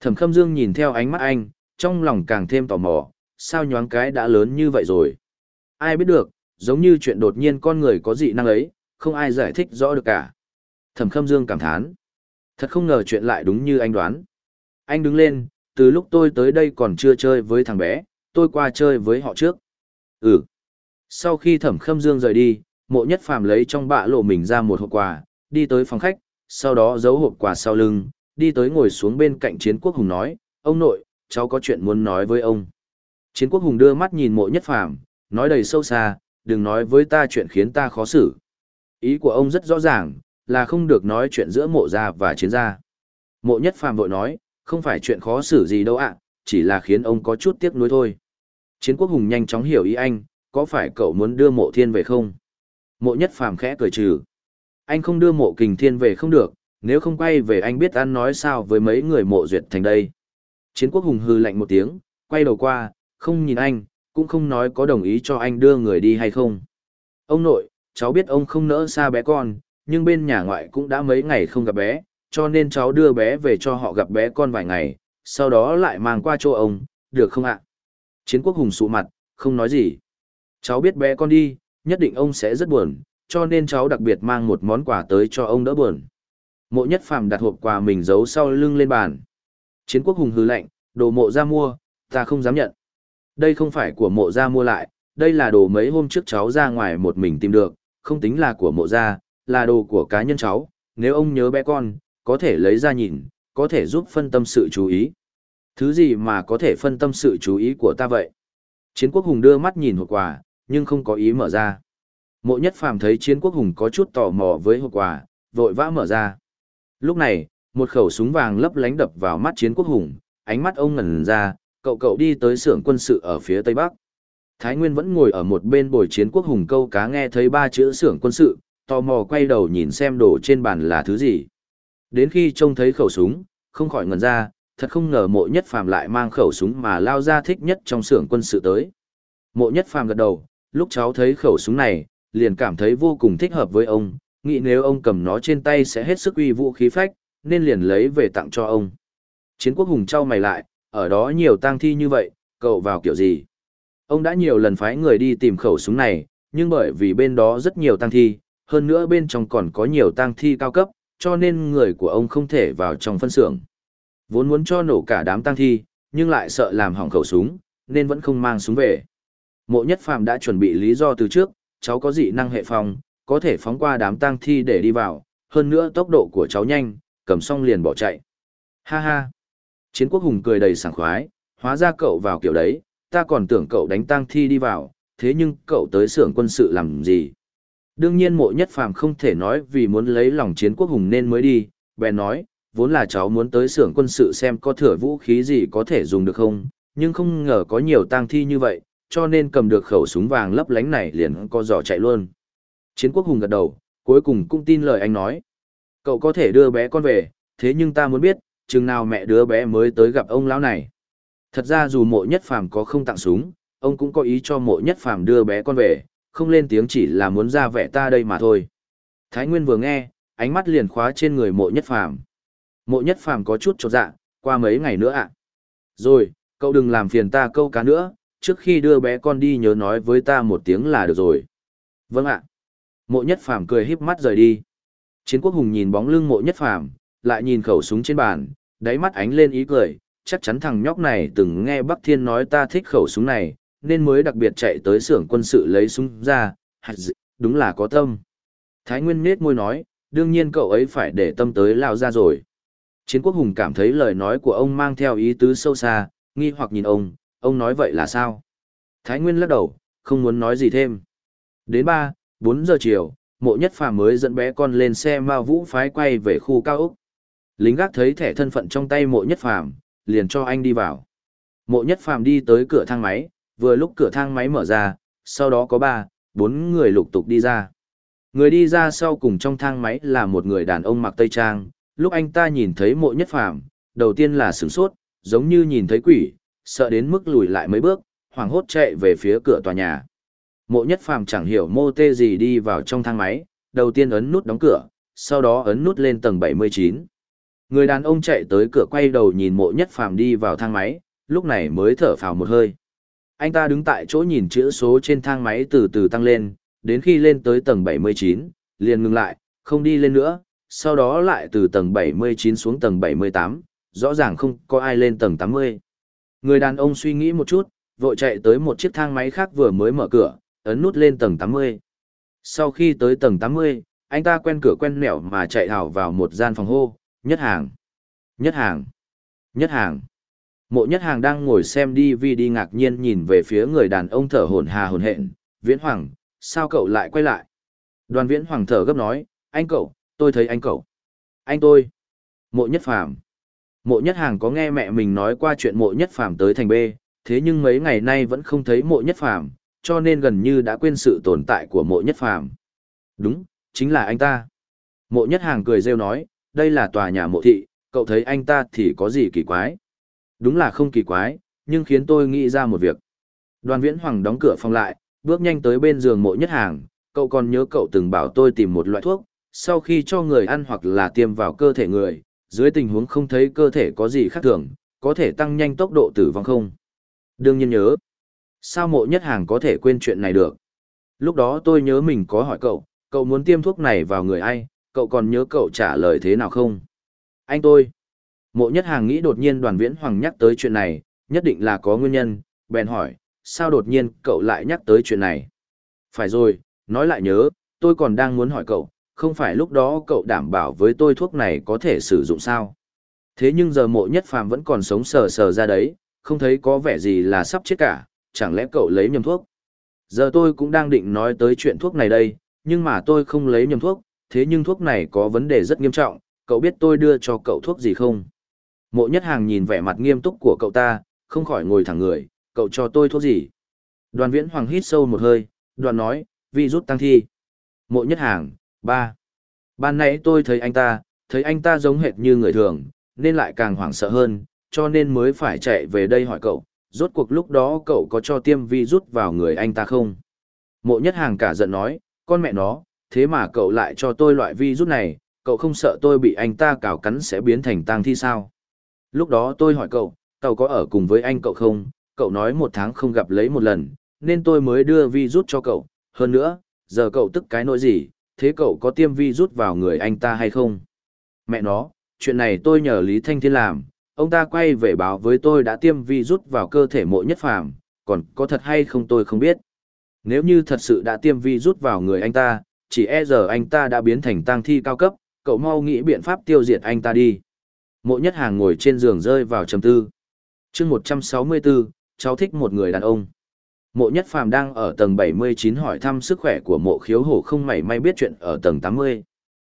Thẩm khâm dương nhìn theo ánh mắt anh, trong lòng càng thêm tò mò, sao nhoáng cái đã lớn như vậy rồi? Ai biết được, giống như chuyện đột nhiên con người có dị năng ấy, không ai giải thích rõ được cả. Thẩm khâm dương cảm thán. Thật không ngờ chuyện lại đúng như anh đoán. Anh đứng lên, từ lúc tôi tới đây còn chưa chơi với thằng bé, tôi qua chơi với họ trước. Ừ. Sau khi thẩm khâm dương rời đi, mộ nhất phàm lấy trong bạ lộ mình ra một hộp quà, đi tới phòng khách, sau đó giấu hộp quà sau lưng, đi tới ngồi xuống bên cạnh chiến quốc hùng nói, ông nội, cháu có chuyện muốn nói với ông. Chiến quốc hùng đưa mắt nhìn mộ nhất phàm, nói đầy sâu xa, đừng nói với ta chuyện khiến ta khó xử. Ý của ông rất rõ ràng, là không được nói chuyện giữa mộ gia và chiến gia. Mộ nhất phàm vội nói, không phải chuyện khó xử gì đâu ạ, chỉ là khiến ông có chút tiếc nuối thôi. Chiến quốc hùng nhanh chóng hiểu ý anh, có phải cậu muốn đưa mộ thiên về không? Mộ nhất phàm khẽ cười trừ. Anh không đưa mộ kình thiên về không được, nếu không quay về anh biết ăn nói sao với mấy người mộ duyệt thành đây. Chiến quốc hùng hư lạnh một tiếng, quay đầu qua, không nhìn anh, cũng không nói có đồng ý cho anh đưa người đi hay không. Ông nội, cháu biết ông không nỡ xa bé con, nhưng bên nhà ngoại cũng đã mấy ngày không gặp bé, cho nên cháu đưa bé về cho họ gặp bé con vài ngày, sau đó lại mang qua chỗ ông, được không ạ? Chiến quốc hùng sụ mặt, không nói gì. Cháu biết bé con đi, nhất định ông sẽ rất buồn, cho nên cháu đặc biệt mang một món quà tới cho ông đỡ buồn. Mộ nhất phàm đặt hộp quà mình giấu sau lưng lên bàn. Chiến quốc hùng hừ lạnh, đồ mộ ra mua, ta không dám nhận. Đây không phải của mộ gia mua lại, đây là đồ mấy hôm trước cháu ra ngoài một mình tìm được, không tính là của mộ gia, là đồ của cá nhân cháu, nếu ông nhớ bé con, có thể lấy ra nhìn, có thể giúp phân tâm sự chú ý. Thứ gì mà có thể phân tâm sự chú ý của ta vậy? Chiến quốc hùng đưa mắt nhìn hộp quà, nhưng không có ý mở ra. Mộ nhất phàm thấy chiến quốc hùng có chút tò mò với hộp quà, vội vã mở ra. Lúc này, một khẩu súng vàng lấp lánh đập vào mắt chiến quốc hùng, ánh mắt ông ngẩn ra, cậu cậu đi tới xưởng quân sự ở phía tây bắc. Thái Nguyên vẫn ngồi ở một bên bồi chiến quốc hùng câu cá nghe thấy ba chữ xưởng quân sự, tò mò quay đầu nhìn xem đồ trên bàn là thứ gì. Đến khi trông thấy khẩu súng, không khỏi ngẩn ra, thật không ngờ mộ nhất phàm lại mang khẩu súng mà lao ra thích nhất trong xưởng quân sự tới. Mộ nhất phàm gật đầu, lúc cháu thấy khẩu súng này, liền cảm thấy vô cùng thích hợp với ông, nghĩ nếu ông cầm nó trên tay sẽ hết sức uy vũ khí phách, nên liền lấy về tặng cho ông. Chiến quốc hùng trao mày lại, ở đó nhiều tang thi như vậy, cậu vào kiểu gì? Ông đã nhiều lần phái người đi tìm khẩu súng này, nhưng bởi vì bên đó rất nhiều tang thi, hơn nữa bên trong còn có nhiều tang thi cao cấp, cho nên người của ông không thể vào trong phân xưởng. Vốn muốn cho nổ cả đám tang thi, nhưng lại sợ làm hỏng khẩu súng, nên vẫn không mang súng về. Mộ Nhất Phàm đã chuẩn bị lý do từ trước, cháu có dị năng hệ phòng, có thể phóng qua đám tang thi để đi vào, hơn nữa tốc độ của cháu nhanh, cầm xong liền bỏ chạy. Ha ha. Chiến quốc hùng cười đầy sảng khoái, hóa ra cậu vào kiểu đấy, ta còn tưởng cậu đánh tang thi đi vào, thế nhưng cậu tới xưởng quân sự làm gì? Đương nhiên mộ nhất phàm không thể nói vì muốn lấy lòng chiến quốc hùng nên mới đi, bèn nói, vốn là cháu muốn tới xưởng quân sự xem có thừa vũ khí gì có thể dùng được không, nhưng không ngờ có nhiều tang thi như vậy, cho nên cầm được khẩu súng vàng lấp lánh này liền co giỏ chạy luôn. Chiến quốc hùng gật đầu, cuối cùng cũng tin lời anh nói. Cậu có thể đưa bé con về, thế nhưng ta muốn biết, chừng nào mẹ đứa bé mới tới gặp ông lão này. Thật ra dù mộ nhất phàm có không tặng súng, ông cũng có ý cho mộ nhất phàm đưa bé con về, không lên tiếng chỉ là muốn ra vẻ ta đây mà thôi. Thái Nguyên vừa nghe, ánh mắt liền khóa trên người mộ nhất phàm. Mộ nhất phàm có chút chột dạ, qua mấy ngày nữa ạ. Rồi, cậu đừng làm phiền ta câu cá nữa, trước khi đưa bé con đi nhớ nói với ta một tiếng là được rồi. Vâng ạ. Mộ nhất phàm cười híp mắt rời đi. Chiến quốc hùng nhìn bóng lưng mộ nhất phàm, lại nhìn khẩu súng trên bàn, đáy mắt ánh lên ý cười, chắc chắn thằng nhóc này từng nghe Bắc Thiên nói ta thích khẩu súng này, nên mới đặc biệt chạy tới xưởng quân sự lấy súng ra, đúng là có tâm. Thái Nguyên nết môi nói, đương nhiên cậu ấy phải để tâm tới lao ra rồi. Chiến quốc hùng cảm thấy lời nói của ông mang theo ý tứ sâu xa, nghi hoặc nhìn ông, ông nói vậy là sao? Thái Nguyên lắc đầu, không muốn nói gì thêm. Đến 3, 4 giờ chiều, mộ nhất phàm mới dẫn bé con lên xe mà vũ phái quay về khu cao ốc. Lính gác thấy thẻ thân phận trong tay mộ nhất phàm, liền cho anh đi vào. Mộ nhất phàm đi tới cửa thang máy, vừa lúc cửa thang máy mở ra, sau đó có 3, 4 người lục tục đi ra. Người đi ra sau cùng trong thang máy là một người đàn ông mặc tây trang, lúc anh ta nhìn thấy mộ nhất phàm, đầu tiên là sửng sốt, giống như nhìn thấy quỷ, sợ đến mức lùi lại mấy bước, hoảng hốt chạy về phía cửa tòa nhà. Mộ nhất phàm chẳng hiểu mô tê gì đi vào trong thang máy, đầu tiên ấn nút đóng cửa, sau đó ấn nút lên tầng 79. Người đàn ông chạy tới cửa quay đầu nhìn mộ nhất phàm đi vào thang máy, lúc này mới thở phào một hơi. Anh ta đứng tại chỗ nhìn chữ số trên thang máy từ từ tăng lên, đến khi lên tới tầng 79, liền ngừng lại, không đi lên nữa, sau đó lại từ tầng 79 xuống tầng 78, rõ ràng không có ai lên tầng 80. Người đàn ông suy nghĩ một chút, vội chạy tới một chiếc thang máy khác vừa mới mở cửa, ấn nút lên tầng 80. Sau khi tới tầng 80, anh ta quen cửa quen mẹo mà chạy hào vào một gian phòng hô, nhất hàng, nhất hàng, nhất hàng. Mộ nhất hàng đang ngồi xem đi, Vi đi ngạc nhiên nhìn về phía người đàn ông thở hổn hà hổn hển, viễn hoàng, sao cậu lại quay lại? Đoàn viễn hoàng thở gấp nói, anh cậu, tôi thấy anh cậu. Anh tôi. Mộ nhất phàm. Mộ nhất hàng có nghe mẹ mình nói qua chuyện mộ nhất phàm tới thành B, thế nhưng mấy ngày nay vẫn không thấy mộ nhất phàm, cho nên gần như đã quên sự tồn tại của mộ nhất phàm. Đúng, chính là anh ta. Mộ nhất hàng cười rêu nói, đây là tòa nhà mộ thị, cậu thấy anh ta thì có gì kỳ quái. Đúng là không kỳ quái, nhưng khiến tôi nghĩ ra một việc. Đoàn viễn hoàng đóng cửa phòng lại, bước nhanh tới bên giường mộ nhất hàng, cậu còn nhớ cậu từng bảo tôi tìm một loại thuốc, sau khi cho người ăn hoặc là tiêm vào cơ thể người, dưới tình huống không thấy cơ thể có gì khác thường, có thể tăng nhanh tốc độ tử vong không? Đương nhiên nhớ. Sao mộ nhất hàng có thể quên chuyện này được? Lúc đó tôi nhớ mình có hỏi cậu, cậu muốn tiêm thuốc này vào người ai, cậu còn nhớ cậu trả lời thế nào không? Anh tôi. Mộ nhất hàng nghĩ đột nhiên đoàn viễn hoàng nhắc tới chuyện này, nhất định là có nguyên nhân, bèn hỏi, sao đột nhiên cậu lại nhắc tới chuyện này? Phải rồi, nói lại nhớ, tôi còn đang muốn hỏi cậu, không phải lúc đó cậu đảm bảo với tôi thuốc này có thể sử dụng sao? Thế nhưng giờ mộ nhất phàm vẫn còn sống sờ sờ ra đấy, không thấy có vẻ gì là sắp chết cả, chẳng lẽ cậu lấy nhầm thuốc? Giờ tôi cũng đang định nói tới chuyện thuốc này đây, nhưng mà tôi không lấy nhầm thuốc, thế nhưng thuốc này có vấn đề rất nghiêm trọng, cậu biết tôi đưa cho cậu thuốc gì không? Mộ nhất hàng nhìn vẻ mặt nghiêm túc của cậu ta, không khỏi ngồi thẳng người, cậu cho tôi thuốc gì? Đoàn viễn hoàng hít sâu một hơi, đoàn nói, vi rút tăng thi. Mộ nhất hàng, ba. Ban nãy tôi thấy anh ta, thấy anh ta giống hệt như người thường, nên lại càng hoảng sợ hơn, cho nên mới phải chạy về đây hỏi cậu, rốt cuộc lúc đó cậu có cho tiêm vi rút vào người anh ta không? Mộ nhất hàng cả giận nói, con mẹ nó, thế mà cậu lại cho tôi loại vi rút này, cậu không sợ tôi bị anh ta cào cắn sẽ biến thành tang thi sao? Lúc đó tôi hỏi cậu, cậu có ở cùng với anh cậu không? Cậu nói một tháng không gặp lấy một lần, nên tôi mới đưa vi rút cho cậu. Hơn nữa, giờ cậu tức cái nỗi gì, thế cậu có tiêm vi rút vào người anh ta hay không? Mẹ nó, chuyện này tôi nhờ Lý Thanh Thiên làm, ông ta quay về báo với tôi đã tiêm vi rút vào cơ thể mộ nhất phàm, còn có thật hay không tôi không biết. Nếu như thật sự đã tiêm vi rút vào người anh ta, chỉ e giờ anh ta đã biến thành tang thi cao cấp, cậu mau nghĩ biện pháp tiêu diệt anh ta đi. Mộ nhất hàng ngồi trên giường rơi vào trầm tư. chương 164, cháu thích một người đàn ông. Mộ nhất phàm đang ở tầng 79 hỏi thăm sức khỏe của mộ khiếu hổ không mảy may biết chuyện ở tầng 80.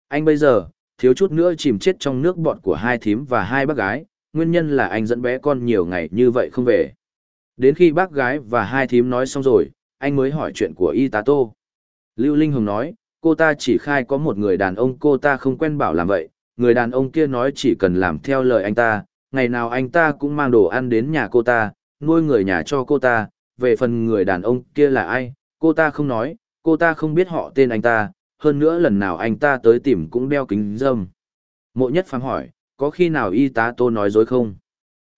Anh bây giờ, thiếu chút nữa chìm chết trong nước bọt của hai thím và hai bác gái, nguyên nhân là anh dẫn bé con nhiều ngày như vậy không về. Đến khi bác gái và hai thím nói xong rồi, anh mới hỏi chuyện của y tá tô. Lưu Linh Hồng nói, cô ta chỉ khai có một người đàn ông cô ta không quen bảo làm vậy, người đàn ông kia nói chỉ cần làm theo lời anh ta, ngày nào anh ta cũng mang đồ ăn đến nhà cô ta, nuôi người nhà cho cô ta, về phần người đàn ông kia là ai, cô ta không nói, cô ta không biết họ tên anh ta, hơn nữa lần nào anh ta tới tìm cũng đeo kính dâm. Mộ nhất phàm hỏi, có khi nào y tá tô nói dối không?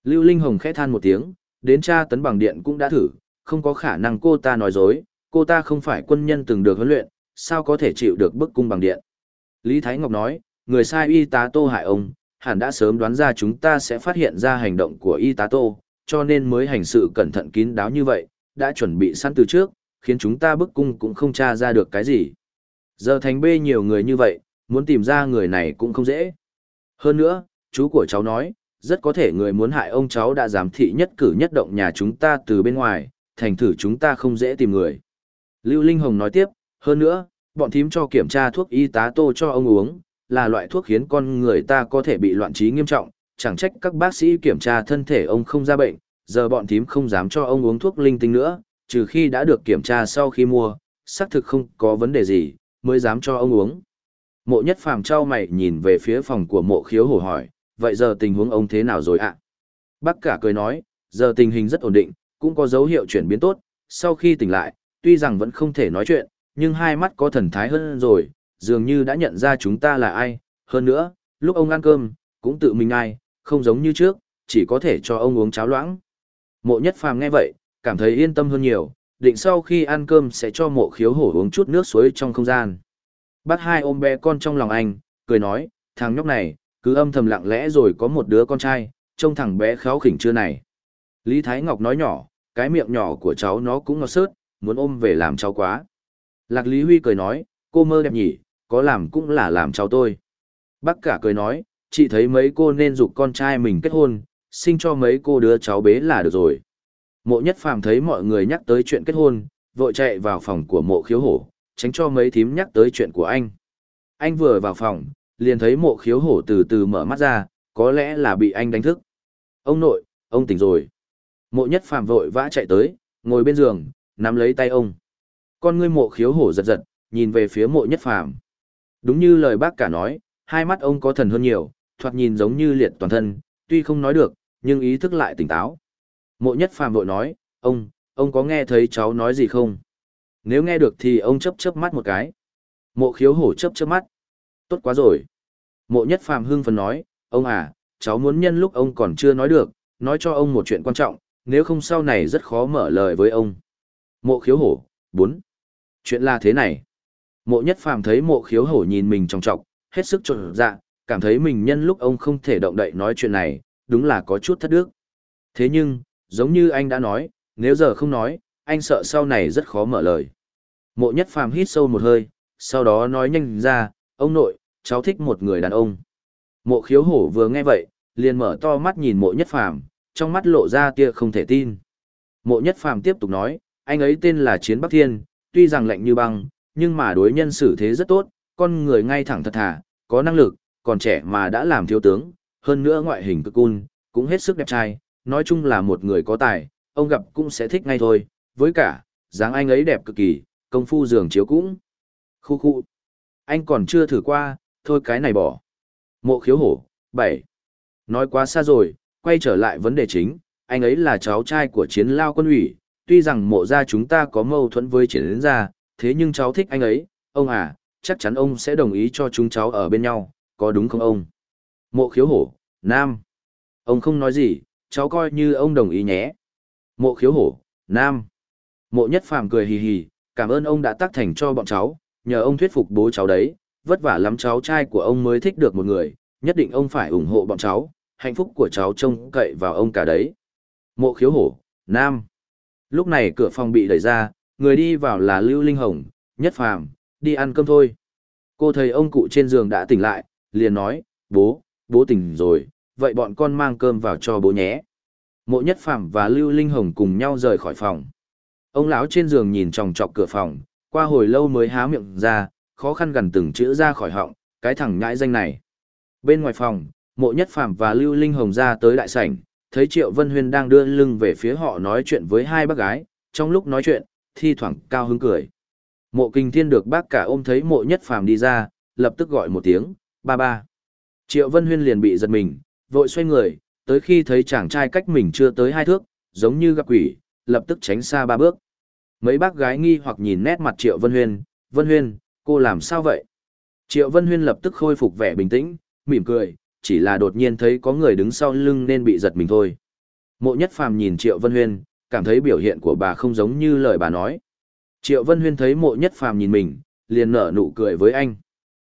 Lưu Linh Hồng khẽ than một tiếng, đến tra tấn bằng điện cũng đã thử, không có khả năng cô ta nói dối, cô ta không phải quân nhân từng được huấn luyện, sao có thể chịu được bức cung bằng điện. Lý Thái Ngọc nói, người sai y tá tô hại ông, hẳn đã sớm đoán ra chúng ta sẽ phát hiện ra hành động của y tá tô, cho nên mới hành sự cẩn thận kín đáo như vậy, đã chuẩn bị sẵn từ trước, khiến chúng ta bức cung cũng không tra ra được cái gì. Giờ thành bê nhiều người như vậy, muốn tìm ra người này cũng không dễ. Hơn nữa, chú của cháu nói, rất có thể người muốn hại ông cháu đã giám thị nhất cử nhất động nhà chúng ta từ bên ngoài, thành thử chúng ta không dễ tìm người. Lưu Linh Hồng nói tiếp, hơn nữa, bọn thím cho kiểm tra thuốc y tá tô cho ông uống, là loại thuốc khiến con người ta có thể bị loạn trí nghiêm trọng, chẳng trách các bác sĩ kiểm tra thân thể ông không ra bệnh, giờ bọn thím không dám cho ông uống thuốc linh tinh nữa, trừ khi đã được kiểm tra sau khi mua, xác thực không có vấn đề gì, mới dám cho ông uống. Mộ nhất phàm trao mày nhìn về phía phòng của mộ khiếu hổ hỏi, vậy giờ tình huống ông thế nào rồi ạ? Bác cả cười nói, giờ tình hình rất ổn định, cũng có dấu hiệu chuyển biến tốt, sau khi tỉnh lại, tuy rằng vẫn không thể nói chuyện, nhưng hai mắt có thần thái hơn rồi, dường như đã nhận ra chúng ta là ai, hơn nữa, lúc ông ăn cơm, cũng tự mình ai, không giống như trước, chỉ có thể cho ông uống cháo loãng. Mộ nhất phàm nghe vậy, cảm thấy yên tâm hơn nhiều, định sau khi ăn cơm sẽ cho mộ khiếu hổ uống chút nước suối trong không gian. Bác hai ôm bé con trong lòng anh, cười nói, thằng nhóc này, cứ âm thầm lặng lẽ rồi có một đứa con trai, trông thằng bé khéo khỉnh chưa này. Lý Thái Ngọc nói nhỏ, cái miệng nhỏ của cháu nó cũng ngọt sớt, muốn ôm về làm cháu quá. Lạc Lý Huy cười nói, cô mơ đẹp nhỉ, có làm cũng là làm cháu tôi. Bác cả cười nói, chị thấy mấy cô nên dục con trai mình kết hôn, sinh cho mấy cô đứa cháu bế là được rồi. Mộ nhất phàm thấy mọi người nhắc tới chuyện kết hôn, vội chạy vào phòng của mộ khiếu hổ, tránh cho mấy thím nhắc tới chuyện của anh. Anh vừa vào phòng, liền thấy mộ khiếu hổ từ từ mở mắt ra, có lẽ là bị anh đánh thức. Ông nội, ông tỉnh rồi. Mộ nhất phàm vội vã chạy tới, ngồi bên giường, nắm lấy tay ông. Con ngươi mộ khiếu hổ giật giật, nhìn về phía mộ nhất phàm. Đúng như lời bác cả nói, hai mắt ông có thần hơn nhiều, thoạt nhìn giống như liệt toàn thân, tuy không nói được, nhưng ý thức lại tỉnh táo. Mộ nhất phàm vội nói, ông, ông có nghe thấy cháu nói gì không? Nếu nghe được thì ông chấp chớp mắt một cái. Mộ khiếu hổ chấp chớp mắt. Tốt quá rồi. Mộ nhất phàm hưng phấn nói, ông à, cháu muốn nhân lúc ông còn chưa nói được, nói cho ông một chuyện quan trọng, nếu không sau này rất khó mở lời với ông. Mộ khiếu hổ, 4. Chuyện là thế này. Mộ nhất phàm thấy mộ khiếu hổ nhìn mình trong trọng, hết sức trộn dạ, cảm thấy mình nhân lúc ông không thể động đậy nói chuyện này, đúng là có chút thất đức. Thế nhưng, giống như anh đã nói, nếu giờ không nói, anh sợ sau này rất khó mở lời. Mộ nhất phàm hít sâu một hơi, sau đó nói nhanh ra, ông nội, cháu thích một người đàn ông. Mộ khiếu hổ vừa nghe vậy, liền mở to mắt nhìn mộ nhất phàm, trong mắt lộ ra tia không thể tin. Mộ nhất phàm tiếp tục nói, anh ấy tên là Chiến Bắc Thiên, tuy rằng lạnh như băng, nhưng mà đối nhân xử thế rất tốt, con người ngay thẳng thật thà, có năng lực, còn trẻ mà đã làm thiếu tướng, hơn nữa ngoại hình cực cun, cũng hết sức đẹp trai, nói chung là một người có tài, ông gặp cũng sẽ thích ngay thôi, với cả, dáng anh ấy đẹp cực kỳ, công phu giường chiếu cũng. Khu khu. Anh còn chưa thử qua, thôi cái này bỏ. Mộ khiếu hổ, 7. Nói quá xa rồi, quay trở lại vấn đề chính, anh ấy là cháu trai của chiến lao quân ủy, tuy rằng mộ gia chúng ta có mâu thuẫn với triển chiến gia, thế nhưng cháu thích anh ấy, ông à, chắc chắn ông sẽ đồng ý cho chúng cháu ở bên nhau, có đúng không ông? Mộ khiếu hổ, Nam. Ông không nói gì, cháu coi như ông đồng ý nhé. Mộ khiếu hổ, Nam. Mộ nhất phàm cười hì hì, cảm ơn ông đã tác thành cho bọn cháu, nhờ ông thuyết phục bố cháu đấy, vất vả lắm cháu trai của ông mới thích được một người, nhất định ông phải ủng hộ bọn cháu, hạnh phúc của cháu trông cậy vào ông cả đấy. Mộ khiếu hổ, Nam. Lúc này cửa phòng bị đẩy ra, người đi vào là Lưu Linh Hồng, nhất phàm, đi ăn cơm thôi. Cô thấy ông cụ trên giường đã tỉnh lại, liền nói, bố, bố tỉnh rồi, vậy bọn con mang cơm vào cho bố nhé. Mộ nhất phàm và Lưu Linh Hồng cùng nhau rời khỏi phòng. Ông lão trên giường nhìn tròng trọc cửa phòng, qua hồi lâu mới há miệng ra, khó khăn gần từng chữ ra khỏi họng, cái thằng nhãi danh này. Bên ngoài phòng, mộ nhất phàm và Lưu Linh Hồng ra tới đại sảnh, thấy Triệu Vân Huyên đang đưa lưng về phía họ nói chuyện với hai bác gái, trong lúc nói chuyện, thi thoảng cao hứng cười. Mộ kinh thiên được bác cả ôm thấy mộ nhất phàm đi ra, lập tức gọi một tiếng, ba ba. Triệu Vân Huyên liền bị giật mình, vội xoay người, tới khi thấy chàng trai cách mình chưa tới hai thước, giống như gặp quỷ, lập tức tránh xa ba bước. Mấy bác gái nghi hoặc nhìn nét mặt Triệu Vân Huyên, Vân Huyên, cô làm sao vậy? Triệu Vân Huyên lập tức khôi phục vẻ bình tĩnh, mỉm cười, chỉ là đột nhiên thấy có người đứng sau lưng nên bị giật mình thôi. Mộ Nhất Phàm nhìn Triệu Vân Huyên, cảm thấy biểu hiện của bà không giống như lời bà nói. Triệu Vân Huyên thấy Mộ Nhất Phàm nhìn mình, liền nở nụ cười với anh.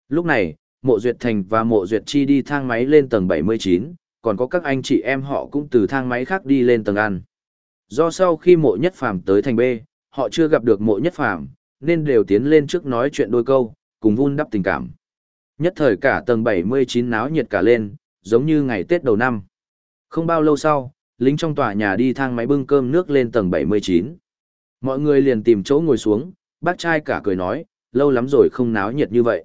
Lúc này, Mộ Duyệt Thành và Mộ Duyệt Chi đi thang máy lên tầng 79, còn có các anh chị em họ cũng từ thang máy khác đi lên tầng ăn. Do sau khi Mộ Nhất Phàm tới thành B, họ chưa gặp được Mộ Nhất Phàm, nên đều tiến lên trước nói chuyện đôi câu, cùng vun đắp tình cảm. Nhất thời cả tầng 79 náo nhiệt cả lên, giống như ngày Tết đầu năm. Không bao lâu sau, lính trong tòa nhà đi thang máy bưng cơm nước lên tầng 79. Mọi người liền tìm chỗ ngồi xuống, bác trai cả cười nói, lâu lắm rồi không náo nhiệt như vậy.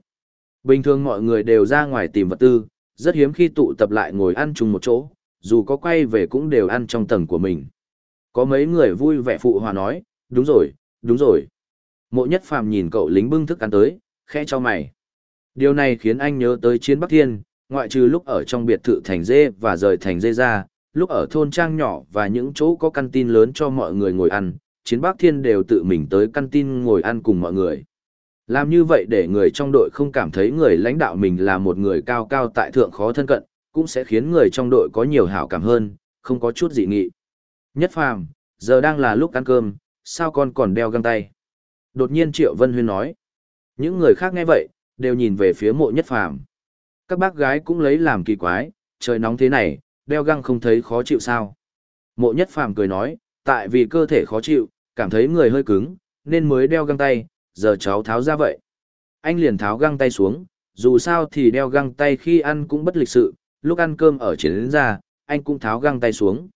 Bình thường mọi người đều ra ngoài tìm vật tư, rất hiếm khi tụ tập lại ngồi ăn chung một chỗ, dù có quay về cũng đều ăn trong tầng của mình. Có mấy người vui vẻ phụ hòa nói, đúng rồi, đúng rồi. Mộ nhất phàm nhìn cậu lính bưng thức ăn tới, khẽ cho mày. Điều này khiến anh nhớ tới chiến Bắc Thiên, ngoại trừ lúc ở trong biệt thự thành dê và rời thành dê ra, lúc ở thôn trang nhỏ và những chỗ có căn tin lớn cho mọi người ngồi ăn, chiến Bắc Thiên đều tự mình tới căn tin ngồi ăn cùng mọi người. Làm như vậy để người trong đội không cảm thấy người lãnh đạo mình là một người cao cao tại thượng khó thân cận, cũng sẽ khiến người trong đội có nhiều hảo cảm hơn, không có chút dị nghị. Nhất phàm, giờ đang là lúc ăn cơm, sao con còn đeo găng tay? Đột nhiên Triệu Vân Huyên nói. Những người khác nghe vậy, đều nhìn về phía mộ nhất phàm. Các bác gái cũng lấy làm kỳ quái, trời nóng thế này, đeo găng không thấy khó chịu sao. Mộ nhất phàm cười nói, tại vì cơ thể khó chịu, cảm thấy người hơi cứng, nên mới đeo găng tay, giờ cháu tháo ra vậy. Anh liền tháo găng tay xuống, dù sao thì đeo găng tay khi ăn cũng bất lịch sự, lúc ăn cơm ở chiến đến ra, anh cũng tháo găng tay xuống.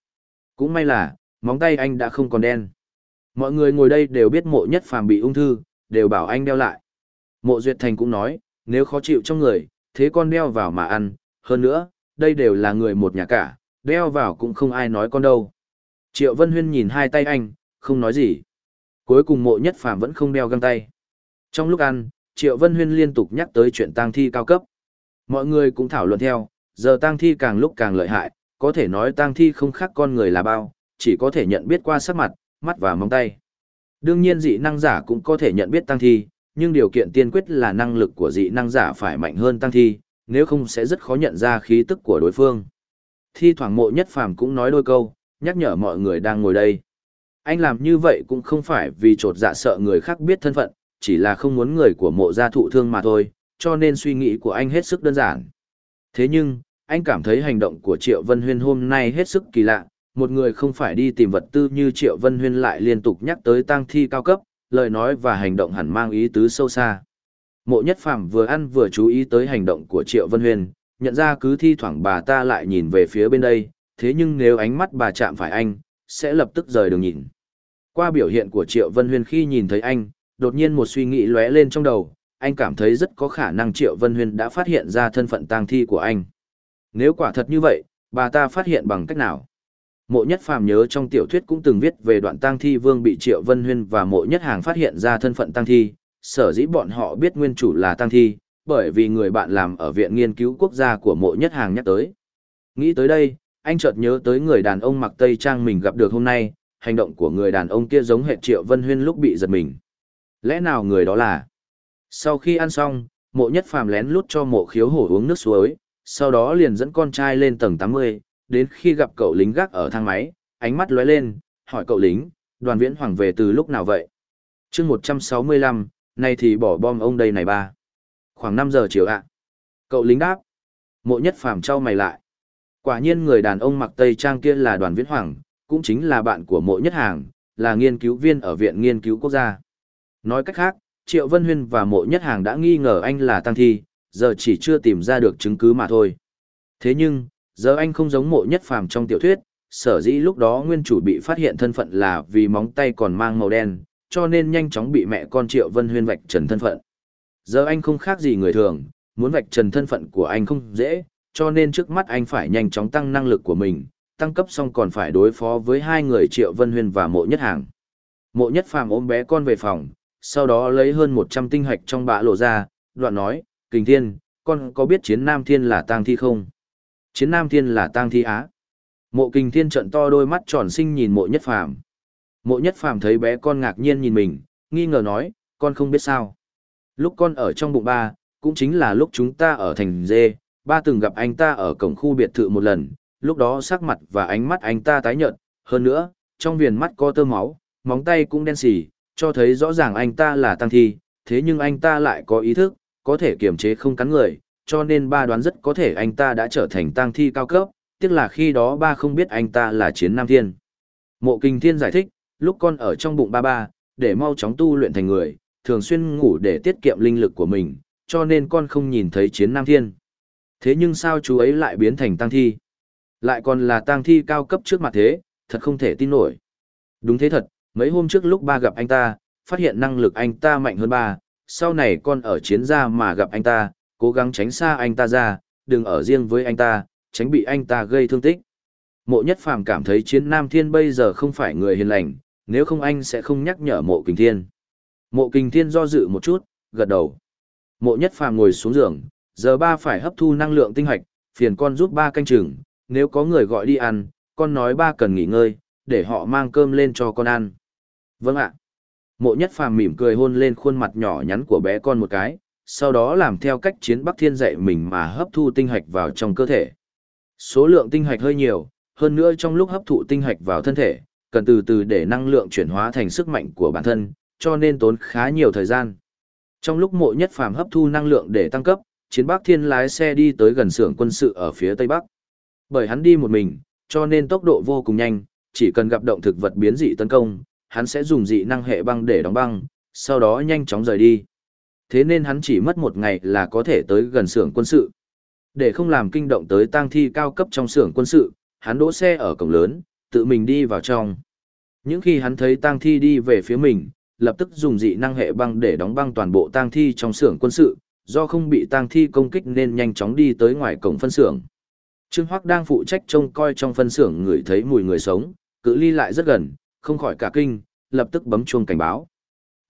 Cũng may là, móng tay anh đã không còn đen. Mọi người ngồi đây đều biết mộ nhất phàm bị ung thư, đều bảo anh đeo lại. Mộ Duyệt Thành cũng nói, nếu khó chịu trong người, thế con đeo vào mà ăn, hơn nữa, đây đều là người một nhà cả, đeo vào cũng không ai nói con đâu. Triệu Vân Huyên nhìn hai tay anh, không nói gì. Cuối cùng mộ nhất phàm vẫn không đeo găng tay. Trong lúc ăn, Triệu Vân Huyên liên tục nhắc tới chuyện tang thi cao cấp. Mọi người cũng thảo luận theo, giờ tang thi càng lúc càng lợi hại, có thể nói tang thi không khác con người là bao, chỉ có thể nhận biết qua sắc mặt, mắt và móng tay. Đương nhiên dị năng giả cũng có thể nhận biết tang thi, nhưng điều kiện tiên quyết là năng lực của dị năng giả phải mạnh hơn tăng thi, nếu không sẽ rất khó nhận ra khí tức của đối phương. Thi thoảng mộ nhất phàm cũng nói đôi câu, nhắc nhở mọi người đang ngồi đây. Anh làm như vậy cũng không phải vì trột dạ sợ người khác biết thân phận, chỉ là không muốn người của mộ gia thụ thương mà thôi, cho nên suy nghĩ của anh hết sức đơn giản. Thế nhưng, anh cảm thấy hành động của Triệu Vân Huyên hôm nay hết sức kỳ lạ, một người không phải đi tìm vật tư như Triệu Vân Huyên lại liên tục nhắc tới tang thi cao cấp, lời nói và hành động hẳn mang ý tứ sâu xa. Mộ Nhất Phàm vừa ăn vừa chú ý tới hành động của Triệu Vân Huyền, nhận ra cứ thi thoảng bà ta lại nhìn về phía bên đây, thế nhưng nếu ánh mắt bà chạm phải anh, sẽ lập tức rời đường nhìn. Qua biểu hiện của Triệu Vân Huyền khi nhìn thấy anh, đột nhiên một suy nghĩ lóe lên trong đầu, anh cảm thấy rất có khả năng Triệu Vân Huyền đã phát hiện ra thân phận tang thi của anh. Nếu quả thật như vậy, bà ta phát hiện bằng cách nào? Mộ Nhất Phàm nhớ trong tiểu thuyết cũng từng viết về đoạn tang thi vương bị Triệu Vân Huyên và Mộ Nhất Hàng phát hiện ra thân phận tang thi, sở dĩ bọn họ biết nguyên chủ là tang thi, bởi vì người bạn làm ở viện nghiên cứu quốc gia của Mộ Nhất Hàng nhắc tới. Nghĩ tới đây, anh chợt nhớ tới người đàn ông mặc tây trang mình gặp được hôm nay, hành động của người đàn ông kia giống hệ Triệu Vân Huyên lúc bị giật mình. Lẽ nào người đó là? Sau khi ăn xong, Mộ Nhất Phàm lén lút cho Mộ Khiếu Hổ uống nước suối, sau đó liền dẫn con trai lên tầng 80, đến khi gặp cậu lính gác ở thang máy, ánh mắt lóe lên, hỏi cậu lính, đoàn viễn hoàng về từ lúc nào vậy? chương 165, nay thì bỏ bom ông đây này ba. Khoảng 5 giờ chiều ạ. Cậu lính đáp. Mộ nhất phàm trao mày lại. Quả nhiên người đàn ông mặc tây trang kia là đoàn viễn hoàng, cũng chính là bạn của mộ nhất hàng, là nghiên cứu viên ở Viện Nghiên cứu Quốc gia. Nói cách khác, Triệu Vân Huyên và mộ nhất hàng đã nghi ngờ anh là tăng thi, giờ chỉ chưa tìm ra được chứng cứ mà thôi. Thế nhưng, giờ anh không giống mộ nhất phàm trong tiểu thuyết, sở dĩ lúc đó nguyên chủ bị phát hiện thân phận là vì móng tay còn mang màu đen, cho nên nhanh chóng bị mẹ con Triệu Vân Huyên vạch trần thân phận. Giờ anh không khác gì người thường, muốn vạch trần thân phận của anh không dễ, cho nên trước mắt anh phải nhanh chóng tăng năng lực của mình, tăng cấp xong còn phải đối phó với hai người Triệu Vân Huyên và Mộ Nhất Hàng. Mộ Nhất Phàm ôm bé con về phòng, sau đó lấy hơn 100 tinh hạch trong bạ lộ ra, đoạn nói, Kình Thiên, con có biết chiến Nam Thiên là tang thi không? Chiến Nam Thiên là tang thi á. Mộ Kình Thiên trận to đôi mắt tròn xinh nhìn Mộ Nhất Phàm. Mộ Nhất Phàm thấy bé con ngạc nhiên nhìn mình, nghi ngờ nói, con không biết sao. Lúc con ở trong bụng ba, cũng chính là lúc chúng ta ở thành dê, ba từng gặp anh ta ở cổng khu biệt thự một lần, lúc đó sắc mặt và ánh mắt anh ta tái nhợt, hơn nữa, trong viền mắt có tơ máu, móng tay cũng đen xì, cho thấy rõ ràng anh ta là tăng thi, thế nhưng anh ta lại có ý thức, có thể kiềm chế không cắn người, cho nên ba đoán rất có thể anh ta đã trở thành tang thi cao cấp, tiếc là khi đó ba không biết anh ta là chiến nam thiên. Mộ kinh thiên giải thích, lúc con ở trong bụng ba ba, để mau chóng tu luyện thành người, thường xuyên ngủ để tiết kiệm linh lực của mình, cho nên con không nhìn thấy chiến nam thiên. Thế nhưng sao chú ấy lại biến thành tang thi? Lại còn là tang thi cao cấp trước mặt thế, thật không thể tin nổi. Đúng thế thật, mấy hôm trước lúc ba gặp anh ta, phát hiện năng lực anh ta mạnh hơn ba, sau này con ở chiến gia mà gặp anh ta, cố gắng tránh xa anh ta ra, đừng ở riêng với anh ta, tránh bị anh ta gây thương tích. Mộ nhất phàm cảm thấy chiến nam thiên bây giờ không phải người hiền lành, nếu không anh sẽ không nhắc nhở mộ kình thiên. Mộ kình thiên do dự một chút, gật đầu. Mộ nhất phàm ngồi xuống giường, giờ ba phải hấp thu năng lượng tinh hoạch, phiền con giúp ba canh chừng, nếu có người gọi đi ăn, con nói ba cần nghỉ ngơi, để họ mang cơm lên cho con ăn. Vâng ạ. Mộ nhất phàm mỉm cười hôn lên khuôn mặt nhỏ nhắn của bé con một cái, sau đó làm theo cách chiến Bắc Thiên dạy mình mà hấp thu tinh hạch vào trong cơ thể. Số lượng tinh hạch hơi nhiều, hơn nữa trong lúc hấp thụ tinh hạch vào thân thể, cần từ từ để năng lượng chuyển hóa thành sức mạnh của bản thân, cho nên tốn khá nhiều thời gian. Trong lúc mộ nhất phàm hấp thu năng lượng để tăng cấp, chiến Bắc Thiên lái xe đi tới gần xưởng quân sự ở phía Tây Bắc. Bởi hắn đi một mình, cho nên tốc độ vô cùng nhanh, chỉ cần gặp động thực vật biến dị tấn công, hắn sẽ dùng dị năng hệ băng để đóng băng, sau đó nhanh chóng rời đi. Thế nên hắn chỉ mất một ngày là có thể tới gần xưởng quân sự. Để không làm kinh động tới tang thi cao cấp trong xưởng quân sự, hắn đỗ xe ở cổng lớn, tự mình đi vào trong. Những khi hắn thấy tang thi đi về phía mình, lập tức dùng dị năng hệ băng để đóng băng toàn bộ tang thi trong xưởng quân sự, do không bị tang thi công kích nên nhanh chóng đi tới ngoài cổng phân xưởng. Trương Hoắc đang phụ trách trông coi trong phân xưởng người thấy mùi người sống, cự ly lại rất gần, không khỏi cả kinh, lập tức bấm chuông cảnh báo.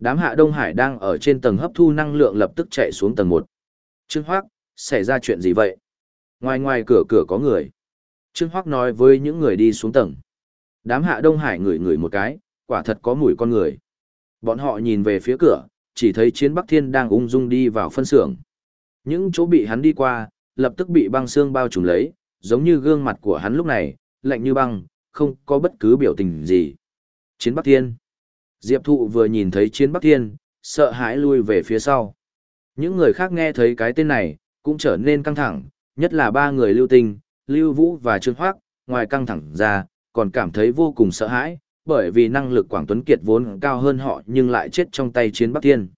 Đám hạ Đông Hải đang ở trên tầng hấp thu năng lượng lập tức chạy xuống tầng một Trương Hoắc, xảy ra chuyện gì vậy? Ngoài ngoài cửa cửa có người. Trương Hoắc nói với những người đi xuống tầng. Đám hạ Đông Hải ngửi ngửi một cái, quả thật có mùi con người. Bọn họ nhìn về phía cửa, chỉ thấy chiến Bắc Thiên đang ung dung đi vào phân xưởng. Những chỗ bị hắn đi qua, lập tức bị băng xương bao trùm lấy, giống như gương mặt của hắn lúc này, lạnh như băng, không có bất cứ biểu tình gì. Chiến Bắc Thiên. Diệp Thụ vừa nhìn thấy Chiến Bắc Thiên, sợ hãi lui về phía sau. Những người khác nghe thấy cái tên này, cũng trở nên căng thẳng, nhất là ba người Lưu Tinh, Lưu Vũ và Trương Hoác, ngoài căng thẳng ra, còn cảm thấy vô cùng sợ hãi, bởi vì năng lực Quảng Tuấn Kiệt vốn cao hơn họ nhưng lại chết trong tay Chiến Bắc Thiên.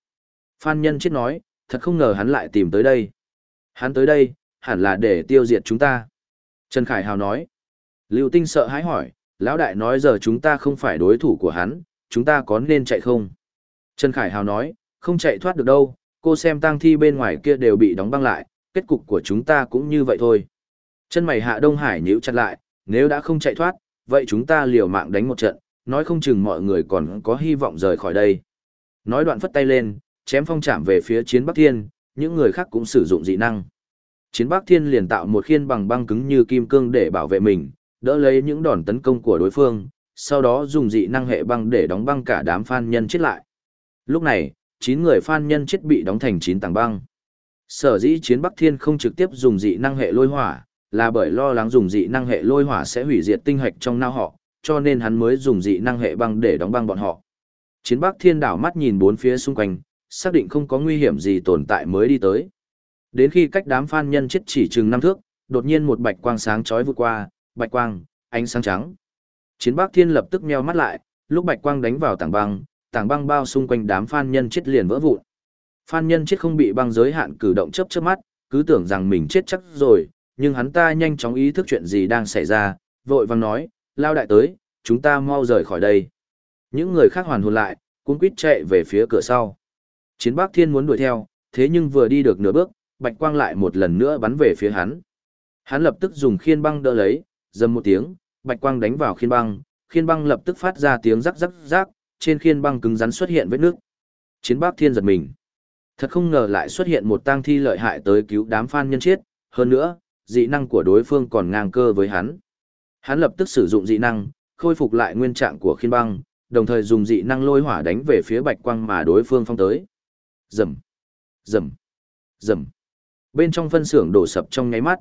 Phan Nhân chết nói, thật không ngờ hắn lại tìm tới đây. Hắn tới đây, hẳn là để tiêu diệt chúng ta. Trần Khải Hào nói. Lưu Tinh sợ hãi hỏi, lão đại nói giờ chúng ta không phải đối thủ của hắn, chúng ta có nên chạy không? Trần Khải Hào nói, không chạy thoát được đâu, cô xem tang thi bên ngoài kia đều bị đóng băng lại, kết cục của chúng ta cũng như vậy thôi. Chân mày hạ Đông Hải nhíu chặt lại, nếu đã không chạy thoát, vậy chúng ta liều mạng đánh một trận, nói không chừng mọi người còn có hy vọng rời khỏi đây. Nói đoạn phất tay lên, chém phong chạm về phía chiến Bắc Thiên, những người khác cũng sử dụng dị năng chiến Bắc Thiên liền tạo một khiên bằng băng cứng như kim cương để bảo vệ mình, đỡ lấy những đòn tấn công của đối phương, sau đó dùng dị năng hệ băng để đóng băng cả đám phan nhân chết lại. Lúc này, 9 người phan nhân chết bị đóng thành 9 tảng băng. Sở dĩ chiến Bắc Thiên không trực tiếp dùng dị năng hệ lôi hỏa, là bởi lo lắng dùng dị năng hệ lôi hỏa sẽ hủy diệt tinh hạch trong não họ, cho nên hắn mới dùng dị năng hệ băng để đóng băng bọn họ. Chiến Bắc Thiên đảo mắt nhìn bốn phía xung quanh, xác định không có nguy hiểm gì tồn tại mới đi tới. Đến khi cách đám phan nhân chết chỉ chừng năm thước, đột nhiên một bạch quang sáng chói vụt qua, bạch quang, ánh sáng trắng. Chiến Bắc Thiên lập tức meo mắt lại, lúc bạch quang đánh vào tảng băng, tảng băng bao xung quanh đám phan nhân chết liền vỡ vụn. Phan nhân chết không bị băng giới hạn cử động chớp chớp mắt, cứ tưởng rằng mình chết chắc rồi, nhưng hắn ta nhanh chóng ý thức chuyện gì đang xảy ra, vội vàng nói, lao đại tới, chúng ta mau rời khỏi đây. Những người khác hoàn hồn lại, cuống quýt chạy về phía cửa sau. Chiến Bắc Thiên muốn đuổi theo, thế nhưng vừa đi được nửa bước, bạch quang lại một lần nữa bắn về phía hắn. Hắn lập tức dùng khiên băng đỡ lấy, dầm một tiếng, bạch quang đánh vào khiên băng, khiên băng lập tức phát ra tiếng rắc rắc rắc, trên khiên băng cứng rắn xuất hiện vết nước. Chiến Bác Thiên giật mình. Thật không ngờ lại xuất hiện một tang thi lợi hại tới cứu đám phan nhân chết, hơn nữa, dị năng của đối phương còn ngang cơ với hắn. Hắn lập tức sử dụng dị năng, khôi phục lại nguyên trạng của khiên băng, đồng thời dùng dị năng lôi hỏa đánh về phía bạch quang mà đối phương phong tới. Rầm, rầm, rầm. Bên trong phân xưởng đổ sập trong nháy mắt.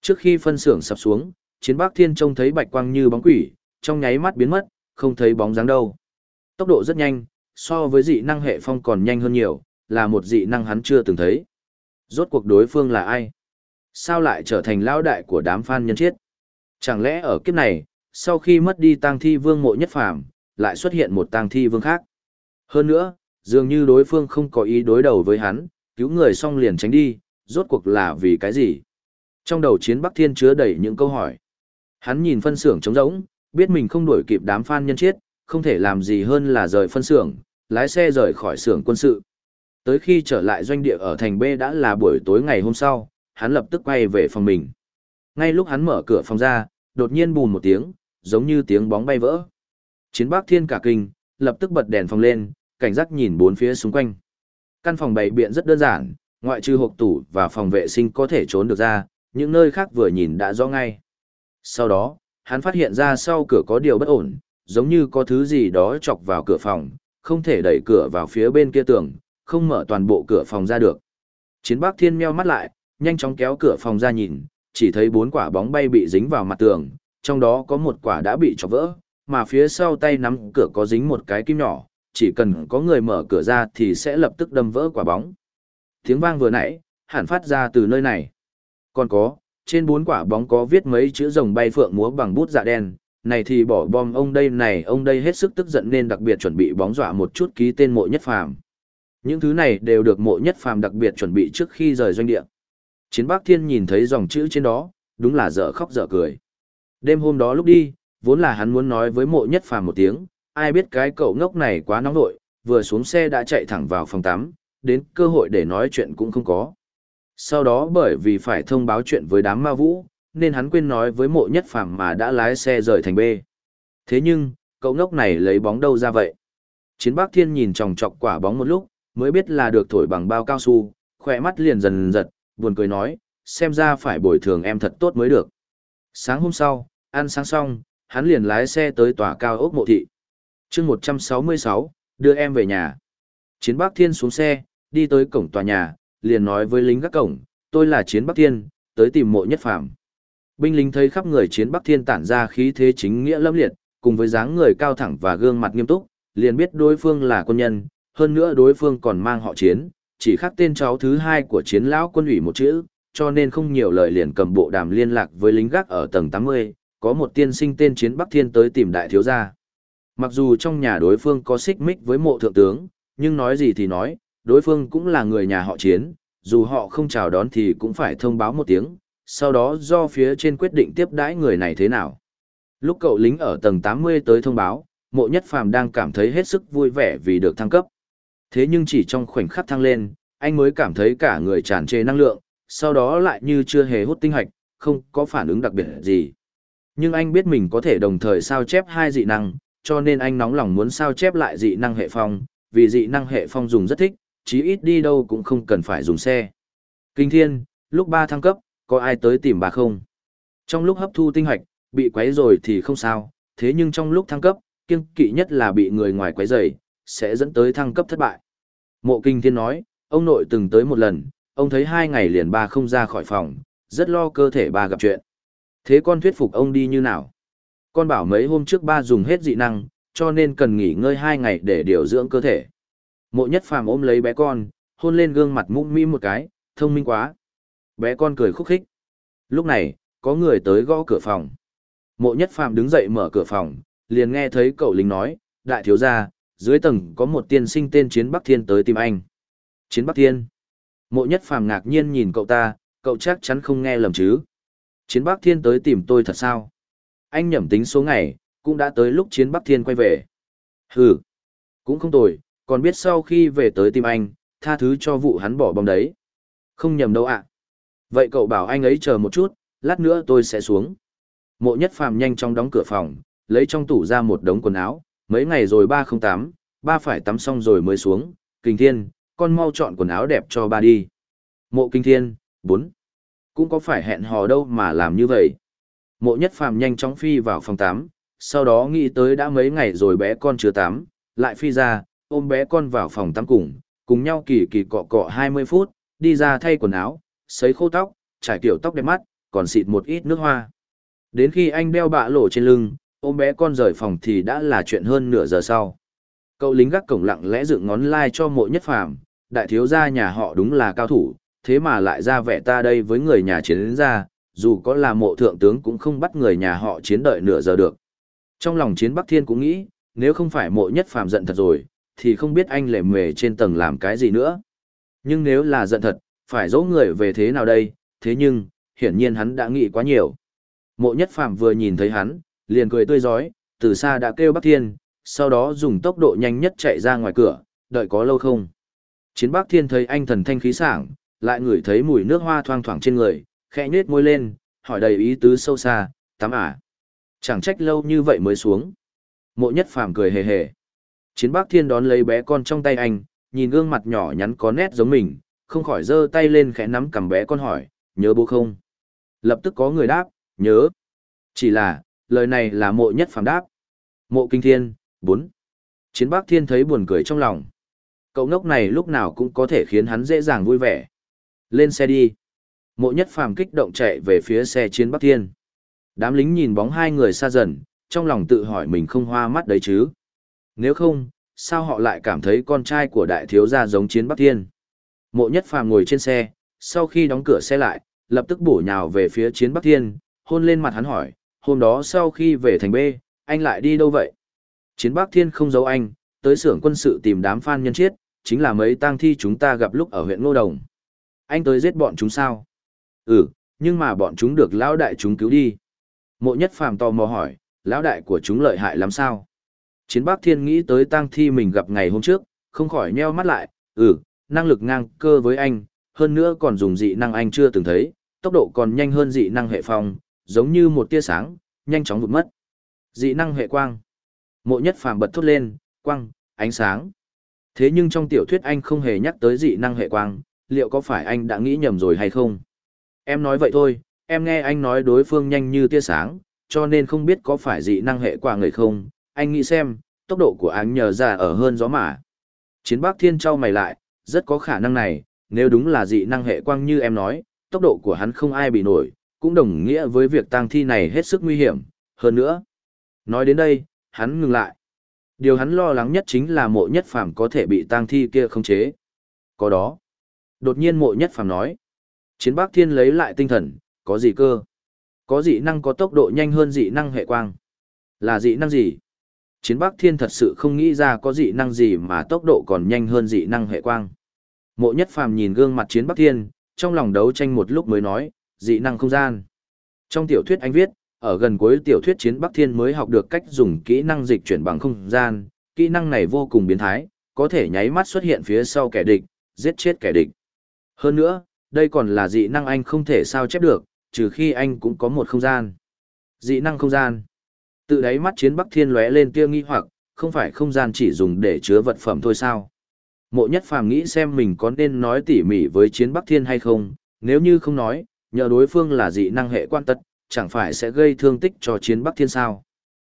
Trước khi phân xưởng sập xuống, chiến bắc thiên trông thấy bạch quang như bóng quỷ, trong nháy mắt biến mất, không thấy bóng dáng đâu. Tốc độ rất nhanh, so với dị năng hệ phong còn nhanh hơn nhiều, là một dị năng hắn chưa từng thấy. Rốt cuộc đối phương là ai? Sao lại trở thành lão đại của đám fan nhân chiết? Chẳng lẽ ở kiếp này, sau khi mất đi tang thi vương mộ nhất phàm, lại xuất hiện một tang thi vương khác? Hơn nữa, dường như đối phương không có ý đối đầu với hắn, cứu người xong liền tránh đi, rốt cuộc là vì cái gì? Trong đầu chiến Bắc Thiên chứa đầy những câu hỏi. Hắn nhìn phân xưởng trống rỗng, biết mình không đuổi kịp đám fan nhân chết, không thể làm gì hơn là rời phân xưởng, lái xe rời khỏi xưởng quân sự. Tới khi trở lại doanh địa ở thành B đã là buổi tối ngày hôm sau, hắn lập tức quay về phòng mình. Ngay lúc hắn mở cửa phòng ra, đột nhiên bùn một tiếng, giống như tiếng bóng bay vỡ. Chiến Bác Thiên cả kinh, lập tức bật đèn phòng lên, cảnh giác nhìn bốn phía xung quanh. Căn phòng bày biện rất đơn giản, ngoại trừ hộp tủ và phòng vệ sinh có thể trốn được ra, những nơi khác vừa nhìn đã rõ ngay. Sau đó, hắn phát hiện ra sau cửa có điều bất ổn, giống như có thứ gì đó chọc vào cửa phòng, không thể đẩy cửa vào phía bên kia tường, không mở toàn bộ cửa phòng ra được. Chiến Bắc Thiên meo mắt lại, nhanh chóng kéo cửa phòng ra nhìn, chỉ thấy bốn quả bóng bay bị dính vào mặt tường, trong đó có một quả đã bị chọc vỡ, mà phía sau tay nắm cửa có dính một cái kim nhỏ, chỉ cần có người mở cửa ra thì sẽ lập tức đâm vỡ quả bóng. Tiếng vang vừa nãy, hẳn phát ra từ nơi này. Còn có, trên bốn quả bóng có viết mấy chữ rồng bay phượng múa bằng bút dạ đen, này thì bỏ bom ông đây này ông đây hết sức tức giận nên đặc biệt chuẩn bị bóng dọa một chút ký tên mộ nhất phàm. Những thứ này đều được mộ nhất phàm đặc biệt chuẩn bị trước khi rời doanh địa. Chiến Bắc Thiên nhìn thấy dòng chữ trên đó, đúng là dở khóc dở cười. Đêm hôm đó lúc đi, vốn là hắn muốn nói với mộ nhất phàm một tiếng, ai biết cái cậu ngốc này quá nóng nội, vừa xuống xe đã chạy thẳng vào phòng tắm, đến cơ hội để nói chuyện cũng không có. Sau đó bởi vì phải thông báo chuyện với đám ma vũ, nên hắn quên nói với mộ nhất phàm mà đã lái xe rời thành B. Thế nhưng, cậu ngốc này lấy bóng đâu ra vậy? Chiến Bác Thiên nhìn chòng chọc quả bóng một lúc, mới biết là được thổi bằng bao cao su, khỏe mắt liền dần giật, buồn cười nói, xem ra phải bồi thường em thật tốt mới được. Sáng hôm sau, ăn sáng xong, hắn liền lái xe tới tòa cao ốc mộ thị. chương 166, đưa em về nhà. Chiến Bác Thiên xuống xe, đi tới cổng tòa nhà, liền nói với lính gác cổng, tôi là Chiến Bắc Thiên, tới tìm mộ nhất phạm. Binh lính thấy khắp người Chiến Bắc Thiên tản ra khí thế chính nghĩa lâm liệt, cùng với dáng người cao thẳng và gương mặt nghiêm túc, liền biết đối phương là quân nhân, hơn nữa đối phương còn mang họ Chiến, chỉ khác tên cháu thứ hai của Chiến lão quân ủy một chữ, cho nên không nhiều lời liền cầm bộ đàm liên lạc với lính gác ở tầng 80, có một tiên sinh tên Chiến Bắc Thiên tới tìm đại thiếu gia. Mặc dù trong nhà đối phương có xích mích với mộ thượng tướng, nhưng nói gì thì nói, đối phương cũng là người nhà họ chiến, dù họ không chào đón thì cũng phải thông báo một tiếng, sau đó do phía trên quyết định tiếp đãi người này thế nào. Lúc cậu lính ở tầng 80 tới thông báo, mộ nhất phàm đang cảm thấy hết sức vui vẻ vì được thăng cấp. Thế nhưng chỉ trong khoảnh khắc thăng lên, anh mới cảm thấy cả người tràn trề năng lượng, sau đó lại như chưa hề hút tinh hạch, không có phản ứng đặc biệt gì. Nhưng anh biết mình có thể đồng thời sao chép hai dị năng, cho nên anh nóng lòng muốn sao chép lại dị năng hệ phong, vì dị năng hệ phong dùng rất thích, chí ít đi đâu cũng không cần phải dùng xe. Kinh thiên, lúc ba thăng cấp, có ai tới tìm bà không? Trong lúc hấp thu tinh hoạch, bị quấy rồi thì không sao, thế nhưng trong lúc thăng cấp, kiêng kỵ nhất là bị người ngoài quấy rầy, sẽ dẫn tới thăng cấp thất bại. Mộ kinh thiên nói, ông nội từng tới một lần, ông thấy hai ngày liền ba không ra khỏi phòng, rất lo cơ thể ba gặp chuyện. Thế con thuyết phục ông đi như nào? Con bảo mấy hôm trước ba dùng hết dị năng, cho nên cần nghỉ ngơi hai ngày để điều dưỡng cơ thể. Mộ nhất phàm ôm lấy bé con, hôn lên gương mặt mũm mi một cái, thông minh quá. Bé con cười khúc khích. Lúc này, có người tới gõ cửa phòng. Mộ nhất phàm đứng dậy mở cửa phòng, liền nghe thấy cậu lính nói, đại thiếu gia, dưới tầng có một tiên sinh tên Chiến Bắc Thiên tới tìm anh. Chiến Bắc Thiên. Mộ nhất phàm ngạc nhiên nhìn cậu ta, cậu chắc chắn không nghe lầm chứ. Chiến Bắc Thiên tới tìm tôi thật sao? Anh nhẩm tính số ngày, cũng đã tới lúc Chiến Bắc Thiên quay về. Hừ, cũng không tồi, còn biết sau khi về tới tìm anh, tha thứ cho vụ hắn bỏ bom đấy. Không nhầm đâu ạ. Vậy cậu bảo anh ấy chờ một chút, lát nữa tôi sẽ xuống. Mộ nhất phàm nhanh chóng đóng cửa phòng, lấy trong tủ ra một đống quần áo, mấy ngày rồi ba không tắm, ba phải tắm xong rồi mới xuống, kinh thiên, con mau chọn quần áo đẹp cho ba đi. Mộ kinh thiên, bốn. Cũng có phải hẹn hò đâu mà làm như vậy. Mộ nhất phàm nhanh chóng phi vào phòng 8, sau đó nghĩ tới đã mấy ngày rồi bé con chưa tắm, lại phi ra, ôm bé con vào phòng tắm cùng, cùng nhau kỳ kỳ cọ cọ 20 phút, đi ra thay quần áo, sấy khô tóc, trải kiểu tóc đẹp mắt, còn xịt một ít nước hoa. Đến khi anh đeo bạ lộ trên lưng, ôm bé con rời phòng thì đã là chuyện hơn nửa giờ sau. Cậu lính gác cổng lặng lẽ dựng ngón lai like cho mộ nhất phàm, đại thiếu gia nhà họ đúng là cao thủ, thế mà lại ra vẻ ta đây với người nhà chiến đến ra, dù có là mộ thượng tướng cũng không bắt người nhà họ chiến đợi nửa giờ được. Trong lòng chiến Bắc Thiên cũng nghĩ, nếu không phải mộ nhất phàm giận thật rồi, thì không biết anh lệ mề trên tầng làm cái gì nữa. Nhưng nếu là giận thật, phải dỗ người về thế nào đây, thế nhưng, hiển nhiên hắn đã nghĩ quá nhiều. Mộ nhất Phạm vừa nhìn thấy hắn, liền cười tươi giói, từ xa đã kêu Bắc Thiên, sau đó dùng tốc độ nhanh nhất chạy ra ngoài cửa, đợi có lâu không. Chiến Bắc Thiên thấy anh thần thanh khí sảng, lại ngửi thấy mùi nước hoa thoang thoảng trên người, khẽ nhếch môi lên, hỏi đầy ý tứ sâu xa, tắm à. Chẳng trách lâu như vậy mới xuống. Mộ nhất phàm cười hề hề. Chiến Bắc Thiên đón lấy bé con trong tay anh, nhìn gương mặt nhỏ nhắn có nét giống mình, không khỏi giơ tay lên khẽ nắm cầm bé con hỏi, nhớ bố không? Lập tức có người đáp, nhớ. Chỉ là, lời này là mộ nhất phàm đáp. Mộ kinh thiên, 4. Chiến Bắc Thiên thấy buồn cười trong lòng. Cậu ngốc này lúc nào cũng có thể khiến hắn dễ dàng vui vẻ. Lên xe đi. Mộ nhất phàm kích động chạy về phía xe chiến Bắc Thiên. Đám lính nhìn bóng hai người xa dần, trong lòng tự hỏi mình không hoa mắt đấy chứ. Nếu không, sao họ lại cảm thấy con trai của đại thiếu gia giống chiến Bắc Thiên? Mộ nhất phàm ngồi trên xe, sau khi đóng cửa xe lại, lập tức bổ nhào về phía chiến Bắc Thiên, hôn lên mặt hắn hỏi, hôm đó sau khi về thành B, anh lại đi đâu vậy? Chiến Bắc Thiên không giấu anh, tới xưởng quân sự tìm đám phan nhân chiết, chính là mấy tang thi chúng ta gặp lúc ở huyện Ngô Đồng. Anh tới giết bọn chúng sao? Ừ, nhưng mà bọn chúng được lão đại chúng cứu đi. Mộ nhất phàm tò mò hỏi, lão đại của chúng lợi hại lắm sao? Chiến Bác Thiên nghĩ tới tang thi mình gặp ngày hôm trước, không khỏi nheo mắt lại, ừ, năng lực ngang cơ với anh, hơn nữa còn dùng dị năng anh chưa từng thấy, tốc độ còn nhanh hơn dị năng hệ phong, giống như một tia sáng, nhanh chóng vụt mất. Dị năng hệ quang. Mộ nhất phàm bật thốt lên, quang, ánh sáng. Thế nhưng trong tiểu thuyết anh không hề nhắc tới dị năng hệ quang, liệu có phải anh đã nghĩ nhầm rồi hay không? Em nói vậy thôi, em nghe anh nói đối phương nhanh như tia sáng, cho nên không biết có phải dị năng hệ quang người không, anh nghĩ xem, tốc độ của anh nhờ ra ở hơn gió mà. Chiến Bác Thiên trao mày lại, rất có khả năng này, nếu đúng là dị năng hệ quang như em nói, tốc độ của hắn không ai bị nổi, cũng đồng nghĩa với việc tang thi này hết sức nguy hiểm, hơn nữa. Nói đến đây, hắn ngừng lại. Điều hắn lo lắng nhất chính là mộ nhất phàm có thể bị tang thi kia khống chế. Có đó. Đột nhiên mộ nhất phàm nói. Chiến Bác Thiên lấy lại tinh thần, có gì cơ? Có dị năng có tốc độ nhanh hơn dị năng hệ quang. Là dị năng gì? Chiến Bắc Thiên thật sự không nghĩ ra có dị năng gì mà tốc độ còn nhanh hơn dị năng hệ quang. Mộ Nhất Phàm nhìn gương mặt Chiến Bắc Thiên, trong lòng đấu tranh một lúc mới nói, dị năng không gian. Trong tiểu thuyết anh viết, ở gần cuối tiểu thuyết Chiến Bắc Thiên mới học được cách dùng kỹ năng dịch chuyển bằng không gian, kỹ năng này vô cùng biến thái, có thể nháy mắt xuất hiện phía sau kẻ địch, giết chết kẻ địch. Hơn nữa, đây còn là dị năng anh không thể sao chép được, trừ khi anh cũng có một không gian. Dị năng không gian. Tự đáy mắt chiến Bắc Thiên lóe lên tia nghi hoặc, không phải không gian chỉ dùng để chứa vật phẩm thôi sao? Mộ nhất phàm nghĩ xem mình có nên nói tỉ mỉ với chiến Bắc Thiên hay không, nếu như không nói, nhờ đối phương là dị năng hệ quan tật, chẳng phải sẽ gây thương tích cho chiến Bắc Thiên sao?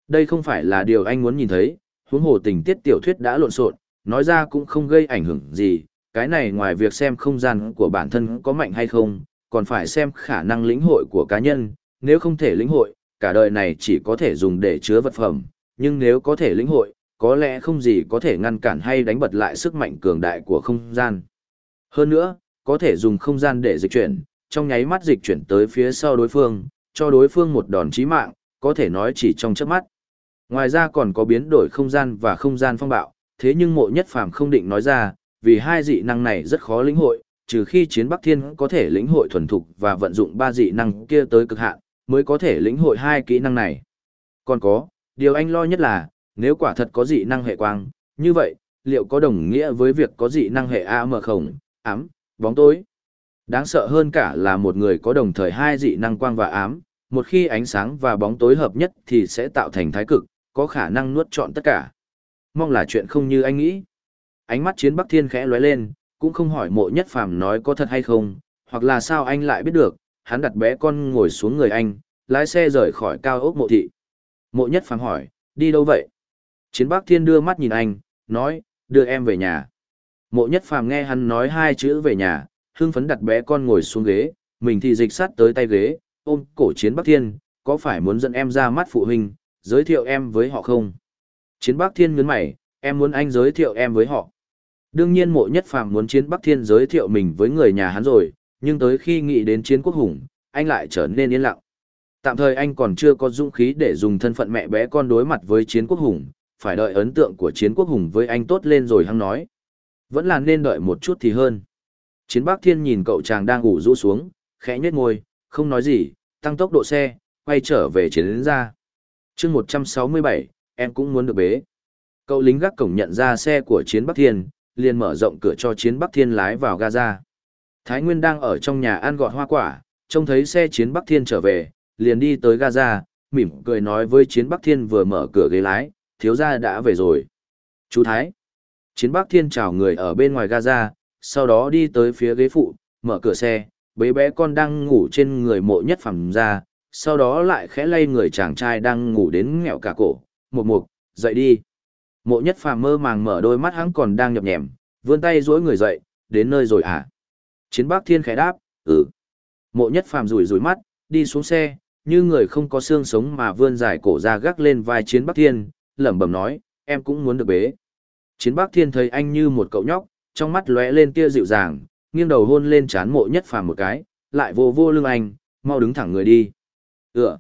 Đây không phải là điều anh muốn nhìn thấy, huống hồ tình tiết tiểu thuyết đã lộn xộn, nói ra cũng không gây ảnh hưởng gì, cái này ngoài việc xem không gian của bản thân có mạnh hay không, còn phải xem khả năng lĩnh hội của cá nhân, nếu không thể lĩnh hội, cả đời này chỉ có thể dùng để chứa vật phẩm, nhưng nếu có thể lĩnh hội, có lẽ không gì có thể ngăn cản hay đánh bật lại sức mạnh cường đại của không gian. Hơn nữa, có thể dùng không gian để dịch chuyển, trong nháy mắt dịch chuyển tới phía sau đối phương, cho đối phương một đòn chí mạng, có thể nói chỉ trong chớp mắt. Ngoài ra còn có biến đổi không gian và không gian phong bạo, thế nhưng mộ nhất phàm không định nói ra, vì hai dị năng này rất khó lĩnh hội, trừ khi chiến Bắc Thiên có thể lĩnh hội thuần thục và vận dụng ba dị năng kia tới cực hạn, mới có thể lĩnh hội hai kỹ năng này. Còn có, điều anh lo nhất là, nếu quả thật có dị năng hệ quang, như vậy, liệu có đồng nghĩa với việc có dị năng hệ AM không, ám, bóng tối? Đáng sợ hơn cả là một người có đồng thời hai dị năng quang và ám, một khi ánh sáng và bóng tối hợp nhất thì sẽ tạo thành thái cực, có khả năng nuốt trọn tất cả. Mong là chuyện không như anh nghĩ. Ánh mắt chiến Bắc Thiên khẽ lóe lên, cũng không hỏi mộ nhất phàm nói có thật hay không, hoặc là sao anh lại biết được, hắn đặt bé con ngồi xuống người anh, lái xe rời khỏi cao ốc mộ thị. Mộ nhất phàm hỏi, đi đâu vậy? Chiến Bắc Thiên đưa mắt nhìn anh, nói, đưa em về nhà. Mộ nhất phàm nghe hắn nói hai chữ về nhà, hưng phấn đặt bé con ngồi xuống ghế, mình thì dịch sát tới tay ghế, ôm cổ Chiến Bắc Thiên, có phải muốn dẫn em ra mắt phụ huynh, giới thiệu em với họ không? Chiến Bắc Thiên nhấn mày, em muốn anh giới thiệu em với họ. Đương nhiên mộ nhất phàm muốn Chiến Bắc Thiên giới thiệu mình với người nhà hắn rồi, nhưng tới khi nghĩ đến Chiến Quốc Hùng, anh lại trở nên yên lặng. Tạm thời anh còn chưa có dũng khí để dùng thân phận mẹ bé con đối mặt với Chiến Quốc Hùng, phải đợi ấn tượng của Chiến Quốc Hùng với anh tốt lên rồi hăng nói. Vẫn là nên đợi một chút thì hơn. Chiến Bắc Thiên nhìn cậu chàng đang ngủ rũ xuống, khẽ nhếch môi, không nói gì, tăng tốc độ xe, quay trở về chiến đến ra. chương 167, em cũng muốn được bế. Cậu lính gác cổng nhận ra xe của Chiến Bắc Thiên, liền mở rộng cửa cho Chiến Bắc Thiên lái vào Gaza. Thái Nguyên đang ở trong nhà ăn gọt hoa quả, trông thấy xe Chiến Bắc Thiên trở về, liền đi tới Gaza, mỉm cười nói với Chiến Bắc Thiên vừa mở cửa ghế lái, thiếu gia đã về rồi. Chú Thái. Chiến Bắc Thiên chào người ở bên ngoài Gaza, sau đó đi tới phía ghế phụ, mở cửa xe, bế bé con đang ngủ trên người mộ nhất phẩm ra, sau đó lại khẽ lay người chàng trai đang ngủ đến nghẹo cả cổ, mục mục, dậy đi. Mộ nhất phàm mơ màng mở đôi mắt hắn còn đang nhập nhèm, vươn tay dối người dậy, đến nơi rồi à? Chiến Bác Thiên khẽ đáp, ừ. Mộ nhất phàm rủi rủi mắt, đi xuống xe, như người không có xương sống mà vươn dài cổ ra gác lên vai Chiến Bác Thiên, lẩm bẩm nói, em cũng muốn được bế. Chiến Bác Thiên thấy anh như một cậu nhóc, trong mắt lóe lên tia dịu dàng, nghiêng đầu hôn lên trán mộ nhất phàm một cái, lại vô vô lưng anh, mau đứng thẳng người đi. Ựa.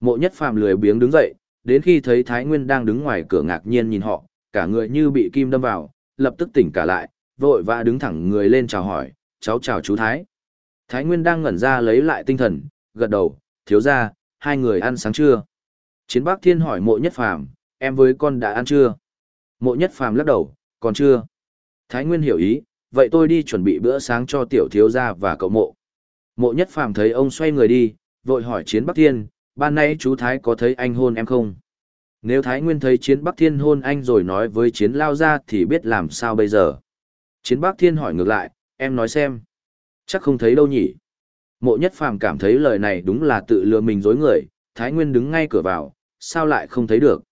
Mộ nhất phàm lười biếng đứng dậy, đến khi thấy Thái Nguyên đang đứng ngoài cửa ngạc nhiên nhìn họ, cả người như bị kim đâm vào, lập tức tỉnh cả lại, vội vã đứng thẳng người lên chào hỏi, cháu chào chú Thái. Thái Nguyên đang ngẩn ra lấy lại tinh thần, gật đầu, thiếu ra, hai người ăn sáng trưa. Chiến Bắc Thiên hỏi mộ nhất phàm, em với con đã ăn chưa? Mộ nhất phàm lắc đầu, còn chưa. Thái Nguyên hiểu ý, vậy tôi đi chuẩn bị bữa sáng cho tiểu thiếu gia và cậu mộ. Mộ nhất phàm thấy ông xoay người đi, vội hỏi Chiến Bắc Thiên, ban nay chú Thái có thấy anh hôn em không? Nếu Thái Nguyên thấy Chiến Bắc Thiên hôn anh rồi nói với Chiến Lao ra thì biết làm sao bây giờ? Chiến Bắc Thiên hỏi ngược lại, em nói xem. Chắc không thấy đâu nhỉ? Mộ nhất phàm cảm thấy lời này đúng là tự lừa mình dối người, Thái Nguyên đứng ngay cửa vào, sao lại không thấy được?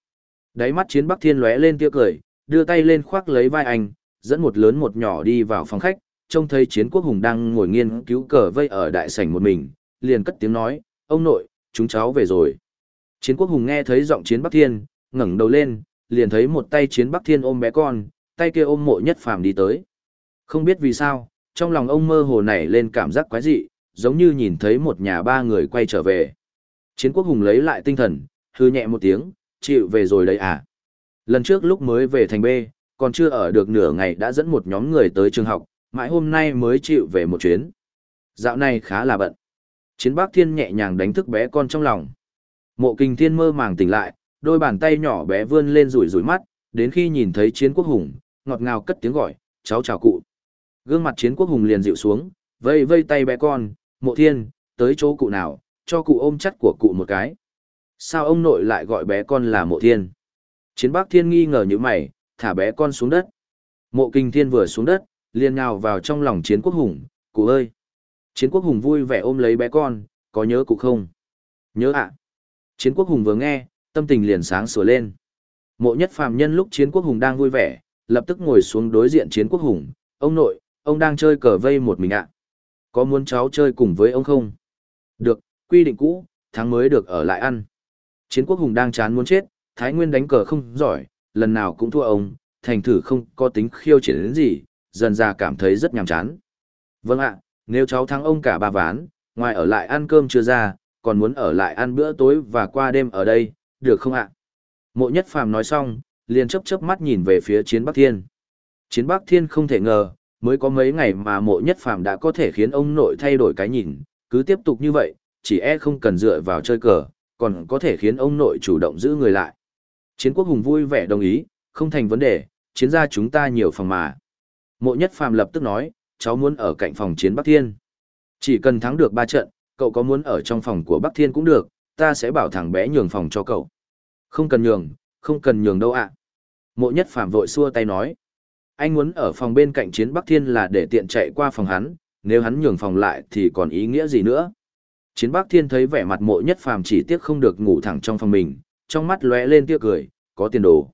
Đáy mắt Chiến Bắc Thiên lóe lên tia cười, đưa tay lên khoác lấy vai anh, dẫn một lớn một nhỏ đi vào phòng khách, trông thấy chiến quốc hùng đang ngồi nghiên cứu cờ vây ở đại sảnh một mình, liền cất tiếng nói, ông nội, chúng cháu về rồi. Chiến quốc hùng nghe thấy giọng chiến Bắc Thiên, ngẩng đầu lên, liền thấy một tay chiến Bắc Thiên ôm bé con, tay kia ôm mộ nhất phàm đi tới. Không biết vì sao, trong lòng ông mơ hồ nảy lên cảm giác quái dị, giống như nhìn thấy một nhà ba người quay trở về. Chiến quốc hùng lấy lại tinh thần, hư nhẹ một tiếng, chịu về rồi đấy à. Lần trước lúc mới về thành B, còn chưa ở được nửa ngày đã dẫn một nhóm người tới trường học, mãi hôm nay mới chịu về một chuyến. Dạo này khá là bận. Chiến bác thiên nhẹ nhàng đánh thức bé con trong lòng. Mộ kinh thiên mơ màng tỉnh lại, đôi bàn tay nhỏ bé vươn lên rủi rủi mắt, đến khi nhìn thấy chiến quốc hùng, ngọt ngào cất tiếng gọi, cháu chào cụ. Gương mặt chiến quốc hùng liền dịu xuống, vây vây tay bé con, mộ thiên, tới chỗ cụ nào, cho cụ ôm chắt của cụ một cái. Sao ông nội lại gọi bé con là mộ thiên? Chiến bác thiên nghi ngờ như mày, thả bé con xuống đất. Mộ kinh thiên vừa xuống đất, liền nhào vào trong lòng chiến quốc hùng, cụ ơi. Chiến quốc hùng vui vẻ ôm lấy bé con, có nhớ cụ không? Nhớ ạ. Chiến quốc hùng vừa nghe, tâm tình liền sáng sủa lên. Mộ nhất phàm nhân lúc chiến quốc hùng đang vui vẻ, lập tức ngồi xuống đối diện chiến quốc hùng, ông nội, ông đang chơi cờ vây một mình ạ. Có muốn cháu chơi cùng với ông không? Được, quy định cũ, tháng mới được ở lại ăn. Chiến quốc hùng đang chán muốn chết, Thái Nguyên đánh cờ không giỏi, lần nào cũng thua ông, thành thử không có tính khiêu triển đến gì, dần ra cảm thấy rất nhàm chán. Vâng ạ, nếu cháu thắng ông cả ba ván, ngoài ở lại ăn cơm chưa ra, còn muốn ở lại ăn bữa tối và qua đêm ở đây, được không ạ? Mộ nhất phàm nói xong, liền chấp chớp mắt nhìn về phía chiến Bắc Thiên. Chiến Bắc Thiên không thể ngờ, mới có mấy ngày mà mộ nhất phàm đã có thể khiến ông nội thay đổi cái nhìn, cứ tiếp tục như vậy, chỉ e không cần dựa vào chơi cờ, còn có thể khiến ông nội chủ động giữ người lại. Chiến quốc hùng vui vẻ đồng ý, không thành vấn đề, chiến gia chúng ta nhiều phòng mà. Mộ nhất phàm lập tức nói, cháu muốn ở cạnh phòng chiến Bắc Thiên. Chỉ cần thắng được ba trận, cậu có muốn ở trong phòng của Bắc Thiên cũng được, ta sẽ bảo thằng bé nhường phòng cho cậu. Không cần nhường, không cần nhường đâu ạ. Mộ nhất phàm vội xua tay nói. Anh muốn ở phòng bên cạnh chiến Bắc Thiên là để tiện chạy qua phòng hắn, nếu hắn nhường phòng lại thì còn ý nghĩa gì nữa. Chiến Bắc Thiên thấy vẻ mặt mộ nhất phàm chỉ tiếc không được ngủ thẳng trong phòng mình, trong mắt lóe lên tia cười, có tiền đồ.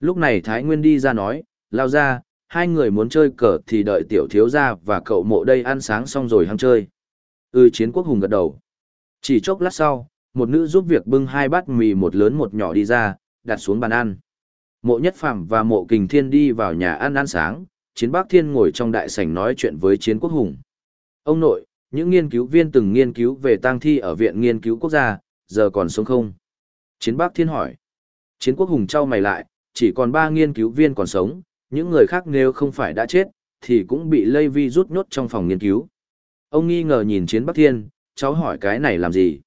Lúc này Thái Nguyên đi ra nói, lao ra, hai người muốn chơi cờ thì đợi tiểu thiếu gia và cậu mộ đây ăn sáng xong rồi hăng chơi. Ừ chiến quốc hùng gật đầu. Chỉ chốc lát sau, một nữ giúp việc bưng hai bát mì một lớn một nhỏ đi ra, đặt xuống bàn ăn. Mộ nhất phàm và mộ kình thiên đi vào nhà ăn ăn sáng, chiến bắc thiên ngồi trong đại sảnh nói chuyện với chiến quốc hùng. Ông nội, những nghiên cứu viên từng nghiên cứu về tang thi ở Viện Nghiên cứu Quốc gia, giờ còn sống không? Chiến Bắc Thiên hỏi. Chiến Quốc Hùng trao mày lại, chỉ còn ba nghiên cứu viên còn sống, những người khác nếu không phải đã chết, thì cũng bị lây vi rút nhốt trong phòng nghiên cứu. Ông nghi ngờ nhìn Chiến Bắc Thiên, cháu hỏi cái này làm gì?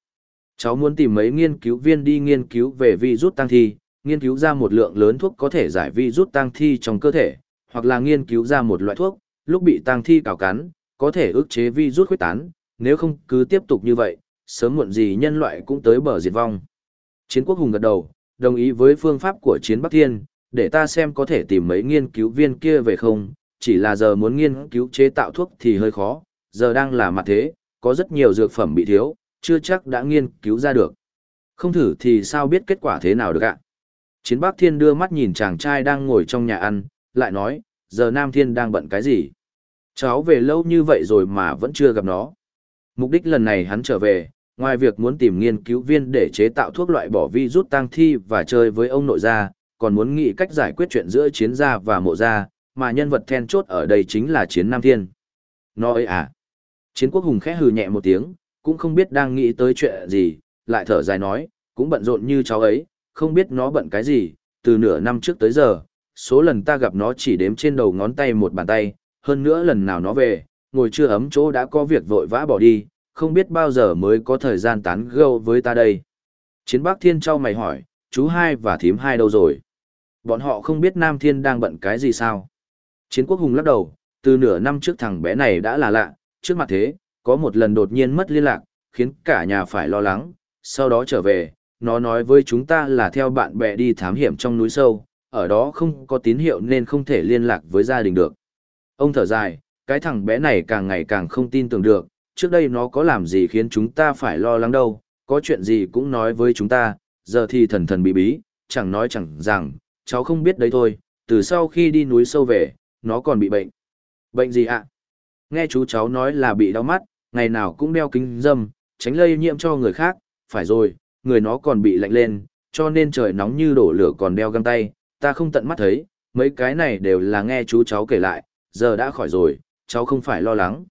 Cháu muốn tìm mấy nghiên cứu viên đi nghiên cứu về vi rút tăng thi, nghiên cứu ra một lượng lớn thuốc có thể giải vi rút tăng thi trong cơ thể, hoặc là nghiên cứu ra một loại thuốc, lúc bị tăng thi cào cắn, có thể ức chế vi rút khuếch tán, nếu không cứ tiếp tục như vậy, sớm muộn gì nhân loại cũng tới bờ diệt vong. Chiến quốc hùng gật đầu, đồng ý với phương pháp của chiến Bắc Thiên, để ta xem có thể tìm mấy nghiên cứu viên kia về không, chỉ là giờ muốn nghiên cứu chế tạo thuốc thì hơi khó, giờ đang là mặt thế, có rất nhiều dược phẩm bị thiếu, chưa chắc đã nghiên cứu ra được. Không thử thì sao biết kết quả thế nào được ạ? Chiến Bắc Thiên đưa mắt nhìn chàng trai đang ngồi trong nhà ăn, lại nói, giờ Nam Thiên đang bận cái gì? Cháu về lâu như vậy rồi mà vẫn chưa gặp nó. Mục đích lần này hắn trở về, ngoài việc muốn tìm nghiên cứu viên để chế tạo thuốc loại bỏ vi rút tăng thi và chơi với ông nội gia, còn muốn nghĩ cách giải quyết chuyện giữa chiến gia và mộ gia, mà nhân vật then chốt ở đây chính là chiến Nam Thiên. Nó ấy à? Chiến quốc hùng khẽ hừ nhẹ một tiếng, cũng không biết đang nghĩ tới chuyện gì, lại thở dài nói, cũng bận rộn như cháu ấy, không biết nó bận cái gì, từ nửa năm trước tới giờ, số lần ta gặp nó chỉ đếm trên đầu ngón tay một bàn tay, hơn nữa lần nào nó về, ngồi chưa ấm chỗ đã có việc vội vã bỏ đi, không biết bao giờ mới có thời gian tán gẫu với ta đây. Chiến Bắc Thiên trao mày hỏi, chú hai và thím hai đâu rồi? Bọn họ không biết Nam Thiên đang bận cái gì sao? Chiến Quốc Hùng lắc đầu, từ nửa năm trước thằng bé này đã là lạ, trước mặt thế, có một lần đột nhiên mất liên lạc, khiến cả nhà phải lo lắng, sau đó trở về, nó nói với chúng ta là theo bạn bè đi thám hiểm trong núi sâu, ở đó không có tín hiệu nên không thể liên lạc với gia đình được. Ông thở dài, cái thằng bé này càng ngày càng không tin tưởng được, trước đây nó có làm gì khiến chúng ta phải lo lắng đâu, có chuyện gì cũng nói với chúng ta, giờ thì thần thần bí bí, chẳng nói chẳng rằng, cháu không biết đấy thôi, từ sau khi đi núi sâu về, nó còn bị bệnh. Bệnh gì ạ? Nghe chú cháu nói là bị đau mắt, ngày nào cũng đeo kính dâm, tránh lây nhiễm cho người khác, phải rồi, người nó còn bị lạnh lên, cho nên trời nóng như đổ lửa còn đeo găng tay, ta không tận mắt thấy, mấy cái này đều là nghe chú cháu kể lại, giờ đã khỏi rồi, cháu không phải lo lắng.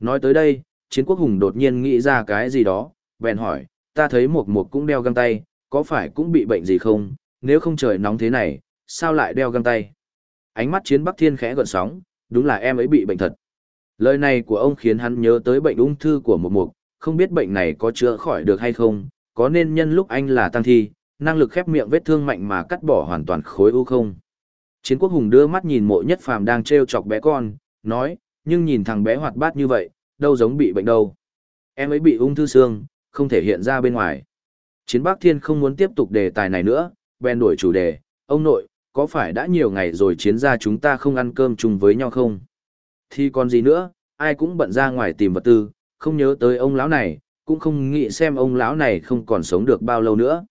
Nói tới đây, chiến quốc hùng đột nhiên nghĩ ra cái gì đó, bèn hỏi, ta thấy một một cũng đeo găng tay, có phải cũng bị bệnh gì không, nếu không trời nóng thế này, sao lại đeo găng tay? Ánh mắt chiến bắc thiên khẽ gợn sóng, đúng là em ấy bị bệnh thật. Lời này của ông khiến hắn nhớ tới bệnh ung thư của một mục, không biết bệnh này có chữa khỏi được hay không, có nên nhân lúc anh là tăng thi, năng lực khép miệng vết thương mạnh mà cắt bỏ hoàn toàn khối u không? Chiến quốc hùng đưa mắt nhìn mộ nhất phàm đang treo chọc bé con, nói, nhưng nhìn thằng bé hoạt bát như vậy, đâu giống bị bệnh đâu. Em ấy bị ung thư xương, không thể hiện ra bên ngoài. Chiến Bắc Thiên không muốn tiếp tục đề tài này nữa, bèn đổi chủ đề, ông nội, có phải đã nhiều ngày rồi chiến gia chúng ta không ăn cơm chung với nhau không? Thì còn gì nữa, ai cũng bận ra ngoài tìm vật tư, không nhớ tới ông lão này, cũng không nghĩ xem ông lão này không còn sống được bao lâu nữa.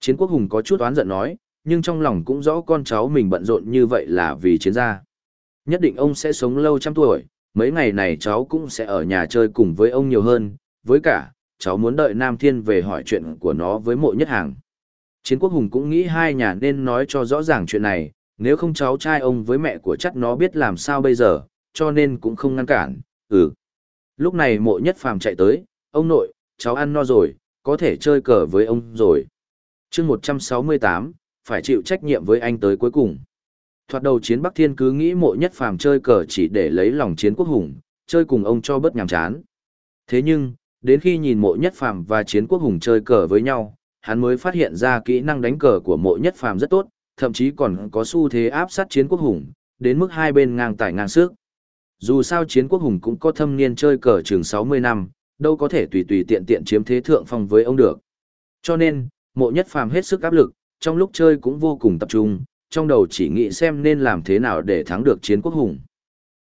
Chiến quốc hùng có chút oán giận nói, nhưng trong lòng cũng rõ con cháu mình bận rộn như vậy là vì chiến gia. Nhất định ông sẽ sống lâu trăm tuổi, mấy ngày này cháu cũng sẽ ở nhà chơi cùng với ông nhiều hơn, với cả, cháu muốn đợi Nam Thiên về hỏi chuyện của nó với mộ nhất hàng. Chiến quốc hùng cũng nghĩ hai nhà nên nói cho rõ ràng chuyện này, nếu không cháu trai ông với mẹ của chắc nó biết làm sao bây giờ, cho nên cũng không ngăn cản, ừ. Lúc này mộ nhất phàm chạy tới, ông nội, cháu ăn no rồi, có thể chơi cờ với ông rồi. chương 168, phải chịu trách nhiệm với anh tới cuối cùng. Thoạt đầu chiến Bắc Thiên cứ nghĩ mộ nhất phàm chơi cờ chỉ để lấy lòng chiến quốc hùng, chơi cùng ông cho bớt nhàm chán. Thế nhưng, đến khi nhìn mộ nhất phàm và chiến quốc hùng chơi cờ với nhau, hắn mới phát hiện ra kỹ năng đánh cờ của mộ nhất phàm rất tốt, thậm chí còn có xu thế áp sát chiến quốc hùng, đến mức hai bên ngang tải ngang sức. Dù sao chiến quốc hùng cũng có thâm niên chơi cờ chừng 60 năm, đâu có thể tùy tùy tiện tiện chiếm thế thượng phong với ông được. Cho nên, mộ nhất phàm hết sức áp lực, trong lúc chơi cũng vô cùng tập trung, trong đầu chỉ nghĩ xem nên làm thế nào để thắng được chiến quốc hùng.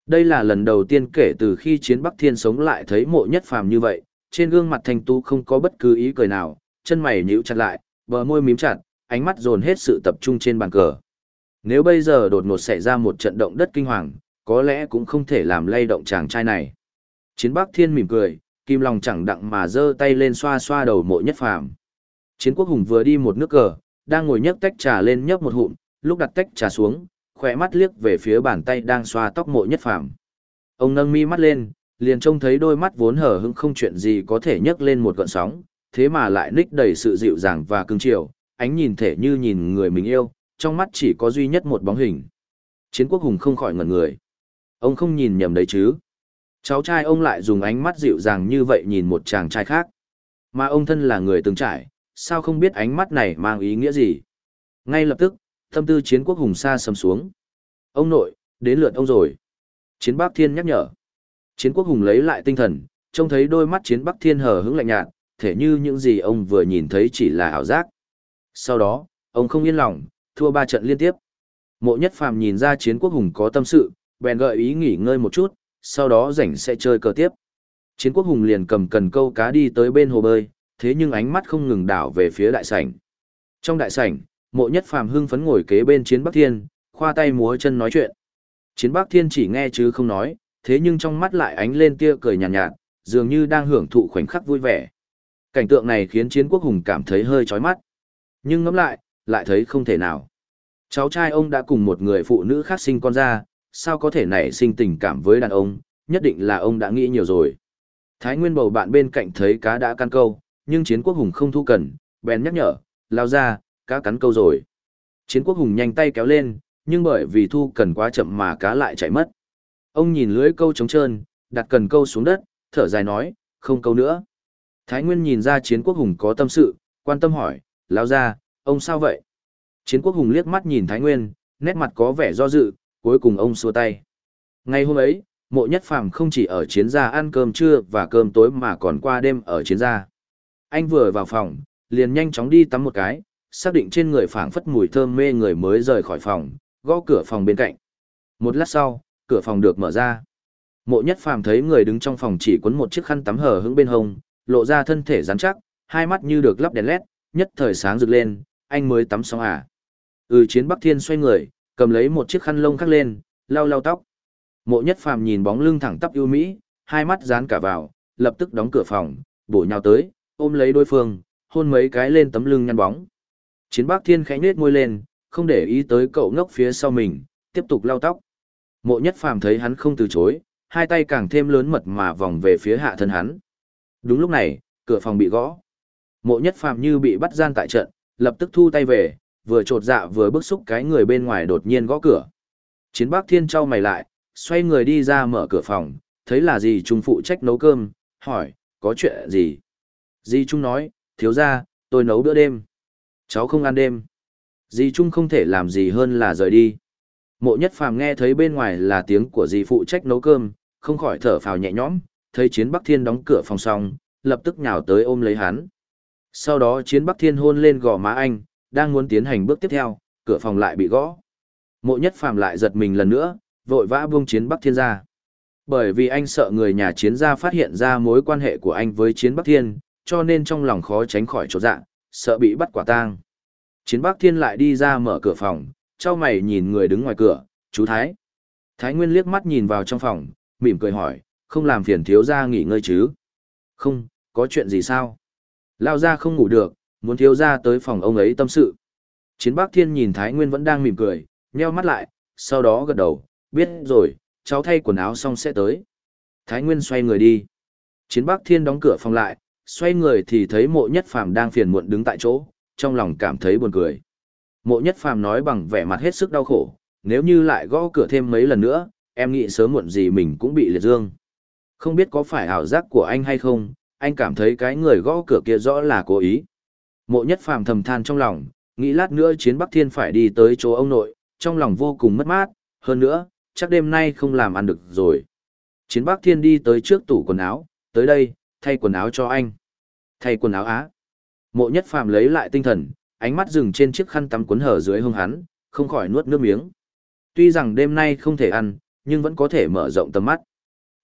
Đây là lần đầu tiên kể từ khi chiến Bắc Thiên sống lại thấy mộ nhất phàm như vậy, trên gương mặt thanh tú không có bất cứ ý cười nào, chân mày nhíu chặt lại, bờ môi mím chặt, ánh mắt dồn hết sự tập trung trên bàn cờ. Nếu bây giờ đột ngột xảy ra một trận động đất kinh hoàng, có lẽ cũng không thể làm lay động chàng trai này. Chiến Bắc Thiên mỉm cười, kim lòng chẳng đặng mà giơ tay lên xoa xoa đầu mộ nhất phàm. Chiến Quốc Hùng vừa đi một nước cờ, đang ngồi nhấc tách trà lên nhấp một hụm, lúc đặt tách trà xuống, khỏe mắt liếc về phía bàn tay đang xoa tóc mộ nhất phàm. Ông nâng mi mắt lên, liền trông thấy đôi mắt vốn hở hững không chuyện gì có thể nhấc lên một gọn sóng, thế mà lại ních đầy sự dịu dàng và cưng chiều, ánh nhìn thể như nhìn người mình yêu, trong mắt chỉ có duy nhất một bóng hình. Chiến quốc hùng không khỏi ngẩn người. Ông không nhìn nhầm đấy chứ. Cháu trai ông lại dùng ánh mắt dịu dàng như vậy nhìn một chàng trai khác. Mà ông thân là người từng trải, sao không biết ánh mắt này mang ý nghĩa gì. Ngay lập tức, tâm tư chiến quốc hùng sa sầm xuống. Ông nội, đến lượt ông rồi. Chiến Bắc Thiên nhắc nhở. Chiến quốc hùng lấy lại tinh thần, trông thấy đôi mắt chiến Bắc Thiên hờ hững lạnh nhạt, thể như những gì ông vừa nhìn thấy chỉ là ảo giác. Sau đó, ông không yên lòng, thua ba trận liên tiếp. Mộ nhất phàm nhìn ra chiến quốc hùng có tâm sự, bèn gợi ý nghỉ ngơi một chút, sau đó rảnh sẽ chơi cờ tiếp. Chiến quốc hùng liền cầm cần câu cá đi tới bên hồ bơi, thế nhưng ánh mắt không ngừng đảo về phía đại sảnh. Trong đại sảnh, mộ nhất phàm hưng phấn ngồi kế bên chiến bắc thiên, khoa tay múa chân nói chuyện. Chiến bắc thiên chỉ nghe chứ không nói, thế nhưng trong mắt lại ánh lên tia cười nhàn nhạt, nhạt, dường như đang hưởng thụ khoảnh khắc vui vẻ. Cảnh tượng này khiến chiến quốc hùng cảm thấy hơi chói mắt. Nhưng ngẫm lại, lại thấy không thể nào. Cháu trai ông đã cùng một người phụ nữ khác sinh con ra, sao có thể nảy sinh tình cảm với đàn ông, nhất định là ông đã nghĩ nhiều rồi. Thái Nguyên bầu bạn bên cạnh thấy cá đã căn câu, nhưng chiến quốc hùng không thu cần, bèn nhắc nhở, lao ra, cá cắn câu rồi. Chiến quốc hùng nhanh tay kéo lên, nhưng bởi vì thu cần quá chậm mà cá lại chạy mất. Ông nhìn lưới câu trống trơn, đặt cần câu xuống đất, thở dài nói, không câu nữa. Thái Nguyên nhìn ra chiến quốc hùng có tâm sự, quan tâm hỏi, lao ra, ông sao vậy? Chiến quốc hùng liếc mắt nhìn Thái Nguyên, nét mặt có vẻ do dự, cuối cùng ông xua tay. Ngày hôm ấy, mộ nhất phàm không chỉ ở chiến gia ăn cơm trưa và cơm tối mà còn qua đêm ở chiến gia. Anh vừa vào phòng, liền nhanh chóng đi tắm một cái, xác định trên người phảng phất mùi thơm mê người mới rời khỏi phòng, gõ cửa phòng bên cạnh. Một lát sau, cửa phòng được mở ra. Mộ nhất phàm thấy người đứng trong phòng chỉ quấn một chiếc khăn tắm hở hững bên hông, lộ ra thân thể rắn chắc, hai mắt như được lắp đèn led, nhất thời sáng rực lên, anh mới tắm xong à. Ừ chiến Bắc Thiên xoay người, cầm lấy một chiếc khăn lông khắc lên, lau lau tóc. Mộ nhất phàm nhìn bóng lưng thẳng tắp ưu mỹ, hai mắt dán cả vào, lập tức đóng cửa phòng, bổ nhào tới, ôm lấy đối phương, hôn mấy cái lên tấm lưng nhăn bóng. Chiến Bắc Thiên khẽ nhếch môi lên, không để ý tới cậu ngốc phía sau mình, tiếp tục lau tóc. Mộ nhất phàm thấy hắn không từ chối, hai tay càng thêm lớn mật mà vòng về phía hạ thân hắn. Đúng lúc này, cửa phòng bị gõ. Mộ nhất phàm như bị bắt gian tại trận, lập tức thu tay về, vừa trột dạ vừa bức xúc cái người bên ngoài đột nhiên gõ cửa. Chiến Bắc Thiên trao mày lại, xoay người đi ra mở cửa phòng, thấy là gì Trung phụ trách nấu cơm, hỏi, có chuyện gì? Di Trung nói, thiếu ra, tôi nấu bữa đêm. Cháu không ăn đêm. Di Trung không thể làm gì hơn là rời đi. Mộ nhất phàm nghe thấy bên ngoài là tiếng của dì phụ trách nấu cơm, không khỏi thở phào nhẹ nhõm, thấy chiến Bắc Thiên đóng cửa phòng xong, lập tức nhào tới ôm lấy hắn. Sau đó chiến Bắc Thiên hôn lên gò má anh, đang muốn tiến hành bước tiếp theo, cửa phòng lại bị gõ. Mộ nhất phàm lại giật mình lần nữa, vội vã buông chiến Bắc Thiên ra. Bởi vì anh sợ người nhà chiến gia phát hiện ra mối quan hệ của anh với chiến Bắc Thiên, cho nên trong lòng khó tránh khỏi chỗ dạng, sợ bị bắt quả tang. Chiến Bắc Thiên lại đi ra mở cửa phòng, trao mày nhìn người đứng ngoài cửa, chú Thái. Thái Nguyên liếc mắt nhìn vào trong phòng, mỉm cười hỏi, không làm phiền thiếu gia nghỉ ngơi chứ? Không, có chuyện gì sao? Lao ra không ngủ được, muốn thiếu gia tới phòng ông ấy tâm sự. Chiến Bắc Thiên nhìn Thái Nguyên vẫn đang mỉm cười, nheo mắt lại, sau đó gật đầu, biết rồi, cháu thay quần áo xong sẽ tới. Thái Nguyên xoay người đi. Chiến Bắc Thiên đóng cửa phòng lại, xoay người thì thấy mộ nhất phàm đang phiền muộn đứng tại chỗ, trong lòng cảm thấy buồn cười. Mộ nhất phàm nói bằng vẻ mặt hết sức đau khổ, nếu như lại gõ cửa thêm mấy lần nữa, em nghĩ sớm muộn gì mình cũng bị liệt dương. Không biết có phải ảo giác của anh hay không, anh cảm thấy cái người gõ cửa kia rõ là cố ý. Mộ nhất phàm thầm than trong lòng, nghĩ lát nữa chiến Bắc Thiên phải đi tới chỗ ông nội, trong lòng vô cùng mất mát, hơn nữa, chắc đêm nay không làm ăn được rồi. Chiến Bắc Thiên đi tới trước tủ quần áo, tới đây, thay quần áo cho anh. Thay quần áo á. Mộ nhất phàm lấy lại tinh thần, ánh mắt dừng trên chiếc khăn tắm cuốn hở dưới hông hắn, không khỏi nuốt nước miếng. Tuy rằng đêm nay không thể ăn, nhưng vẫn có thể mở rộng tầm mắt.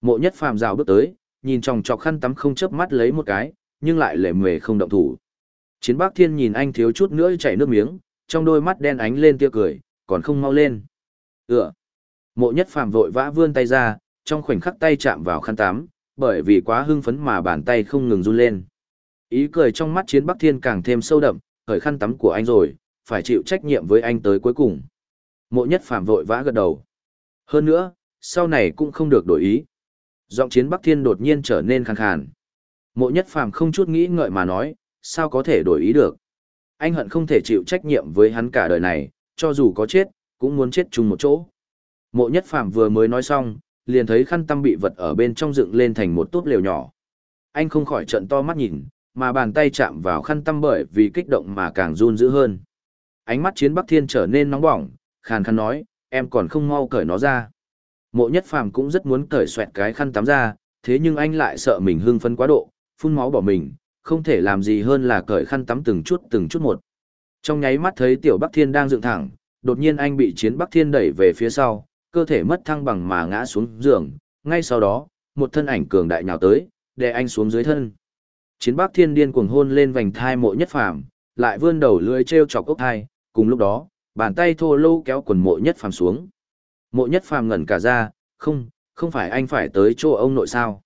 Mộ nhất phàm rào bước tới, nhìn chòng chọc khăn tắm không chớp mắt lấy một cái, nhưng lại lề mề không động thủ. Chiến Bắc Thiên nhìn anh thiếu chút nữa chảy nước miếng, trong đôi mắt đen ánh lên tia cười, còn không mau lên. Ựa. Mộ nhất phàm vội vã vươn tay ra, trong khoảnh khắc tay chạm vào khăn tắm, bởi vì quá hưng phấn mà bàn tay không ngừng run lên. Ý cười trong mắt chiến Bắc Thiên càng thêm sâu đậm, khởi khăn tắm của anh rồi, phải chịu trách nhiệm với anh tới cuối cùng. Mộ nhất phàm vội vã gật đầu. Hơn nữa, sau này cũng không được đổi ý. Giọng chiến Bắc Thiên đột nhiên trở nên khàn khàn. Mộ nhất phàm không chút nghĩ ngợi mà nói, sao có thể đổi ý được. Anh hận không thể chịu trách nhiệm với hắn cả đời này, cho dù có chết, cũng muốn chết chung một chỗ. Mộ nhất phàm vừa mới nói xong, liền thấy khăn tăm bị vật ở bên trong dựng lên thành một tốt lều nhỏ. Anh không khỏi trận to mắt nhìn, mà bàn tay chạm vào khăn tăm bởi vì kích động mà càng run dữ hơn. Ánh mắt chiến Bắc Thiên trở nên nóng bỏng, khàn khàn nói, em còn không mau cởi nó ra. Mộ nhất phàm cũng rất muốn cởi xoẹt cái khăn tắm ra, thế nhưng anh lại sợ mình hưng phấn quá độ, phun máu bỏ mình, không thể làm gì hơn là cởi khăn tắm từng chút từng chút một. Trong nháy mắt thấy tiểu Bắc Thiên đang dựng thẳng, đột nhiên anh bị chiến Bắc Thiên đẩy về phía sau, cơ thể mất thăng bằng mà ngã xuống giường, ngay sau đó, một thân ảnh cường đại nhào tới, đè anh xuống dưới thân. Chiến Bắc Thiên điên cuồng hôn lên vành thai mộ nhất phàm, lại vươn đầu lưỡi treo chọc ốc thai, cùng lúc đó, bàn tay thô lô kéo quần mộ nhất phàm xuống. Mộ nhất phàm ngẩn cả ra, không, không phải anh phải tới chỗ ông nội sao.